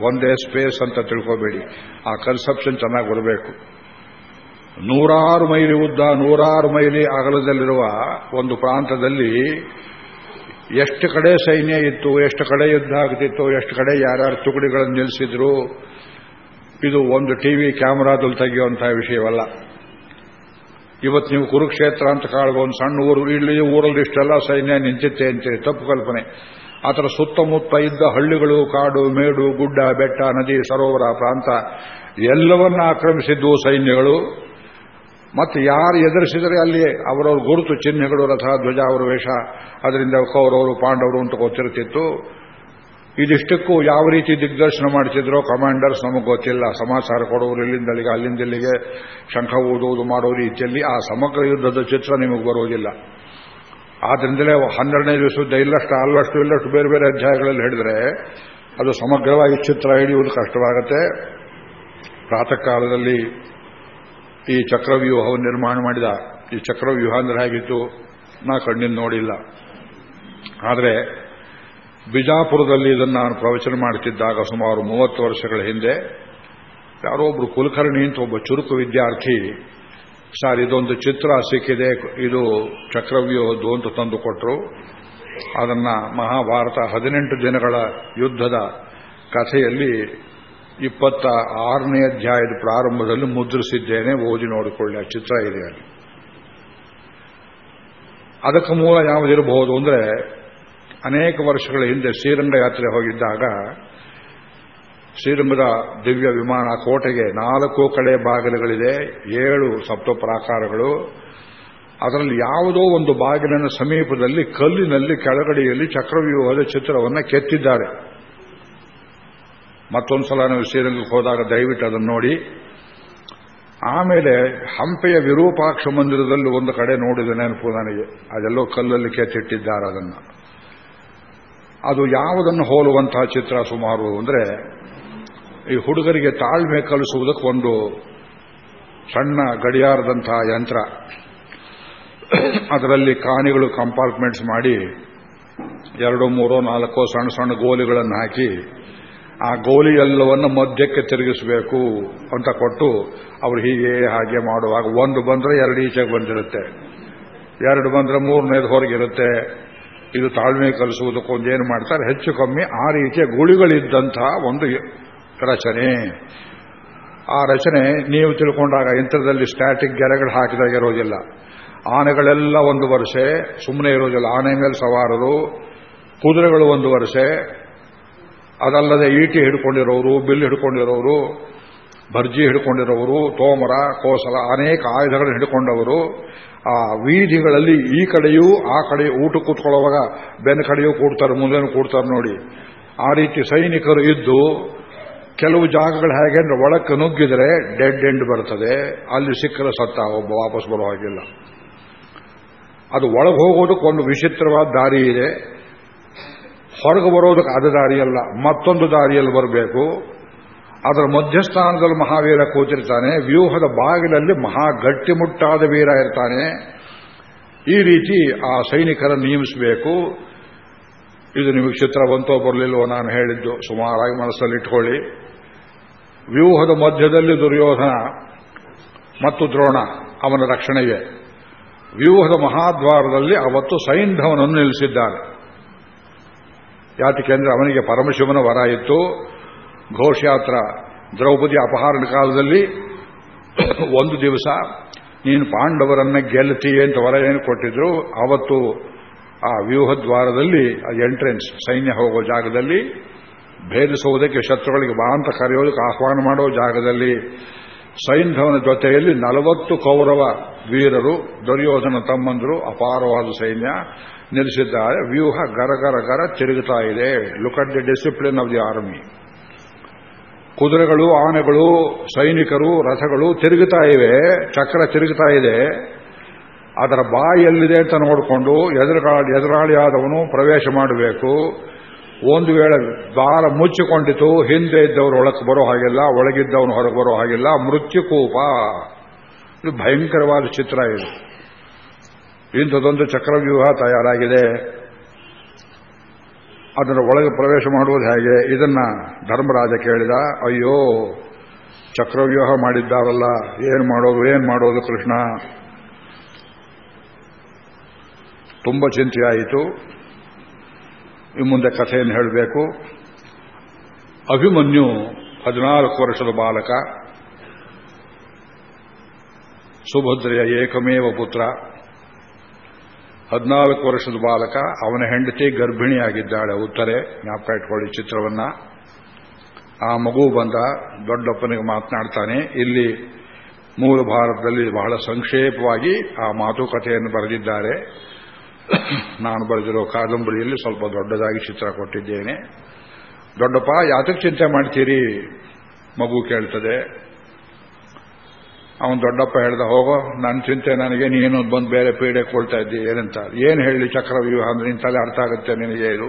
ಒಂದೇ ಸ್ಪೇಸ್ ಅಂತ ತಿಳ್ಕೋಬೇಡಿ. ಆ ಕನ್ಸೆಪ್ಷನ್ ಚೆನ್ನಾಗಿ ಬರಬೇಕು. ನೂರಾರು ಮೈಲಿ ಉದ್ದ, ನೂರಾರು ಮೈಲಿ ಅಗಲದಲ್ಲಿರುವ ಒಂದು ಪ್ರಾಂತದಲ್ಲಿ ಎಷ್ಟು ಕಡೆ ಸೈನ್ಯ ಇತ್ತು, ಎಷ್ಟು ಕಡೆ ಯುದ್ಧ ಆಗ್ತಿತ್ತು, ಎಷ್ಟು ಕಡೆ ಯಾರ್ಯಾರು ತುಕಡಿಗಳನ್ನು ನಿಲ್ಲಿಸಿದ್ರು, ಇದು ಒಂದು ಟಿವಿ ಕ್ಯಾಮರಾದಲ್ಲಿ ತೆಗೆಯುವಂತಹ ವಿಷಯವಲ್ಲ. ಇವತ್ತು ನೀವು ಕುರುಕ್ಷೇತ್ರ ಅಂತ ಕಾಳುವ ಒಂದು ಸಣ್ಣ ಊರು ಇಲ್ಲಿ, ಊರಲ್ಲಿ ಇಷ್ಟೆಲ್ಲ ಸೈನ್ಯ ನಿಂತಿತ್ತೆ ಅಂತೇಳಿ ತಪ್ಪು ಕಲ್ಪನೆ. ಆತರ ಸುತ್ತಮುತ್ತ ಇದ್ದ ಹಳ್ಳಿಗಳು, ಕಾಡು, ಮೇಡು, ಗುಡ್ಡ, ಬೆಟ್ಟ, ನದಿ, ಸರೋವರ ಪ್ರಾಂತ, ಎಲ್ಲವನ್ನ ಆಕ್ರಮಿಸಿದ್ದು ಸೈನ್ಯಗಳು. ಮತ್ತು ಯಾರು ಎದುರಿಸಿದರೆ ಅಲ್ಲಿ ಅವರವ್ರ ಗುರುತು ಚಿಹ್ನೆಗಳು, ರಥ, ಧ್ವಜ ಅವರ ವೇಷ ಅದರಿಂದ ಕೌರವರು, ಪಾಂಡವರು ಅಂತ ಗೊತ್ತಿರ್ತಿತ್ತು ಇದಿಷ್ಟಕ್ಕೂ ಯಾವ ರೀತಿ ದಿಗ್ದರ್ಶನ ಮಾಡ್ತಿದ್ರೋ ಕಮಾಂಡರ್ಸ್ ನಮಗೆ ಗೊತ್ತಿಲ್ಲ. ಸಮಾಚಾರ ಕೊಡೋರು ಇಲ್ಲಿಂದ ಅಲ್ಲಿಗೆ, ಅಲ್ಲಿಂದ ಇಲ್ಲಿಗೆ, ಶಂಖ ಓದುವುದು ಮಾಡೋ ರೀತಿಯಲ್ಲಿ ಆ ಸಮಗ್ರ ಯುದ್ಧದ ಚಿತ್ರ ನಿಮಗೆ ಬರುವುದಿಲ್ಲ ಆದ್ರಿಂದಲೇ ಹನ್ನೆರಡನೇ ದಿವಸದ ಇಲ್ಲಷ್ಟು, ಅಲ್ಲಷ್ಟು, ಇಲ್ಲಷ್ಟು ಬೇರೆ ಬೇರೆ ಅಧ್ಯಾಯಗಳಲ್ಲಿ ಹೇಳಿದ್ರೆ ಅದು ಸಮಗ್ರವಾಗಿ ಚಿತ್ರ ಹಿಡಿಯುವುದು ಕಷ್ಟವಾಗುತ್ತೆ. ಪ್ರಾತಃ ಕಾಲದಲ್ಲಿ ಈ ಚಕ್ರವ್ಯೂಹವನ್ನು ನಿರ್ಮಾಣ ಮಾಡಿದ, ಈ ಚಕ್ರವ್ಯೂಹ ಅಂದ್ರೆ ಹೇಗಿತ್ತು? ನಾ ಕಣ್ಣಿಂದ ನೋಡಿಲ್ಲ. ಆದರೆ ಬಿಜಾಪುರದಲ್ಲಿ ಇದನ್ನು ನಾನು ಪ್ರವಚನ ಮಾಡುತ್ತಿದ್ದಾಗ ಸುಮಾರು ಮೂವತ್ತು ವರ್ಷಗಳ ಹಿಂದೆ, ಯಾರೋ ಒಬ್ರು ಕುಲಕರ್ಣಿ ಅಂತ ಒಬ್ಬ ಚುರುಕು ವಿದ್ಯಾರ್ಥಿ ಸರ್ ಇದೊಂದು ಚಿತ್ರ ಸಿಕ್ಕಿದೆ ಇದು ಚಕ್ರವ್ಯೂಹದ್ದು ಅಂತ ತಂದುಕೊಟ್ರು ಅದನ್ನ ಮಹಾಭಾರತ ಹದಿನೆಂಟು ದಿನಗಳ ಯುದ್ಧದ ಕಥೆಯಲ್ಲಿ ಇಪ್ಪತ್ತ ಆರನೇ ಅಧ್ಯಾಯದ ಪ್ರಾರಂಭದಲ್ಲಿ ಮುದ್ರಿಸಿದ್ದೇನೆ ಓದಿ ನೋಡಿಕೊಳ್ಳಿ ಆ ಚಿತ್ರ ಇದೆ ಅಲ್ಲಿ ಅದಕ್ಕೆ ಮೂಲ ಯಾವುದಿರಬಹುದು ಅಂದರೆ ಅನೇಕ ವರ್ಷಗಳ ಹಿಂದೆ ಶ್ರೀರಂಗ ಯಾತ್ರೆ ಹೋಗಿದ್ದಾಗ ಶ್ರೀರಂಗದ ದಿವ್ಯ ವಿಮಾನ ಕೋಟೆಗೆ ನಾಲ್ಕು ಕಡೆ ಬಾಗಿಲುಗಳಿದೆ, ಏಳು ಸಪ್ತ ಪ್ರಾಕಾರಗಳು ಅದರಲ್ಲಿ ಯಾವುದೋ ಒಂದು ಬಾಗಿಲಿನ ಸಮೀಪದಲ್ಲಿ, ಕಲ್ಲಿನಲ್ಲಿ, ಕೆಳಗಡೆಯಲ್ಲಿ ಚಕ್ರವ್ಯೂಹದ ಚಿತ್ರವನ್ನು ಕೆತ್ತಿದ್ದಾರೆ. ಮತ್ತೊಂದು ಸಲ ನಾವು ಶ್ರೀರಂಗಕ್ಕೆ ಹೋದಾಗ ದಯವಿಟ್ಟು ಅದನ್ನು ನೋಡಿ. ಆಮೇಲೆ ಹಂಪೆಯ ವಿರೂಪಾಕ್ಷ ಮಂದಿರದಲ್ಲಿ ಒಂದು ಕಡೆ ನೋಡಿದ ನೆನಪು ನನಗೆ. ಅದೆಲ್ಲೋ ಕಲ್ಲಲ್ಲಿ ಕೆತ್ತಿಟ್ಟಿದ್ದಾರೆ ಅದನ್ನು. ಅದು ಯಾವುದನ್ನು ಹೋಲುವಂತಹ ಚಿತ್ರ ಸುಮಾರು ಅಂದರೆ ಈ ಹುಡುಗರಿಗೆ ತಾಳ್ಮೆ ಕಲಿಸುವುದಕ್ಕೆ ಒಂದು ಸಣ್ಣ ಗಡಿಯಾರದಂತಹ ಯಂತ್ರ. ಅದರಲ್ಲಿ ಕಾಣಿಗಳು ಕಂಪಾರ್ಟ್ಮೆಂಟ್ಸ್ ಮಾಡಿ ಎರಡು, ಮೂರೋ, ನಾಲ್ಕೋ ಸಣ್ಣ ಸಣ್ಣ ಗೋಲಿಗಳನ್ನು ಹಾಕಿ ಆ ಗೋಲಿ ಎಲ್ಲವನ್ನು ಮಧ್ಯಕ್ಕೆ ತಿರುಗಿಸಬೇಕು ಅಂತ ಕೊಟ್ಟು ಅವರು ಹೀಗೆ ಹಾಗೆ ಮಾಡುವಾಗ ಒಂದು ಬಂದರೆ ಎರಡು ಈಚೆಗೆ ಬಂದಿರುತ್ತೆ. ಎರಡು ಬಂದರೆ ಮೂರನೇದು ಹೊರಗಿರುತ್ತೆ. ಇದು ತಾಳ್ಮೆ ಕಲಿಸುವುದಕ್ಕೊಂದೇನು ಮಾಡ್ತಾರೆ? ಹೆಚ್ಚು ಕಮ್ಮಿ ಆ ರೀತಿಯ ಗುಳಿಗಳಿದ್ದಂತಹ ಒಂದು ರಚನೆ. ಆ ರಚನೆ ನೀವು ತಿಳ್ಕೊಂಡಾಗ ಯಂತ್ರದಲ್ಲಿ ಸ್ಟ್ಯಾಟಿಕ್ ಗೆರೆಗಳು ಹಾಕಿದಾಗ ಇರೋದಿಲ್ಲ. ಆನೆಗಳೆಲ್ಲ ಒಂದು ವರ್ಷ ಸುಮ್ಮನೆ ಇರೋದಿಲ್ಲ. ಆನೆ ಮೇಲೆ ಸವಾರರು, ಕುದುರೆಗಳು ಒಂದು ವರ್ಷ. ಅದಲ್ಲದೆ ಈಟಿ ಹಿಡ್ಕೊಂಡಿರೋರು, ಬಿಲ್ ಹಿಡ್ಕೊಂಡಿರೋರು, ಭರ್ಜಿ ಹಿಡ್ಕೊಂಡಿರೋರು, ತೋಮರ, ಕೋಸಲ, ಅನೇಕ ಆಯುಧಗಳನ್ನು ಹಿಡ್ಕೊಂಡವರು. ಆ ವೀಧಿಗಳಲ್ಲಿ ಈ ಕಡೆಯೂ, ಆ ಕಡೆ ಊಟ ಕೂತ್ಕೊಳ್ಳುವಾಗ ಬೆನ್ನ ಕಡೆಯೂ ಕೂಡ್ತಾರೆ, ಮುಂದೆನೂ ಕೂಡ್ತಾರೆ ನೋಡಿ. ಆ ರೀತಿ ಸೈನಿಕರು ಇದ್ದು ಕೆಲವು ಜಾಗಗಳು ಹೇಗೆ ಅಂದ್ರೆ ಒಳಕ್ಕೆ ನುಗ್ಗಿದ್ರೆ ಡೆಡ್ ಎಂಡ್ ಬರ್ತದೆ. ಅಲ್ಲಿ ಸಿಕ್ಕರೆ ಸತ್ತ ಒಬ್ಬ ವಾಪಸ್ ಬರೋ ಹಾಗಿಲ್ಲ. ಅದು ಒಳಗೆ ಹೋಗೋದಕ್ಕೆ ಒಂದು ವಿಚಿತ್ರವಾದ ದಾರಿ ಇದೆ. ಹೊರಗೆ ಬರೋದಕ್ಕೆ ಅದು ದಾರಿಯಲ್ಲ ಮತ್ತೊಂದು ದಾರಿಯಲ್ಲಿ ಬರಬೇಕು. ಅದರ ಮಧ್ಯಸ್ಥಾನದಲ್ಲಿ ಮಹಾವೀರ ಕೂತಿರ್ತಾನೆ. ವ್ಯೂಹದ ಬಾಗಿಲಲ್ಲಿ ಮಹಾ ಗಟ್ಟಿಮುಟ್ಟಾದ ವೀರ ಇರ್ತಾನೆ. ಈ ರೀತಿ ಆ ಸೈನಿಕರನ್ನು ನಿಯಮಿಸಬೇಕು. ಇದು ನಿಮಗೆ ಚಿತ್ರ ಬಂತೋ ಬರಲಿಲ್ಲವೋ ನಾನು ಹೇಳಿದ್ದು. ಸುಮಾರಾಗಿ ಮನಸ್ಸಲ್ಲಿ ಇಟ್ಕೊಳ್ಳಿ ವ್ಯೂಹದ ಮಧ್ಯದಲ್ಲಿ ದುರ್ಯೋಧನ ಮತ್ತು ದ್ರೋಣ ಅವನ ರಕ್ಷಣೆಗೆ ವ್ಯೂಹದ ಮಹಾದ್ವಾರದಲ್ಲಿ ಅವತ್ತು ಸೈಂಧವನನ್ನು ನಿಲ್ಲಿಸಿದ್ದಾನೆ ಯಾತಕ್ಕೆಂದ್ರೆ ಅವನಿಗೆ ಪರಮಶಿವನ ವರ ಇತ್ತು. ಘೋಷಯಾತ್ರ ದ್ರೌಪದಿ ಅಪಹರಣ ಕಾಲದಲ್ಲಿ ಒಂದು ದಿವಸ ನೀನು ಪಾಂಡವರನ್ನ ಗೆಲ್ತಿ ಅಂತ ವರ ಏನು ಕೊಟ್ಟಿದ್ರು. ಅವತ್ತು ಆ ವ್ಯೂಹದ್ವಾರದಲ್ಲಿ ಎಂಟ್ರೆನ್ಸ್ ಸೈನ್ಯ ಹೋಗೋ ಜಾಗದಲ್ಲಿ ಭೇದಿಸುವುದಕ್ಕೆ ಶತ್ರುಗಳಿಗೆ ಬಾ ಅಂತ ಕರೆಯೋದಕ್ಕೆ ಆಹ್ವಾನ ಮಾಡೋ ಜಾಗದಲ್ಲಿ ಸೈನ್ಧವನ ಜೊತೆಯಲ್ಲಿ ನಲವತ್ತು ಕೌರವ ವೀರರು, ದುರ್ಯೋಧನ ತಮ್ಮಂದರು, ಅಪಾರವಾದ ಸೈನ್ಯ ನಿಲ್ಲಿಸಿದ್ದಾರೆ. ವ್ಯೂಹ ಗರಗರ ಗರ ತಿರುಗುತ್ತಾ ಇದೆ. Look at the discipline of the army ಕುದುರೆಗಳು, ಆನೆಗಳು, ಸೈನಿಕರು, ರಥಗಳು ತಿರುಗುತ್ತಾ ಇವೆ. ಚಕ್ರ ತಿರುಗುತ್ತಾ ಇದೆ. ಅದರ ಬಾಯಲ್ಲಿದೆ ಅಂತ ನೋಡಿಕೊಂಡು ಎದುರುಗಾಳಿ, ಎದುರಾಳಿಯಾದವನು ಪ್ರವೇಶ ಮಾಡಬೇಕು. ಒಂದು ವೇಳೆ ದ್ವಾರ ಮುಚ್ಚಿಕೊಂಡಿತು, ಹಿಂದೆ ಇದ್ದವರು ಒಳಕ್ಕೆ ಬರೋ ಹಾಗಿಲ್ಲ, ಒಳಗಿದ್ದವನು ಹೊರಗೆ ಬರೋ ಹಾಗಿಲ್ಲ ಮೃತ್ಯುಕೂಪ ಇದು ಭಯಂಕರವಾದ ಚಿತ್ರ ಇದು. ಇಂಥದೊಂದು ಚಕ್ರವ್ಯೂಹ ತಯಾರಾಗಿದೆ. ಅದರ ಒಳಗೆ ಪ್ರವೇಶ ಮಾಡುವುದು ಹೇಗೆ? ಇದನ್ನ ಧರ್ಮರಾಜ ಕೇಳಿದ, ಅಯ್ಯೋ, ಚಕ್ರವ್ಯೂಹ ಮಾಡಿದ್ದಾರಲ್ಲ, ಏನು ಮಾಡೋದು ಏನು ಮಾಡೋದು ಕೃಷ್ಣ? ತುಂಬ ಚಿಂತೆಯಾಯಿತು. ಮುಂದೆ ಕಥೆಯನ್ನು ಹೇಳಬೇಕು. ಅಭಿಮನ್ಯು ಹದಿನಾಲ್ಕು ವರ್ಷದ ಬಾಲಕ. ಸುಭದ್ರೆಯ ಏಕಮೇವ ಪುತ್ರ. ಹದಿನಾಲ್ಕು ವರ್ಷದ ಬಾಲಕ. ಅವನ ಹೆಂಡತಿ ಗರ್ಭಿಣಿಯಾಗಿದ್ದಾಳೆ. ಉತ್ತರೆ, ಜ್ಞಾಪಕ ಇಟ್ಕೊಳ್ಳಿ ಚಿತ್ರವನ್ನ. ಆ ಮಗು ಬಂದ, ದೊಡ್ಡಪ್ಪನಿಗೆ ಮಾತನಾಡ್ತಾನೆ. ಇಲ್ಲಿ ಮೂಲ ಭಾರತದಲ್ಲಿ ಬಹಳ ಸಂಕ್ಷೇಪವಾಗಿ ಆ ಮಾತುಕತೆಯನ್ನು ಬರೆದಿದ್ದಾರೆ. ನಾನು ಬರೆದಿರೋ ಕಾದಂಬರಿಯಲ್ಲಿ ಸ್ವಲ್ಪ ದೊಡ್ಡದಾಗಿ ಚಿತ್ರ ಕೊಟ್ಟಿದ್ದೇನೆ. ದೊಡ್ಡಪ್ಪ ಯಾತಕ್ಕೆ ಚಿಂತೆ ಮಾಡ್ತೀರಿ? ಮಗು ಕೇಳ್ತದೆ. ಅವನು ದೊಡ್ಡಪ್ಪ ಹೇಳ್ದ, ಹೋಗೋ ನನ್ನ ಚಿಂತೆ ನನಗೆ, ನೀನು ಬಂದು ಬೇರೆ ಪೀಡೆ ಕೊಡ್ತಾ ಇದ್ದಿ ಏನಂತ ಏನು ಹೇಳಿ ಚಕ್ರವ್ಯೂಹ ಅಂದ್ರೆ ನಿನ್ನ ತಲೆ ಅರ್ಥ ಆಗುತ್ತೆ ನಿನಗೆ ಇದು?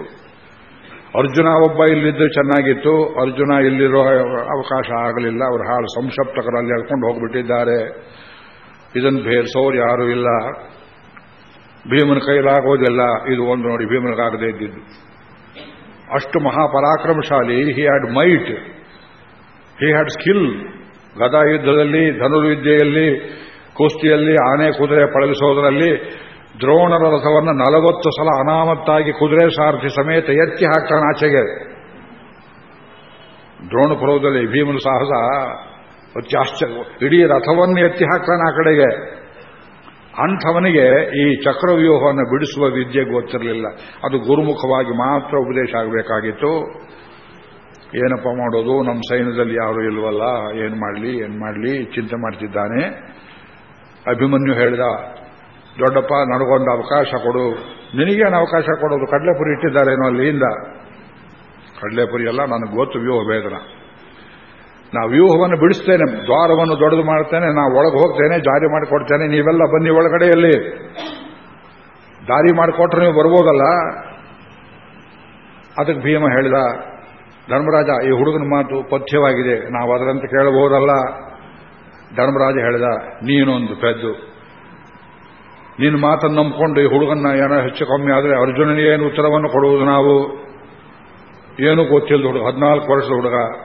ಅರ್ಜುನ ಒಬ್ಬ ಇಲ್ಲಿದ್ದು ಚೆನ್ನಾಗಿತ್ತು. ಅರ್ಜುನ ಇಲ್ಲಿರೋ ಅವಕಾಶ ಆಗಲಿಲ್ಲ. ಅವರು ಹಾಳು ಸಂಶಪ್ತಕರಲ್ಲಿ ಹೇಳ್ಕೊಂಡು ಹೋಗ್ಬಿಟ್ಟಿದ್ದಾರೆ. ಇದನ್ನು ಭೇರಿಸೋರು ಯಾರೂ ಇಲ್ಲ. ಭೀಮನ ಕೈಲಾಗೋದಿಲ್ಲ ಇದು ಒಂದು ನೋಡಿ ಭೀಮನಿಗಾಗದೇ ಇದ್ದಿದ್ದು. ಅಷ್ಟು ಮಹಾಪರಾಕ್ರಮಶಾಲಿ he had might he had skill ಗದಾ ಯುದ್ಧದಲ್ಲಿ ಧನುರ್ವಿದ್ಯೆಯಲ್ಲಿ ಕುಸ್ತಿಯಲ್ಲಿ ಆನೆ ಕುದುರೆ ಪಳಗಿಸೋದರಲ್ಲಿ ದ್ರೋಣರ ರಥವನ್ನು ನಲವತ್ತು ಸಲ ಅನಾಮತ್ತಾಗಿ ಕುದುರೆ ಸಾರಥಿ ಸಮೇತ ಎತ್ತಿ ಹಾಕ್ತಾನೆ ಆಚೆಗೆ. ದ್ರೋಣ ಪರ್ವದಲ್ಲಿ ಭೀಮನ ಸಾಹಸ ಅತ್ಯಾಶ್ಚರ್ಯ. ಇಡೀ ರಥವನ್ನು ಎತ್ತಿ ಹಾಕ್ತಾನೆ ಆ ಕಡೆಗೆ. ಅಂಥವನಿಗೆ ಈ ಚಕ್ರವ್ಯೂಹವನ್ನು ಬಿಡಿಸುವ ವಿದ್ಯೆ ಗೊತ್ತಿರಲಿಲ್ಲ. ಅದು ಗುರುಮುಖವಾಗಿ ಮಾತ್ರ ಉಪದೇಶ ಆಗಬೇಕಾಗಿತ್ತು. ಏನಪ್ಪ ಮಾಡೋದು? ನಮ್ಮ ಸೈನ್ಯದಲ್ಲಿ ಯಾರು ಇಲ್ವಲ್ಲ? ಏನು ಮಾಡಲಿ ಏನು ಮಾಡಲಿ? ಚಿಂತೆ ಮಾಡ್ತಿದ್ದಾನೆ. ಅಭಿಮನ್ಯು ಹೇಳಿದ, ದೊಡ್ಡಪ್ಪ, ನನಗೊಂದು ಅವಕಾಶ ಕೊಡು. ನಿನಗೇನು ಅವಕಾಶ ಕೊಡೋದು? ಕಡಲೆಪುರಿ ಇಟ್ಟಿದ್ದಾರೇನೋ ಅಲ್ಲಿಯಿಂದ ಕಡಲೆಪುರಿ ಎಲ್ಲ ನನಗೆ ಗೊತ್ತು ವ್ಯೂಹ ಭೇದನ ನಾ ವ್ಯೂಹವನ್ನು ಬಿಡಿಸ್ತೇನೆ, ದ್ವಾರವನ್ನು ದೊಡ್ಡದು ಮಾಡ್ತೇನೆ ನಾ ಒಳಗೆ ಹೋಗ್ತೇನೆ, ಜಾರಿ ಮಾಡಿಕೊಡ್ತೇನೆ, ನೀವೆಲ್ಲ ಬನ್ನಿ ಒಳಗಡೆಯಲ್ಲಿ. ದಾರಿ ಮಾಡಿಕೊಟ್ರೆ ನೀವು ಬರ್ಬೋದಲ್ಲ? ಅದಕ್ಕೆ ಭೀಮ ಹೇಳಿದ, ಧರ್ಮರಾಜ, ಈ ಹುಡುಗನ ಮಾತು ಪಥ್ಯವಾಗಿದೆ, ನಾವು ಅದರಂತೆ ಕೇಳಬಹುದಲ್ಲ? ಧರ್ಮರಾಜ ಹೇಳಿದ, ನೀನೊಂದು ಪೆದ್ದು. ನಿನ್ನ ಮಾತನ್ನು ನಂಬಿಕೊಂಡು ಈ ಹುಡುಗನ್ನ ಏನೋ ಹೆಚ್ಚು ಕಮ್ಮಿ ಆದರೆ ಅರ್ಜುನನಿಗೆ ಏನು ಉತ್ತರವನ್ನು ಕೊಡುವುದು ನಾವು? ಏನೂ ಗೊತ್ತಿಲ್ಲ ಹುಡುಗ, ಹದಿನಾಲ್ಕು ವರ್ಷದ ಹುಡುಗ.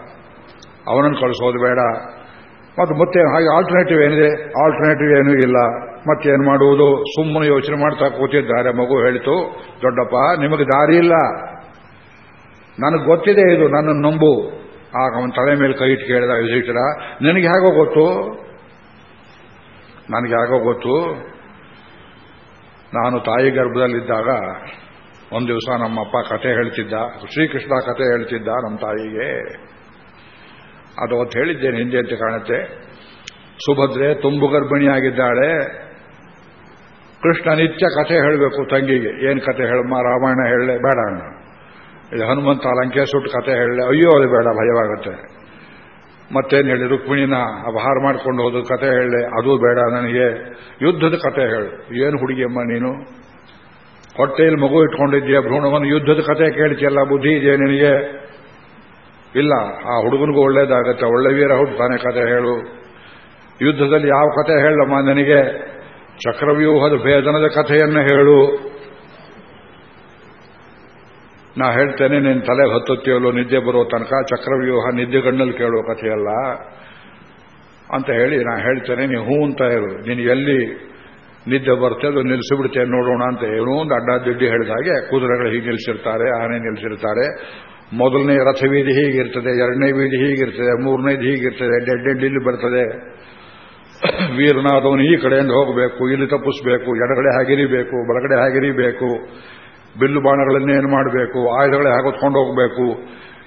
ಅವನನ್ನು ಕಳಿಸೋದು ಬೇಡ. ಮತ್ತು ಮತ್ತೆ ಹಾಗೆ ಆಲ್ಟರ್ನೇಟಿವ್ ಏನಿದೆ? ಆಲ್ಟರ್ನೇಟಿವ್ ಏನೂ ಇಲ್ಲ. ಮತ್ತೇನು ಮಾಡುವುದು? ಸುಮ್ಮನೆ ಯೋಚನೆ ಮಾಡ್ತಾ ಕೂತಿದ್ದಾರೆ ಮಗು ಹೇಳಿತು. ದೊಡ್ಡಪ್ಪ, ನಿಮಗೆ ದಾರಿ ಇಲ್ಲ. ನನಗೆ ಗೊತ್ತಿದೆ ಇದು, ನನ್ನನ್ನು ನಂಬು. ಆಗ ಅವನ ತಲೆ ಮೇಲೆ ಕೈ ಇಟ್ಟು ಕೇಳಿದ ಯುಧಿಷ್ಠಿರ ನಿನಗೆ ಹೇಗೋ ಗೊತ್ತು? ನನಗೆ ಹೇಗೋ ಗೊತ್ತು? ನಾನು ತಾಯಿ ಗರ್ಭದಲ್ಲಿದ್ದಾಗ ಒಂದು ದಿವಸ ನಮ್ಮಪ್ಪ ಕತೆ ಹೇಳ್ತಿದ್ದ, ಶ್ರೀಕೃಷ್ಣ ಕತೆ ಹೇಳ್ತಿದ್ದ ನಮ್ಮ ತಾಯಿಗೆ. ಅದು ಅವತ್ತು ಹೇಳಿದ್ದೇನೆ, ಹಿಂದೆ ಅಂತ ಕಾಣುತ್ತೆ. ಸುಭದ್ರೆ ತುಂಬು ಗರ್ಭಿಣಿಯಾಗಿದ್ದಾಳೆ. ಕೃಷ್ಣ ನಿತ್ಯ ಕಥೆ ಹೇಳಬೇಕು ತಂಗಿಗೆ. ಏನು ಕತೆ ಹೇಳಮ್ಮ ರಾಮಾಯಣ ಹೇಳಲೆ ಬೇಡ ಅಣ್ಣ. ಇದು ಹನುಮಂತ ಲಂಕೆ ಸುಟ್ಟು ಕತೆ ಹೇಳಲೆ, ಅಯ್ಯೋ, ಅದು ಬೇಡ, ಭಯವಾಗುತ್ತೆ. ಮತ್ತೇನು ಹೇಳಿ, ರುಕ್ಮಿಣಿನ ಅಪಹಾರ ಮಾಡ್ಕೊಂಡು ಹೋದ ಕತೆ ಹೇಳಲೆ, ಅದು ಬೇಡ ನನಗೆ. ಯುದ್ಧದ ಕತೆ ಹೇಳು. ಏನು ಹುಡುಗಿಯಮ್ಮ ನೀನು? ಹೊಟ್ಟೆಯಲ್ಲಿ ಮಗು ಇಟ್ಕೊಂಡಿದ್ದೀಯ ಭ್ರೂಣವನ್ನು? ಯುದ್ಧದ ಕತೆ ಕೇಳ್ತಿಯಲ್ಲ, ಬುದ್ಧಿ ಇದೆ ನಿನಗೆ? ಇಲ್ಲ, ಆ ಹುಡುಗನಿಗೂ ಒಳ್ಳೇದಾಗತ್ತೆ, ಒಳ್ಳೆ ವೀರ ಹುಡ್ತಾನೆ ಕತೆ ಹೇಳು. ಯುದ್ಧದಲ್ಲಿ ಯಾವ ಕತೆ ಹೇಳಮ್ಮ ನನಗೆ? ಚಕ್ರವ್ಯೂಹದ ಭೇದನದ ಕಥೆಯನ್ನು ಹೇಳು. ನಾ ಹೇಳ್ತೇನೆ ನಿನ್ನ ತಲೆ ಹತ್ತುತ್ತೀಯಲ್ಲೋ, ನಿದ್ದೆ ಬರೋ ತನಕ ಚಕ್ರವ್ಯೂಹ ನಿದ್ದೆಗಣ್ಣಲ್ಲಿ ಕೇಳೋ ಕಥೆಯಲ್ಲ. ಅಂತ ಹೇಳಿ ನಾ ಹೇಳ್ತೇನೆ ನೀವು ಹೂ ಅಂತ ಹೇಳು. ನೀನು ಎಲ್ಲಿ ನಿದ್ದೆ ಬರ್ತದೆ ಅದು ನಿಲ್ಲಿಸಿಬಿಡ್ತೇನೆ ನೋಡೋಣ ಅಂತ ಏನೋ ಒಂದು ಅಡ್ಡಾದಿಡ್ಡಿ ಹೇಳಿದ ಹಾಗೆ ಕುದುರೆಗಳು ಹೀಗೆ ನಿಲ್ಲಿಸಿರ್ತಾರೆ ಆನೆ ನಿಲ್ಲಿಸಿರ್ತಾರೆ ಮೊದಲನೇ ರಥವೀಧಿ ಹೀಗಿರ್ತದೆ, ಎರಡನೇ ವೀಧಿ ಹೀಗಿರ್ತದೆ, ಮೂರನೇದು ಹೀಗಿರ್ತದೆ, ಡೆಡ್ ಇಲ್ಲಿ ಬರ್ತದೆ. ವೀರನಾದವನು ಈ ಕಡೆಯಿಂದ ಹೋಗಬೇಕು, ಇಲ್ಲಿ ತಪ್ಪಿಸಬೇಕು, ಎಡಗಡೆ ಹಾಗಿರಿಬೇಕು, ಬಲಗಡೆ ಹಾಗಿರಿಬೇಕು, ಬಿಲ್ಲು ಬಾಣಗಳನ್ನೇನು ಮಾಡಬೇಕು, ಆಯುಧಗಳೇ ಹಾಕಿಸ್ಕೊಂಡು ಹೋಗಬೇಕು.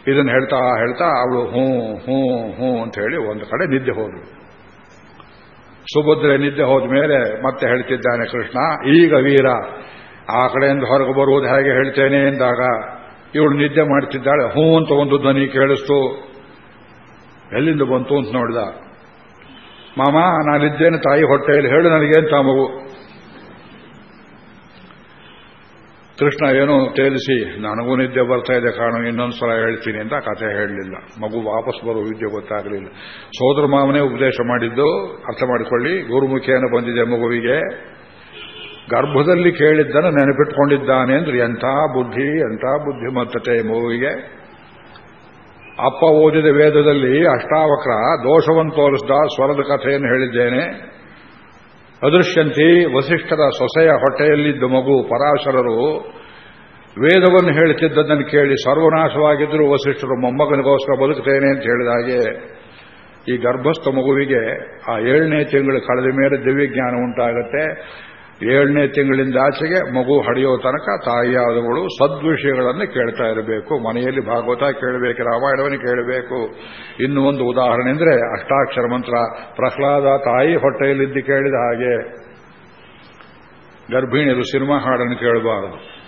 ಇದನ್ನು ಹೇಳ್ತಾ ಹೇಳ್ತಾ ಅವಳು ಹ್ಞೂ ಹ್ಞೂ ಹ್ಞೂ ಅಂತ ಹೇಳಿ ಒಂದು ಕಡೆ ನಿದ್ದೆ ಹೋದಳು ಸುಭದ್ರೆ ನಿದ್ದೆ ಹೋದ ಮೇಲೆ ಮತ್ತೆ ಹೇಳ್ತಿದ್ದಾನೆ, ಕೃಷ್ಣ, ಈಗ ವೀರ, ಆ ಕಡೆಯಿಂದ ಹೊರಗೆ ಬರುವುದು ಹೇಗೆ ಹೇಳ್ತೇನೆ ಎಂದಾಗ ಇವಳು ನಿದ್ದೆ ಮಾಡ್ತಿದ್ದಾಳೆ. ಹೂ ಅಂತ ಒಂದು ಧ್ವನಿ ಕೇಳಿಸ್ತು. ಎಲ್ಲಿಂದ ಬಂತು ಅಂತ ನೋಡಿದ. ಮಾಮ ನಾನಿದ್ದೇನೆ ತಾಯಿ ಹೊಟ್ಟೆಯಲ್ಲಿ. ಹೇಳು ನನಗೇನು ಮಗು. ಕೃಷ್ಣ ಏನೋ ತೇಲಿಸಿ, ನನಗೂ ನಿದ್ದೆ ಬರ್ತಾ ಇದೆ ಕಾರಣ ಇನ್ನೊಂದು ಸಲ ಹೇಳ್ತೀನಿ ಅಂತ ಕಥೆ ಹೇಳಲಿಲ್ಲ. ಮಗು ವಾಪಸ್ ಬರೋ ವಿದ್ಯೆ ಗೊತ್ತಾಗಲಿಲ್ಲ. ಸೋದರ ಮಾವನೇ ಉಪದೇಶ ಮಾಡಿದ್ದು, ಅರ್ಥ ಮಾಡಿಕೊಳ್ಳಿ, ಗುರುಮುಖಿಯನ್ನು ಬಂದಿದೆ ಮಗುವಿಗೆ. ಗರ್ಭದಲ್ಲಿ ಕೇಳಿದ್ದನ್ನು ನೆನಪಿಟ್ಕೊಂಡಿದ್ದಾನೆ ಅಂದ್ರೆ ಎಂಥ ಬುದ್ಧಿ, ಎಂಥ ಬುದ್ಧಿಮತ್ತತೆ ಮಗುವಿಗೆ. ಅಪ್ಪ ಓದಿದ ವೇದದಲ್ಲಿ ಅಷ್ಟಾವಕ್ರ ದೋಷವನ್ನು ತೋರಿಸಿದ ಸ್ವರದ ಕಥೆಯನ್ನು ಹೇಳಿದ್ದೇನೆ. ಅದೃಶ್ಯಂತಿ ವಸಿಷ್ಠರ ಸೊಸೆಯ ಹೊಟ್ಟೆಯಲ್ಲಿದ್ದ ಮಗು ಪರಾಶರರು ವೇದವನ್ನು ಹೇಳುತ್ತಿದ್ದದನ್ನು ಕೇಳಿ ಸರ್ವನಾಶವಾಗಿದ್ದರೂ ವಸಿಷ್ಠರು ಮೊಮ್ಮಗನಿಗೋಸ್ಕರ ಬದುಕುತ್ತೇನೆ ಅಂತ ಹೇಳಿದ ಹಾಗೆ ಈ ಗರ್ಭಸ್ಥ ಮಗುವಿಗೆ ಆ ಏಳನೇ ತಿಂಗಳು ಕಳೆದ ಮೇಲೆ ದಿವ್ಯಜ್ಞಾನ ಉಂಟಾಗುತ್ತೆ. ಏಳನೇ ತಿಂಗಳಿಂದ ಆಚೆಗೆ ಮಗು ಹಡೆಯೋ ತನಕ ತಾಯಿಯಾದವಳು ಸದ್ವಿಷಯಗಳನ್ನು ಕೇಳ್ತಾ ಇರಬೇಕು. ಮನೆಯಲ್ಲಿ ಭಾಗವತ ಕೇಳಬೇಕು, ರಾಮಾಯಣವನ್ನು ಕೇಳಬೇಕು. ಇನ್ನು ಒಂದು ಉದಾಹರಣೆ ಅಂದರೆ ಅಷ್ಟಾಕ್ಷರ ಮಂತ್ರ, ಪ್ರಹ್ಲಾದ ತಾಯಿ ಹೊಟ್ಟೆಯಲ್ಲಿದ್ದು ಕೇಳಿದ ಹಾಗೆ. ಗರ್ಭಿಣಿಯರು ಸಿನಿಮಾ ಹಾಡನ್ನು ಕೇಳಬಾರದು.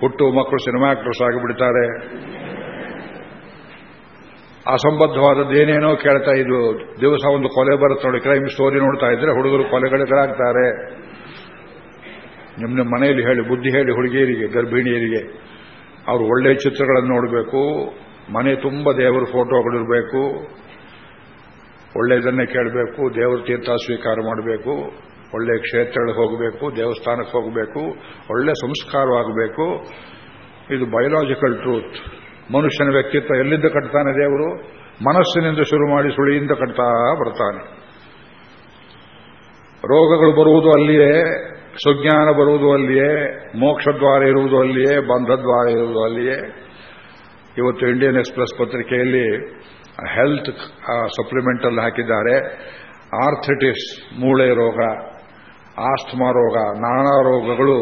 ಹುಟ್ಟು ಮಕ್ಕಳು ಸಿನಿಮಾ ಆಕ್ಟ್ರೆಸ್ ಆಗಿಬಿಡ್ತಾರೆ. ಅಸಂಬದ್ಧವಾದದ್ದು ಏನೇನೋ ಕೇಳ್ತಾ ಇದ್ವು ದಿವಸ ಒಂದು ಕೊಲೆ ಬರುತ್ತೆ ನೋಡಿ, ಕ್ರೈಮ್ ಸ್ಟೋರಿ ನೋಡ್ತಾ ಇದ್ರೆ ಹುಡುಗರು ಕೊಲೆಗಳಿಗಾಗ್ತಾರೆ ನಿಮ್ಮ ಮನೆಯಲ್ಲಿ ಹೇಳಿ, ಬುದ್ಧಿ ಹೇಳಿ ಹುಡುಗಿಯರಿಗೆ, ಗರ್ಭಿಣಿಯರಿಗೆ, ಅವರು ಒಳ್ಳೆ ಚಿತ್ರಗಳನ್ನು ನೋಡಬೇಕು, ಮನೆ ತುಂಬ ದೇವರ ಫೋಟೋಗಳಿರಬೇಕು, ಒಳ್ಳೆಯದನ್ನೇ ಕೇಳಬೇಕು, ದೇವರ ತೀರ್ಥ ಸ್ವೀಕಾರ ಮಾಡಬೇಕು, ಒಳ್ಳೆ ಕ್ಷೇತ್ರಗಳಿಗೆ ಹೋಗಬೇಕು, ದೇವಸ್ಥಾನಕ್ಕೆ ಹೋಗಬೇಕು, ಒಳ್ಳೆ ಸಂಸ್ಕಾರವಾಗಬೇಕು ಇದು ಬಯೋಲಾಜಿಕಲ್ ಟ್ರೂತ್ ಮನುಷ್ಯನ ವ್ಯಕ್ತಿತ್ವ ಎಲ್ಲಿಂದ ಕಟ್ತಾನೆ ದೇವರು? ಮನಸ್ಸಿನಿಂದ ಶುರು ಮಾಡಿ ಸುಳಿಯಿಂದ ಕಟ್ತಾ ಬರ್ತಾನೆ. ರೋಗಗಳು ಬರುವುದು ಅಲ್ಲಿಯೇ ಸುಜ್ಞಾನ ಬರುವುದು ಅಲ್ಲಿಯೇ ಮೋಕ್ಷದ್ವಾರ ಇರುವುದು ಅಲ್ಲಿಯೇ ಬಂಧದ್ವಾರ ಇರುವುದು ಅಲ್ಲಿಯೇ. ಇವತ್ತು ಇಂಡಿಯನ್ ಎಕ್ಸ್ಪ್ರೆಸ್ ಪತ್ರಿಕೆಯಲ್ಲಿ ಹೆಲ್ತ್ ಸಪ್ಲಿಮೆಂಟ್ ಅಲ್ಲಿ ಹಾಕಿದ್ದಾರೆ. ಆರ್ಥಿಟಿಸ್ ಮೂಳೆ ರೋಗ ಆಸ್ಥಮಾ ರೋಗ, ನಾನಾ ರೋಗಗಳು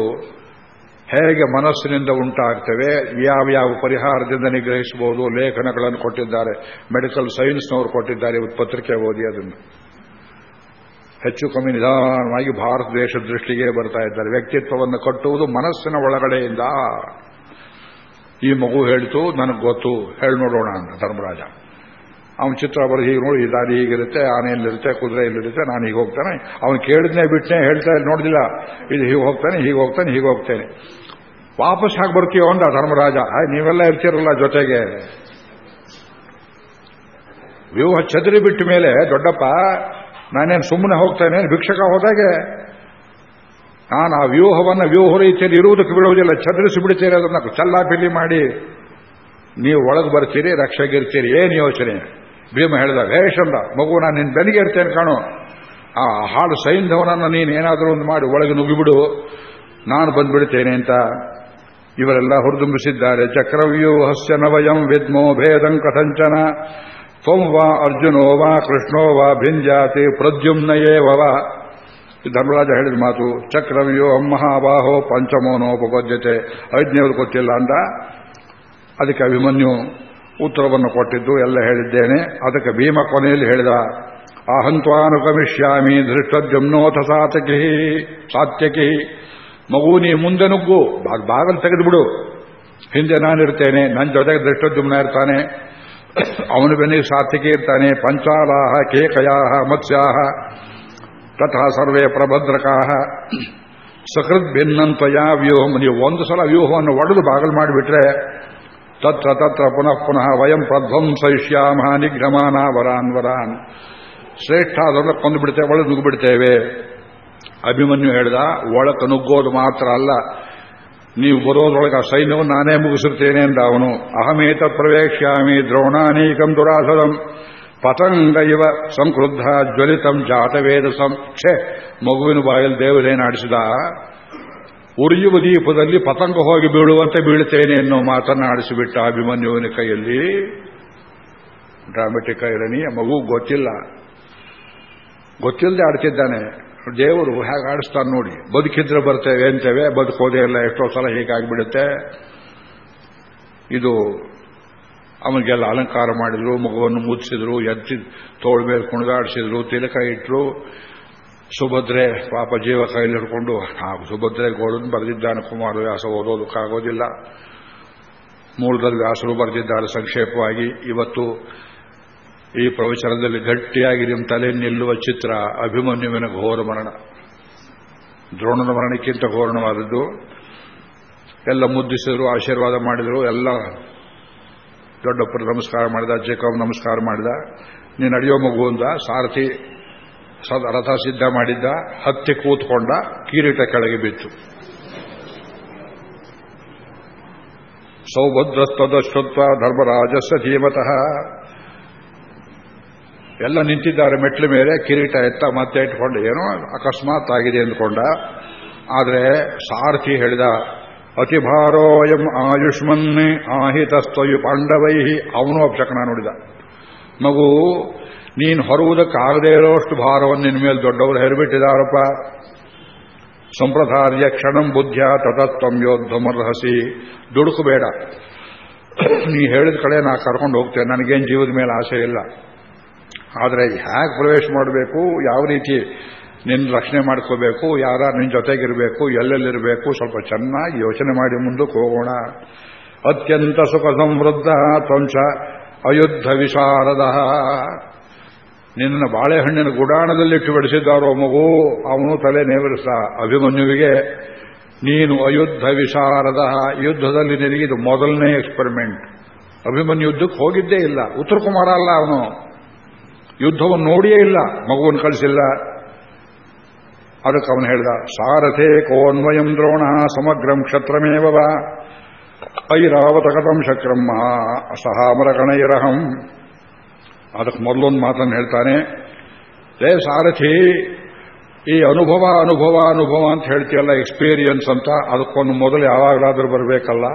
ಹೇಗೆ ಮನಸ್ಸಿನಿಂದ ಉಂಟಾಗ್ತವೆ ಯಾವ್ಯಾವ ಪರಿಹಾರದಿಂದ ನಿಗ್ರಹಿಸಬಹುದು, ಲೇಖನಗಳನ್ನು ಕೊಟ್ಟಿದ್ದಾರೆ ಮೆಡಿಕಲ್ ಸೈನ್ಸ್ನವರು ಕೊಟ್ಟಿದ್ದಾರೆ, ಇವತ್ತು ಪತ್ರಿಕೆ ಓದಿ ಅದನ್ನು. ಹೆಚ್ಚು ಕಮ್ಮಿ ನಿಧಾನವಾಗಿ ಭಾರತ ದೇಶದ ದೃಷ್ಟಿಗೆ ಬರ್ತಾ ಇದ್ದಾರೆ. ವ್ಯಕ್ತಿತ್ವವನ್ನು ಕಟ್ಟುವುದು ಮನಸ್ಸಿನ ಒಳಗಡೆಯಿಂದ. ಈ ಮಗು ಹೇಳ್ತು, ನನಗೆ ಗೊತ್ತು, ಹೇಳಿ ನೋಡೋಣ ಅಂತ ಧರ್ಮರಾಜ. ಅವನ ಚಿತ್ರ ಬರೋ ಹೀಗೆ ನೋಡಿ ದಾರಿ ಹೀಗಿರುತ್ತೆ ಆನೆಯಲ್ಲಿರುತ್ತೆ ಕುದುರೆ ಇಲ್ಲಿರುತ್ತೆ ನಾನು ಹೀಗೆ ಹೋಗ್ತಾನೆ. ಅವನು ಕೇಳಿದ್ನೇ ಬಿಟ್ಟನೆ ಹೇಳ್ತಾ ನೋಡಿಲ್ಲ ಇದು ಹೀಗೆ ಹೋಗ್ತಾನೆ ಹೀಗೆ ಹೋಗ್ತಾನೆ, ಹೀಗೆ ಹೋಗ್ತೇನೆ. ವಾಪಸ್ ಹಾಗೆ ಬರ್ತೀವೋ ಅಂದ ಧರ್ಮರಾಜ. ನೀವೆಲ್ಲ ಇರ್ತಿರಲ್ಲ ಜೊತೆಗೆ. ವ್ಯೂಹ ಚದರಿ ಬಿಟ್ಟ ಮೇಲೆ, ದೊಡ್ಡಪ್ಪ ನಾನೇನು ಸುಮ್ಮನೆ ಹೋಗ್ತೇನೆ? ಭಿಕ್ಷಕ ಹೋದಾಗೆ ನಾನು ಆ ವ್ಯೂಹವನ್ನು ವ್ಯೂಹ ರೀತಿಯಲ್ಲಿ ಇರುವುದಕ್ಕೆ ಬಿಡುವುದಿಲ್ಲ. ಚದರಿಸಿ ಬಿಡ್ತೀರಿ ಅದನ್ನ ಚಲ್ಲಾಪಿಲ್ಲಿ ಮಾಡಿ. ನೀವು ಒಳಗೆ ಬರ್ತೀರಿ, ರಕ್ಷೆಗಿರ್ತೀರಿ. ಏನು ಯೋಚನೆ? ಭೀಮ ಹೇಳಿದ ವೇಷಂದ ಮಗು, ನಾನು ನಿನ್ನ ಬೆನಿಗೆ ಇರ್ತೇನೆ ಕಾಣು. ಆ ಹಾಳು ಸೈಂಧವನನ್ನು ನೀನು ಏನಾದರೂ ಒಂದು ಮಾಡಿ, ಒಳಗೆ ನುಗ್ಗಿಬಿಡು. ನಾನು ಬಂದ್ಬಿಡ್ತೇನೆ ಅಂತ. ಇವರೆಲ್ಲ ಹುರಿದುಂಬಿಸಿದ್ದಾರೆ. ಚಕ್ರವ್ಯೂಹಸ್ಯ ನವಯಂ ವಿದ್ಮೋ ಭೇದಂ ಕಥಂಚನ. ತ್ವಂ ವಾ ಅರ್ಜುನೋ ವಾ ಕೃಷ್ಣೋ ವಾ ಭಿಂಜಾತಿ ಪ್ರದ್ಯುಮ್ನಯೇವವ ಧರ್ಮರಾಜ ಹೇಳಿದ ಮಾತು ಚಕ್ರವ್ಯೋ ಮಹಾಬಾಹೋ ಪಂಚಮೋನೋಪಪದ್ಯತೆ ಐದನೇವ್ರು ಗೊತ್ತಿಲ್ಲ ಅಂದ ಅದಕ್ಕೆ ಅಭಿಮನ್ಯು ಉತ್ತರವನ್ನು ಕೊಟ್ಟಿದ್ದು, ಎಲ್ಲ ಹೇಳಿದ್ದೇನೆ. ಅದಕ್ಕೆ ಭೀಮ ಕೊನೆಯಲ್ಲಿ ಹೇಳಿದ, ಅಹಂತ್ವಾನುಗಮಿಷ್ಯಾಮಿ ದೃಷ್ಟದ್ಯುಮ್ನೋಥ ಸಾತಕಿ ಸಾತ್ಯಕಿ. ಮಗು, ನೀ ಮುಂದೆ ನುಗ್ಗು. ಬಾಗಲ್ ತೆಗೆದುಬಿಡು. ಹಿಂದೆ ನಾನಿರ್ತೇನೆ ನನ್ನ ಜೊತೆಗೆ ದೃಷ್ಟದ್ಯುಮ್ನ ಇರ್ತಾನೆ. ಅವನ ಸಾತ್ವಿಕೆ ಇರ್ತಾನೆ. ಪಂಚಾಲಾಹ, ಕೇಕಯಾಹ, ಮತ್ಸ್ಯಾಹ, ತಥಾ ಸರ್ವೇ ಪ್ರಭದ್ರಕಾಹ. ಸಕೃತ್ ಭಿನ್ನಂತಯ ವ್ಯೂಹ. ನೀವು ಒಂದು ಸಲ ವ್ಯೂಹವನ್ನು ಒಡೆದು ಬಾಗಲು ಮಾಡಿಬಿಟ್ರೆ ತತ್ರ ತತ್ರ ಪುನಃ ಪುನಃ ವಯಂ ಪ್ರಧ್ವಂಸಯಿಷ್ಯಾಮ ನಿಗ್ರಮಾನ ವರಾನ್ ವರಾನ್. ಶ್ರೇಷ್ಠ ಅದನ್ನು ಕೊಂದು ಬಿಡ್ತೇವೆ ಒಳಗೆ ನುಗ್ಗಿಬಿಡ್ತೇವೆ. ಅಭಿಮನ್ಯು ಹೇಳಿದ ಒಳಕ್ಕೆ ನುಗ್ಗೋದು ಮಾತ್ರ ಅಲ್ಲ ನೀವು ಬರೋದ್ರೊಳಗೆ ಆ ಸೈನ್ಯವನ್ನು ನಾನೇ ಮುಗಿಸುತ್ತೇನೆ ಎಂದ ಅವನು ಅಹಮೇತ ಪ್ರವೇಶ್ಯಾಮಿ ದ್ರೋಣಾನೇಕಂ ದುರಾಸದಂ ಪತಂಗ ಇವ ಸಂಕ್ರುದ್ಧ ಜ್ವಲಿತಂ ಜಾತವೇದಸಂ. ಛೇ, ಮಗುವಿನ ಬಾಯಲ್ಲಿ ದೇವರೇನಾಡಿಸಿದ ಉರಿಯುವ ದೀಪದಲ್ಲಿ ಪತಂಗ ಹೋಗಿ ಬೀಳುವಂತೆ ಬೀಳುತ್ತೇನೆ ಎನ್ನುವ ಮಾತನ್ನು ಆಡಿಸಿಬಿಟ್ಟ ಅಭಿಮನ್ಯುವಿನ ಕೈಯಲ್ಲಿ. ಡ್ರಾಮೆಟಿಕ್ ಐರನಿ, ಮಗು ಗೊತ್ತಿಲ್ಲ. ಗೊತ್ತಿಲ್ಲದೆ ಆಡ್ತಿದ್ದಾನೆ. ದೇವರು ಹೇಗೆ ಆಡಿಸ್ತಾನೆ ನೋಡಿ. ಬದುಕಿದ್ರೆ ಬರ್ತೇವೆ ಅಂತೇವೆ, ಬದುಕೋದೇ ಇಲ್ಲ, ಎಷ್ಟೋ ಸಲ ಹೀಗಾಗಿಬಿಡುತ್ತೆ ಇದು ಅವನಿಗೆಲ್ಲ ಅಲಂಕಾರ ಮಾಡಿದ್ರು, ಮಗುವನ್ನು ಮುಚ್ಚಿದ್ರು ಎತ್ತಿ ತೋಳ್ ಮೇಲೆ ಕುಣಿದಾಡಿಸಿದ್ರು, ತಿಲಕ ಇಟ್ಟರು ಸುಭದ್ರೆ ಪಾಪ ಜೀವ ಕೈಲಿ ಹಿಡ್ಕೊಂಡು, ಆ ಸುಭದ್ರೆ ಗೋಳನ್ನು ಬರೆದಿದ್ದಾನೆ ಕುಮಾರವ್ಯಾಸ ಓದೋದಕ್ಕಾಗೋದಿಲ್ಲ ಮೂಲದಲ್ಲಿ ವ್ಯಾಸರು ಬರೆದಿದ್ದಾರೆ ಸಂಕ್ಷೇಪವಾಗಿ. ಇವತ್ತು ಈ ಪ್ರವಚನದಲ್ಲಿ ಗಟ್ಟಿಯಾಗಿ ನಿಮ್ಮ ತಲೆ ನಿಲ್ಲುವ ಚಿತ್ರ, ಅಭಿಮನ್ಯುವಿನ ಘೋರ ಮರಣ. ದ್ರೋಣನ ಮರಣಕ್ಕಿಂತ ಘೋರಣವಾದದ್ದು. ಎಲ್ಲ ಮುದ್ದಿಸಿದ್ರು, ಆಶೀರ್ವಾದ ಮಾಡಿದರು, ಎಲ್ಲ ದೊಡ್ಡಪ್ಪರು ನಮಸ್ಕಾರ ಮಾಡಿದ, ಜೇಕಬ್ ನಮಸ್ಕಾರ ಮಾಡಿದ. ನೀನು ನಡೆಯೋ ಮಗು ಅಂದ, ಸಾರಥಿ ರಥ ಸಿದ್ಧ ಮಾಡಿದ್ದ, ಹತ್ತಿ ಕೂತ್ಕೊಂಡ, ಕಿರೀಟ ಕೆಳಗೆ ಬಿತ್ತು. ಸೌಭದ್ರಸ್ತದಶ್ವತ್ವ ಧರ್ಮರಾಜಸ್ಯ ಧೀಮತಃ. ಎಲ್ಲ ನಿಂತಿದ್ದಾರೆ ಮೆಟ್ಲ ಮೇಲೆ, ಕಿರೀಟ ಎತ್ತ ಮತ್ತೆ ಇಟ್ಕೊಂಡು ಏನೋ ಅಕಸ್ಮಾತ್ ಆಗಿದೆ ಅಂದ್ಕೊಂಡ ಆದರೆ ಸಾರಥಿ ಹೇಳಿದ, ಅತಿಭಾರೋಯಂ ಆಯುಷ್ಮನ್ ಆಹಿತಸ್ತಯು ಪಾಂಡವೈಹಿ. ಅವನು ಅಪಶಕನ ನೋಡಿದ. ಮಗು, ನೀನು ಹೊರುವುದಕ್ಕಾಗದೇ ಇರೋಷ್ಟು ಭಾರವನ್ನು ನಿನ್ನ ಮೇಲೆ ದೊಡ್ಡವರು ಹೆರಿಬಿಟ್ಟಿದಾರಪ್ಪ ಸಂಪ್ರದಾಯ ಕ್ಷಣಂ ಬುದ್ಧ ತತತ್ವಂ ಯೋದ್ಧಮರ್ಹಸಿ. ದುಡುಕು ಬೇಡ. ನೀ ಹೇಳಿದ ಕಡೆ ನಾ ಕರ್ಕೊಂಡು ಹೋಗ್ತೇನೆ. ನನಗೇನು ಜೀವದ ಮೇಲೆ ಆಸೆ ಇಲ್ಲ. ಆದರೆ ಹೇಗೆ ಪ್ರವೇಶ ಮಾಡಬೇಕು? ಯಾವ ರೀತಿ ನಿನ್ನ ರಕ್ಷಣೆ ಮಾಡ್ಕೋಬೇಕು? ಯಾರ ನಿನ್ನ ಜೊತೆಗಿರಬೇಕು? ಎಲ್ಲೆಲ್ಲಿರಬೇಕು? ಸ್ವಲ್ಪ ಚೆನ್ನಾಗಿ ಯೋಚನೆ ಮಾಡಿ ಮುಂದಕ್ಕೆ ಹೋಗೋಣ. ಅತ್ಯಂತ ಸುಖ ಸಮೃದ್ಧ ತ್ವಂಶ ಅಯುದ್ಧ ವಿಶಾರದ ನಿನ್ನ ಬಾಳೆಹಣ್ಣಿನ ಗುಡಾಣದಲ್ಲಿಟ್ಟು ಬೆಳೆಸಿದ್ದಾರೋ ಮಗು? ಅವನು ತಲೆ ನೇವರಿಸ. ಅಭಿಮನ್ಯುವಿಗೆ, ನೀನು ಅಯುದ್ಧ ವಿಶಾರದ ಯುದ್ಧದಲ್ಲಿ ನಿನಗಿದು ಮೊದಲನೇ ಎಕ್ಸ್ಪೆರಿಮೆಂಟ್ ಅಭಿಮನ್ಯು ಯುದ್ಧಕ್ಕೆ ಹೋಗಿದ್ದೇ ಇಲ್ಲ. ಉತ್ತರ ಕುಮಾರ ಅಲ್ಲ ಅವನು. ಯುದ್ಧವನ್ನು ನೋಡಿಯೇ ಇಲ್ಲ, ಮಗುವನ್ನು ಕಳಿಸಿಲ್ಲ. ಅದಕ್ಕೆ ಅವನು ಹೇಳಿದ, ಸಾರಥೇ ಕೋನ್ವಯಂ ದ್ರೋಣ ಸಮಗ್ರಂ ಕ್ಷತ್ರಮೇವ ಐರಾವತಕತಂ ಶಕ್ರಂ ಸಹಾಮರಗಣೈರಹಂ ಅದಕ್ಕೆ ಮೊದಲೊಂದು ಮಾತನ್ನು ಹೇಳ್ತಾನೆ ಏ ಸಾರಥಿ, ಈ ಅನುಭವ ಅನುಭವ ಅನುಭವ ಅಂತ ಹೇಳ್ತೀಯಲ್ಲ ಎಕ್ಸ್ಪೀರಿಯನ್ಸ್ ಅಂತ, ಅದಕ್ಕೊಂದು ಮೊದಲು ಯಾವಾಗಲಾದ್ರೂ ಬರಬೇಕಲ್ಲ?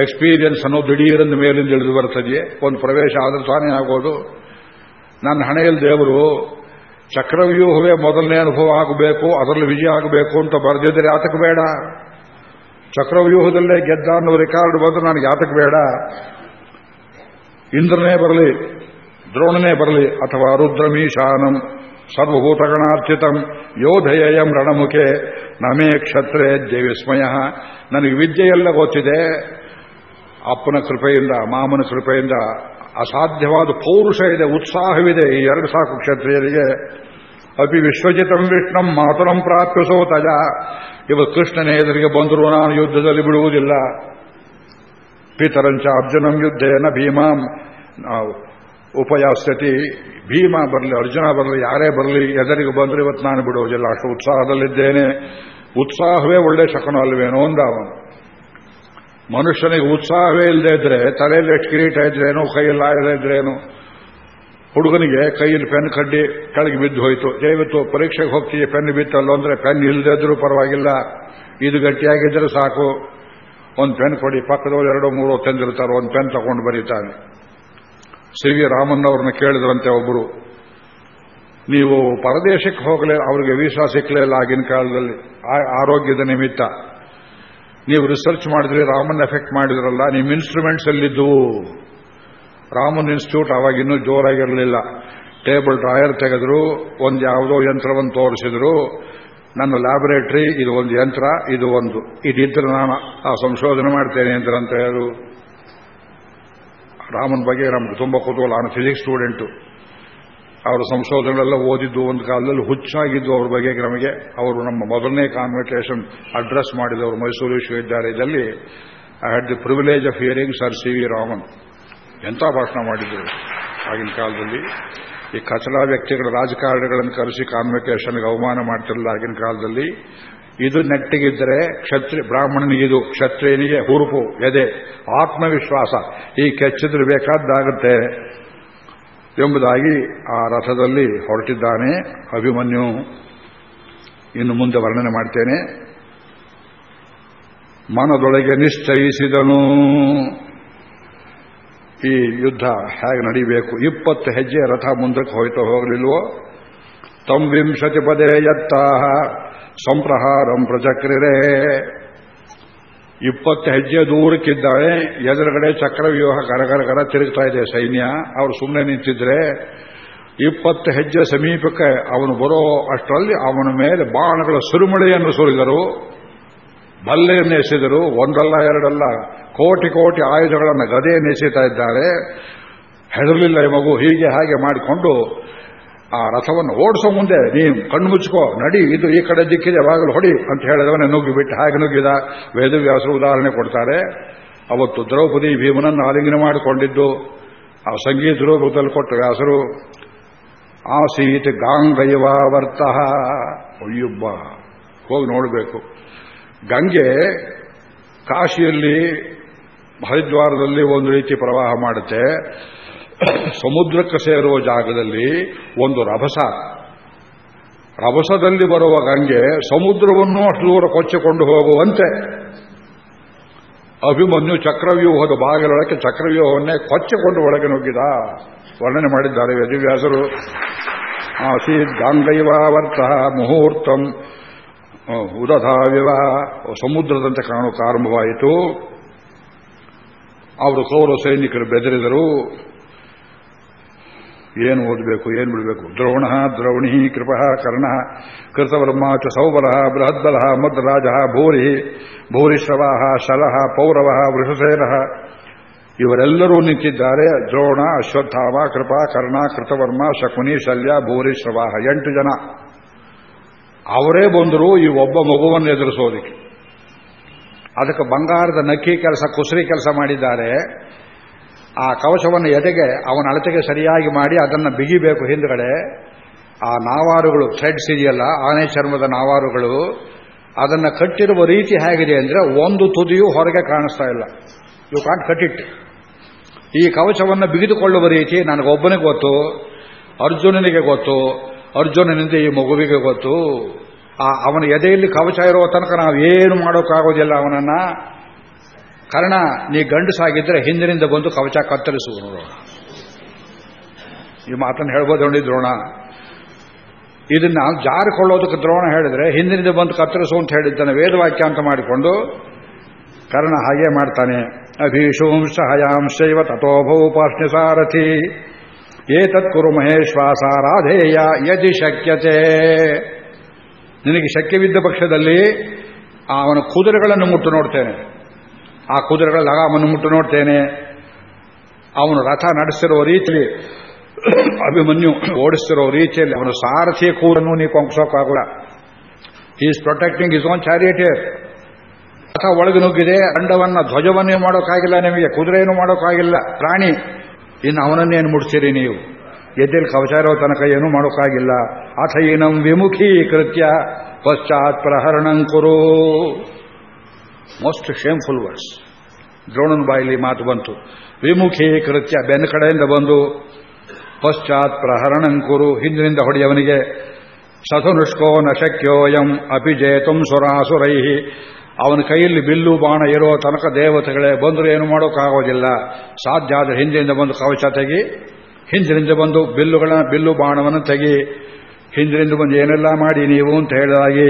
ಎಕ್ಸ್ಪೀರಿಯನ್ಸ್ ಅನ್ನೋ ದಿಢೀರಂದ ಮೇಲಿಂದ ಇಳಿದು ಬರ್ತದೆ ಒಂದು ಪ್ರವೇಶ ಆದ್ರೆ ತಾನೇ ಆಗೋದು. ನನ್ನ ಹಣೆಯಲ್ಲಿ ದೇವರು ಚಕ್ರವ್ಯೂಹವೇ ಮೊದಲನೇ ಅನುಭವ ಆಗಬೇಕು, ಅದರಲ್ಲಿ ವಿಜಯ ಆಗಬೇಕು ಅಂತ ಬರೆದಿದ್ದರೆ ಆತಕ್ಕೆ ಬೇಡ? ಚಕ್ರವ್ಯೂಹದಲ್ಲೇ ಗೆದ್ದ ಅನ್ನೋ ರೆಕಾರ್ಡ್ ಬಂದು ನನಗೆ ಆತಕ್ಕೆ ಬೇಡ? ಇಂದ್ರನೇ ಬರಲಿ, ದ್ರೋಣನೇ ಬರಲಿ, ಅಥವಾ ರುದ್ರಮೀಶಾನಂ, ಸರ್ವಭೂತಗಣಾರ್ಚಿತಂ, ಯೋಧಯಂ ರಣಮುಖೆ, ನಮೇ ಕ್ಷತ್ರೇ ವಿಸ್ಮಯ ನನಗೆ ವಿದ್ಯೆಯೆಲ್ಲ ಗೊತ್ತಿದೆ. ಅಪ್ಪನ ಕೃಪೆಯಿಂದ, ಮಾಮನ ಕೃಪೆಯಿಂದ ಅಸಾಧ್ಯವಾದ ಪೌರುಷ ಇದೆ, ಉತ್ಸಾಹವಿದೆ ಈ ಎರಡು ಸಾಕು ಕ್ಷತ್ರಿಯರಿಗೆ. ಅಪಿ ವಿಶ್ವಜಿತಂ ವಿಷ್ಣಂ ಮಾತುರಂ ಪ್ರಾಪ್ಯಸೋ ತಜ ಇವತ್ತು ಕೃಷ್ಣನ ಎದುರಿಗೆ ಬಂದರೂ ನಾನು ಯುದ್ಧದಲ್ಲಿ ಬಿಡುವುದಿಲ್ಲ. ಪಿತರಂಚ ಅರ್ಜುನಂ ಯುದ್ಧೇನ ಭೀಮಾಂ. ಉಪಯಾಸ್ಯತಿ, ಭೀಮ ಬರಲಿ, ಅರ್ಜುನ ಬರಲಿ, ಯಾರೇ ಬರಲಿ, ಎದರಿಗೆ ಬಂದರೆ ಇವತ್ತು ನಾನು ಬಿಡುವುದಿಲ್ಲ, ಅಷ್ಟು ಉತ್ಸಾಹದಲ್ಲಿದ್ದೇನೆ. ಉತ್ಸಾಹವೇ ಒಳ್ಳೆ ಶಕನ ಅಲ್ವೇನೋ ಅಂದ ಮನುಷ್ಯನಿಗೆ ಉತ್ಸಾಹವೇ ಇಲ್ಲದೆ ಇದ್ರೆ, ತಲೆಯಲ್ಲಿ ಎಷ್ಟು ಕಿರೀಟ ಇದ್ರೇನು, ಕೈಯಲ್ಲಿ ಆಗದೇ ಇದ್ರೇನು, ಹುಡುಗನಿಗೆ ಕೈಯಲ್ಲಿ ಪೆನ್ ಕಡ್ಡಿ ಕೆಳಗೆ ಬಿದ್ದು ಹೋಯಿತು. ದಯವಿಟ್ಟು ಪರೀಕ್ಷೆಗೆ ಹೋಗ್ತೀವಿ ಪೆನ್ ಬಿತ್ತಲ್ಲ ಅಂದ್ರೆ ಪೆನ್ ಇಲ್ಲದೆ ಇದ್ರೂ ಪರವಾಗಿಲ್ಲ. ಇದು ಗಟ್ಟಿಯಾಗಿದ್ರೆ ಸಾಕು. ಒಂದು ಪೆನ್ ಕೊಡಿ, ಪಕ್ಕದವರು ಎರಡು ಮೂರು ತಂದಿರ್ತಾರೆ, ಒಂದು ಪೆನ್ ತಗೊಂಡು ಬರೀತಾನೆ. ಸಿ ವಿ ರಾಮನ್ ಕೇಳಿದ್ರಂತೆ ಒಬ್ಬರು ನೀವು ಪರದೇಶಕ್ಕೆ ಹೋಗಲೇ, ಅವರಿಗೆ ವೀಸಾ ಸಿಕ್ಕಲೇ ಇಲ್ಲ ಆಗಿನ ಕಾಲದಲ್ಲಿ ಆರೋಗ್ಯದ ನಿಮಿತ್ತ. ನೀವು ರಿಸರ್ಚ್ ಮಾಡಿದ್ರಿ ರಾಮನ್ ಎಫೆಕ್ಟ್ ಮಾಡಿದ್ರಲ್ಲ ನಿಮ್ಮ ಇನ್ಸ್ಟ್ರೂಮೆಂಟ್ಸ್ ಅಲ್ಲಿದ್ದು. ರಾಮನ್ ಇನ್ಸ್ಟಿಟ್ಯೂಟ್ ಅವಾಗ ಇನ್ನೂ ಜೋರಾಗಿರಲಿಲ್ಲ. ಟೇಬಲ್ ಡ್ರಾಯರ್ ತೆಗೆದ್ರು, ಒಂದು ಯಾವುದೋ ಯಂತ್ರವನ್ನು ತೋರಿಸಿದ್ರು. ನನ್ನ ಲ್ಯಾಬೊರೇಟರಿ ಇದು ಒಂದು ಯಂತ್ರ, ಇದು ಒಂದು. ಇದಿದ್ರೆ ನಾನು ಆ ಸಂಶೋಧನೆ ಮಾಡ್ತೇನೆ ಅಂತ ಹೇಳು. ರಾಮನ್ ಬಗ್ಗೆ ನಮ್ಗೆ ತುಂಬ ಕುತೂಹಲ. ನಾನು ಫಿಸಿಕ್ಸ್ ಸ್ಟೂಡೆಂಟು ಅವರ ಸಂಶೋಧನೆಗಳೆಲ್ಲ ಓದಿದ್ದು ಒಂದು ಕಾಲದಲ್ಲಿ ಹುಚ್ಚಾಗಿದ್ದು ಅವ್ರ ಬಗ್ಗೆ ನಮಗೆ ಅವರು ನಮ್ಮ ಮೊದಲನೇ ಕಾನ್ವೆಟೇಷನ್ ಅಡ್ರೆಸ್ ಮಾಡಿದವರು ಮೈಸೂರು ವಿಶ್ವವಿದ್ಯಾಲಯದಲ್ಲಿ. I had the privilege of hearing sir C V Raman ಎಂಥ ಭಾಷಣ ಮಾಡಿದ್ರು ಆಗಿನ ಕಾಲದಲ್ಲಿ. ಈ ಕಚಲಾ ವ್ಯಕ್ತಿಗಳ ರಾಜಕಾರಣಿಗಳನ್ನು ಕರೆಸಿ ಕಾನ್ವೆಕೇಷನ್ಗೆ ಅವಮಾನ ಮಾಡ್ತಿರಲಿಲ್ಲ ಆಗಿನ ಕಾಲದಲ್ಲಿ. ಇದು ನೆಟ್ಟಿಗಿದ್ದರೆ ಕ್ಷತ್ರಿ ಬ್ರಾಹ್ಮಣನಿಗಿದು ಕ್ಷತ್ರಿಯನಿಗೆ ಹುರುಪು, ಎದೆ, ಆತ್ಮವಿಶ್ವಾಸ. ಈ ಕೆಚ್ಚಿದ್ರೆ ಬೇಕಾದ್ದಾಗುತ್ತೆ. ಎಂಬುದಾಗಿ ಆ ರಥದಲ್ಲಿ ಹೊರಟಿದ್ದಾನೆ ಅಭಿಮನ್ಯು. ಇನ್ನು ಮುಂದೆ ವರ್ಣನೆ ಮಾಡ್ತೇನೆ. ಮನದೊಳಗೆ ನಿಶ್ಚಯಿಸಿದನು. ಈ ಯುದ್ಧ ಹೇಗೆ ನಡೀಬೇಕು? ಇಪ್ಪತ್ತು ಹೆಜ್ಜೆ ರಥ ಮುಂದಕ್ಕೆ ಹೋಯ್ತು ಹೋಗಲಿಲ್ವೋ? ತಂ ವಿಂಶತಿ ಪದೇ ಸಂಪ್ರಹಾರಂ ಪ್ರಚಕ್ರಿರೇ. ಇಪ್ಪತ್ತು ಹೆಜ್ಜೆ ದೂರಕ್ಕಿದ್ದಾಳೆ, ಎದುರುಗಡೆ ಚಕ್ರವ್ಯೂಹ ಕರಗರಗರ ಕರ ತಿರುಗ್ತಾ ಇದೆ ಸೈನ್ಯ. ಅವರು ಸುಮ್ಮನೆ ನಿಂತಿದ್ರೆ ಇಪ್ಪತ್ತು ಹೆಜ್ಜೆ ಸಮೀಪಕ್ಕೆ ಅವನು ಬರೋ ಅಷ್ಟರಲ್ಲಿ ಅವನ ಮೇಲೆ ಬಾಣಗಳ ಸುರುಮಳೆಯನ್ನು ಸುರಿದರು. ಬಲ್ಲೆಯನ್ನು ಎಸೆದರು. ಒಂದಲ್ಲ, ಎರಡಲ್ಲ, ಕೋಟಿ ಕೋಟಿ ಆಯುಧಗಳನ್ನು ಗದೆಯನ್ನು ಎಸೆತಾ ಇದ್ದಾರೆ. ಹೆದರಲಿಲ್ಲ ಈ ಮಗು, ಹೀಗೆ ಹಾಗೆ ಮಾಡಿಕೊಂಡು ಆ ರಥವನ್ನು ಓಡಿಸೋ ಮುಂದೆ ನೀನು ಕಣ್ಣು ಮುಚ್ಕೋ, ನಡಿ, ಇದು ಈ ಕಡೆ ದಿಕ್ಕಿದೆ, ಬಾಗಿಲು ಹೊಡಿ ಅಂತ ಹೇಳಿದವನೇ ನುಗ್ಗಿಬಿಟ್ಟು ಹಾಗೆ ನುಗ್ಗಿದ ವೇದವ್ಯಾಸರು ಉದಾಹರಣೆ ಕೊಡ್ತಾರೆ. ಅವತ್ತು ದ್ರೌಪದಿ ಭೀಮನನ್ನು ಆಲಿಂಗನ ಮಾಡಿಕೊಂಡಿದ್ದು, ಆ ಸಂಗೀತ ರೂಪದಲ್ಲಿ ಕೊಟ್ಟ ವ್ಯಾಸರು ಆಸೀತ್ ಗಾಂಗೈವಾವರ್ತ ಅಯ್ಯೊಬ್ಬ, ಹೋಗಿ ನೋಡಬೇಕು. ಗಂಗೆ ಕಾಶಿಯಲ್ಲಿ ಹರಿದ್ವಾರದಲ್ಲಿ ಒಂದು ರೀತಿ ಪ್ರವಾಹ ಮಾಡುತ್ತೆ. ಸಮುದ್ರಕ್ಕೆ ಸೇರುವ ಜಾಗದಲ್ಲಿ ಒಂದು ರಭಸ. ರಭಸದಲ್ಲಿ ಬರುವ ಗಂಗೆ ಸಮುದ್ರವನ್ನು ಅಷ್ಟು ದೂರ ಕೊಚ್ಚಿಕೊಂಡು ಹೋಗುವಂತೆ. ಅಭಿಮನ್ಯು ಚಕ್ರವ್ಯೂಹದ ಬಾಗಿಲೊಳಕ್ಕೆ ಚಕ್ರವ್ಯೂಹವನ್ನೇ ಕೊಚ್ಚಿಕೊಂಡು ಒಳಗೆ ನುಗ್ಗಿದ. ವರ್ಣನೆ ಮಾಡಿದ್ದಾರೆ ವ್ಯದಿವ್ಯಾಸರು ಆಸೀತ್ ಗಾಂಗೈವಾವರ್ತ ಮುಹೂರ್ತಂ. ಉದಧಾವಿವ. ಸಮುದ್ರದಂತೆ ಕಾಣೋಕೆ ಆರಂಭವಾಯಿತು ಅವರು ಕೌರ ಸೈನಿಕರು ಬೆದರಿದರು. ಏನು ಓದಬೇಕು, ಏನು ಬಿಡಬೇಕು? ದ್ರೋಣ, ದ್ರೌಣಿ, ಕೃಪ, ಕರ್ಣ, ಕೃತವರ್ಮ ಚ ಸೌಬಲ, ಬೃಹದ್ಬಲ, ಮದ್ರಾಜ, ಭೂರಿ ಭೂರಿಶ್ರವ ಶಲಹ, ಪೌರವ, ವೃಷಸೇನ. ಇವರೆಲ್ಲರೂ ನಿಂತಿದ್ದಾರೆ. ದ್ರೋಣ, ಅಶ್ವತ್ಥಾಮ, ಕೃಪಾ, ಕರ್ಣ, ಕೃತವರ್ಮ, ಶಕುನಿ, ಶಲ್ಯ ಭೂರಿಶ್ರವ ಎಂಟು ಜನ. ಅವರೇ ಬಂದರು ಈ ಒಬ್ಬ ಮಗುವನ್ನು ಎದುರಿಸೋದಕ್ಕೆ. ಅದಕ್ಕೆ ಬಂಗಾರದ ನಕ್ಕಿ ಕೆಲಸ, ಕುಸರಿ ಕೆಲಸ ಮಾಡಿದ್ದಾರೆ. ಆ ಕವಚವನ್ನು ಎದೆಗೆ, ಅವನ ಅಳತೆಗೆ ಸರಿಯಾಗಿ ಮಾಡಿ ಅದನ್ನು ಬಿಗಿಬೇಕು ಹಿಂದ್ಗಡೆ. ಆ ನಾವಾರುಗಳು, ಥ್ರೆಡ್ಸ್ ಇದೆಯಲ್ಲ, ಆನೆ ಚರ್ಮದ ನಾವಾರುಗಳು, ಅದನ್ನು ಕಟ್ಟಿರುವ ರೀತಿ ಹೇಗಿದೆ ಅಂದರೆ ಒಂದು ತುದಿಯು ಹೊರಗೆ ಕಾಣಿಸ್ತಾ ಇಲ್ಲ. ಯು ಕಾಂಟ್ ಕಟ್ ಇಟ್ ಈ ಕವಚವನ್ನು ಬಿಗಿದುಕೊಳ್ಳುವ ರೀತಿ ನನಗೊಬ್ಬನಿಗೆ ಗೊತ್ತು, ಅರ್ಜುನನಿಗೆ ಗೊತ್ತು, ಅರ್ಜುನನಿಂದ ಈ ಮಗುವಿಗೆ ಗೊತ್ತು. ಆ, ಅವನ ಎದೆಯಲ್ಲಿ ಕವಚ ಇರುವ ತನಕ ನಾವು ಏನು ಮಾಡೋಕ್ಕಾಗೋದಿಲ್ಲ ಅವನನ್ನ. ಕಾರಣ, ನೀ ಗಂಡಸಾಗಿದ್ರೆ ಹಿಂದಿನಿಂದ ಬಂದು ಕವಚ ಕತ್ತರಿಸುವ ನೋಡೋಣ ಈ ಮಾತನ್ನು ಹೇಳ್ಬೋದು ದ್ರೋಣ. ಇದನ್ನ ಜಾರಿಕೊಳ್ಳೋದಕ್ಕೆ ದ್ರೋಣ ಹೇಳಿದ್ರೆ, ಹಿಂದಿನಿಂದ ಬಂದು ಕತ್ತರಿಸು ಅಂತ ಹೇಳಿದ್ದಾನೆ ವೇದವಾಕ್ಯ ಅಂತ ಮಾಡಿಕೊಂಡು, ಕರ್ಣ ಹಾಗೆ ಮಾಡ್ತಾನೆ. ಅಭೀಶೂಂಶ ಹಯಾಂಶೈವ ತಥೋಭೌಪಾಷ್ಣ ಸಾರಥಿ. ಏತತ್ ಕುರು ಮಹೇಶ್ವಾಸ ರಾಧೇಯ ಯದಿ ಶಕ್ಯತೆ. ನಿನಗೆ ಶಕ್ಯವಿದ್ದ ಪಕ್ಷದಲ್ಲಿ ಅವನ ಕುದುರೆಗಳನ್ನು ಮುಟ್ಟು ನೋಡ್ತೇನೆ. ಆ ಕುದುರೆಗಳ ಲಗಾಮನ್ನು ಮುಟ್ಟು ನೋಡ್ತೇನೆ. ಅವನು ರಥ ನಡೆಸಿರೋ ರೀತಿಯಲ್ಲಿ ಅಭಿಮನ್ಯು ಓಡಿಸ್ತಿರೋ ರೀತಿಯಲ್ಲಿ ಅವನು ಸಾರಥಿಯ ಕೂರನ್ನು ನೀ ಕೊಂಕ್ಸೋಕ್ಕಾಗಲ್ಲ is protecting his own charioteer ರಥ ಒಳಗೆ ನುಗ್ಗಿದೆ, ದಂಡವನ್ನ, ಧ್ವಜವನ್ನೇ ಮಾಡೋಕ್ಕಾಗಿಲ್ಲ ನಿಮಗೆ, ಕುದುರೆಯನ್ನು ಮಾಡೋಕ್ಕಾಗಿಲ್ಲ. ಪ್ರಾಣಿ, ಇನ್ನು ಅವನನ್ನೇನು ಮುಡ್ತೀರಿ ನೀವು. ಎದ್ದೆಲ್ಲಿ ಕವಚ ಇರೋ ತನಕ ಏನೂ ಮಾಡೋಕ್ಕಾಗಿಲ್ಲ. ಅಥ ಏನಂ ವಿಮುಖೀಕೃತ್ಯ ಪಶ್ಚಾತ್ ಪ್ರಹರಣಂ ಕುರು. Most shameful words. ದ್ರೋಣನ ಬಾಯಿಲಿ ಮಾತು ಬಂತು. ವಿಮುಖೀಕೃತ್ಯ ಬೆನ್ನ ಕಡೆಯಿಂದ ಬಂದು, ಪಶ್ಚಾತ್ ಪ್ರಹರಣಂಕುರು ಹಿಂದಿನಿಂದ ಹೊಡೆಯವನಿಗೆ ಸತನುಷ್ಕೋ ನ ಶಕ್ಯೋಯಂ ಅಪಿಜೇತುಂ ಸುರಾಸುರೈಹಿ. ಅವನ ಕೈಯಲ್ಲಿ ಬಿಲ್ಲು ಬಾಣ ಇರೋ ತನಕ ದೇವತೆಗಳೇ, ಬಂದರೂ ಏನು ಮಾಡೋಕ್ಕಾಗೋದಿಲ್ಲ ಸಾಧ್ಯ ಆದರೆ ಹಿಂದಿನಿಂದ ಬಂದು ಕವಚ ತೆಗಿ, ಹಿಂದಿನಿಂದ ಬಂದು ಬಿಲ್ಲುಗಳ ಬಿಲ್ಲು ಬಾಣವನ್ನು ತೆಗಿ, ಹಿಂದಿನಿಂದ ಬಂದು ಏನೆಲ್ಲ ಮಾಡಿ ನೀವು ಅಂತ ಹೇಳಿದಾಗಿ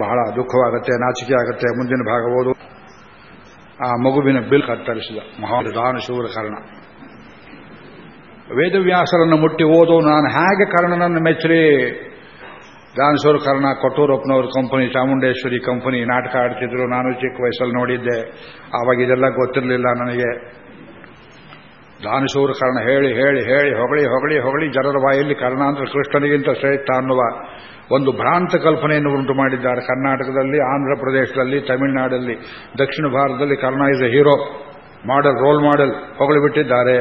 ಬಹಳ ದುಃಖವಾಗುತ್ತೆ, ನಾಚಿಕೆ ಆಗುತ್ತೆ, ಮುಂದಿನ ಭಾಗ ಓದು. ಆ ಮಗುವಿನ ಬಿಲ್ ಕತ್ತರಿಸಿದ. ಮಹಾದಾನ ಶೂರ ಕರ್ಣ. ವೇದವ್ಯಾಸರನ್ನು ಮುಟ್ಟಿ ಓದು, ನಾನು ಹೇಗೆ ಕರ್ಣನನ್ನು ಮೆಚ್ಚರಿ ದಾನಶೂರ ಕರ್ಣ, ಕೊಟ್ಟೂರಪ್ಪನವ್ರ ಕಂಪನಿ ಚಾಮುಂಡೇಶ್ವರಿ ಕಂಪನಿ ನಾಟಕ ಆಡ್ತಿದ್ರು. ನಾನು ಚಿಕ್ಕ ವಯಸ್ಸಲ್ಲಿ ನೋಡಿದ್ದೆ. ಆವಾಗ ಇದೆಲ್ಲ ಗೊತ್ತಿರಲಿಲ್ಲ ನನಗೆ. ದಾನಶೂರ ಕರ್ಣ ಹೇಳಿ ಹೇಳಿ ಹೇಳಿ, ಹೊಗಳಿ ಹೊಗಳಿ ಹೊಗಳಿ ಜನರ ಬಾಯಲ್ಲಿ ಕರ್ಣ ಅಂದ್ರೆ ಕೃಷ್ಣನಿಗಿಂತ ಶ್ರೇಷ್ಠ ಅನ್ನುವ ಒಂದು ಭ್ರಾಂತ ಕಲ್ಪನೆಯನ್ನು ಉಂಟು ಮಾಡಿದ್ದಾರೆ. ಕರ್ನಾಟಕದಲ್ಲಿ, ಆಂಧ್ರ ಪ್ರದೇಶದಲ್ಲಿ, ತಮಿಳುನಾಡಲ್ಲಿ, ದಕ್ಷಿಣ ಭಾರತದಲ್ಲಿ Karna is a hero model role model ಹೊಗಳಿಬಿಟ್ಟಿದ್ದಾರೆ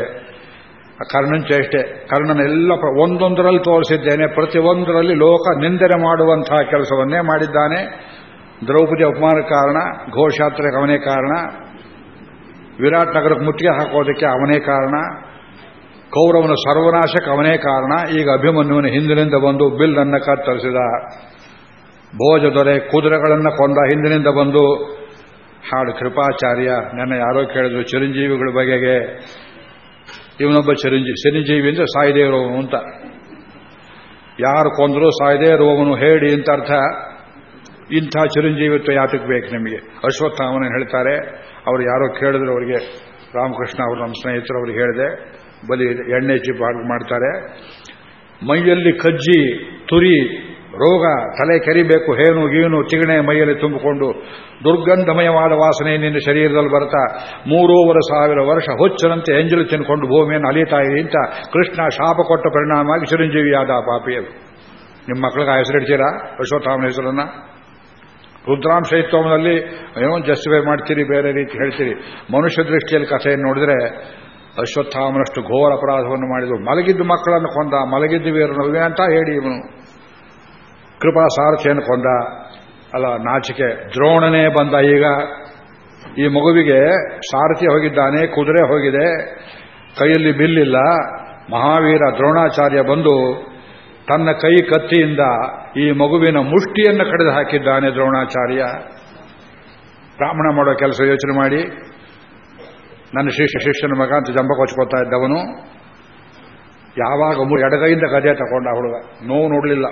ಕರ್ಣನ್ ಚೇಷ್ಟೆ ಕರ್ಣನೆಲ್ಲ ಒಂದೊಂದರಲ್ಲಿ ತೋರಿಸಿದ್ದೇನೆ. ಪ್ರತಿಯೊಂದರಲ್ಲಿ ಲೋಕ ನಿಂದನೆ ಮಾಡುವಂತಹ ಕೆಲಸವನ್ನೇ ಮಾಡಿದ್ದಾನೆ. ದ್ರೌಪದಿ ಅಪಮಾನ ಕಾರಣ ಘೋಷಾತ್ರೆ ಕವನೇ ಕಾರಣ. ವಿರಾಟ್ ನಗರಕ್ಕೆ ಮುತ್ತಿಗೆ ಹಾಕೋದಕ್ಕೆ ಅವನೇ ಕಾರಣ. ಕೌರವನ ಸರ್ವನಾಶಕ್ಕೆ ಅವನೇ ಕಾರಣ. ಈಗ ಅಭಿಮನ್ಯುವಿನ ಹಿಂದಿನಿಂದ ಬಂದು ಬಿಲ್ ಅನ್ನ ಕತ್ತರಿಸಿದ ಭೋಜ ದೊರೆ ಕುದುರೆಗಳನ್ನು ಕೊಂದ ಹಿಂದಿನಿಂದ ಬಂದು. ಹಾಡು ಕೃಪಾಚಾರ್ಯ, ನನ್ನ ಯಾರೋ ಕೇಳಿದ್ರು ಚಿರಂಜೀವಿಗಳ ಬಗೆಗೆ. ಇವನೊಬ್ಬ ಚಿರಂಜೀವಿ ಚಿರಂಜೀವಿ ಅಂದ್ರೆ ಸಾಯದೇ ಅಂತ. ಯಾರು ಕೊಂದರೂ ಸಾಯ್ದೇ ಇರುವವನು ಹೇಳಿ ಅಂತ ಅರ್ಥ. ಇಂಥ ಚಿರಂಜೀವಿತ್ವ ಯಾತಕ್ಕೆ ಬೇಕು ನಿಮಗೆ? ಅಶ್ವತ್ಥಾಮನ ಹೇಳ್ತಾರೆ, ಅವರು ಯಾರೋ ಕೇಳಿದ್ರು ಅವರಿಗೆ, ರಾಮಕೃಷ್ಣ ಅವರು ನಮ್ಮ ಸ್ನೇಹಿತರು ಅವ್ರಿಗೆ ಹೇಳಿದೆ, ಬಲಿ ಎಣ್ಣೆ ಚಿಪ್ ಮಾಡ್ತಾರೆ. ಮೈಯಲ್ಲಿ ಕಜ್ಜಿ, ತುರಿ, ರೋಗ, ತಲೆ ಕೆರಿಬೇಕು, ಹೇನು, ಗೀನು ತಿಗಣೆ ಮೈಯಲ್ಲಿ ತುಂಬಿಕೊಂಡು ದುರ್ಗಂಧಮಯವಾದ ವಾಸನೆ ನಿನ್ನ ಶರೀರದಲ್ಲಿ ಬರ್ತಾ ಮೂರೂವರೆ ಸಾವಿರ ವರ್ಷ ಹೊಚ್ಚರಂತೆ ಎಂಜಲು ತಿನ್ಕೊಂಡು ಭೂಮಿಯನ್ನು ಅಲಿತಾ ಇದೆ ಅಂತ ಕೃಷ್ಣ ಶಾಪ ಕೊಟ್ಟ ಪರಿಣಾಮವಾಗಿ ಚಿರಂಜೀವಿಯಾದ ಪಾಪಿಯರು ನಿಮ್ಮ ಮಕ್ಕಳಿಗೆ ಹೆಸರಿಡ್ತೀರಾ ಅಶ್ವತ್ಥಾಮನ ಹೆಸರನ್ನ? ರುದ್ರಾಂಶ ಇತ್ತೋಮದಲ್ಲಿ ಏನೋ ಜಸ್ಟಿಫೈ ಮಾಡ್ತೀರಿ, ಬೇರೆ ರೀತಿ ಹೇಳ್ತೀರಿ. ಮನುಷ್ಯ ದೃಷ್ಟಿಯಲ್ಲಿ ಕಥೆಯನ್ನು ನೋಡಿದ್ರೆ, ಅಶ್ವತ್ಥಾಮನಷ್ಟು ಘೋರ ಅಪರಾಧವನ್ನು ಮಾಡಿದ್ರು ಮಲಗಿದ್ದು ಮಕ್ಕಳನ್ನು ಕೊಂದ, ಮಲಗಿದ್ದು ವೀರನು ಅಂತ ಹೇಳಿ ಇವನು. ಕೃಪಾ ಸಾರಥಿಯನ್ನು ಕೊಂದ. ಅಲ್ಲ, ನಾಚಿಕೆ. ದ್ರೋಣನೇ ಬಂದ ಈಗ. ಈ ಮಗುವಿಗೆ ಸಾರಥಿ ಹೋಗಿದ್ದಾನೆ, ಕುದುರೆ ಹೋಗಿದೆ. ಕೈಯಲ್ಲಿ ಬಿಲ್ಲಿಲ್ಲ. ಮಹಾವೀರ ದ್ರೋಣಾಚಾರ್ಯ ಬಂದು ತನ್ನ ಕೈ ಕತ್ತಿಯಿಂದ ಈ ಮಗುವಿನ ಮುಷ್ಟಿಯನ್ನು ಕಡಿದು ಹಾಕಿದ್ದಾನೆ ದ್ರೋಣಾಚಾರ್ಯ. ಬ್ರಾಹ್ಮಣ ಮಾಡೋ ಕೆಲಸ ಯೋಚನೆ ಮಾಡಿ. ನನ್ನ ಶಿಷ್ಯ ಶಿಷ್ಯನ ಮಗ ಅಂತ ಜಂಬ ಕೊಚ್ಕೋತಾ ಇದ್ದವನು. ಯಾವಾಗ ಎಡಗೈಯಿಂದ ಗದೆ ತಗೊಂಡ ಹುಡುಗ. ನೋವು ನೋಡಲಿಲ್ಲ.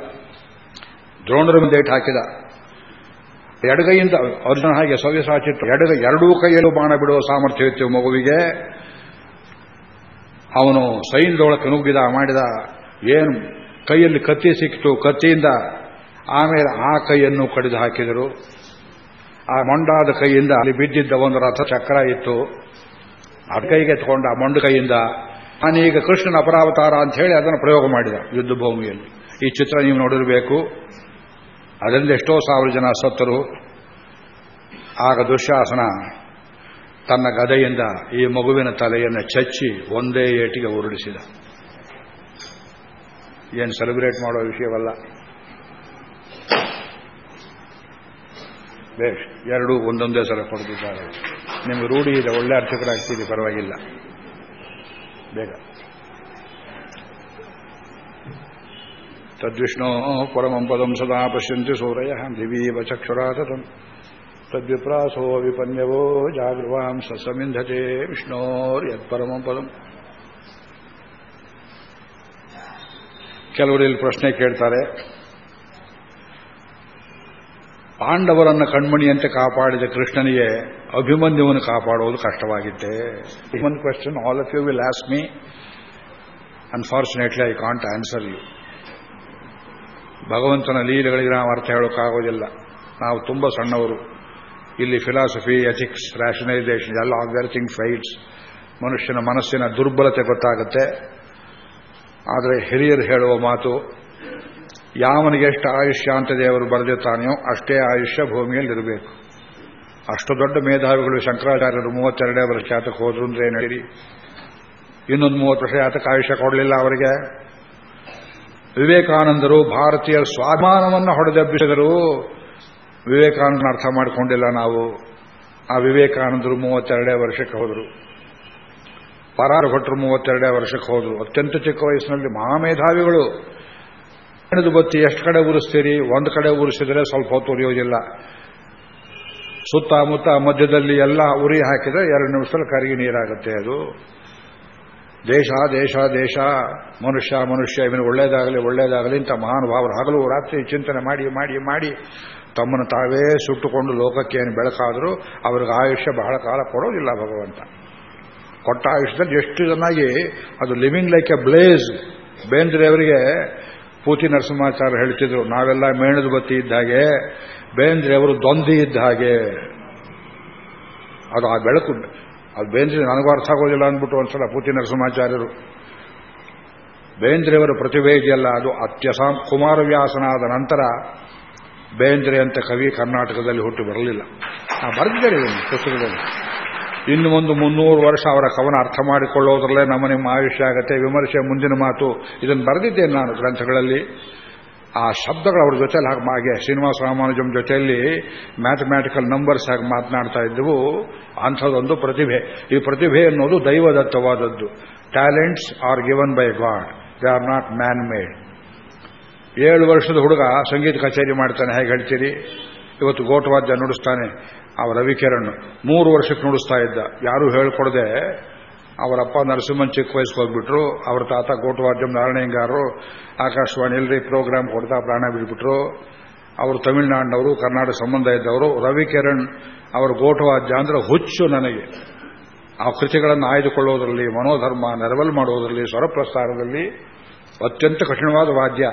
ದ್ರೋಣರ ಮುಂದೆ ಇಟ್ಟು ಹಾಕಿದ. ಎಡಗೈಯಿಂದ ಅರ್ಜುನ ಹಾಗೆ ಸವ್ಯಸಾಚಿತ್ತು ಎಡಗ ಎರಡೂ ಕೈಯಲ್ಲೂ ಬಾಣ ಬಿಡುವ ಸಾಮರ್ಥ್ಯ ಇತ್ತು ಮಗುವಿಗೆ. ಅವನು ಸೈನ್ಯದೊಳಕ್ಕೆ ನುಗ್ಗಿದ, ಮಾಡಿದ, ಏನು ಕೈಯಲ್ಲಿ ಕತ್ತಿ ಸಿಕ್ತು ಕತ್ತಿಯಿಂದ ಆಮೇಲೆ ಆ ಕೈಯನ್ನು ಕಡಿದು ಹಾಕಿದರು. ಆ ಮೊಂಡಾದ ಕೈಯಿಂದ ಅಲ್ಲಿ ಬಿದ್ದಿದ್ದ ಒಂದು ರಥ ಚಕ್ರ ಇತ್ತು. ಆ ಕೈಗೆ ತಗೊಂಡ ಆ ಮೊಂಡು ಕೈಯಿಂದ ನಾನೀಗ ಕೃಷ್ಣನ ಅಪರಾವತಾರ ಅಂತ ಹೇಳಿ ಅದನ್ನು ಪ್ರಯೋಗ ಮಾಡಿದ ಯುದ್ಧ ಭೂಮಿಯಲ್ಲಿ. ಈ ಚಿತ್ರ ನೀವು ನೋಡಿರಬೇಕು. ಅದರಿಂದ ಎಷ್ಟೋ ಸಾವಿರ ಜನ ಸತ್ತರು. ಆಗ ದುಶಾಸನ ತನ್ನ ಗದೆಯಿಂದ ಈ ಮಗುವಿನ ತಲೆಯನ್ನು ಚಚ್ಚಿ ಒಂದೇ ಏಟಿಗೆ ಉರುಳಿಸಿದ. ಏನು ಸೆಲೆಬ್ರೇಟ್ ಮಾಡೋ ವಿಷಯವಲ್ಲ. ಬೇಷ್, ಎರಡೂ ಒಂದೊಂದೇ ಸಲ ಕೊಡ್ತಿದ್ದಾರೆ ನಿಮ್ಗೆ ರೂಢಿ ಇದೆ, ಒಳ್ಳೆ ಅರ್ಚಕರಾಗ್ತೀರಿ ಪರವಾಗಿಲ್ಲ. ಬೇಗ. ತದ್ವಿಷ್ಣೋ ಪರಮಂ ಪದಂ ಸದಾ ಪಶ್ಯಂತಿ ಸೂರಯ, ದಿವೀವ ಚಕ್ಷುರಾತತಂ ತದ್ವಿಪ್ರಾಸೋ ವಿಪನ್ಯವೋ ಜಾಗೃವಾಂ ಸಸಮಿಂಧತೆ ಯತ್ಪರಮಂ ಪದಂ. ಕೆಲವರು ಇಲ್ಲಿ ಪ್ರಶ್ನೆ ಕೇಳ್ತಾರೆ. ಪಾಂಡವರನ್ನ ಕಣ್ಮಣಿಯಂತೆ ಕಾಪಾಡಿದ ಕೃಷ್ಣನಿಗೆ ಅಭಿಮನ್ಯುವನ್ನು ಕಾಪಾಡುವುದು ಕಷ್ಟವಾಗಿತ್ತೆ one question all of you will ask me unfortunately I can't answer you ಭಗವಂತನ ಲೀಲೆಗಳಿಗೆ ನಾವು ಅರ್ಥ ಹೇಳೋಕ್ಕಾಗೋದಿಲ್ಲ. ನಾವು ತುಂಬ ಸಣ್ಣವರು. ಇಲ್ಲಿ ಫಿಲಾಸಫಿ ಎಥಿಕ್ಸ್ ರ್ಯಾಷನೈಸೇಷನ್ ಎಲ್ಲ ಥಿಂಗ್ ಫೈಟ್ಸ್ ಮನುಷ್ಯನ ಮನಸ್ಸಿನ ದುರ್ಬಲತೆ ಗೊತ್ತಾಗುತ್ತೆ. ಆದರೆ ಹಿರಿಯರು ಹೇಳುವ ಮಾತು, ಯಾವನಿಗೆ ಎಷ್ಟು ಆಯುಷ್ಯ ಅಂತ ದೇವರು ಬರೆದಿರ್ತಾನೆಯೋ ಅಷ್ಟೇ ಆಯುಷ್ಯ ಭೂಮಿಯಲ್ಲಿರಬೇಕು. ಅಷ್ಟು ದೊಡ್ಡ ಮೇಧಾವಿಗಳು ಶಂಕರಾಚಾರ್ಯರು ಮೂವತ್ತೆರಡೇ ವರ್ಷ ಆತಕ್ಕೆ ಹೋದ್ರು ಅಂದ್ರೆ ಏನು ಹೇಳಿ? ಇನ್ನೊಂದು ಮೂವತ್ತು ವರ್ಷ ಆತಕ್ಕೆ ಆಯುಷ್ಯ ಕೊಡಲಿಲ್ಲ ಅವರಿಗೆ. ವಿವೇಕಾನಂದರು ಭಾರತೀಯ ಸ್ವಾಭಿಮಾನವನ್ನು ಹೊಡೆದೆಬ್ಬಿಸಿದರು. ವಿವೇಕಾನಂದನ ಅರ್ಥ ಮಾಡಿಕೊಂಡಿಲ್ಲ ನಾವು. ಆ ವಿವೇಕಾನಂದರು ಮೂವತ್ತೆರಡೇ ವರ್ಷಕ್ಕೆ ಹೋದರು. ಪರಾರು ಭಟ್ರು ಮೂವತ್ತೆರಡೇ ವರ್ಷಕ್ಕೆ ಹೋದರು. ಅತ್ಯಂತ ಚಿಕ್ಕ ವಯಸ್ಸಿನಲ್ಲಿ ಮಹಾಮೇಧಾವಿಗಳು. ಹೆಣದು ಬತ್ತಿ ಎಷ್ಟು ಕಡೆ ಉರಿಸ್ತೀರಿ? ಒಂದು ಕಡೆ ಉರಿಸಿದರೆ ಸ್ವಲ್ಪ ಹೊತ್ತು ಉರಿಯೋದಿಲ್ಲ. ಸುತ್ತಮುತ್ತ ಮಧ್ಯದಲ್ಲಿ ಎಲ್ಲ ಉರಿ ಹಾಕಿದ್ರೆ ಎರಡು ನಿಮಿಷದಲ್ಲಿ ಕರಗಿ ನೀರಾಗುತ್ತೆ ಅದು. ದೇಶ ದೇಶ ದೇಶ, ಮನುಷ್ಯ ಮನುಷ್ಯ. ಇವನು ಒಳ್ಳೇದಾಗಲಿ ಒಳ್ಳೇದಾಗಲಿ ಅಂತ ಮಹಾನುಭಾವರು ಹಗಲು ರಾತ್ರಿ ಚಿಂತನೆ ಮಾಡಿ ಮಾಡಿ ಮಾಡಿ ತಮ್ಮನ್ನು ತಾವೇ ಸುಟ್ಟುಕೊಂಡು ಲೋಕಕ್ಕೆ ಏನು ಬೆಳಕಾದರೂ ಅವ್ರಿಗೆ ಆಯುಷ್ಯ ಬಹಳ ಕಾಲ ಕೊಡೋದಿಲ್ಲ ಭಗವಂತ. ಕೊಟ್ಟ ಆಯುಷ್ಯದಲ್ಲಿ ಎಷ್ಟು ಚೆನ್ನಾಗಿ ಅದು living like a blaze Bendre ಅವರಿಗೆ, ಪೂತಿ ನರಸಿಂಹಾಚಾರ್ಯ ಹೇಳ್ತಿದ್ರು, ನಾವೆಲ್ಲ ಮೇಣದ ಬತ್ತಿ ಇದ್ದ ಹಾಗೆ, ಬೇಂದ್ರೆ ಅವರು ದೊಂದಿ ಇದ್ದ ಹಾಗೆ. ಅದು ಆ ಬೆಳಕು, ಅದು ಬೇಂದ್ರೆ ನನಗೂ ಅರ್ಥ ಆಗೋದಿಲ್ಲ ಅಂದ್ಬಿಟ್ಟು ಒಂದ್ಸಲ ಪೂತಿ ನರಸಿಂಹಾಚಾರ್ಯರು. ಬೇಂದ್ರೆಯವರ ಪ್ರತಿಭೆ ಇದೆಯಲ್ಲ ಅದು ಅತ್ಯಸಾಂ ಕುಮಾರವ್ಯಾಸನಾದ ನಂತರ ಬೇಂದ್ರೆ ಅಂತ ಕವಿ ಕರ್ನಾಟಕದಲ್ಲಿ ಹುಟ್ಟು ಬರಲಿಲ್ಲ. ಬರೆದಿದ್ದಾರೆ ಇದನ್ನು ಪುಸ್ತಕದಲ್ಲಿ. ಇನ್ನು ಒಂದು ಮುನ್ನೂರು ವರ್ಷ ಅವರ ಕವನ ಅರ್ಥ ಮಾಡಿಕೊಳ್ಳೋದ್ರಲ್ಲೇ ನಮ್ಮ ನಿಮ್ಮ ಆಯುಷ್ಯ ಆಗತ್ತೆ. ವಿಮರ್ಶೆ ಮುಂದಿನ ಮಾತು. ಇದನ್ನು ಬರೆದಿದ್ದೇನೆ ನಾನು ಗ್ರಂಥಗಳಲ್ಲಿ. ಆ ಶಬ್ದಗಳು ಅವ್ರ ಜೊತೆಯಲ್ಲಿ ಹಾಗೆ ಹಾಗೆ ಶ್ರೀನಿವಾಸ ರಾಮಾನುಜಮ್ ಜೊತೆಯಲ್ಲಿ ಮ್ಯಾಥಮ್ಯಾಟಿಕಲ್ ನಂಬರ್ಸ್ ಆಗಿ ಮಾತನಾಡ್ತಾ ಇದ್ದವು. ಅಂಥದ್ದೊಂದು ಪ್ರತಿಭೆ. ಈ ಪ್ರತಿಭೆ ಅನ್ನೋದು ದೈವದತ್ತವಾದದ್ದು. Talents are given by God they are not man made ಏಳು ವರ್ಷದ ಹುಡುಗ ಸಂಗೀತ ಕಚೇರಿ ಮಾಡ್ತಾನೆ. ಹೇಗೆ ಹೇಳ್ತೀರಿ? ಇವತ್ತು ಗೋಟವಾದ್ಯ ನುಡಿಸ್ತಾನೆ. ಅವ ರವಿಕಿರಣ್ ಮೂರು ವರ್ಷಕ್ಕೆ ನುಡಿಸ್ತಾ ಇದ್ದ. ಯಾರೂ ಹೇಳ್ಕೊಡದೆ, ಅವರಪ್ಪ ನರಸಿಂಹನ್ ಚಿಕ್ಕ ವಯಸ್ಸಿಗೆ ಹೋಗ್ಬಿಟ್ರು, ಅವ್ರ ತಾತ ಗೋಟವಾದ್ಯಂ ನಾರಾಯಣಗಾರರು ಆಕಾಶವಾಣಿಯಲ್ಲಿ ಪ್ರೋಗ್ರಾಮ್ ಕೊಡ್ತಾ ಪ್ರಾಣ ಬಿಟ್ಬಿಟ್ರು ಅವರು ತಮಿಳುನಾಡಿನವರು, ಕರ್ನಾಟಕ ಸಂಬಂಧ ಇದ್ದವರು. ರವಿಕಿರಣ್ ಅವರ ಗೋಟವಾದ್ಯ ಅಂದ್ರೆ ಹುಚ್ಚು ನನಗೆ. ಆ ಕೃತಿಗಳನ್ನು ಆಯ್ದುಕೊಳ್ಳೋದರಲ್ಲಿ, ಮನೋಧರ್ಮ ನೆರವಲ್ ಮಾಡೋದರಲ್ಲಿ, ಸ್ವರಪ್ರಸಾರದಲ್ಲಿ ಅತ್ಯಂತ ಕಠಿಣವಾದ ವಾದ್ಯ.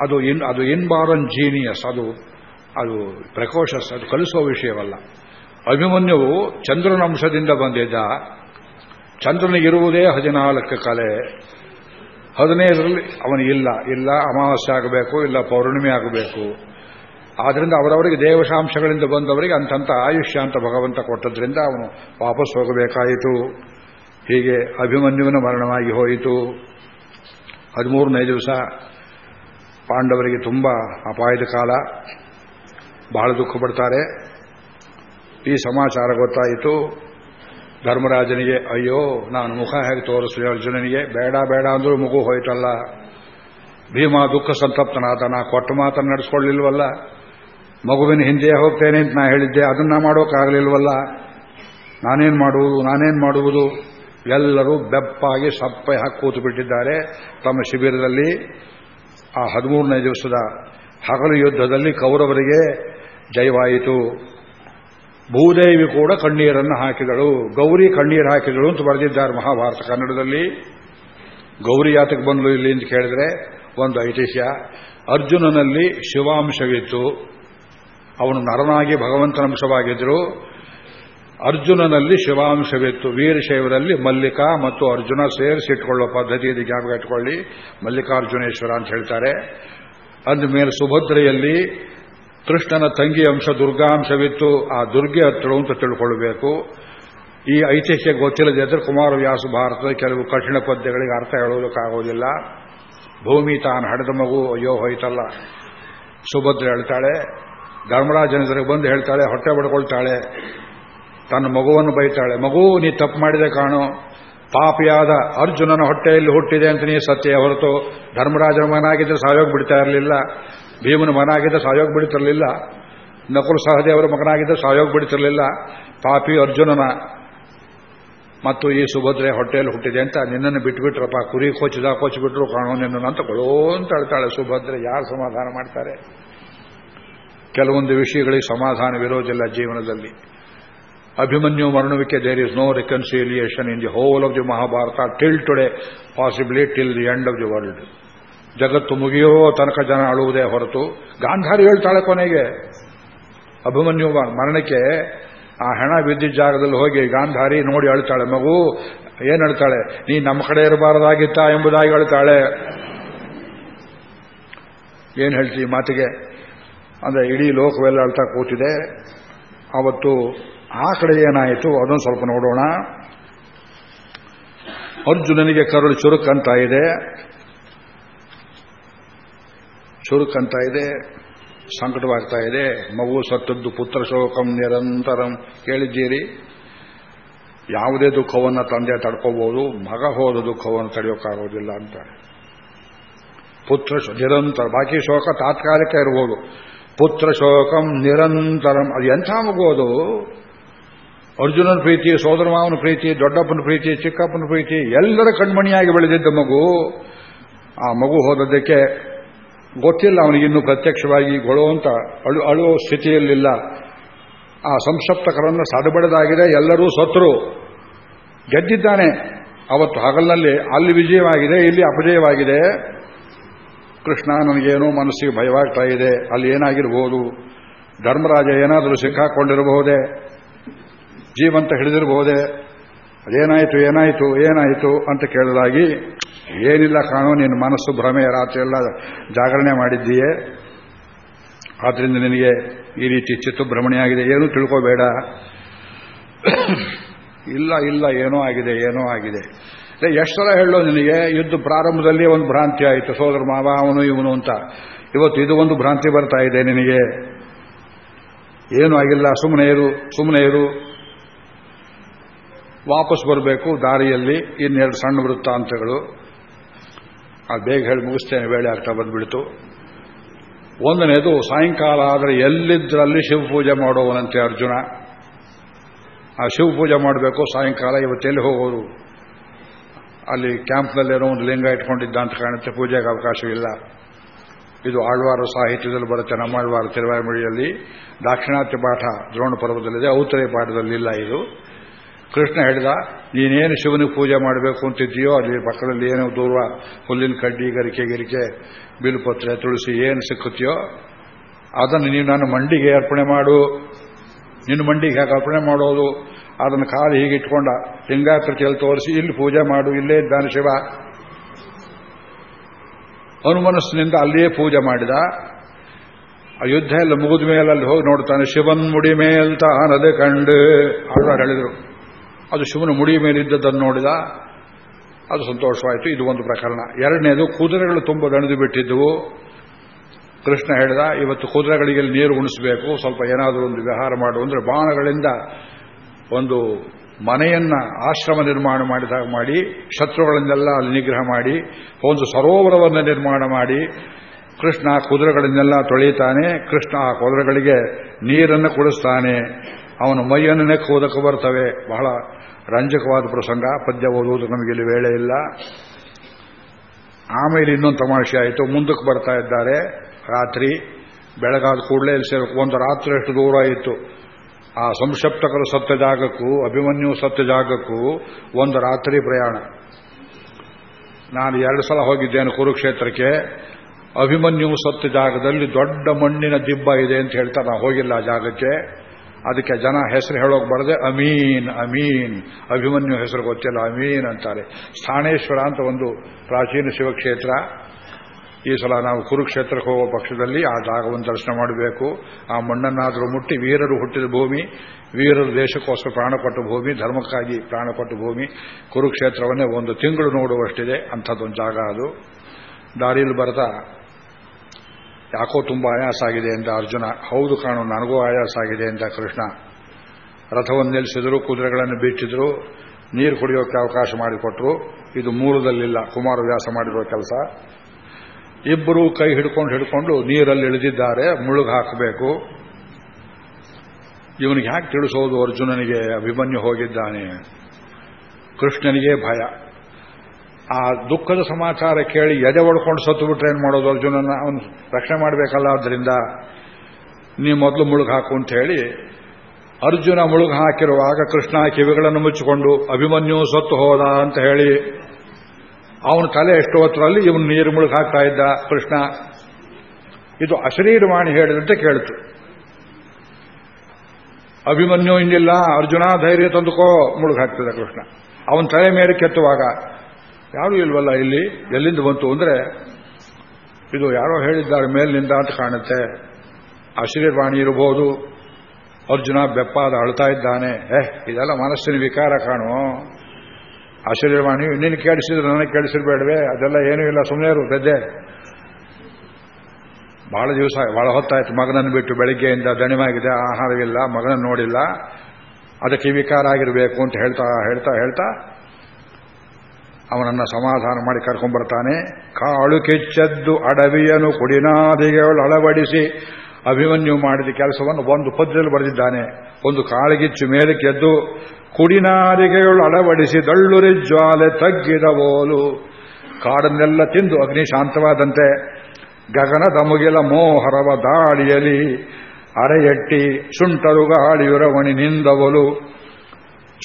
ಅದು ಇನ್, ಅದು ಇನ್ಬಾರನ್ ಜೀನಿಯಸ್, ಅದು ಅದು ಪ್ರಕೋಶಸ್ ಅದು ಕಲಿಸುವ ವಿಷಯವಲ್ಲ. ಅಭಿಮನ್ಯುವು ಚಂದ್ರನ ಅಂಶದಿಂದ ಬಂದಿದ್ದ. ಚಂದ್ರನಿಗಿರುವುದೇ ಹದಿನಾಲ್ಕು ಕಲೆ. ಹದಿನೈದರಲ್ಲಿ ಅವನು ಇಲ್ಲ. ಇಲ್ಲ, ಅಮಾವಾಸ್ಯೆ ಆಗಬೇಕು, ಇಲ್ಲ ಪೌರ್ಣಿಮೆ ಆಗಬೇಕು. ಆದ್ದರಿಂದ ಅವರವರಿಗೆ ದೇವಶಾಂಶಗಳಿಂದ ಬಂದವರಿಗೆ ಅಂತಂತ ಆಯುಷ್ಯ ಅಂತ ಭಗವಂತ ಕೊಟ್ಟದ್ರಿಂದ ಅವನು ವಾಪಸ್ ಹೋಗಬೇಕಾಯಿತು. ಹೀಗೆ ಅಭಿಮನ್ಯುವಿನ ಮರಣವಾಗಿ ಹೋಯಿತು. ಹದಿಮೂರನೇ ದಿವಸ ಪಾಂಡವರಿಗೆ ತುಂಬ ಅಪಾಯದ ಕಾಲ. ಬಹಳ ದುಃಖ ಪಡ್ತಾರೆ. ಈ ಸಮಾಚಾರ ಗೊತ್ತಾಯಿತು. ಧರ್ಮರಾಜನಿಗೆ, ಅಯ್ಯೋ, ನಾನು ಮುಖ ಹೇಗೆ ತೋರಿಸಲಿ ಅರ್ಜುನನಿಗೆ? ಬೇಡ ಬೇಡ ಅಂದರೂ ಮಗು ಹೋಯ್ತಲ್ಲ. ಭೀಮಾ ದುಃಖ ಸಂತಪ್ತನಾದ, ನಾ ಕೊಟ್ಟ ಮಾತನ್ನು ನಡೆಸ್ಕೊಳ್ಳಿಲ್ವಲ್ಲ? ಮಗುವಿನ ಹಿಂದೆ ಹೋಗ್ತೇನೆ ಅಂತ ನಾ ಹೇಳಿದ್ದೆ, ಅದನ್ನ ಮಾಡೋಕ್ಕಾಗಲಿಲ್ವಲ್ಲ? ನಾನೇನು ಮಾಡುವುದು ನಾನೇನು ಮಾಡುವುದು? ಎಲ್ಲರೂ ಬೆಪ್ಪಾಗಿ ಸಪ್ಪೆ ಹಾಕಿ ಕೂತು ಬಿಟ್ಟಿದ್ದಾರೆ ತಮ್ಮ ಶಿಬಿರದಲ್ಲಿ ಆ ಹದಿಮೂರನೇ ದಿವಸದ ಹಗಲು ಯುದ್ಧದಲ್ಲಿ ಕೌರವರಿಗೆ ಜಯವಾಯಿತು. ಭೂದೇವಿ ಕೂಡ ಕಣ್ಣೀರನ್ನು ಹಾಕಿದಳು. ಗೌರಿ ಕಣ್ಣೀರು ಹಾಕಿದಳು ಅಂತ ಬರೆದಿದ್ದಾರೆ ಮಹಾಭಾರತ ಕನ್ನಡದಲ್ಲಿ. ಗೌರಿ ಯಾತಕ್ಕೆ ಬಂದಳು ಇಲ್ಲಿ ಅಂತ ಕೇಳಿದ್ರೆ, ಒಂದು ಐತಿಹ್ಯ. ಅರ್ಜುನನಲ್ಲಿ ಶಿವಾಂಶವಿತ್ತು. ಅವನು ನರನಾಗಿ ಭಗವಂತನಂಶವಾಗಿದ್ದರು ಅರ್ಜುನನಲ್ಲಿ ಶಿವಾಂಶವಿತ್ತು. ವೀರಶೈವರಲ್ಲಿ ಮಲ್ಲಿಕಾ ಮತ್ತು ಅರ್ಜುನ ಸೇರಿಸಿಟ್ಕೊಳ್ಳೋ ಪದ್ಧತಿ ಇದು, ಜ್ಞಾಪಕ ಇಟ್ಕೊಳ್ಳಿ. ಮಲ್ಲಿಕಾರ್ಜುನೇಶ್ವರ ಅಂತ ಹೇಳ್ತಾರೆ. ಅಂದಮೇಲೆ ಸುಭದ್ರೆಯಲ್ಲಿ ಕೃಷ್ಣನ ತಂಗಿ ಅಂಶ ದುರ್ಗಾಂಶವಿತ್ತು. ಆ ದುರ್ಗೆ ಹತ್ತಳು ಅಂತ ತಿಳ್ಕೊಳ್ಬೇಕು. ಈ ಐತಿಹ್ಯ ಕುಮಾರ ಕುಮಾರವ್ಯಾಸ ಭಾರತದ ಕೆಲವು ಕಠಿಣ ಪದ್ಯಗಳಿಗೆ ಅರ್ಥ ಹೇಳೋದಕ್ಕಾಗೋದಿಲ್ಲ. ಭೂಮಿ ತಾನು ಹಡೆದ ಮಗು, ಅಯ್ಯೋ ಹೋಯ್ತಲ್ಲ. ಸುಭದ್ರ ಹೇಳ್ತಾಳೆ. ಧರ್ಮರಾಜನ ಬಂದು ಹೇಳ್ತಾಳೆ, ಹೊಟ್ಟೆ ಬಡ್ಕೊಳ್ತಾಳೆ. ತನ್ನ ಮಗುವನ್ನು ಬೈತಾಳೆ. ಮಗು, ನೀ ತಪ್ಪು ಮಾಡಿದೆ ಕಾಣು. ಪಾಪಿಯಾದ ಅರ್ಜುನನ ಹೊಟ್ಟೆಯಲ್ಲಿ ಹುಟ್ಟಿದೆ ಅಂತ ನೀ ಸತ್ಯ ಹೊರತು ಧರ್ಮರಾಜನ ಮನಾಗಿದ್ದರೆ ಸಾಯೋಗ್ ಬಿಡ್ತಾ ಇರಲಿಲ್ಲ. ಭೀಮನ ಮಗನಾಗಿದ್ದ ಸಾಯೋಗ ಬಿಡುತ್ತಿರಲಿಲ್ಲ. ನಕುಲ್ ಸಹದೇವರ ಮಗನಾಗಿದ್ದ ಸಾಯೋಗ ಬಿಡುತ್ತಿರಲಿಲ್ಲ. ಪಾಪಿ ಅರ್ಜುನನ ಮತ್ತು ಈ ಸುಭದ್ರೆ ಹೊಟ್ಟೆಯಲ್ಲಿ ಹುಟ್ಟಿದೆ ಅಂತ ನಿನ್ನನ್ನು ಬಿಟ್ಬಿಟ್ರಪ್ಪ, ಕುರಿ ಕೋಚಿದ ಕೋಚಿಬಿಟ್ರು ಕಾಣೋ ನಿನ್ನನ್ನು ಅಂತ ಕೊಡೋ ಅಂತ ಹೇಳ್ತಾಳೆ ಸುಭದ್ರೆ. ಯಾರು ಸಮಾಧಾನ ಮಾಡ್ತಾರೆ? ಕೆಲವೊಂದು ವಿಷಯಗಳಿಗೆ ಸಮಾಧಾನವಿರೋದಿಲ್ಲ ಜೀವನದಲ್ಲಿ. Abhimanyu ಮರಣುವಿಕೆ there is no reconciliation in the whole of the Mahabharata till today possibly till the end of the world ಜಗತ್ತು ಮುಗಿಯೋ ತನಕ ಜನ ಅಳುವುದೇ ಹೊರತು ಗಾಂಧಾರಿ ಹೇಳ್ತಾಳೆ ಕೊನೆಗೆ. ಅಭಿಮನ್ಯು ಮರಣಕ್ಕೆ ಆ ಹೆಣ ಬಿದ್ದಿದ್ದ ಜಾಗದಲ್ಲಿ ಹೋಗಿ ಗಾಂಧಾರಿ ನೋಡಿ ಅಳ್ತಾಳೆ, ಮಗು, ಏನ್ ಅಳ್ತಾಳೆ ನೀ ನಮ್ಮ ಕಡೆ ಇರಬಾರದಾಗಿತ್ತ? ಎಂಬುದಾಗಿ ಹೇಳ್ತಾಳೆ ಏನ್ ಹೇಳ್ತಿ ಮಾತಿಗೆ? ಅಂದ್ರೆ ಇಡೀ ಲೋಕವೆಲ್ಲ ಅಳ್ತಾ ಕೂತಿದೆ. ಅವತ್ತು ಆ ಕಡೆ ಏನಾಯಿತು? ಅದನ್ನು ಸ್ವಲ್ಪ ನೋಡೋಣ. ಅರ್ಜುನನಿಗೆ ಕರುಳು ಚುರುಕಂತ ಇದೆ ಚುರುಕಂತ ಇದೆ, ಸಂಕಟವಾಗ್ತಾ ಇದೆ. ಮಗು ಸತ್ತದ್ದು ಪುತ್ರ ಶೋಕಂ ನಿರಂತರಂ ಕೇಳಿದ್ದೀರಿ. ಯಾವುದೇ ದುಃಖವನ್ನು ತಂದೆ ತಡ್ಕೋಬಹುದು ಮಗ ಹೋದ ದುಃಖವನ್ನು ತಡೆಯೋಕ್ಕಾಗೋದಿಲ್ಲ ಅಂತ. ಪುತ್ರ ನಿರಂತರ ಬಾಕಿ ಶೋಕ ತಾತ್ಕಾಲಿಕ ಇರಬಹುದು ಪುತ್ರ ಶೋಕಂ ನಿರಂತರಂ ಅದು ಎಂಥ ಮಗು ಅದು? ಅರ್ಜುನನ ಪ್ರೀತಿ, ಸೋದರ ಮಾವನ ಪ್ರೀತಿ, ದೊಡ್ಡಪ್ಪನ ಪ್ರೀತಿ, ಚಿಕ್ಕಪ್ಪನ ಪ್ರೀತಿ, ಎಲ್ಲರ ಕಣ್ಮಣಿಯಾಗಿ ಬೆಳೆದಿದ್ದ ಮಗು. ಆ ಮಗು ಹೋದದ್ದಕ್ಕೆ ಗೊತ್ತಿಲ್ಲ ಅವನಿಗಿನ್ನೂ ಪ್ರತ್ಯಕ್ಷವಾಗಿ ಗೊಳೋ ಅಂತ ಅಳು, ಅಳುವ ಸ್ಥಿತಿಯಲ್ಲಿಲ್ಲ. ಆ ಸಂಸಪ್ತಕರನ್ನು ಸದಬಡದಾಗಿದೆ ಎಲ್ಲರೂ ಸತ್ರು. ಗೆದ್ದಿದ್ದಾನೆ. ಅವತ್ತು ಹಗಲಿನಲ್ಲಿ ಅಲ್ಲಿ ವಿಜಯವಾಗಿದೆ, ಇಲ್ಲಿ ಅಪಜಯವಾಗಿದೆ. ಕೃಷ್ಣ ನನಗೇನೋ ಮನಸ್ಸಿಗೆ ಭಯವಾಗ್ತಾ ಇದೆ, ಅಲ್ಲಿ ಏನಾಗಿರಬಹುದು ಧರ್ಮರಾಜ ಏನಾದರೂ ಸಿಕ್ಕಾಕೊಂಡಿರಬಹುದೇ? ಜೀವಂತ ಹಿಡಿದಿರಬಹುದೇ? ಅದೇನಾಯಿತು, ಏನಾಯಿತು ಏನಾಯಿತು ಅಂತ ಕೇಳಲಾಗಿ ಏನಿಲ್ಲ ಕಾಣೋ, ನಿನ್ನ ಮನಸ್ಸು ಭ್ರಮೆ, ರಾತ್ರಿ ಎಲ್ಲ ಜಾಗರಣೆ ಮಾಡಿದ್ದೀಯೇ. ಆದ್ರಿಂದ ನಿನಗೆ ಈ ರೀತಿ ಚಿತ್ತು ಭ್ರಮಣೆಯಾಗಿದೆ. ಏನೂ ತಿಳ್ಕೋಬೇಡ. ಇಲ್ಲ ಇಲ್ಲ, ಏನೋ ಆಗಿದೆ ಏನೋ ಆಗಿದೆ. ಎಷ್ಟು ಸಲ ಹೇಳೋ ನಿನಗೆ, ಯುದ್ಧ ಪ್ರಾರಂಭದಲ್ಲಿ ಒಂದು ಭ್ರಾಂತಿ ಆಯಿತು. ಸೋದರ ಮಾವ, ಅವನು, ಇವನು ಅಂತ. ಇವತ್ತು ಇದು ಒಂದು ಭ್ರಾಂತಿ ಬರ್ತಾ ಇದೆ ನಿನಗೆ. ಏನೂ ಆಗಿಲ್ಲ. ಸುಮ್ಮನೆ ಇರು ಸುಮ್ಮನೆ ಇರು. ವಾಪಸ್ ಬರಬೇಕು ದಾರಿಯಲ್ಲಿ, ಇನ್ನೆರಡು ಸಣ್ಣ ವೃತ್ತಾಂತಗಳು. ಅದು ಬೇಗ ಹೇಳಿ ಮುಗಿಸ್ತೇನೆ ವೇಳೆ ಆಗ್ತಾ ಬಂದ್ಬಿಡ್ತು. ಒಂದನೇದು, ಸಾಯಂಕಾಲ ಆದರೆ ಎಲ್ಲಿದ್ದರಲ್ಲಿ ಶಿವಪೂಜೆ ಮಾಡೋವನಂತೆ ಅರ್ಜುನ. ಆ ಶಿವಪೂಜೆ ಮಾಡಬೇಕು, ಸಾಯಂಕಾಲ ಇವತ್ತೆಲ್ಲಿ ಹೋಗೋರು? ಅಲ್ಲಿ ಕ್ಯಾಂಪ್ನಲ್ಲೇನೋ ಒಂದು ಲಿಂಗ ಇಟ್ಕೊಂಡಿದ್ದ ಅಂತ ಕಾಣುತ್ತೆ, ಪೂಜೆಗೆ ಅವಕಾಶವಿಲ್ಲ ಇದು ಆಳ್ವಾರ ಸಾಹಿತ್ಯದಲ್ಲಿ ಬರುತ್ತೆ, ನಮ್ಮ ಆಳ್ವಾರ ತಿರುವಾಯಿಮಳಿಯಲ್ಲಿ ದಾಕ್ಷಿಣಾತ್ಯ ಪಾಠ ದ್ರೋಣ ಪರ್ವದಲ್ಲಿದೆ ಔತರೆ ಪಾಠದಲ್ಲಿಲ್ಲ ಇದು. ಕೃಷ್ಣ ಹೇಳಿದ, ನೀನೇನು ಶಿವನಿಗೆ ಪೂಜೆ ಮಾಡಬೇಕು ಅಂತಿದ್ದೀಯೋ, ಅಲ್ಲಿ ಪಕ್ಕದಲ್ಲಿ ಏನು ದೂರ ಹುಲ್ಲಿನ ಕಡ್ಡಿ, ಗರಿಕೆ, ಗಿರಿಕೆ ಬಿಲ್ಪತ್ರೆ ತುಳಸಿ ಏನು ಸಿಕ್ಕುತ್ತೀಯೋ, ಅದನ್ನು ನೀನು ನಾನು ಮಂಡಿಗೆ ಅರ್ಪಣೆ ಮಾಡು. ನಿನ್ನ ಮಂಡಿಗೆ ಹೇಗೆ ಅರ್ಪಣೆ ಮಾಡೋದು? ಅದನ್ನು ಕಾಲು ಹೀಗೆ ಇಟ್ಕೊಂಡ, ಲಿಂಗಾಕೃತಿಯಲ್ಲಿ ತೋರಿಸಿ, ಇಲ್ಲಿ ಪೂಜೆ ಮಾಡು, ಇಲ್ಲೇ ಇದ್ದಾನೆ ಶಿವ. ಹನುಮನಸ್ಸಿನಿಂದ ಅಲ್ಲಿಯೇ ಪೂಜೆ ಮಾಡಿದ. ಯುದ್ಧ ಎಲ್ಲ ಮುಗಿದ ಮೇಲೆ ಅಲ್ಲಿ ಹೋಗಿ ನೋಡ್ತಾನೆ, ಶಿವನ್ ಮುಡಿ ಮೇಲ್ತಾನದೆ ಕಂಡು. ಅವರು ಹೇಳಿದರು. ಅದು ಶಿವನ ಮುಡಿ ಮೇಲಿದ್ದದ್ದನ್ನು ನೋಡಿದ, ಅದು ಸಂತೋಷವಾಯಿತು. ಇದು ಒಂದು ಪ್ರಕರಣ. ಎರಡನೇದು, ಕುದುರೆಗಳು ತುಂಬ ದಣಿದು ಬಿಟ್ಟಿದ್ದವು ಕೃಷ್ಣ ಹೇಳಿದ, ಇವತ್ತು ಕುದುರೆಗಳಿಗೆ ನೀರು ಉಣಿಸಬೇಕು. ಸ್ವಲ್ಪ ಏನಾದರೂ ಒಂದು ವ್ಯವಹಾರ ಮಾಡು. ಅಂದರೆ ಬಾಣಗಳಿಂದ ಒಂದು ಮನೆಯನ್ನ ಆಶ್ರಮ ನಿರ್ಮಾಣ ಮಾಡಿದಾಗ ಮಾಡಿ, ಶತ್ರುಗಳನ್ನೆಲ್ಲ ಅಲ್ಲಿ ನಿಗ್ರಹ ಮಾಡಿ, ಒಂದು ಸರೋವರವನ್ನು ನಿರ್ಮಾಣ ಮಾಡಿ. ಕೃಷ್ಣ ಕುದುರೆಗಳನ್ನೆಲ್ಲ ತೊಳೆಯುತ್ತಾನೆ. ಕೃಷ್ಣ ಆ ಕುದುರೆಗಳಿಗೆ ನೀರನ್ನು ಕುಡಿಸ್ತಾನೆ. ಅವನು ಮೈಯನ್ನು ನೆಕ್ಕುವುದಕ್ಕೆ ಬರ್ತವೆ. ಬಹಳ ರಂಜಕವಾದ ಪ್ರಸಂಗ, ಪದ್ಯ ಓದುವುದು ನಮಗಿಲ್ಲಿ ವೇಳೆ ಇಲ್ಲ. ಆಮೇಲೆ ಇನ್ನೊಂದು ತಮಾಷೆ ಆಯಿತು. ಮುಂದಕ್ಕೆ ಬರ್ತಾ ಇದ್ದಾರೆ. ರಾತ್ರಿ, ಬೆಳಗಾದ ಕೂಡಲೇ ಇಲ್ಲಿ ಒಂದು ರಾತ್ರಿ ಎಷ್ಟು ದೂರ ಆಯಿತು ಆ ಸಂಶಪ್ತಕರು ಸತ್ಯ ಜಾಗಕ್ಕೂ, ಅಭಿಮನ್ಯು ಸತ್ಯ ಜಾಗಕ್ಕೂ ಒಂದು ರಾತ್ರಿ ಪ್ರಯಾಣ. ನಾನು ಎರಡು ಸಲ ಹೋಗಿದ್ದೇನೆ ಕುರುಕ್ಷೇತ್ರಕ್ಕೆ. ಅಭಿಮನ್ಯು ಸತ್ಯ ಜಾಗದಲ್ಲಿ ದೊಡ್ಡ ಮಣ್ಣಿನ ದಿಬ್ಬ ಇದೆ ಅಂತ ಹೇಳ್ತಾ ನಾನು ಹೋಗಿಲ್ಲ ಆ ಜಾಗಕ್ಕೆ. ಅದಕ್ಕೆ ಜನ ಹೆಸರು ಹೇಳೋಕೆ ಬರದೆ, ಅಮೀನ್ ಅಮೀನ್. ಅಭಿಮನ್ಯು ಹೆಸರು ಗೊತ್ತಿಲ್ಲ, ಅಮೀನ್ ಅಂತಾರೆ. ಸ್ಥಾನೇಶ್ವರ ಅಂತ ಒಂದು ಪ್ರಾಚೀನ ಶಿವಕ್ಷೇತ್ರ. ಈ ಸಲ ನಾವು ಕುರುಕ್ಷೇತ್ರಕ್ಕೆ ಹೋಗುವ ಪಕ್ಷದಲ್ಲಿ ಆ ಜಾಗವನ್ನು ದರ್ಶನ ಮಾಡಬೇಕು. ಆ ಮಣ್ಣನ್ನಾದರೂ ಮುಟ್ಟಿ ವೀರರು ಹುಟ್ಟಿದ ಭೂಮಿ, ವೀರರು ದೇಶಕ್ಕೋಸ್ಕರ ಪ್ರಾಣಪಟ್ಟ ಭೂಮಿ, ಧರ್ಮಕ್ಕಾಗಿ ಪ್ರಾಣಪಟ್ಟ ಭೂಮಿ. ಕುರುಕ್ಷೇತ್ರವನ್ನೇ ಒಂದು ತಿಂಗಳು ನೋಡುವಷ್ಟಿದೆ, ಅಂಥದ್ದೊಂದು ಜಾಗ ಅದು. ದಾರಿಯಲ್ಲಿ ಬರ್ತಾ ಯಾಕೋ ತುಂಬ ಆಯಾಸ ಆಗಿದೆ ಎಂದ ಅರ್ಜುನ. ಹೌದು ಕಾಣು, ನನಗೂ ಆಯಾಸ ಆಗಿದೆ ಎಂದ ಕೃಷ್ಣ. ರಥವನ್ನು ನಿಲ್ಲಿಸಿದ್ರು, ಕುದುರೆಗಳನ್ನು ಬಿಟ್ಟಿದ್ರು, ನೀರು ಕುಡಿಯೋಕೆ ಅವಕಾಶ ಮಾಡಿಕೊಟ್ರು. ಇದು ಮೂಲದಲ್ಲಿಲ್ಲ ಕುಮಾರವ್ಯಾಸ ಮಾಡಿರೋ ಕೆಲಸ. ಇಬ್ಬರು ಕೈ ಹಿಡ್ಕೊಂಡು ಹಿಡ್ಕೊಂಡು ನೀರಲ್ಲಿ ಇಳಿದಿದ್ದಾರೆ, ಮುಳುಗು ಹಾಕಬೇಕು. ಇವನಿಗೆ ಯಾಕೆ ತಿಳಿಸೋದು ಅರ್ಜುನನಿಗೆ ಅಭಿಮನ್ಯು ಹೋಗಿದ್ದಾನೆ. ಕೃಷ್ಣನಿಗೆ ಭಯ. ಆ ದುಃಖದ ಸಮಾಚಾರ ಕೇಳಿ ಎದೆ ಒಡ್ಕೊಂಡು ಸತ್ತು ಬಿಟ್ರೆ ಏನು ಮಾಡೋದು ಅರ್ಜುನನ ಅವನು ರಕ್ಷಣೆ ಮಾಡಬೇಕಲ್ಲ ಅದರಿಂದ ನೀವು ಮೊದಲು ಮುಳುಗು ಹಾಕು ಅಂತ ಹೇಳಿ ಅರ್ಜುನ ಮುಳುಗು ಹಾಕಿರುವಾಗ ಕೃಷ್ಣ ಕಿವಿಗಳನ್ನು ಮುಚ್ಚಿಕೊಂಡು, ಅಭಿಮನ್ಯು ಸತ್ತು ಹೋದ ಅಂತ ಹೇಳಿ ಅವನ ತಲೆ ಎಷ್ಟು ಹೊತ್ತರಲ್ಲಿ ಇವನು ನೀರು ಮುಳುಗು ಹಾಕ್ತಾ ಇದ್ದ. ಕೃಷ್ಣ, ಇದು ಅಶರೀರವಾಣಿ ಹೇಳಿದಂತೆ ಕೇಳಿತು. ಅಭಿಮನ್ಯು ಇನ್ನಿಲ್ಲ, ಅರ್ಜುನ ಧೈರ್ಯ ತಂದುಕೋ ಮುಳುಗು ಹಾಕ್ತಿದ್ದ ಕೃಷ್ಣ. ಅವನ ತಲೆ ಮೇಲೆ ಕೆತ್ತುವಾಗ ಯಾರೂ ಇಲ್ವಲ್ಲ ಇಲ್ಲಿ? ಎಲ್ಲಿಂದ ಬಂತು ಅಂದ್ರೆ, ಇದು ಯಾರೋ ಹೇಳಿದ್ದಾರೆ, ಮೇಲಿನಿಂದ ಅಂತ ಕಾಣುತ್ತೆ. ಅಶರೀರವಾಣಿ ಇರಬಹುದು. ಅರ್ಜುನ ಬೆಪ್ಪಾದ ಅಳ್ತಾ ಇದ್ದಾನೆ. ಏ, ಇದೆಲ್ಲ ಮನಸ್ಸಿನ ವಿಕಾರ ಕಾಣು ಆಶೀರ್ವಾಣಿ ನಿನ್ನ ಕೇಳಿಸಿದ್ರೆ ನನಗೆ ಕೇಳಿಸಿರ್ಬೇಡವೆ? ಅದೆಲ್ಲ ಏನೂ ಇಲ್ಲ ಸುಮ್ಮನೆ ಇರು, ಗದ್ದೆ. ಬಹಳ ದಿವಸ, ಬಹಳ ಹೊತ್ತಾಯ್ತು, ಮಗನನ್ನು ಬಿಟ್ಟು ಬೆಳಿಗ್ಗೆಯಿಂದ ದಣಿವಾಗಿದೆ, ಆಹಾರವಿಲ್ಲ, ಮಗನನ್ನು ನೋಡಿಲ್ಲ. ಅದಕ್ಕೆ ವಿಕಾರ ಆಗಿರಬೇಕು ಅಂತ ಹೇಳ್ತಾ ಹೇಳ್ತಾ ಹೇಳ್ತಾ ಅವನನ್ನ ಸಮಾಧಾನ ಮಾಡಿ ಕರ್ಕೊಂಡ್ಬರ್ತಾನೆ ಕಾಳು ಕೆಚ್ಚದ್ದು ಅಡವಿಯನು ಕುಡಿನಾದಿಗಳು ಅಳವಡಿಸಿ ಅಭಿಮನ್ಯು ಮಾಡಿದ ಕೆಲಸವನ್ನು ಒಂದು ಪದ್ಯದಲ್ಲಿ ಬರೆದಿದ್ದಾನೆ. ಒಂದು ಕಾಳಿಗಿಚ್ಚು ಮೇಲಕ್ಕೆದ್ದು ಕುಡಿನಾರಿಗೆಗಳು ಅಳವಡಿಸಿ ದಳ್ಳುರಿ ಜ್ವಾಲೆ ತಗ್ಗಿದ ಓಲು. ಕಾಡನ್ನೆಲ್ಲ ತಿಂದು ಅಗ್ನಿ ಶಾಂತವಾದಂತೆ ಗಗನದ ಮುಗಿಲ ಮೋಹರವ ದಾಳಿಯಲಿ ಅರೆಯಟ್ಟಿ ಸುಂಟರು ಗಾಳಿಯುರವಣಿ ನಿಂದವಲು.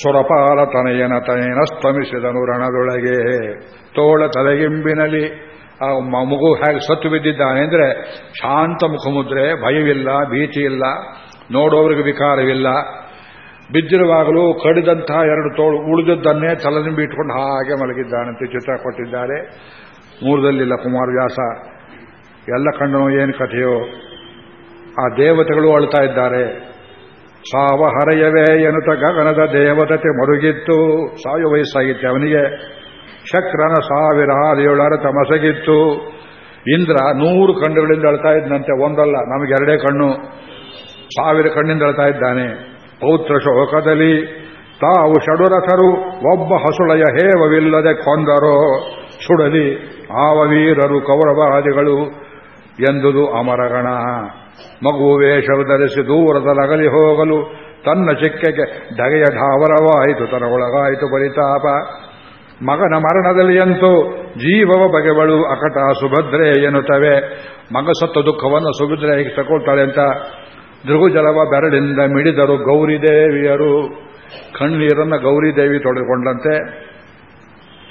ಸುರಪಾಲ ತನಯನ ಸ್ತಮಿಸಿದನು ರಣದೊಳಗೆ. ತೋಳ ತಲೆಗಿಂಬಿನಲ್ಲಿ ಆ ಮಗು ಹೇಗೆ ಸತ್ತು ಬಿದ್ದಿದ್ದಾನೆ ಅಂದ್ರೆ ಶಾಂತ ಮುಖಮುದ್ರೆ, ಭಯವಿಲ್ಲ ಭೀತಿ ಇಲ್ಲ ನೋಡೋರಿಗೆ ವಿಕಾರವಿಲ್ಲ. ಬಿದ್ದಿರುವಾಗಲೂ ಕಡಿದಂತಹ ಎರಡು ತೋಳು ಉಳಿದದ್ದನ್ನೇ ತಲೆನಿಂಬಿ ಇಟ್ಕೊಂಡು ಹಾಗೆ ಮಲಗಿದ್ದಾನಂತೆ ಚಿತ್ರ ಕೊಟ್ಟಿದ್ದಾರೆ. ಮೂರದಲ್ಲಿಲ್ಲ ಕುಮಾರವ್ಯಾಸ ಎಲ್ಲ ಕಣ್ಣು ಏನು ಕಥೆಯೋ? ಆ ದೇವತೆಗಳು ಅಳ್ತಾ ಇದ್ದಾರೆ. ಸಾವ ಹರೆಯವೇ ಎನ್ನುತ್ತ ಗಗನದ ದೇವದತೆ ಮರುಗಿತ್ತು. ಸಾಯು ವಯಸ್ಸಾಗಿತ್ತೆ ಅವನಿಗೆ. ಶಕ್ರನ ಸಾವಿರ ಏಳರ ತಮಸಗಿತ್ತು. ಇಂದ್ರ ನೂರು ಕಣ್ಣುಗಳಿಂದ ಅಳ್ತಾ ಇದ್ದಂತೆ ಒಂದಲ್ಲ, ನಮಗೆ ಎರಡೇ ಕಣ್ಣು. ಸಾವಿರ ಕಣ್ಣಿಂದ ಅಳ್ತಾ ಇದ್ದಾನೆ. ಪೌತ್ರ ಶೋಕದಲ್ಲಿ, ತಾವು ಷಡುರಥರು, ಒಬ್ಬ ಹಸುಳೆಯ ಹೇವವಿಲ್ಲದೆ ಕೊಂದರೋ, ಸುಡಲಿ ಆವ ವೀರರು ಕೌರವಾದಿಗಳು ಎಂದುದು ಅಮರಗಣ. ಮಗು ವೇಷವು ಧರಿಸಿ ದೂರದ ಲಗಲಿ ಹೋಗಲು ತನ್ನ ಚಿಕ್ಕೆಗೆ ಧಗೆಯ ಢಾವರವಾಯಿತು ತನ್ನ ಒಳಗಾಯಿತು ಪರಿತಾಪ ಮಗನ ಮರಣದಲ್ಲಿ ಅಂತೂ ಜೀವವ ಬಗೆಗಳು ಅಕಟ ಸುಭದ್ರೆ ಎನ್ನುತ್ತವೆ. ಮಗ ಸತ್ತ ದುಃಖವನ್ನು ಸುಭದ್ರೆ ಹೀಗೆ ತಗೊಳ್ತಾಳೆ ಅಂತ ದೃಗುಜಲವ ಬೆರಳಿಂದ ಮಿಡಿದರು ಗೌರಿದೇವಿಯರು ಕಣ್ಣೀರನ್ನು ಗೌರಿದೇವಿ ತೊಡೆದುಕೊಂಡಂತೆ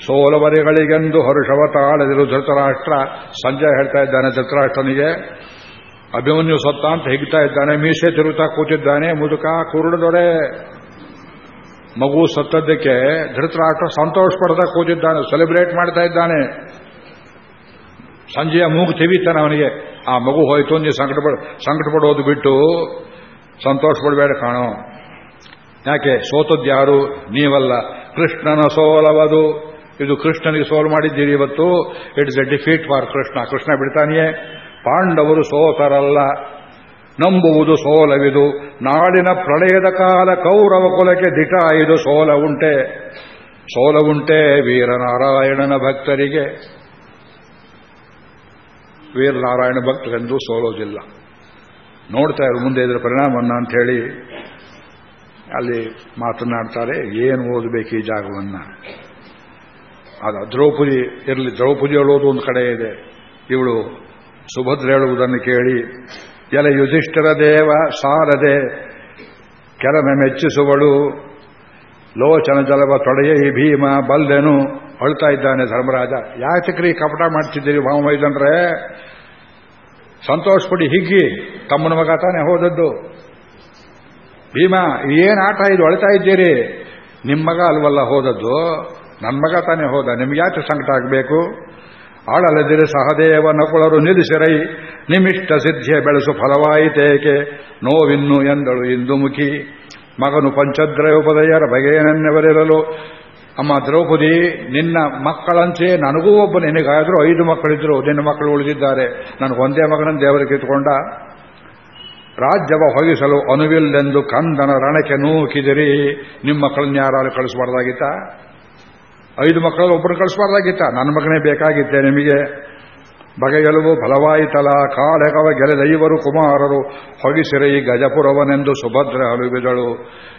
ಸೋಲವರಿಗಳಿಗೆಂದು ಹರುಷವ ತಾಳದಿರು ಧೃತರಾಷ್ಟ್ರ ಸಂಜೆ ಹೇಳ್ತಾ ಇದ್ದಾನೆ ಧೃತರಾಷ್ಟ್ರನಿಗೆ. ಅಭಿಮನ್ಯು ಸತ್ತ ಅಂತ ಹೆಗ್ತಾ ಇದ್ದಾನೆ? ಮೀಸೆ ತಿರುಗುತ್ತಾ ಕೂತಿದ್ದಾನೆ. ಮುದುಕ ಕುರುಡದೊರೆ ಮಗು ಸತ್ತದ್ದಕ್ಕೆ ಧೃತರಾಷ್ಟ್ರ ಸಂತೋಷ ಪಡ್ತಾ ಕೂತಿದ್ದಾನೆ. ಸೆಲೆಬ್ರೇಟ್ ಮಾಡ್ತಾ ಇದ್ದಾನೆ. ಸಂಜೆಯ ಮೂಗು ತಿವಿತಾನೆ ಅವನಿಗೆ. ಆ ಮಗು ಹೋಯ್ತು ನೀವು ಸಂಕಟ ಸಂಕಟ ಪಡೋದು ಬಿಟ್ಟು ಸಂತೋಷ ಪಡಬೇಡ ಕಾಣೋ. ಯಾಕೆ? ಸೋತದ್ಯಾರು ನೀವಲ್ಲ. ಕೃಷ್ಣನ ಸೋಲವದು. ಇದು ಕೃಷ್ಣನಿಗೆ ಸೋಲ್ ಮಾಡಿದ್ದೀರಿ ಇವತ್ತು. It's a defeat for Krishna. Krishna ಬಿಡ್ತಾನೆಯೇ? ಪಾಂಡವರು ಸೋತರಲ್ಲ, ನಂಬುವುದು ಸೋಲವಿದು. ನಾಡಿನ ಪ್ರಳಯದ ಕಾಲ ಕೌರವ ಕುಲಕ್ಕೆ ದಿಟ ಇದು ಸೋಲ ಉಂಟೆ. ಸೋಲ ಉಂಟೆ ವೀರನಾರಾಯಣನ ಭಕ್ತರಿಗೆ. ವೀರನಾರಾಯಣ ಭಕ್ತರೆಂದು ಸೋಲೋದಿಲ್ಲ. ನೋಡ್ತಾ ಇರು, ಮುಂದೆ ಇದರ ಪರಿಣಾಮವನ್ನು ಅಂತ ಹೇಳಿ ಅಲ್ಲಿ ಮಾತನಾಡ್ತಾರೆ, ಏನು ಓದಬೇಕು ಈ ಜಾಗವನ್ನು? ಅದು ದ್ರೌಪದಿ ಇರಲಿ, ದ್ರೌಪದಿ ಹೇಳೋದು ಒಂದು ಕಡೆ ಇದೆ. ಇವಳು ಸುಭದ್ರ ಹೇಳುವುದನ್ನು ಕೇಳಿ, ಎಲೆ ಯುಧಿಷ್ಠರ ದೇವ, ಸಾರದೆ, ಕೆರಮೆ ಮೆಚ್ಚಿಸುವಳು, ಲೋಚನ ಜಲವ ತೊಡೆಯ ಈ ಭೀಮ, ಬಲ್ಲೆನು, ಅಳ್ತಾ ಇದ್ದಾನೆ ಧರ್ಮರಾಜ. ಯಾತಕ್ರಿ ಕಪಟ ಮಾಡ್ತಿದ್ದೀರಿ ಭಾವಮೈದಂದ್ರೆ? ಸಂತೋಷ ಪಡಿ ಹಿಗ್ಗಿ, ತಮ್ಮನ ಮಗ ತಾನೇ ಹೋದದ್ದು. ಭೀಮ, ಏನ್ ಆಟ ಇದು ಅಳ್ತಾ ಇದ್ದೀರಿ? ನಿಮ್ಮ ಮಗ ಅಲ್ವಲ್ಲ ಹೋದದ್ದು? ನನ್ನ ಮಗ ತಾನೇ ಹೋದ, ನಿಮ್ಗೆ ಯಾಕೆ ಸಂಕಟ ಆಗಬೇಕು? ಆಳಲದಿರಿ ಸಹದೇವ ನಕುಳರು ನಿಲ್ಲಿಸಿರೈ, ನಿಮಿಷ್ಟ ಸಿದ್ಧಿಯ ಬೆಳೆಸು ಫಲವಾಯಿತೇಕೆ ನೋವಿನ್ನು ಎಂದಳು ಇಂದುಮುಖಿ. ಮಗನು ಪಂಚದ್ರಯೋಪದಯರ ಬಗೆಯನ್ನೆವರಿರಲು ಅಮ್ಮ ದ್ರೌಪದಿ, ನಿನ್ನ ಮಕ್ಕಳಂತೆ ನನಗೂ ಒಬ್ಬ ನಿನಗಾದರೂ ಐದು ಮಕ್ಕಳಿದ್ರು ನಿನ್ನ ಮಕ್ಕಳು ಉಳಿದಿದ್ದಾರೆ. ನನಗೊಂದೇ ಮಗನನ್ನು ದೇವರಿಗೆ ಕಿತ್ಕೊಂಡ ರಾಜ್ಯವ ಹೊಗಿಸಲು ಅನುವಿಲ್ಲೆಂದು ಕಂದನ ರಣಕ್ಕೆ ನೂಕಿದಿರಿ. ನಿಮ್ಮ ಮಕ್ಕಳನ್ನ ಯಾರು ಕಳಿಸಬಾರ್ದಾಗಿತ್ತ? ಐದು ಮಕ್ಕಳು ಒಬ್ಬರು ಕಳಿಸಬಾರ್ದಾಗಿತ್ತ? ನನ್ನ ಮಗನೇ ಬೇಕಾಗಿತ್ತೆ ನಿಮಗೆ. ಬಗೆಯಲುವು ಫಲವಾಯಿತಲ. ಕಾಲೆಗವ ಗೆಲೆದೈವರು ಕುಮಾರರು. ಹೊಗಿಸಿರೈ ಗಜಪುರವನೆಂದು ಸುಭದ್ರ ಅಲುಬಿದಳು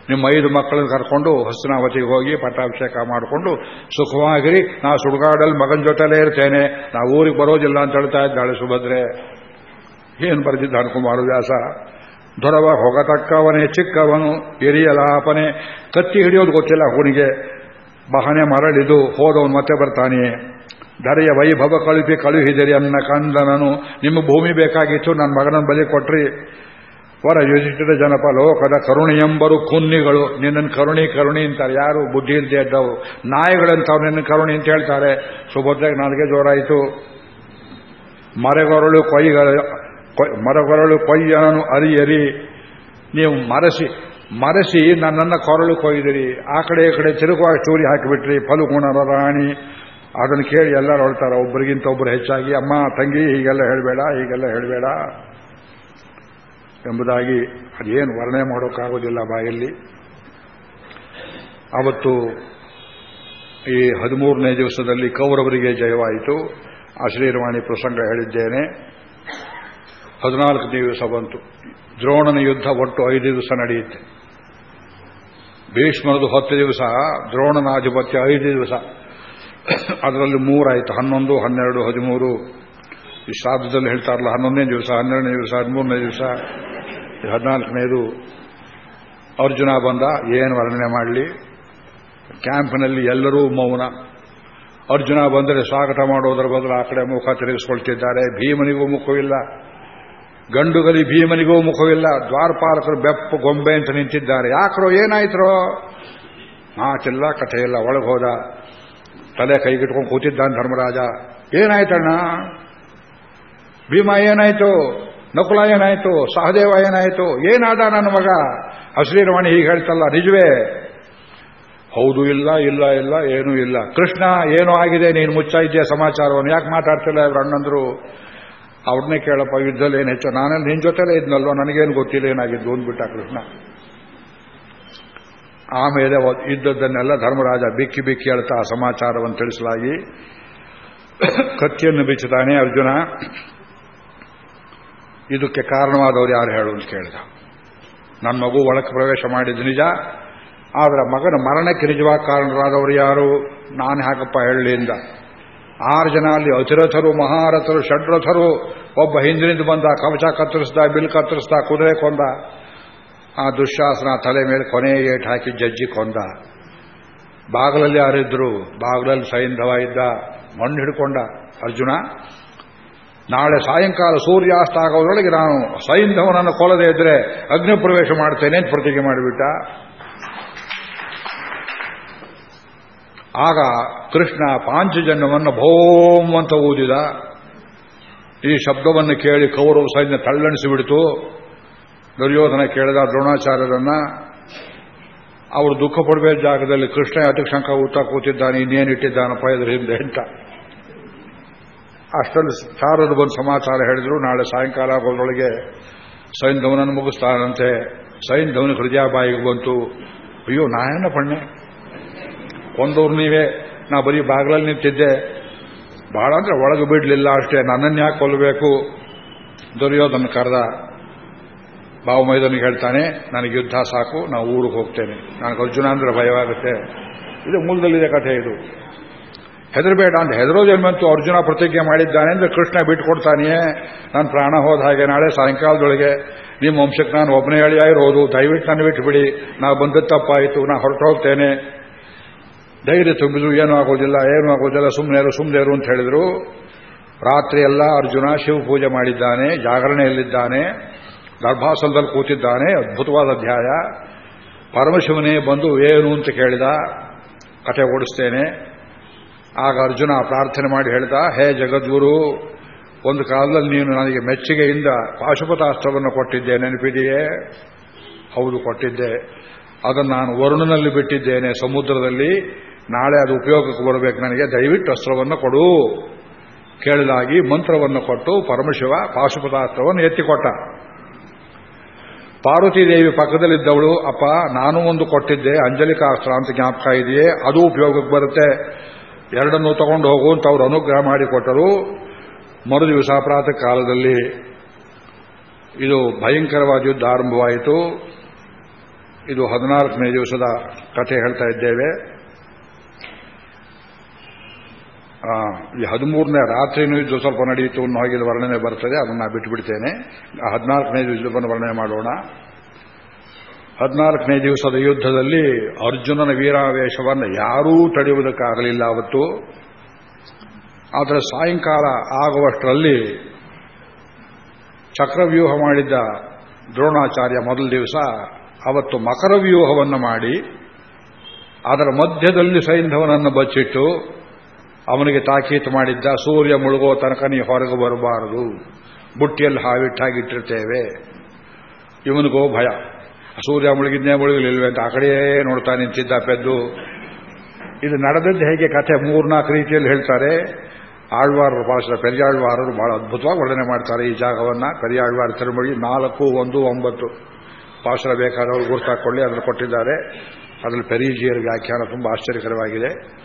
ನಿಮ್ಮ ಐದು ಮಕ್ಕಳನ್ನು ಕರ್ಕೊಂಡು ಹಸ್ನಾವತಿಗೆ ಹೋಗಿ ಪಟ್ಟಾಭಿಷೇಕ ಮಾಡಿಕೊಂಡು ಸುಖವಾಗಿರಿ. ನಾ ಸುಡುಗಾಡಲ್ಲಿ ಮಗನ ಜೊತೆಲೇ ಇರ್ತೇನೆ. ನಾ ಊರಿಗೆ ಬರೋದಿಲ್ಲ ಅಂತ ಹೇಳ್ತಾ ಇದ್ದಾಳೆ ಸುಭದ್ರೆ. ಏನು ಬರೆದಿದ್ದಾನೆ ಕುಮಾರ ವ್ಯಾಸ? ದೊರವ ಹೊಗತಕ್ಕವನೇ ಚಿಕ್ಕವನು, ಹಿರಿಯಲಾಪನೆ. ಕತ್ತಿ ಹಿಡಿಯೋದು ಗೊತ್ತಿಲ್ಲ ಅವನಿಗೆ ಬಹನೆ ಮರಳಿದು ಹೋದವನು ಮತ್ತೆ ಬರ್ತಾನೆ ದರೆಯ ವೈಭವ ಕಳುಪಿ ಕಳುಹಿದಿರಿ ಅನ್ನ ಕಂದನನು. ನಿಮ್ಮ ಭೂಮಿ ಬೇಕಾಗಿತ್ತು, ನನ್ನ ಮಗನ ಬಲಿ ಕೊಟ್ರಿ. ವರ ಯುಧಿಷ್ಠಿರ ಜನಪ ಲೋಕದ ಕರುಣಿಯಂಬರು ಕುನ್ನಿಗಳು. ನಿನ್ನನ್ನು ಕರುಣಿ ಕರುಣಿ ಅಂತಾರೆ. ಯಾರು ಬುದ್ಧಿ ಇಲ್ಲದೆ ಇದ್ದವು. ನಾಯಿಗಳಂತವ್ರು ನಿನ್ನ ಕರುಣಿ ಅಂತ ಹೇಳ್ತಾರೆ. ಸುಭದ್ರೆಗೆ ನನಗೆ ಜೋರಾಯಿತು. ಮರೆಗೊರಳು ಕೊಯ್ಯ ಮರಗೊರಳು ಕೊಯ್ಯನನು ಅರಿಯರಿ. ನೀವು ಮರಸಿ ಮರಸಿ ನನ್ನನ್ನು ಕೊರಳು ಕೊಯ್ದಿರಿ. ಆ ಕಡೆ ಈ ಕಡೆ ತಿರುಗುವಾಗ ಚೂರಿ ಹಾಕಿಬಿಟ್ರಿ. ಫಲುಗುಣರ ರಾಣಿ. ಅದನ್ನು ಕೇಳಿ ಎಲ್ಲರೂ ಹೊಳ್ತಾರೆ ಒಬ್ಬರಿಗಿಂತ ಒಬ್ಬರು ಹೆಚ್ಚಾಗಿ, ಅಮ್ಮ, ತಂಗಿ, ಹೀಗೆಲ್ಲ ಹೇಳಬೇಡ ಹೀಗೆಲ್ಲ ಹೇಳಬೇಡ. ಎಂಬುದಾಗಿ ಅದೇನು ವರ್ಣನೆ ಮಾಡೋಕ್ಕಾಗೋದಿಲ್ಲ ಬಾಯಲ್ಲಿ. ಅವತ್ತು ಈ ಹದಿಮೂರನೇ ದಿವಸದಲ್ಲಿ ಕೌರವರಿಗೆ ಜಯವಾಯಿತು. ಅಶ್ರೀರವಾಣಿ ಪ್ರಸಂಗ ಹೇಳಿದ್ದೇನೆ. ಹದಿನಾಲ್ಕು ದಿವಸ ಬಂತು. ದ್ರೋಣನ ಯುದ್ಧ ಒಟ್ಟು ಐದು ದಿವಸ ನಡೆಯುತ್ತೆ. ಭೀಷ್ಮರದು ಹತ್ತು ದಿವಸ ದ್ರೋಣನ ಆಧಿಪತ್ಯ ಐದು ದಿವಸ. ಅದರಲ್ಲಿ ಮೂರಾಯಿತು, ಹನ್ನೊಂದು, ಹನ್ನೆರಡು, ಹದಿಮೂರು. ಈ ಶ್ರಾದ್ದದಲ್ಲಿ ಹೇಳ್ತಾರಲ್ಲ, ಹನ್ನೊಂದನೇ ದಿವಸ, ಹನ್ನೆರಡನೇ ದಿವಸ, ಹದಿಮೂರನೇ ದಿವಸ ಹದಿನಾಲ್ಕನೇದು. ಅರ್ಜುನ ಬಂದ, ಏನು ವರ್ಣನೆ ಮಾಡಲಿ? ಕ್ಯಾಂಪ್ನಲ್ಲಿ ಎಲ್ಲರೂ ಮೌನ. ಅರ್ಜುನ ಬಂದರೆ ಸ್ವಾಗತ ಮಾಡೋದರ ಬದಲು ಆ ಕಡೆ ಮುಖ ತಿರುಗಿಸ್ಕೊಳ್ತಿದ್ದಾರೆ. ಭೀಮನಿಗೂ ಮುಖವಿಲ್ಲ. ಗಂಡುಗಲಿ ಭೀಮನಿಗೂ ಮುಖವಿಲ್ಲ, ದ್ವಾರಪಾಲಕರು ಬೆಪ್ಪು ಗೊಂಬೆ ಅಂತ ನಿಂತಿದ್ದಾರೆ. ಯಾಕ್ರೋ ಏನಾಯ್ತರೋ? ಮಾತಿಲ್ಲ ಒಳಗೆ ಹೋದ. ತಲೆ ಕೈಗಿಟ್ಕೊಂಡು ಕೂತಿದ್ದಾನೆ ಧರ್ಮರಾಜ. ಏನಾಯ್ತಣ್ಣ? ಭೀಮ ಏನಾಯ್ತು? ನಕುಲ ಏನಾಯ್ತು? ಸಹದೇವ ಏನಾಯ್ತು? ಏನಾದ ನನ್ನ ಮಗ? ಹಸಿರಿನವಾಣಿ ಹೀಗೆ ಹೇಳ್ತಲ್ಲ, ನಿಜವೇ? ಹೌದು ಇಲ್ಲ ಇಲ್ಲ ಇಲ್ಲ, ಏನೂ ಇಲ್ಲ. ಕೃಷ್ಣ, ಏನೋ ಆಗಿದೆ, ನೀನು ಮುಚ್ಚ ಸಮಾಚಾರವನ್ನು? ಯಾಕೆ ಮಾತಾಡ್ತಿಲ್ಲ ಇವ್ರ ಅಣ್ಣಂದ್ರು? ಅವ್ರನ್ನೇ ಕೇಳಪ್ಪ, ಯುದ್ಧದಲ್ಲಿ ಏನು ಹೆಚ್ಚು? ನಾನಲ್ಲಿ ನಿನ್ನ ಜೊತೆಲೇ ಇದ್ನಲ್ವ? ನನಗೇನು ಗೊತ್ತಿಲ್ಲ, ಏನಾಗಿದ್ದು ಅಂದ್ಬಿಟ್ಟ ಕೃಷ್ಣ. ಆಮೇಲೆ ಇದ್ದದ್ದನ್ನೆಲ್ಲ ಧರ್ಮರಾಜ ಬಿಕ್ಕಿ ಬಿಕ್ಕಿ ಹೇಳ್ತಾ ಸಮಾಚಾರವನ್ನು ತಿಳಿಸಲಾಗಿ. ಕತ್ತಿಯನ್ನು ಬಿಚ್ಚುತ್ತಾನೆ ಅರ್ಜುನ. ಇದಕ್ಕೆ ಕಾರಣವಾದವರು ಯಾರು ಹೇಳು ಅಂತ ಕೇಳಿದ. ನನ್ನ ಮಗು ಒಳಕ್ಕೆ ಪ್ರವೇಶ ಮಾಡಿದ್ದು ನಿಜ. ಆದರೆ ಮಗನ ಮರಣಕ್ಕೆ ನಿಜವಾದ ಕಾರಣರಾದವರು ಯಾರು? ನಾನು ಹಾಕಪ್ಪ ಹೇಳಲಿಂದ ಆರು ಜನ ಅಲ್ಲಿ ಅತಿರಥರು ಮಹಾರಥರು, ಷಡ್ರಥರು, ಒಬ್ಬ ಹಿಂದಿನಿಂದ ಬಂದ, ಕವಚ ಕತ್ತರಿಸ್ದ, ಬಿಲ್ ಕತ್ತರಿಸ್ದ, ಕುದುರೆ ಕೊಂದ, ಆ ದುಶ್ಯಾಸನ ತಲೆ ಮೇಲೆ ಕೊನೆ ಏಟ್ ಹಾಕಿ ಜಜ್ಜಿ ಕೊಂದ. ಬಾಗಲಲ್ಲಿ ಯಾರಿದ್ರು, ಬಾಗಲಲ್ಲಿ ಸೈಂಧವ ಇದ್ದ, ಮಣ್ಣು ಹಿಡ್ಕೊಂಡ, ಅರ್ಜುನ, ನಾಳೆ ಸಾಯಂಕಾಲ ಸೂರ್ಯಾಸ್ತ ಆಗೋದ್ರೊಳಗೆ ನಾನು ಸೈಂಧವನನ್ನು ಕೊಲ್ಲದೇ ಇದ್ರೆ ಅಗ್ನಿ ಪ್ರವೇಶ ಮಾಡ್ತೇನೆ ಅಂತ ಪ್ರತಿಜ್ಞೆ ಮಾಡಿಬಿಟ್ಟ. ಆಗ ಕೃಷ್ಣ ಪಾಂಚಜನ್ಯವನ್ನು ಭೋಮ್ ಅಂತ ಊದಿದ ಈ ಶಬ್ದವನ್ನು ಕೇಳಿ ಕೌರವ ಸೈನ್ಯ ತಳ್ಳಣಿಸಿಬಿಡ್ತು. ದುರ್ಯೋಧನ ಕೇಳಿದ ದ್ರೋಣಾಚಾರ್ಯರನ್ನ, ಅವರು ದುಃಖ ಪಡಬೇಕ ಜಾಗದಲ್ಲಿ ಕೃಷ್ಣ ಅತಿಕ್ ಶಂಕ ಊತ ಕೂತಿದ್ದಾನೆ ಇನ್ನೇನಿಟ್ಟಿದ್ದಾನಪ್ಪ ಇದ್ರ ಹಿಂದೆ ಅಂತ. ಅಷ್ಟರಲ್ಲಿ ಸಾರರು ಬಂದು ಸಮಾಚಾರ ಹೇಳಿದ್ರು. ನಾಳೆ ಸಾಯಂಕಾಲ ಆಗೋದ್ರೊಳಗೆ ಸೈನ್ಧವನನ್ನು ಮುಗಿಸ್ತಾನಂತೆ. ಸೈನ್ಧವನ ಹೃದಯ ಬಾಯಿಗೆ ಬಂತು. ಅಯ್ಯೋ ನಾಯಣ್ಣ ಪಣ್ಣೆ. ಕೊಂದವ್ರು ನೀವೇ, ನಾ ಬರೀ ಬಾಗಿಲಲ್ಲಿ ನಿಂತಿದ್ದೆ. ಬಹಳ ಅಂದ್ರೆ ಒಳಗೆ ಬಿಡಲಿಲ್ಲ ಅಷ್ಟೇ, ನನ್ನನ್ನು ಯಾಕೆ ಕೊಲ್ಲಬೇಕು ದುರ್ಯೋಧನ ಕರೆದ ಬಾವು ಮೈದನಿಗೆ ಹೇಳ್ತಾನೆ, ನನಗೆ ಯುದ್ಧ ಸಾಕು ನಾವು ಊರಿಗೆ ಹೋಗ್ತೇನೆ. ನನಗೆ ಅರ್ಜುನ ಅಂದ್ರೆ ಭಯವಾಗುತ್ತೆ. ಇದು ಮೂಲದಲ್ಲಿದೆ ಕಥೆ ಇದು. ಹೆದರಬೇಡ ಅಂತ ಹೆದರೋ ಜನ್ಮಂತೂ ಅರ್ಜುನ ಪ್ರತಿಜ್ಞೆ ಮಾಡಿದ್ದಾನೆ ಅಂದ್ರೆ ಕೃಷ್ಣ ಬಿಟ್ಕೊಡ್ತಾನೆಯೇ? ನಾನು ಪ್ರಾಣ ಹೋದ ಹಾಗೆ ನಾಳೆ ಸಾಯಂಕಾಲದೊಳಗೆ ನಿಮ್ಮ ವಂಶಕ್ಕೆ ನಾನು ಒಬ್ಬನೇ ಹೇಳಿ ಇರೋದು ದಯವಿಟ್ಟು ನಾನು ಬಿಟ್ಟುಬಿಡಿ ನಾ ಬಂದದ್ದು ತಪ್ಪಾಯಿತು. ನಾ ಹೊರಟು ಹೋಗ್ತೇನೆ ಧೈರ್ಯ ತುಂಬಿದ್ರು, ಏನೂ ಆಗೋದಿಲ್ಲ ಏನೂ ಆಗೋದಿಲ್ಲ ಸುಮ್ಮನೆ ಸುಮ್ಮನೆ ಅಂತ ಹೇಳಿದ್ರು. ರಾತ್ರಿ ಎಲ್ಲ ಅರ್ಜುನ ಶಿವ ಪೂಜೆ ಮಾಡಿದ್ದಾನೆ, ಜಾಗರಣೆಯಲ್ಲಿದ್ದಾನೆ, ಗರ್ಭಾಸನದಲ್ಲಿ ಕೂತಿದ್ದಾನೆ, ಅದ್ಭುತವಾದ ಅಧ್ಯಾಯ. ಪರಮಶಿವನೇ ಬಂದು ಏನು ಅಂತ ಕೇಳಿದ ಕಥೆ ಓಡಿಸ್ತೇನೆ. ಆಗ ಅರ್ಜುನ ಪ್ರಾರ್ಥನೆ ಮಾಡಿ ಹೇಳ್ದ, ಹೇ ಜಗದ್ಗುರು, ಒಂದು ಕಾಲದಲ್ಲಿ ನೀನು ನನಗೆ ಮೆಚ್ಚುಗೆಯಿಂದ ಪಾಶುಪತಾಸ್ತ್ರವನ್ನು ಕೊಟ್ಟಿದ್ದೆ, ನೆನಪಿದೆಯೇ? ಹೌದು, ಕೊಟ್ಟಿದ್ದೆ. ಅದನ್ನು ನಾನು ವರುಣನಲ್ಲಿ ಬಿಟ್ಟಿದ್ದೇನೆ ಸಮುದ್ರದಲ್ಲಿ. ನಾಳೆ ಅದು ಉಪಯೋಗಕ್ಕೆ ಬರಬೇಕು ನನಗೆ, ದಯವಿಟ್ಟು ಅಸ್ತ್ರವನ್ನು ಕೊಡು. ಕೇಳಲಾಗಿ ಮಂತ್ರವನ್ನು ಕೊಟ್ಟು ಪರಮಶಿವ ಪಾಶುಪತಾಸ್ತ್ರವನ್ನು ಎತ್ತಿಕೊಟ್ಟ. ಪಾರ್ವತೀದೇವಿ ಪಕ್ಕದಲ್ಲಿದ್ದವಳು, ಅಪ್ಪ, ನಾನು ಒಂದು ಕೊಟ್ಟಿದ್ದೆ ಅಂಜಲಿಕಾಸ್ತ್ರ ಅಂತ ಜ್ಞಾಪಕ ಇದೆಯೇ? ಅದು ಉಪಯೋಗಕ್ಕೆ ಬರುತ್ತೆ. ಎರಡನ್ನೂ ತಗೊಂಡು ಹೋಗು ಅಂತ ಅವರು ಅನುಗ್ರಹ ಮಾಡಿಕೊಟ್ಟರು ಮರು ದಿವಸ ಪ್ರಾತಃ ಕಾಲದಲ್ಲಿ ಇದು ಭಯಂಕರವಾದ ಯುದ್ಧ ಆರಂಭವಾಯಿತು. ಇದು ಹದಿನಾಲ್ಕನೇ ದಿವಸದ ಕಥೆ ಹೇಳ್ತಾ ಇದ್ದೇವೆ. ಈ ಹದಿಮೂರನೇ ರಾತ್ರಿನೂ ಯುದ್ಧ ಸ್ವಲ್ಪ ನಡೆಯಿತು ಅನ್ನೋ ಹಾಗೆ ವರ್ಣನೆ ಬರ್ತದೆ, ಅದನ್ನು ಬಿಟ್ಟುಬಿಡ್ತೇನೆ ಹದಿನಾಲ್ಕನೇ ಯುದ್ಧವನ್ನು ವರ್ಣನೆ ಮಾಡೋಣ. ಹದಿನಾಲ್ಕನೇ ದಿವಸದ ಯುದ್ಧದಲ್ಲಿ ಅರ್ಜುನನ ವೀರಾವೇಶವನ್ನು ಯಾರೂ ತಡೆಯುವುದಕ್ಕಾಗಲಿಲ್ಲ ಅವತ್ತು. ಆದರೆ ಸಾಯಂಕಾಲ ಆಗುವಷ್ಟರಲ್ಲಿ ಚಕ್ರವ್ಯೂಹ ಮಾಡಿದ್ದ ದ್ರೋಣಾಚಾರ್ಯ ಮೊದಲ ದಿವಸ ಅವತ್ತು ಮಕರವ್ಯೂಹವನ್ನು ಮಾಡಿ, ಅದರ ಮಧ್ಯದಲ್ಲಿ ಸೈಂಧವನನ್ನು ಬಚ್ಚಿಟ್ಟು ಅವನಿಗೆ ತಾಕೀತು ಮಾಡಿದ್ದ ಸೂರ್ಯ ಮುಳುಗೋ ತನಕ ನೀ ಹೊರಗೆ ಬರಬಾರದು. ಬುಟ್ಟಿಯಲ್ಲಿ ಹಾವಿಟ್ಟಾಗಿಟ್ಟಿರ್ತೇವೆ ಇವನಿಗೋ ಭಯ. ಸೂರ್ಯ ಮುಳುಗಿದ್ನೇ ಮುಳುಗಲಿಲ್ವೇ ಅಂತ ಆ ಕಡೆಯೇ ನೋಡ್ತಾ ನಿಂತಿದ್ದ ಪೆದ್ದು. ಇದು ನಡೆದದ್ದು ಹೇಗೆ ಕಥೆ ಮೂರ್ನಾಲ್ಕು ರೀತಿಯಲ್ಲಿ ಹೇಳ್ತಾರೆ. ಆಳ್ವಾರರು ಭಾಷೆ, ಪೆರಿಯಾಳ್ವಾರರು ಬಹಳ ಅದ್ಭುತವಾಗಿ ವರ್ಣನೆ ಮಾಡ್ತಾರೆ ಈ ಜಾಗವನ್ನು. ಪೆರಿಯಾಳ್ವಾರ ತಿರುಮಳಿ ನಾಲ್ಕು, ಒಂದು, ಒಂಬತ್ತು. ಪಾಶರ ಬೇಕಾದವರು ಗುರುತಾಕೊಳ್ಳಿ ಅದನ್ನು ಕೊಟ್ಟಿದ್ದಾರೆ. ಅದರಲ್ಲಿ ಪೆರೀಜಿಯರ್ ವ್ಯಾಖ್ಯಾನ ತುಂಬ ಆಶ್ಚರ್ಯಕರವಾಗಿದೆ.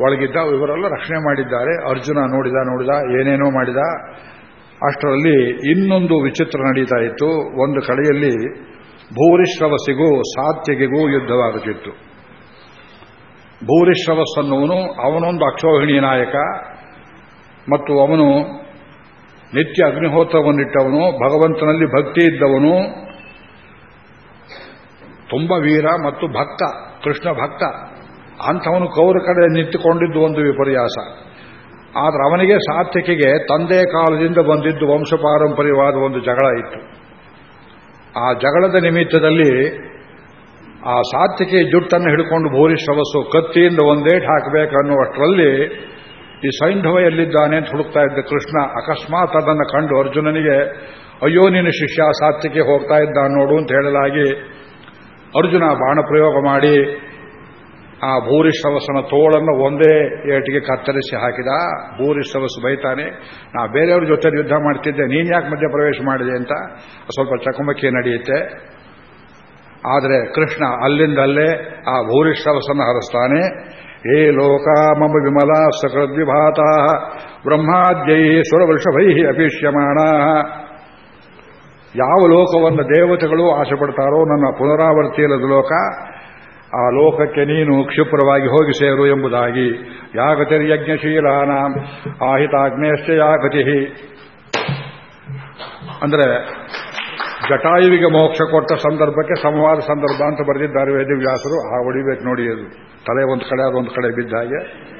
ಒಳಗಿದ್ದ ಇವರೆಲ್ಲ ರಕ್ಷಣೆ ಮಾಡಿದ್ದಾರೆ. ಅರ್ಜುನ ನೋಡಿದ ನೋಡಿದ, ಏನೇನೋ ಮಾಡಿದ. ಅಷ್ಟರಲ್ಲಿ ಇನ್ನೊಂದು ವಿಚಿತ್ರ ನಡೀತಾ ಇತ್ತು. ಒಂದು ಕಡೆಯಲ್ಲಿ ಭೂರಿಶ್ರವಸಿಗೂ ಸಾತ್ಯಗೆಗೂ ಯುದ್ಧವಾಗುತ್ತಿತ್ತು. ಭೂರಿಶ್ರವಸ್ ಅನ್ನುವನು ಅವನೊಂದು ಅಕ್ಷೋಹಿಣಿ ನಾಯಕ ಮತ್ತು ಅವನು ನಿತ್ಯ ಅಗ್ನಿಹೋತ್ರವನ್ನಿಟ್ಟವನು, ಭಗವಂತನಲ್ಲಿ ಭಕ್ತಿ ಇದ್ದವನು, ತುಂಬ ವೀರ ಮತ್ತು ಭಕ್ತ, ಕೃಷ್ಣ ಭಕ್ತ. ಅಂಥವನು ಕೌರ ಕಡೆ ನಿಂತುಕೊಂಡಿದ್ದು ಒಂದು ವಿಪರ್ಯಾಸ. ಆದರೆ ಅವನಿಗೆ ಸಾತ್ವಿಕಿಗೆ ತಂದೆ ಕಾಲದಿಂದ ಬಂದಿದ್ದು ವಂಶ ಪಾರಂಪರ್ಯವಾದ ಒಂದು ಜಗಳ ಇತ್ತು. ಆ ಜಗಳದ ನಿಮಿತ್ತದಲ್ಲಿ ಆ ಸಾತ್ವಿಕೆ ಜುಟ್ಟನ್ನು ಹಿಡ್ಕೊಂಡು ಭೂರಿಶ್ರವಸ್ಸು ಕತ್ತಿಯಿಂದ ಒಂದೇಟ್ ಹಾಕಬೇಕನ್ನುವಷ್ಟರಲ್ಲಿ ಈ ಸೈಂಧವ ಎಲ್ಲಿದ್ದಾನೆ ಅಂತ ಹುಡುಕ್ತಾ ಇದ್ದ ಕೃಷ್ಣ ಅಕಸ್ಮಾತ್ ಅದನ್ನು ಕಂಡು ಅರ್ಜುನನಿಗೆ, ಅಯ್ಯೋ, ನಿನ್ನ ಶಿಷ್ಯ ಸಾತ್ವಿಕೆ ಹೋಗ್ತಾ ಇದ್ದ ನೋಡು ಅಂತ ಹೇಳಲಾಗಿ ಅರ್ಜುನ ಬಾಣ ಪ್ರಯೋಗ ಮಾಡಿ ಆ ಭೂರಿಶ್ರವಸನ ತೋಳನ್ನು ಒಂದೇ ಏಟಿಗೆ ಕತ್ತರಿಸಿ ಹಾಕಿದ. ಭೂರಿಶ್ರವಸ್ ಬೈತಾನೆ, ನಾ ಬೇರೆಯವ್ರ ಜೊತೆ ಯುದ್ಧ ಮಾಡ್ತಿದ್ದೆ, ನೀನ್ ಯಾಕೆ ಮಧ್ಯೆ ಪ್ರವೇಶ ಮಾಡಿದೆ? ಅಂತ ಸ್ವಲ್ಪ ಚಕಮಕಿ ನಡೆಯುತ್ತೆ. ಆದರೆ ಕೃಷ್ಣ ಅಲ್ಲಿಂದಲ್ಲೇ ಆ ಭೂರಿಶ್ರವಸನ ಹರಿಸ್ತಾನೆ. ಏ ಲೋಕ, ಮಮ ವಿಮಲ ಸಕೃದ್ವಿಭಾತ, ಬ್ರಹ್ಮಾದ್ಯೈ ಸುರವೃಷಭೈ ಅಪೀಷ್ಯಮಾಣ ಯಾವ ಲೋಕವನ್ನು ದೇವತೆಗಳು ಆಸೆ ಪಡ್ತಾರೋ ನನ್ನ ಪುನರಾವರ್ತಿಯಲ್ಲದ ಲೋಕ. ಆ ಲೋಕಕ್ಕೆ ನೀನು ಕ್ಷಿಪ್ರವಾಗಿ ಹೋಗಿ ಸೇರು ಎಂಬುದಾಗಿ. ಯಾಗತಿರ್ಯಜ್ಞಶೀಲಾನ ಆಹಿತಾಗ್ನೇಶ್ಚ ಯಾಗತಿ. ಅಂದರೆ ಜಟಾಯುವಿಗೆ ಮೋಕ್ಷ ಕೊಟ್ಟ ಸಂದರ್ಭಕ್ಕೆ ಸಮವಾದ ಸಂದರ್ಭ ಅಂತ ಬರೆದಿದ್ದಾರೆ ವೇದವ್ಯಾಸರು. ಆ ಹೊಡಿಬೇಕು ನೋಡಿ ಅದು. ತಲೆ ಒಂದು ಕಡೆ, ಅದೊಂದು ಕಡೆ ಬಿದ್ದ ಹಾಗೆ.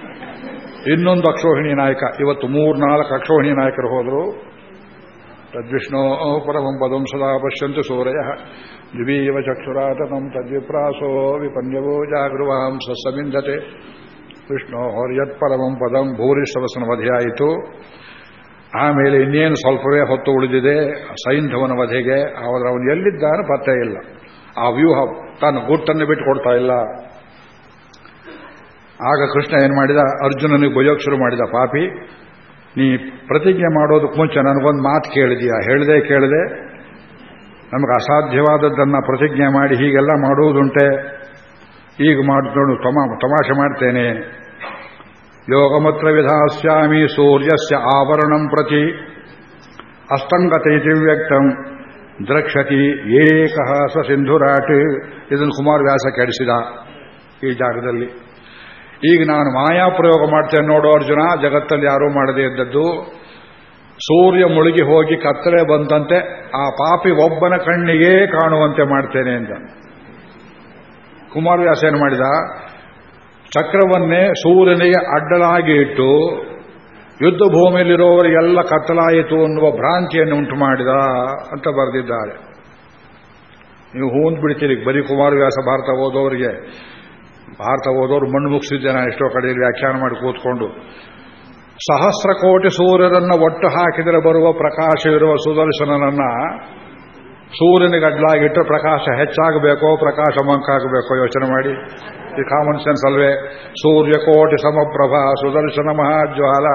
ಇನ್ನೊಂದು ಅಕ್ಷೋಹಿಣಿ ನಾಯಕ. ಇವತ್ತು ಮೂರ್ನಾಲ್ಕು ಅಕ್ಷೋಹಿಣಿ ನಾಯಕರು ಹೋದರು. ತದ್ವಿಷ್ಣೋ ಪರಮಂ ಪದಂ ಸದಾ ಪಶ್ಯಂತು ಸೂರ್ಯ. ದ್ವಿವೀವ ಚಕ್ಷುರಾತನಂ ತದ್ವಿಪ್ರಾಸೋ ವಿಪನ್ಯವೋ ಜಾಗೃವಾಂ ಸಸಮಿಂಧತೆ ವಿಷ್ಣು ಪರಮಂ ಪದಂ ಭೂರಿಶ್ರವಸನ ವಧೆಯಾಯಿತು. ಆಮೇಲೆ ಇನ್ನೇನು ಸ್ವಲ್ಪವೇ ಹೊತ್ತು ಉಳಿದಿದೆ, ಸೈಂಧವನ ವಧೆಗೆ, ಆದರೆ ಅವನು ಎಲ್ಲಿದ್ದಾನೆ ಪತ್ತೆ ಇಲ್ಲ. ಆ ವ್ಯೂಹ ತನ್ನ ಗುಟ್ಟನ್ನು ಬಿಟ್ಟು ಕೊಡ್ತಾ ಇಲ್ಲ. ಆಗ ಕೃಷ್ಣ ಏನು ಮಾಡಿದ? ಅರ್ಜುನನಿಗೆ ಬೊಯ್ಯೋಕ್ ಶುರು ಮಾಡಿದ, ಪಾಪಿ, ನೀ ಪ್ರತಿಜ್ಞೆ ಮಾಡೋದಕ್ಕೆ ಮುಂಚೆ ನನಗೊಂದು ಮಾತು ಕೇಳಿದೀಯ. ಹೇಳದೆ ಕೇಳದೆ ನಮಗೆ ಅಸಾಧ್ಯವಾದದ್ದನ್ನು ಪ್ರತಿಜ್ಞೆ ಮಾಡಿ ಹೀಗೆಲ್ಲ ಮಾಡುವುದುಂಟೆ. ಈಗ ಮಾಡಿಕೊಂಡು ತಮಾಷೆ ಮಾಡ್ತೇನೆ. ಯೋಗಮತ್ರ ವಿಧಾಸ್ಯಾಮಿ ಸೂರ್ಯಸ್ಯ ಆವರಣಂ ಪ್ರತಿ. ಅಸ್ತಂಗತೈತಿ ವ್ಯಕ್ತಂ ದ್ರಕ್ಷತಿ ಏಕಃ ಸ ಸಿಂಧುರಾಟ್ ಇದನ್ನು ಕುಮಾರವ್ಯಾಸ ಕೆಡಿಸಿದ ಈ ಜಾಗದಲ್ಲಿ. ಈಗ ನಾನು ಮಾಯಾ ಪ್ರಯೋಗ ಮಾಡ್ತೇನೆ ನೋಡೋ ಅರ್ಜುನ. ಜಗತ್ತಲ್ಲಿ ಯಾರೂ ಮಾಡದೇ ಇದ್ದದ್ದು. ಸೂರ್ಯ ಮುಳುಗಿ ಹೋಗಿ ಕತ್ತಲೆ ಬಂದಂತೆ ಆ ಪಾಪಿ ಒಬ್ಬನ ಕಣ್ಣಿಗೆ ಕಾಣುವಂತೆ ಮಾಡ್ತೇನೆ ಅಂತ. ಕುಮಾರವ್ಯಾಸ ಏನು ಮಾಡಿದ? ಚಕ್ರವನ್ನೇ ಸೂರ್ಯನಿಗೆ ಅಡ್ಡಲಾಗಿ ಇಟ್ಟು ಯುದ್ಧ ಭೂಮಿಯಲ್ಲಿರುವವರಿಗೆಲ್ಲ ಕತ್ತಲಾಯಿತು ಅನ್ನುವ ಭ್ರಾಂತಿಯನ್ನು ಉಂಟು ಮಾಡಿದ ಅಂತ ಬರೆದಿದ್ದಾರೆ. ನೀವು ಹೂಂದ್ ಬಿಡ್ತೀರಿ, ಬರೀ ಕುಮಾರವ್ಯಾಸ ಭಾರತ ಓದೋರಿಗೆ. ಭಾರತ ಓದೋರು ಮಣ್ಣು ಮುಗಿಸಿದ್ದೆ ನಾನು ಎಷ್ಟೋ ಕಡೆಯಲ್ಲಿ ವ್ಯಾಖ್ಯಾನ ಮಾಡಿ ಕೂತ್ಕೊಂಡು. ಸಹಸ್ರ ಕೋಟಿ ಸೂರ್ಯರನ್ನು ಒಟ್ಟು ಹಾಕಿದರೆ ಬರುವ ಪ್ರಕಾಶವಿರುವ ಸುದರ್ಶನನನ್ನ ಸೂರ್ಯನಿಗೆ ಅಡ್ಲಾಗಿಟ್ಟು ಪ್ರಕಾಶ ಹೆಚ್ಚಾಗಬೇಕೋ, ಪ್ರಕಾಶ ಮಂಕಾಗಬೇಕೋ ಯೋಚನೆ ಮಾಡಿ. ಈ ಕಾಮನ್ ಸೆನ್ಸ್ ಅಲ್ವೇ? ಸೂರ್ಯ ಕೋಟಿ ಸಮಪ್ರಭಾ, ಸುದರ್ಶನ ಮಹಾಜ್ವಾಲ.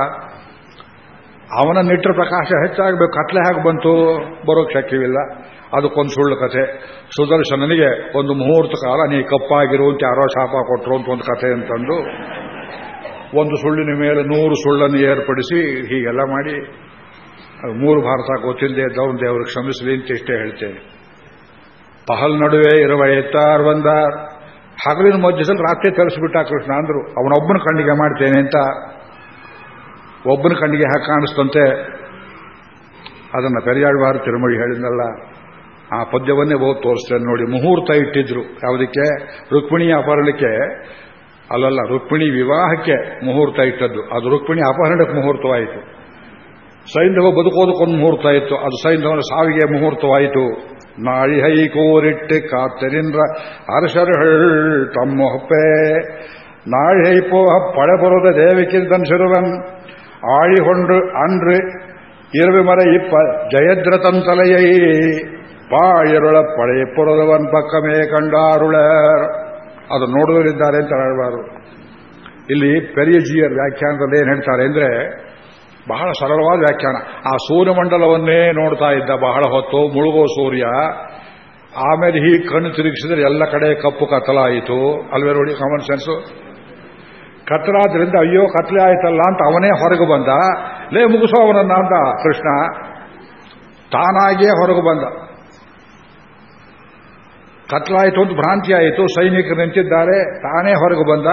ಅವನ ನಿಟ್ಟರೆ ಪ್ರಕಾಶ ಹೆಚ್ಚಾಗಬೇಕು, ಕತ್ಲೆ ಹಾಗೆ ಬಂತು ಬರೋಕ್ಕೆ ಶಕ್ಯವಿಲ್ಲ. ಅದಕ್ಕೊಂದು ಸುಳ್ಳು ಕಥೆ. ಸುದರ್ಶನನಿಗೆ ಒಂದು ಮುಹೂರ್ತ ಕಾಲ, ನೀ ಕಪ್ಪಾಗಿರುವಂತೆ ಯಾರೋ ಶಾಪ ಕೊಟ್ಟರು ಅಂತ ಒಂದು ಕಥೆ ಅಂತಂದು. ಒಂದು ಸುಳ್ಳಿನ ಮೇಲೆ ನೂರು ಸುಳ್ಳನ್ನು ಏರ್ಪಡಿಸಿ ಹೀಗೆಲ್ಲ ಮಾಡಿ ಮೂರು ಭಾರತ ಗೊತ್ತಿಲ್ಲದೆ ಇದ್ದವನು ದೇವರು ಕ್ಷಮಿಸಲಿ ಅಂತ ಇಷ್ಟೇ ಹೇಳ್ತೇನೆ. ಪಹಲ್ ನಡುವೆ ಇರುವ ಎತ್ತಾರ್ ಬಂದಾರ್. ಹಗಲಿನ ಮಧ್ಯದಲ್ಲಿ ರಾತ್ರಿ ತರಿಸ್ಬಿಟ್ಟ ಕೃಷ್ಣ ಅಂದ್ರು, ಅವನೊಬ್ಬನ ಕಣ್ಣಿಗೆ ಮಾಡ್ತೇನೆ ಅಂತ. ಒಬ್ಬನ ಕಣ್ಣಿಗೆ ಹಾಕಿ ಕಾಣಿಸ್ತಂತೆ. ಅದನ್ನು ಪೆರಿಯಾಳ್ವಾರು ತಿರುಮಳಿ ಹೇಳಿದ್ನಲ್ಲ, ಆ ಪದ್ಯವನ್ನೇ ಹೋಗಿ ತೋರಿಸ್ತೇನೆ ನೋಡಿ. ಮುಹೂರ್ತ ಇಟ್ಟಿದ್ರು. ಯಾವುದಕ್ಕೆ? ರುಕ್ಮಿಣಿಯ ಅಪಹರಣಕ್ಕೆ ಅಲ್ಲಲ್ಲ, ರುಕ್ಮಿಣಿ ವಿವಾಹಕ್ಕೆ ಮುಹೂರ್ತ ಇಟ್ಟದ್ದು. ಅದು ರುಕ್ಮಿಣಿ ಅಪಹರಣಕ್ಕೆ ಮುಹೂರ್ತವಾಯಿತು. ಸೈಂಧವ ಬದುಕೋದಕ್ಕೊಂದು ಮುಹೂರ್ತ ಇತ್ತು. ಅದು ಸೈಂಧವನ ಸಾವಿಗೆ ಮುಹೂರ್ತವಾಯಿತು. ನಾಳಿಹೈ ಕೋರಿಟ್ಟು ಕಾತರಿಂದ ಅರಸರುಹಳ್ ತಮ್ಮ ಹೊಪ್ಪೆ. ನಾಳಿಹೈ ಪೋಹ ಪಡೆಬರದ ದೇವಿಕಿಲ್ ತನ್ಸಿರುವನ್ ಆಳಿಹೊಂಡು ಅನ್ರಿ ಇರುವೆ ಮರ ಇಪ್ಪ ಜಯದ್ರತಂ ತಲೆಯೈ ಪಾಯರುಳ ಪಡೆ ಪೊರದವನ್ ಪಕ್ಕಮೇ ಕಂಡಾರುಳರ್. ಅದು ನೋಡುವರಿದ್ದಾರೆ ಅಂತ ಹೇಳಬಾರದು. ಇಲ್ಲಿ ಪೆರಿಯಜಿಯರ್ ವ್ಯಾಖ್ಯಾನದಲ್ಲಿ ಏನು ಹೇಳ್ತಾರೆ ಅಂದರೆ ಬಹಳ ಸರಳವಾದ ವ್ಯಾಖ್ಯಾನ. ಆ ಸೂರ್ಯಮಂಡಲವನ್ನೇ ನೋಡ್ತಾ ಇದ್ದ ಬಹಳ ಹೊತ್ತು ಮುಳುಗೋ ಸೂರ್ಯ, ಆಮೇಲೆ ಹೀ ಕಣ್ಣು ತಿರುಗಿಸಿದ್ರೆ ಎಲ್ಲ ಕಡೆ ಕಪ್ಪು ಕತ್ತಲಾಯಿತು. ಅಲ್ವೇ ನೋಡಿ ಕಾಮನ್ ಸೆನ್ಸು ಕತ್ತಲಾದ್ರಿಂದ ಅಯ್ಯೋ ಕತ್ಲೆ ಆಯ್ತಲ್ಲ ಅಂತ ಅವನೇ ಹೊರಗೆ ಬಂದ. ಲೇ ಮುಗಿಸೋ ಅವನನ್ನ ಅಂತ ಕೃಷ್ಣ ತಾನಾಗಿಯೇ ಹೊರಗೆ ಬಂದ. ಕತ್ಲಾಯಿತು ಅಂತ ಭ್ರಾಂತಿ ಆಯಿತು. ಸೈನಿಕರು ನಿಂತಿದ್ದಾರೆ. ತಾನೇ ಹೊರಗೆ ಬಂದ.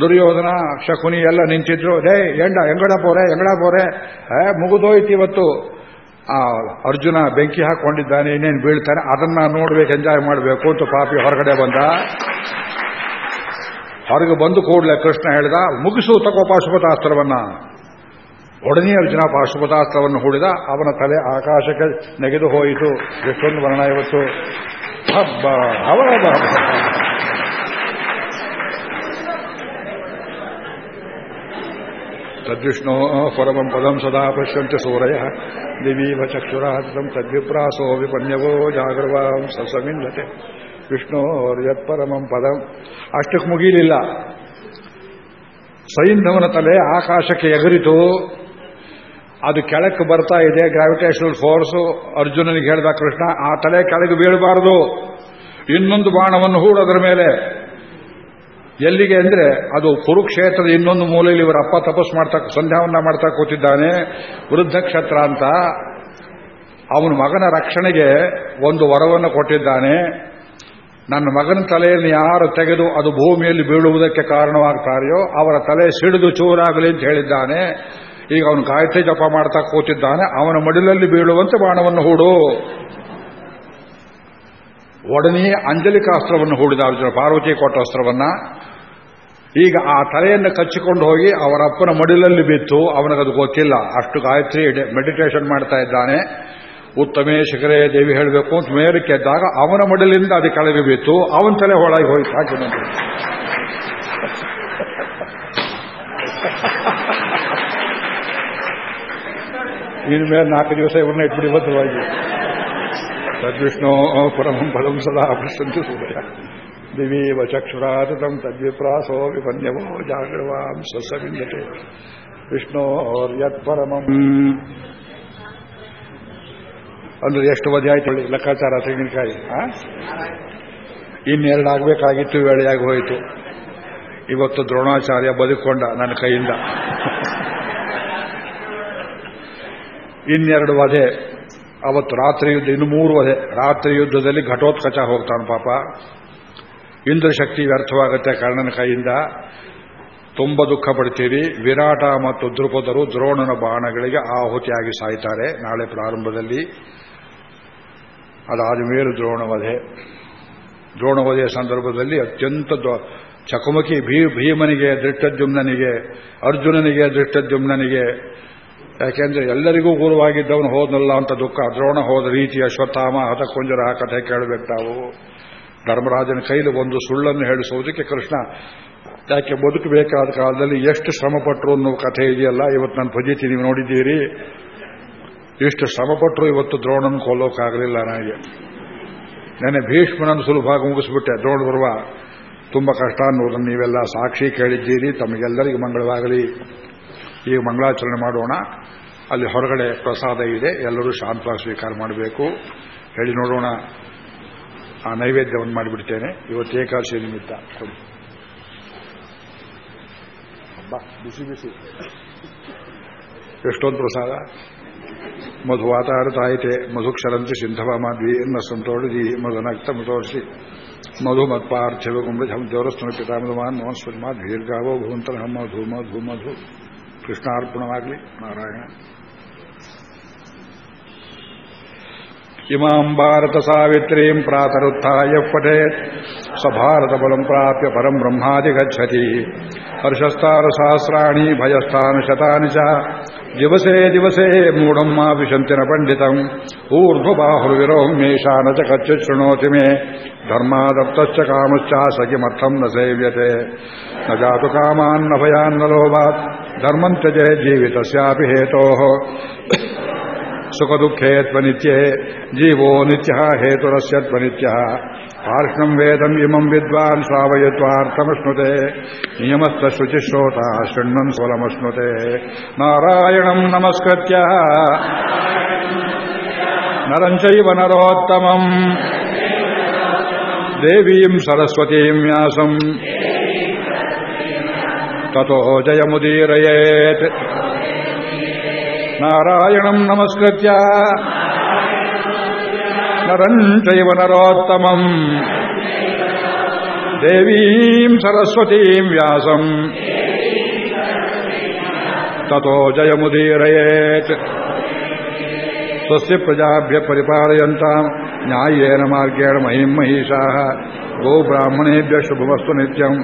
ದುರ್ಯೋಧನ ಶಕುನಿ ಎಲ್ಲ ನಿಂತಿದ್ರು. ಡೇ ಎಂಡ ಎಂಗಡ ಪೋರೆ ಎಂಗಡ ಪೋರೆ? ಮುಗಿದೋಯ್ತು ಇವತ್ತು. ಆ, ಅರ್ಜುನ ಬೆಂಕಿ ಹಾಕೊಂಡಿದ್ದಾನೆ, ಇನ್ನೇನು ಬೀಳ್ತಾನೆ? ಅದನ್ನ ನೋಡ್ಬೇಕು, ಎಂಜಾಯ್ ಮಾಡಬೇಕು ಅಂತ ಪಾಪಿ ಹೊರಗಡೆ ಬಂದ. ಹೊರಗೆ ಬಂದು ಕೂಡಲೇ ಕೃಷ್ಣ ಹೇಳ್ದ, ಮುಗಿಸು ತಗೋ ಪಾಶುಪತಾಸ್ತ್ರವನ್ನ. ಒಡನೆ ಅರ್ಜುನ ಪಾಶುಪತಾಸ್ತ್ರವನ್ನು ಹೂಡಿದ ಅವನ ತಲೆ ಆಕಾಶಕ್ಕೆ ನೆಗೆದು ಹೋಯಿತು. ಎಷ್ಟೊಂದು ವರ್ಣ ಇವತ್ತು. ಹಬ್ಬ ಅವರ ತದ್ವಿಷ್ಣೋ ಪರಮಂ ಪದಂ ಸದಾ ಪಶ್ಯಂತ ಸೂರಯ. ದಿವೀವ ಚಕ್ಷುರಾತಂ ತದ್ವಿಪ್ರಾಸೋ ವಿಪನ್ಯವೋ ಜಾಗೃವಾಂ ಸಸಮಿಲ್ಲತೆ ವಿಷ್ಣು ಯತ್ಪರಮಂ ಪದಂ. ಅಷ್ಟಕ್ಕೆ ಮುಗಿಲಿಲ್ಲ ಸೈಂಧವನ ತಲೆ ಆಕಾಶಕ್ಕೆ ಎಗರಿತು. ಅದು ಕೆಳಕ್ಕೆ ಬರ್ತಾ ಇದೆ ಗ್ರಾವಿಟೇಷನಲ್ ಫೋರ್ಸು ಅರ್ಜುನನಿಗೆ ಹೇಳಿದ ಕೃಷ್ಣ, ಆ ತಲೆ ಕೆಳಗೆ ಬೀಳಬಾರದು. ಇನ್ನೊಂದು ಬಾಣವನ್ನು ಹೂಡೋದ್ರ ಮೇಲೆ. ಎಲ್ಲಿಗೆ ಅಂದ್ರೆ, ಅದು ಕುರುಕ್ಷೇತ್ರದ ಇನ್ನೊಂದು ಮೂಲೆಯಲ್ಲಿ ಇವರ ಅಪ್ಪ ತಪಸ್ ಮಾಡ್ತಾ, ಸಂಧ್ಯಾವನ್ನ ಮಾಡ್ತಾ ಕೂತಿದ್ದಾನೆ, ವೃದ್ಧ ಕ್ಷತ್ರ ಅಂತ. ಅವನ ಮಗನ ರಕ್ಷಣೆಗೆ ಒಂದು ವರವನ್ನು ಕೊಟ್ಟಿದ್ದಾನೆ. ನನ್ನ ಮಗನ ತಲೆಯನ್ನು ಯಾರು ತೆಗೆದು ಅದು ಭೂಮಿಯಲ್ಲಿ ಬೀಳುವುದಕ್ಕೆ ಕಾರಣವಾಗ್ತಾರೆಯೋ, ಅವರ ತಲೆ ಸಿಡಿದು ಚೂರಾಗಲಿ ಅಂತ ಹೇಳಿದ್ದಾನೆ. ಈಗ ಅವನು ಗಾಯತ್ರಿ ಜಪ ಮಾಡ್ತಾ ಕೂತಿದ್ದಾನೆ, ಅವನ ಮಡಿಲಲ್ಲಿ ಬೀಳುವಂತೆ ಬಾಣವನ್ನು ಹೂಡು. ಒಡನೆ ಅಂಜಲಿಕಾಸ್ತ್ರವನ್ನು ಹೂಡಿದ ಅರ್ಜುನ, ಪಾರ್ವತಿ ಕೊಟ್ಟ ಅಸ್ತ್ರವನ್ನ ಈಗ ಆ ತಲೆಯನ್ನು ಕಚ್ಚಿಕೊಂಡು ಹೋಗಿ ಅವರಪ್ಪನ ಮಡಿಲಲ್ಲಿ ಬಿತ್ತು ಅವನಿಗದು ಗೊತ್ತಿಲ್ಲ. ಅಷ್ಟು ಗಾಯತ್ರಿ ಮೆಡಿಟೇಷನ್ ಮಾಡ್ತಾ ಇದ್ದಾನೆ. ಉತ್ತಮೇ ಶಿಖರೇ ದೇವಿ ಹೇಳಬೇಕು ಅಂತ ಮೇಲಕ್ಕೆದ್ದಾಗ ಅವನ ಮಡಲಿಂದ ಅದು ಕೆಳಗೆ ಬಿತ್ತು, ಅವನ ತಲೆ ಹೊಳಗೆ ಹೋಯ್ತು. ಹಾಕಿ ಇನ್ಮೇಲೆ ನಾಲ್ಕು ದಿವಸ ಇವ್ರನ್ನ ಇಟ್ಬಿಡಿ ಭದ್ರವಾಗಿ. ತದ್ವಿಷ್ಣು ಪರಮಂ ಫಲಂ ಸದಾ ಪೃಷ್ಟಂತು ಸೂರ್ಯ. ದಿವೀವ ಚಕ್ಷುರಾತಂ ತದ್ವಿಪ್ರಾಸೋ ವಿಪನ್ಯವೋ ಜಾಗೃವಾಂ ಸಸವಿಂದತೆ ವಿಷ್ಣು ಯತ್ ಪರಮಂ. ಅಂದ್ರೆ ಎಷ್ಟು ವಧೆ ಆಯ್ತು ಲೆಕ್ಕಾಚಾರ ತೆಂಗಿನಕಾಯಿ ಇನ್ನೆರಡು ವೇಳೆಯಾಗಿ ಹೋಯಿತು. ಇವತ್ತು ದ್ರೋಣಾಚಾರ್ಯ ಬದುಕೊಂಡ ನನ್ನ ಕೈಯಿಂದ. ಇನ್ನೆರಡು ವಧೆ. ಅವತ್ತು ರಾತ್ರಿ ಯುದ್ಧ, ಇನ್ನು ಮೂರು ವಧೆ. ರಾತ್ರಿ ಯುದ್ಧದಲ್ಲಿ ಘಟೋತ್ಕಚ ಹೋಗ್ತಾನೆ ಪಾಪ. ಇಂದ್ರಶಕ್ತಿ ವ್ಯರ್ಥವಾಗುತ್ತೆ ಕರ್ಣನ ಕೈಯಿಂದ. ತುಂಬ ದುಃಖ ಪಡ್ತೀರಿ ವಿರಾಟ ಮತ್ತು ದೃಪದರು ದ್ರೋಣನ ಬಾಣಗಳಿಗೆ ಆಹುತಿಯಾಗಿ ಸಾಯ್ತಾರೆ ನಾಳೆ ಪ್ರಾರಂಭದಲ್ಲಿ. ಅದಾದ ಮೇಲೆ ದ್ರೋಣವಧೆ ದ್ರೋಣವಧೆಯ ಸಂದರ್ಭದಲ್ಲಿ ಅತ್ಯಂತ ಚಕಮಕಿ ಭೀ, ಭೀಮನಿಗೆ, ದೃಷ್ಟದ್ಯುಮ್ನನಿಗೆ, ಅರ್ಜುನನಿಗೆ, ದೃಷ್ಟದ್ಯುಮ್ನನಿಗೆ ಯಾಕೆಂದ್ರೆ ಎಲ್ಲರಿಗೂ ಗುರುವಾಗಿದ್ದವನು ಹೋದ್ನಲ್ಲ ಅಂತ ದುಃಖ. ದ್ರೋಣ ಹೋದ ರೀತಿ ಅಶ್ವತ್ಥಾಮ ಆ ಕಥೆ ಕೇಳಬೇಕು ನಾವು. ಧರ್ಮರಾಜನ ಕೈಲಿ ಒಂದು ಸುಳ್ಳನ್ನು ಹೇಳಿಸುವುದಕ್ಕೆ ಕೃಷ್ಣ ಯಾಕೆ ಬದುಕಬೇಕಾದ ಕಾಲದಲ್ಲಿ ಎಷ್ಟು ಶ್ರಮಪಟ್ಟರು ಅನ್ನೋ ಕಥೆ ಇದೆಯಲ್ಲ? ಇವತ್ತು ನಾನು ಭಜಿತಿ ನೀವು ನೋಡಿದ್ದೀರಿ. ಎಷ್ಟು ಶ್ರಮಪಟ್ಟರು ಇವತ್ತು ದ್ರೋಣನ ಕೊಲ್ಲೋಕ್ಕಾಗಲಿಲ್ಲ ನನಗೆ. ನೆನೆ ಭೀಷ್ಮನನ್ನು ಸುಲಭವಾಗಿ ಮುಗಿಸ್ಬಿಟ್ಟೆ. ದ್ರೋಣ ಬರುವ, ತುಂಬ ಕಷ್ಟ ಅನ್ನೋದನ್ನು ನೀವೆಲ್ಲ ಸಾಕ್ಷಿ ಕೇಳಿದ್ದೀರಿ. ತಮಗೆಲ್ಲರಿಗೂ ಮಂಗಳವಾಗಲಿ. ಈಗ ಮಂಗಳಾಚರಣೆ ಮಾಡೋಣ. ಅಲ್ಲಿ ಹೊರಗಡೆ ಪ್ರಸಾದ ಇದೆ. ಎಲ್ಲರೂ ಶಾಂತವಾಗಿ ಸ್ವೀಕಾರ ಮಾಡಬೇಕು. ಹೇಳಿ ನೋಡೋಣ. ಆ ನೈವೇದ್ಯವನ್ನು ಮಾಡಿಬಿಡ್ತೇನೆ. ಇವತ್ತು ಏಕಾದಶಿ ನಿಮಿತ್ತ. ಬಿಸಿ ಬಿಸಿ. ಎಷ್ಟೊಂದು ಪ್ರಸಾದ. ಮಧು ವಾತಾವರತಾಯಿತೆ ಮಧುಕ್ಷರಂತಿ ಸಿಂಧವ ಮಾಧ್ವಿ ಎನ್ನ ಸಂತೋಡಿದಿ ಮಧುನಕ್ತ ಮುತೋರಿಸಿ ಮಧು ಮತ್ಪಾರ್ಥಿವ ಕುಂಭ ದೇವರಸ್ಥನ ಪಿತಾಮಧುಮಾನ್ ನಮಸ್ವನ್ಮಾ ದೀರ್ಘಾವೋ ಭುವಂತರ ಮಧು ಮಧು ಮಧು ಕೃಷ್ಣಾರ್ಪಣವಾಗಲಿ, ನಾರಾಯಣ. ಇಮಾಂ ಭಾರತ ಸಾವಿತ್ರೀಂ ಪ್ರಾತರುತ್ಥಾಯ ಪಠೇತ್ ಸ ಭಾರತಬಲಂ ಪ್ರಾಪ್ಯ ಪರಂ ಸಹಸ್ರಾಣಿ ಹರ್ಷಸ್ತಾರಸಹಸ್ರಾಣಿ ಭಯಸ್ಥಾನಶತಾನಿ ಚ. ದಿವಸೇ ದಿವಸೇ ಮೂಢಂ ಮಾ ವಿಶಂತಿನ ಪಂಡಿತಂ ಊರ್ಧ್ವಬಾಹುರ್ವಿರೋಮೇಶಾನ ಚ ಕಚ್ಚಿತ್ ಶೃಣೋತಿ ಮೇ ಧರ್ಮಾದಪ್ತಶ್ಚ ಕಾಮಶ್ಚ ಸ ಕಿಮರ್ಥಂ ನ ಸೇವ್ಯತೆ ನ ಜಾತು ಕಾಮಾನ್ನ ಭಯಾನ್ನ ಲೋಭಾತ್ ಧರ್ಮಂ ತ್ಯಜೆ ಜೀವಿತಸ್ಯಾಪಿ ಹೇತೋಃ ಸುಖದುಃಖೇತ್ವನಿತ್ಯೇ ಜೀವೋ ನಿತ್ಯ ಹೇತುರಸ್ಯತ್ವನಿತ್ಯ ಪಾರ್ಷ್ಣಂ ವೇದಂ ಇಮಂ ವಿದ್ವಾನ್ ಶ್ರಾವಯತ್ವಾರ್ಥಮಶ್ನುತೆ ನಿಯಮಸ್ಥ ಶುಚಿಶ್ರೋತ ಶೃಣ್ವನ್ ಸ್ವಲಮಶ್ನುತೆ ನಾರಾಯಣಂ ನಮಸ್ಕೃತ್ಯ ನರಂಚೈವ ನರೋತ್ತಮಂ ದೇವೀಂ ಸರಸ್ವತೀಂ ವ್ಯಾಸಂ ತಥೋ ಜಯಮುದೀರಯೇತ್ ನಾರಾಯಣಂ ನಮಸ್ಕೃತ್ಯ ನರಂಚೈವ ನರೋತ್ತಮಂ ದೇವೀಂ ಸರಸ್ವತೀಂ ವ್ಯಾಸಂ ತಥೋ ಜಯಮುದೀರಯೇತ್ ಸ್ವಸ್ಯ ಪ್ರಜಾಭ್ಯ ಪರಿಪಾಲಯಂತಾಂ ನ್ಯಾಯೇನ ಮಾರ್ಗೇಣ ಮಹಿಂ ಮಹಿಷಾಃ ಗೋಬ್ರಾಹ್ಮಣೇಭ್ಯ ಶುಭಮಸ್ತು ನಿತ್ಯಂ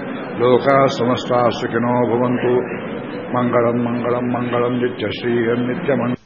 ಲೋಕಾಃ ಸಮಸ್ತಾಃ ಸುಖಿನೋ ಭವಂತು ಮಂಗಳಂ ಮಂಗಳಂ ಮಂಗಳಂ ನಿತ್ಯಶ್ರೀಯಂ ನಿತ್ಯಮಂಗಳ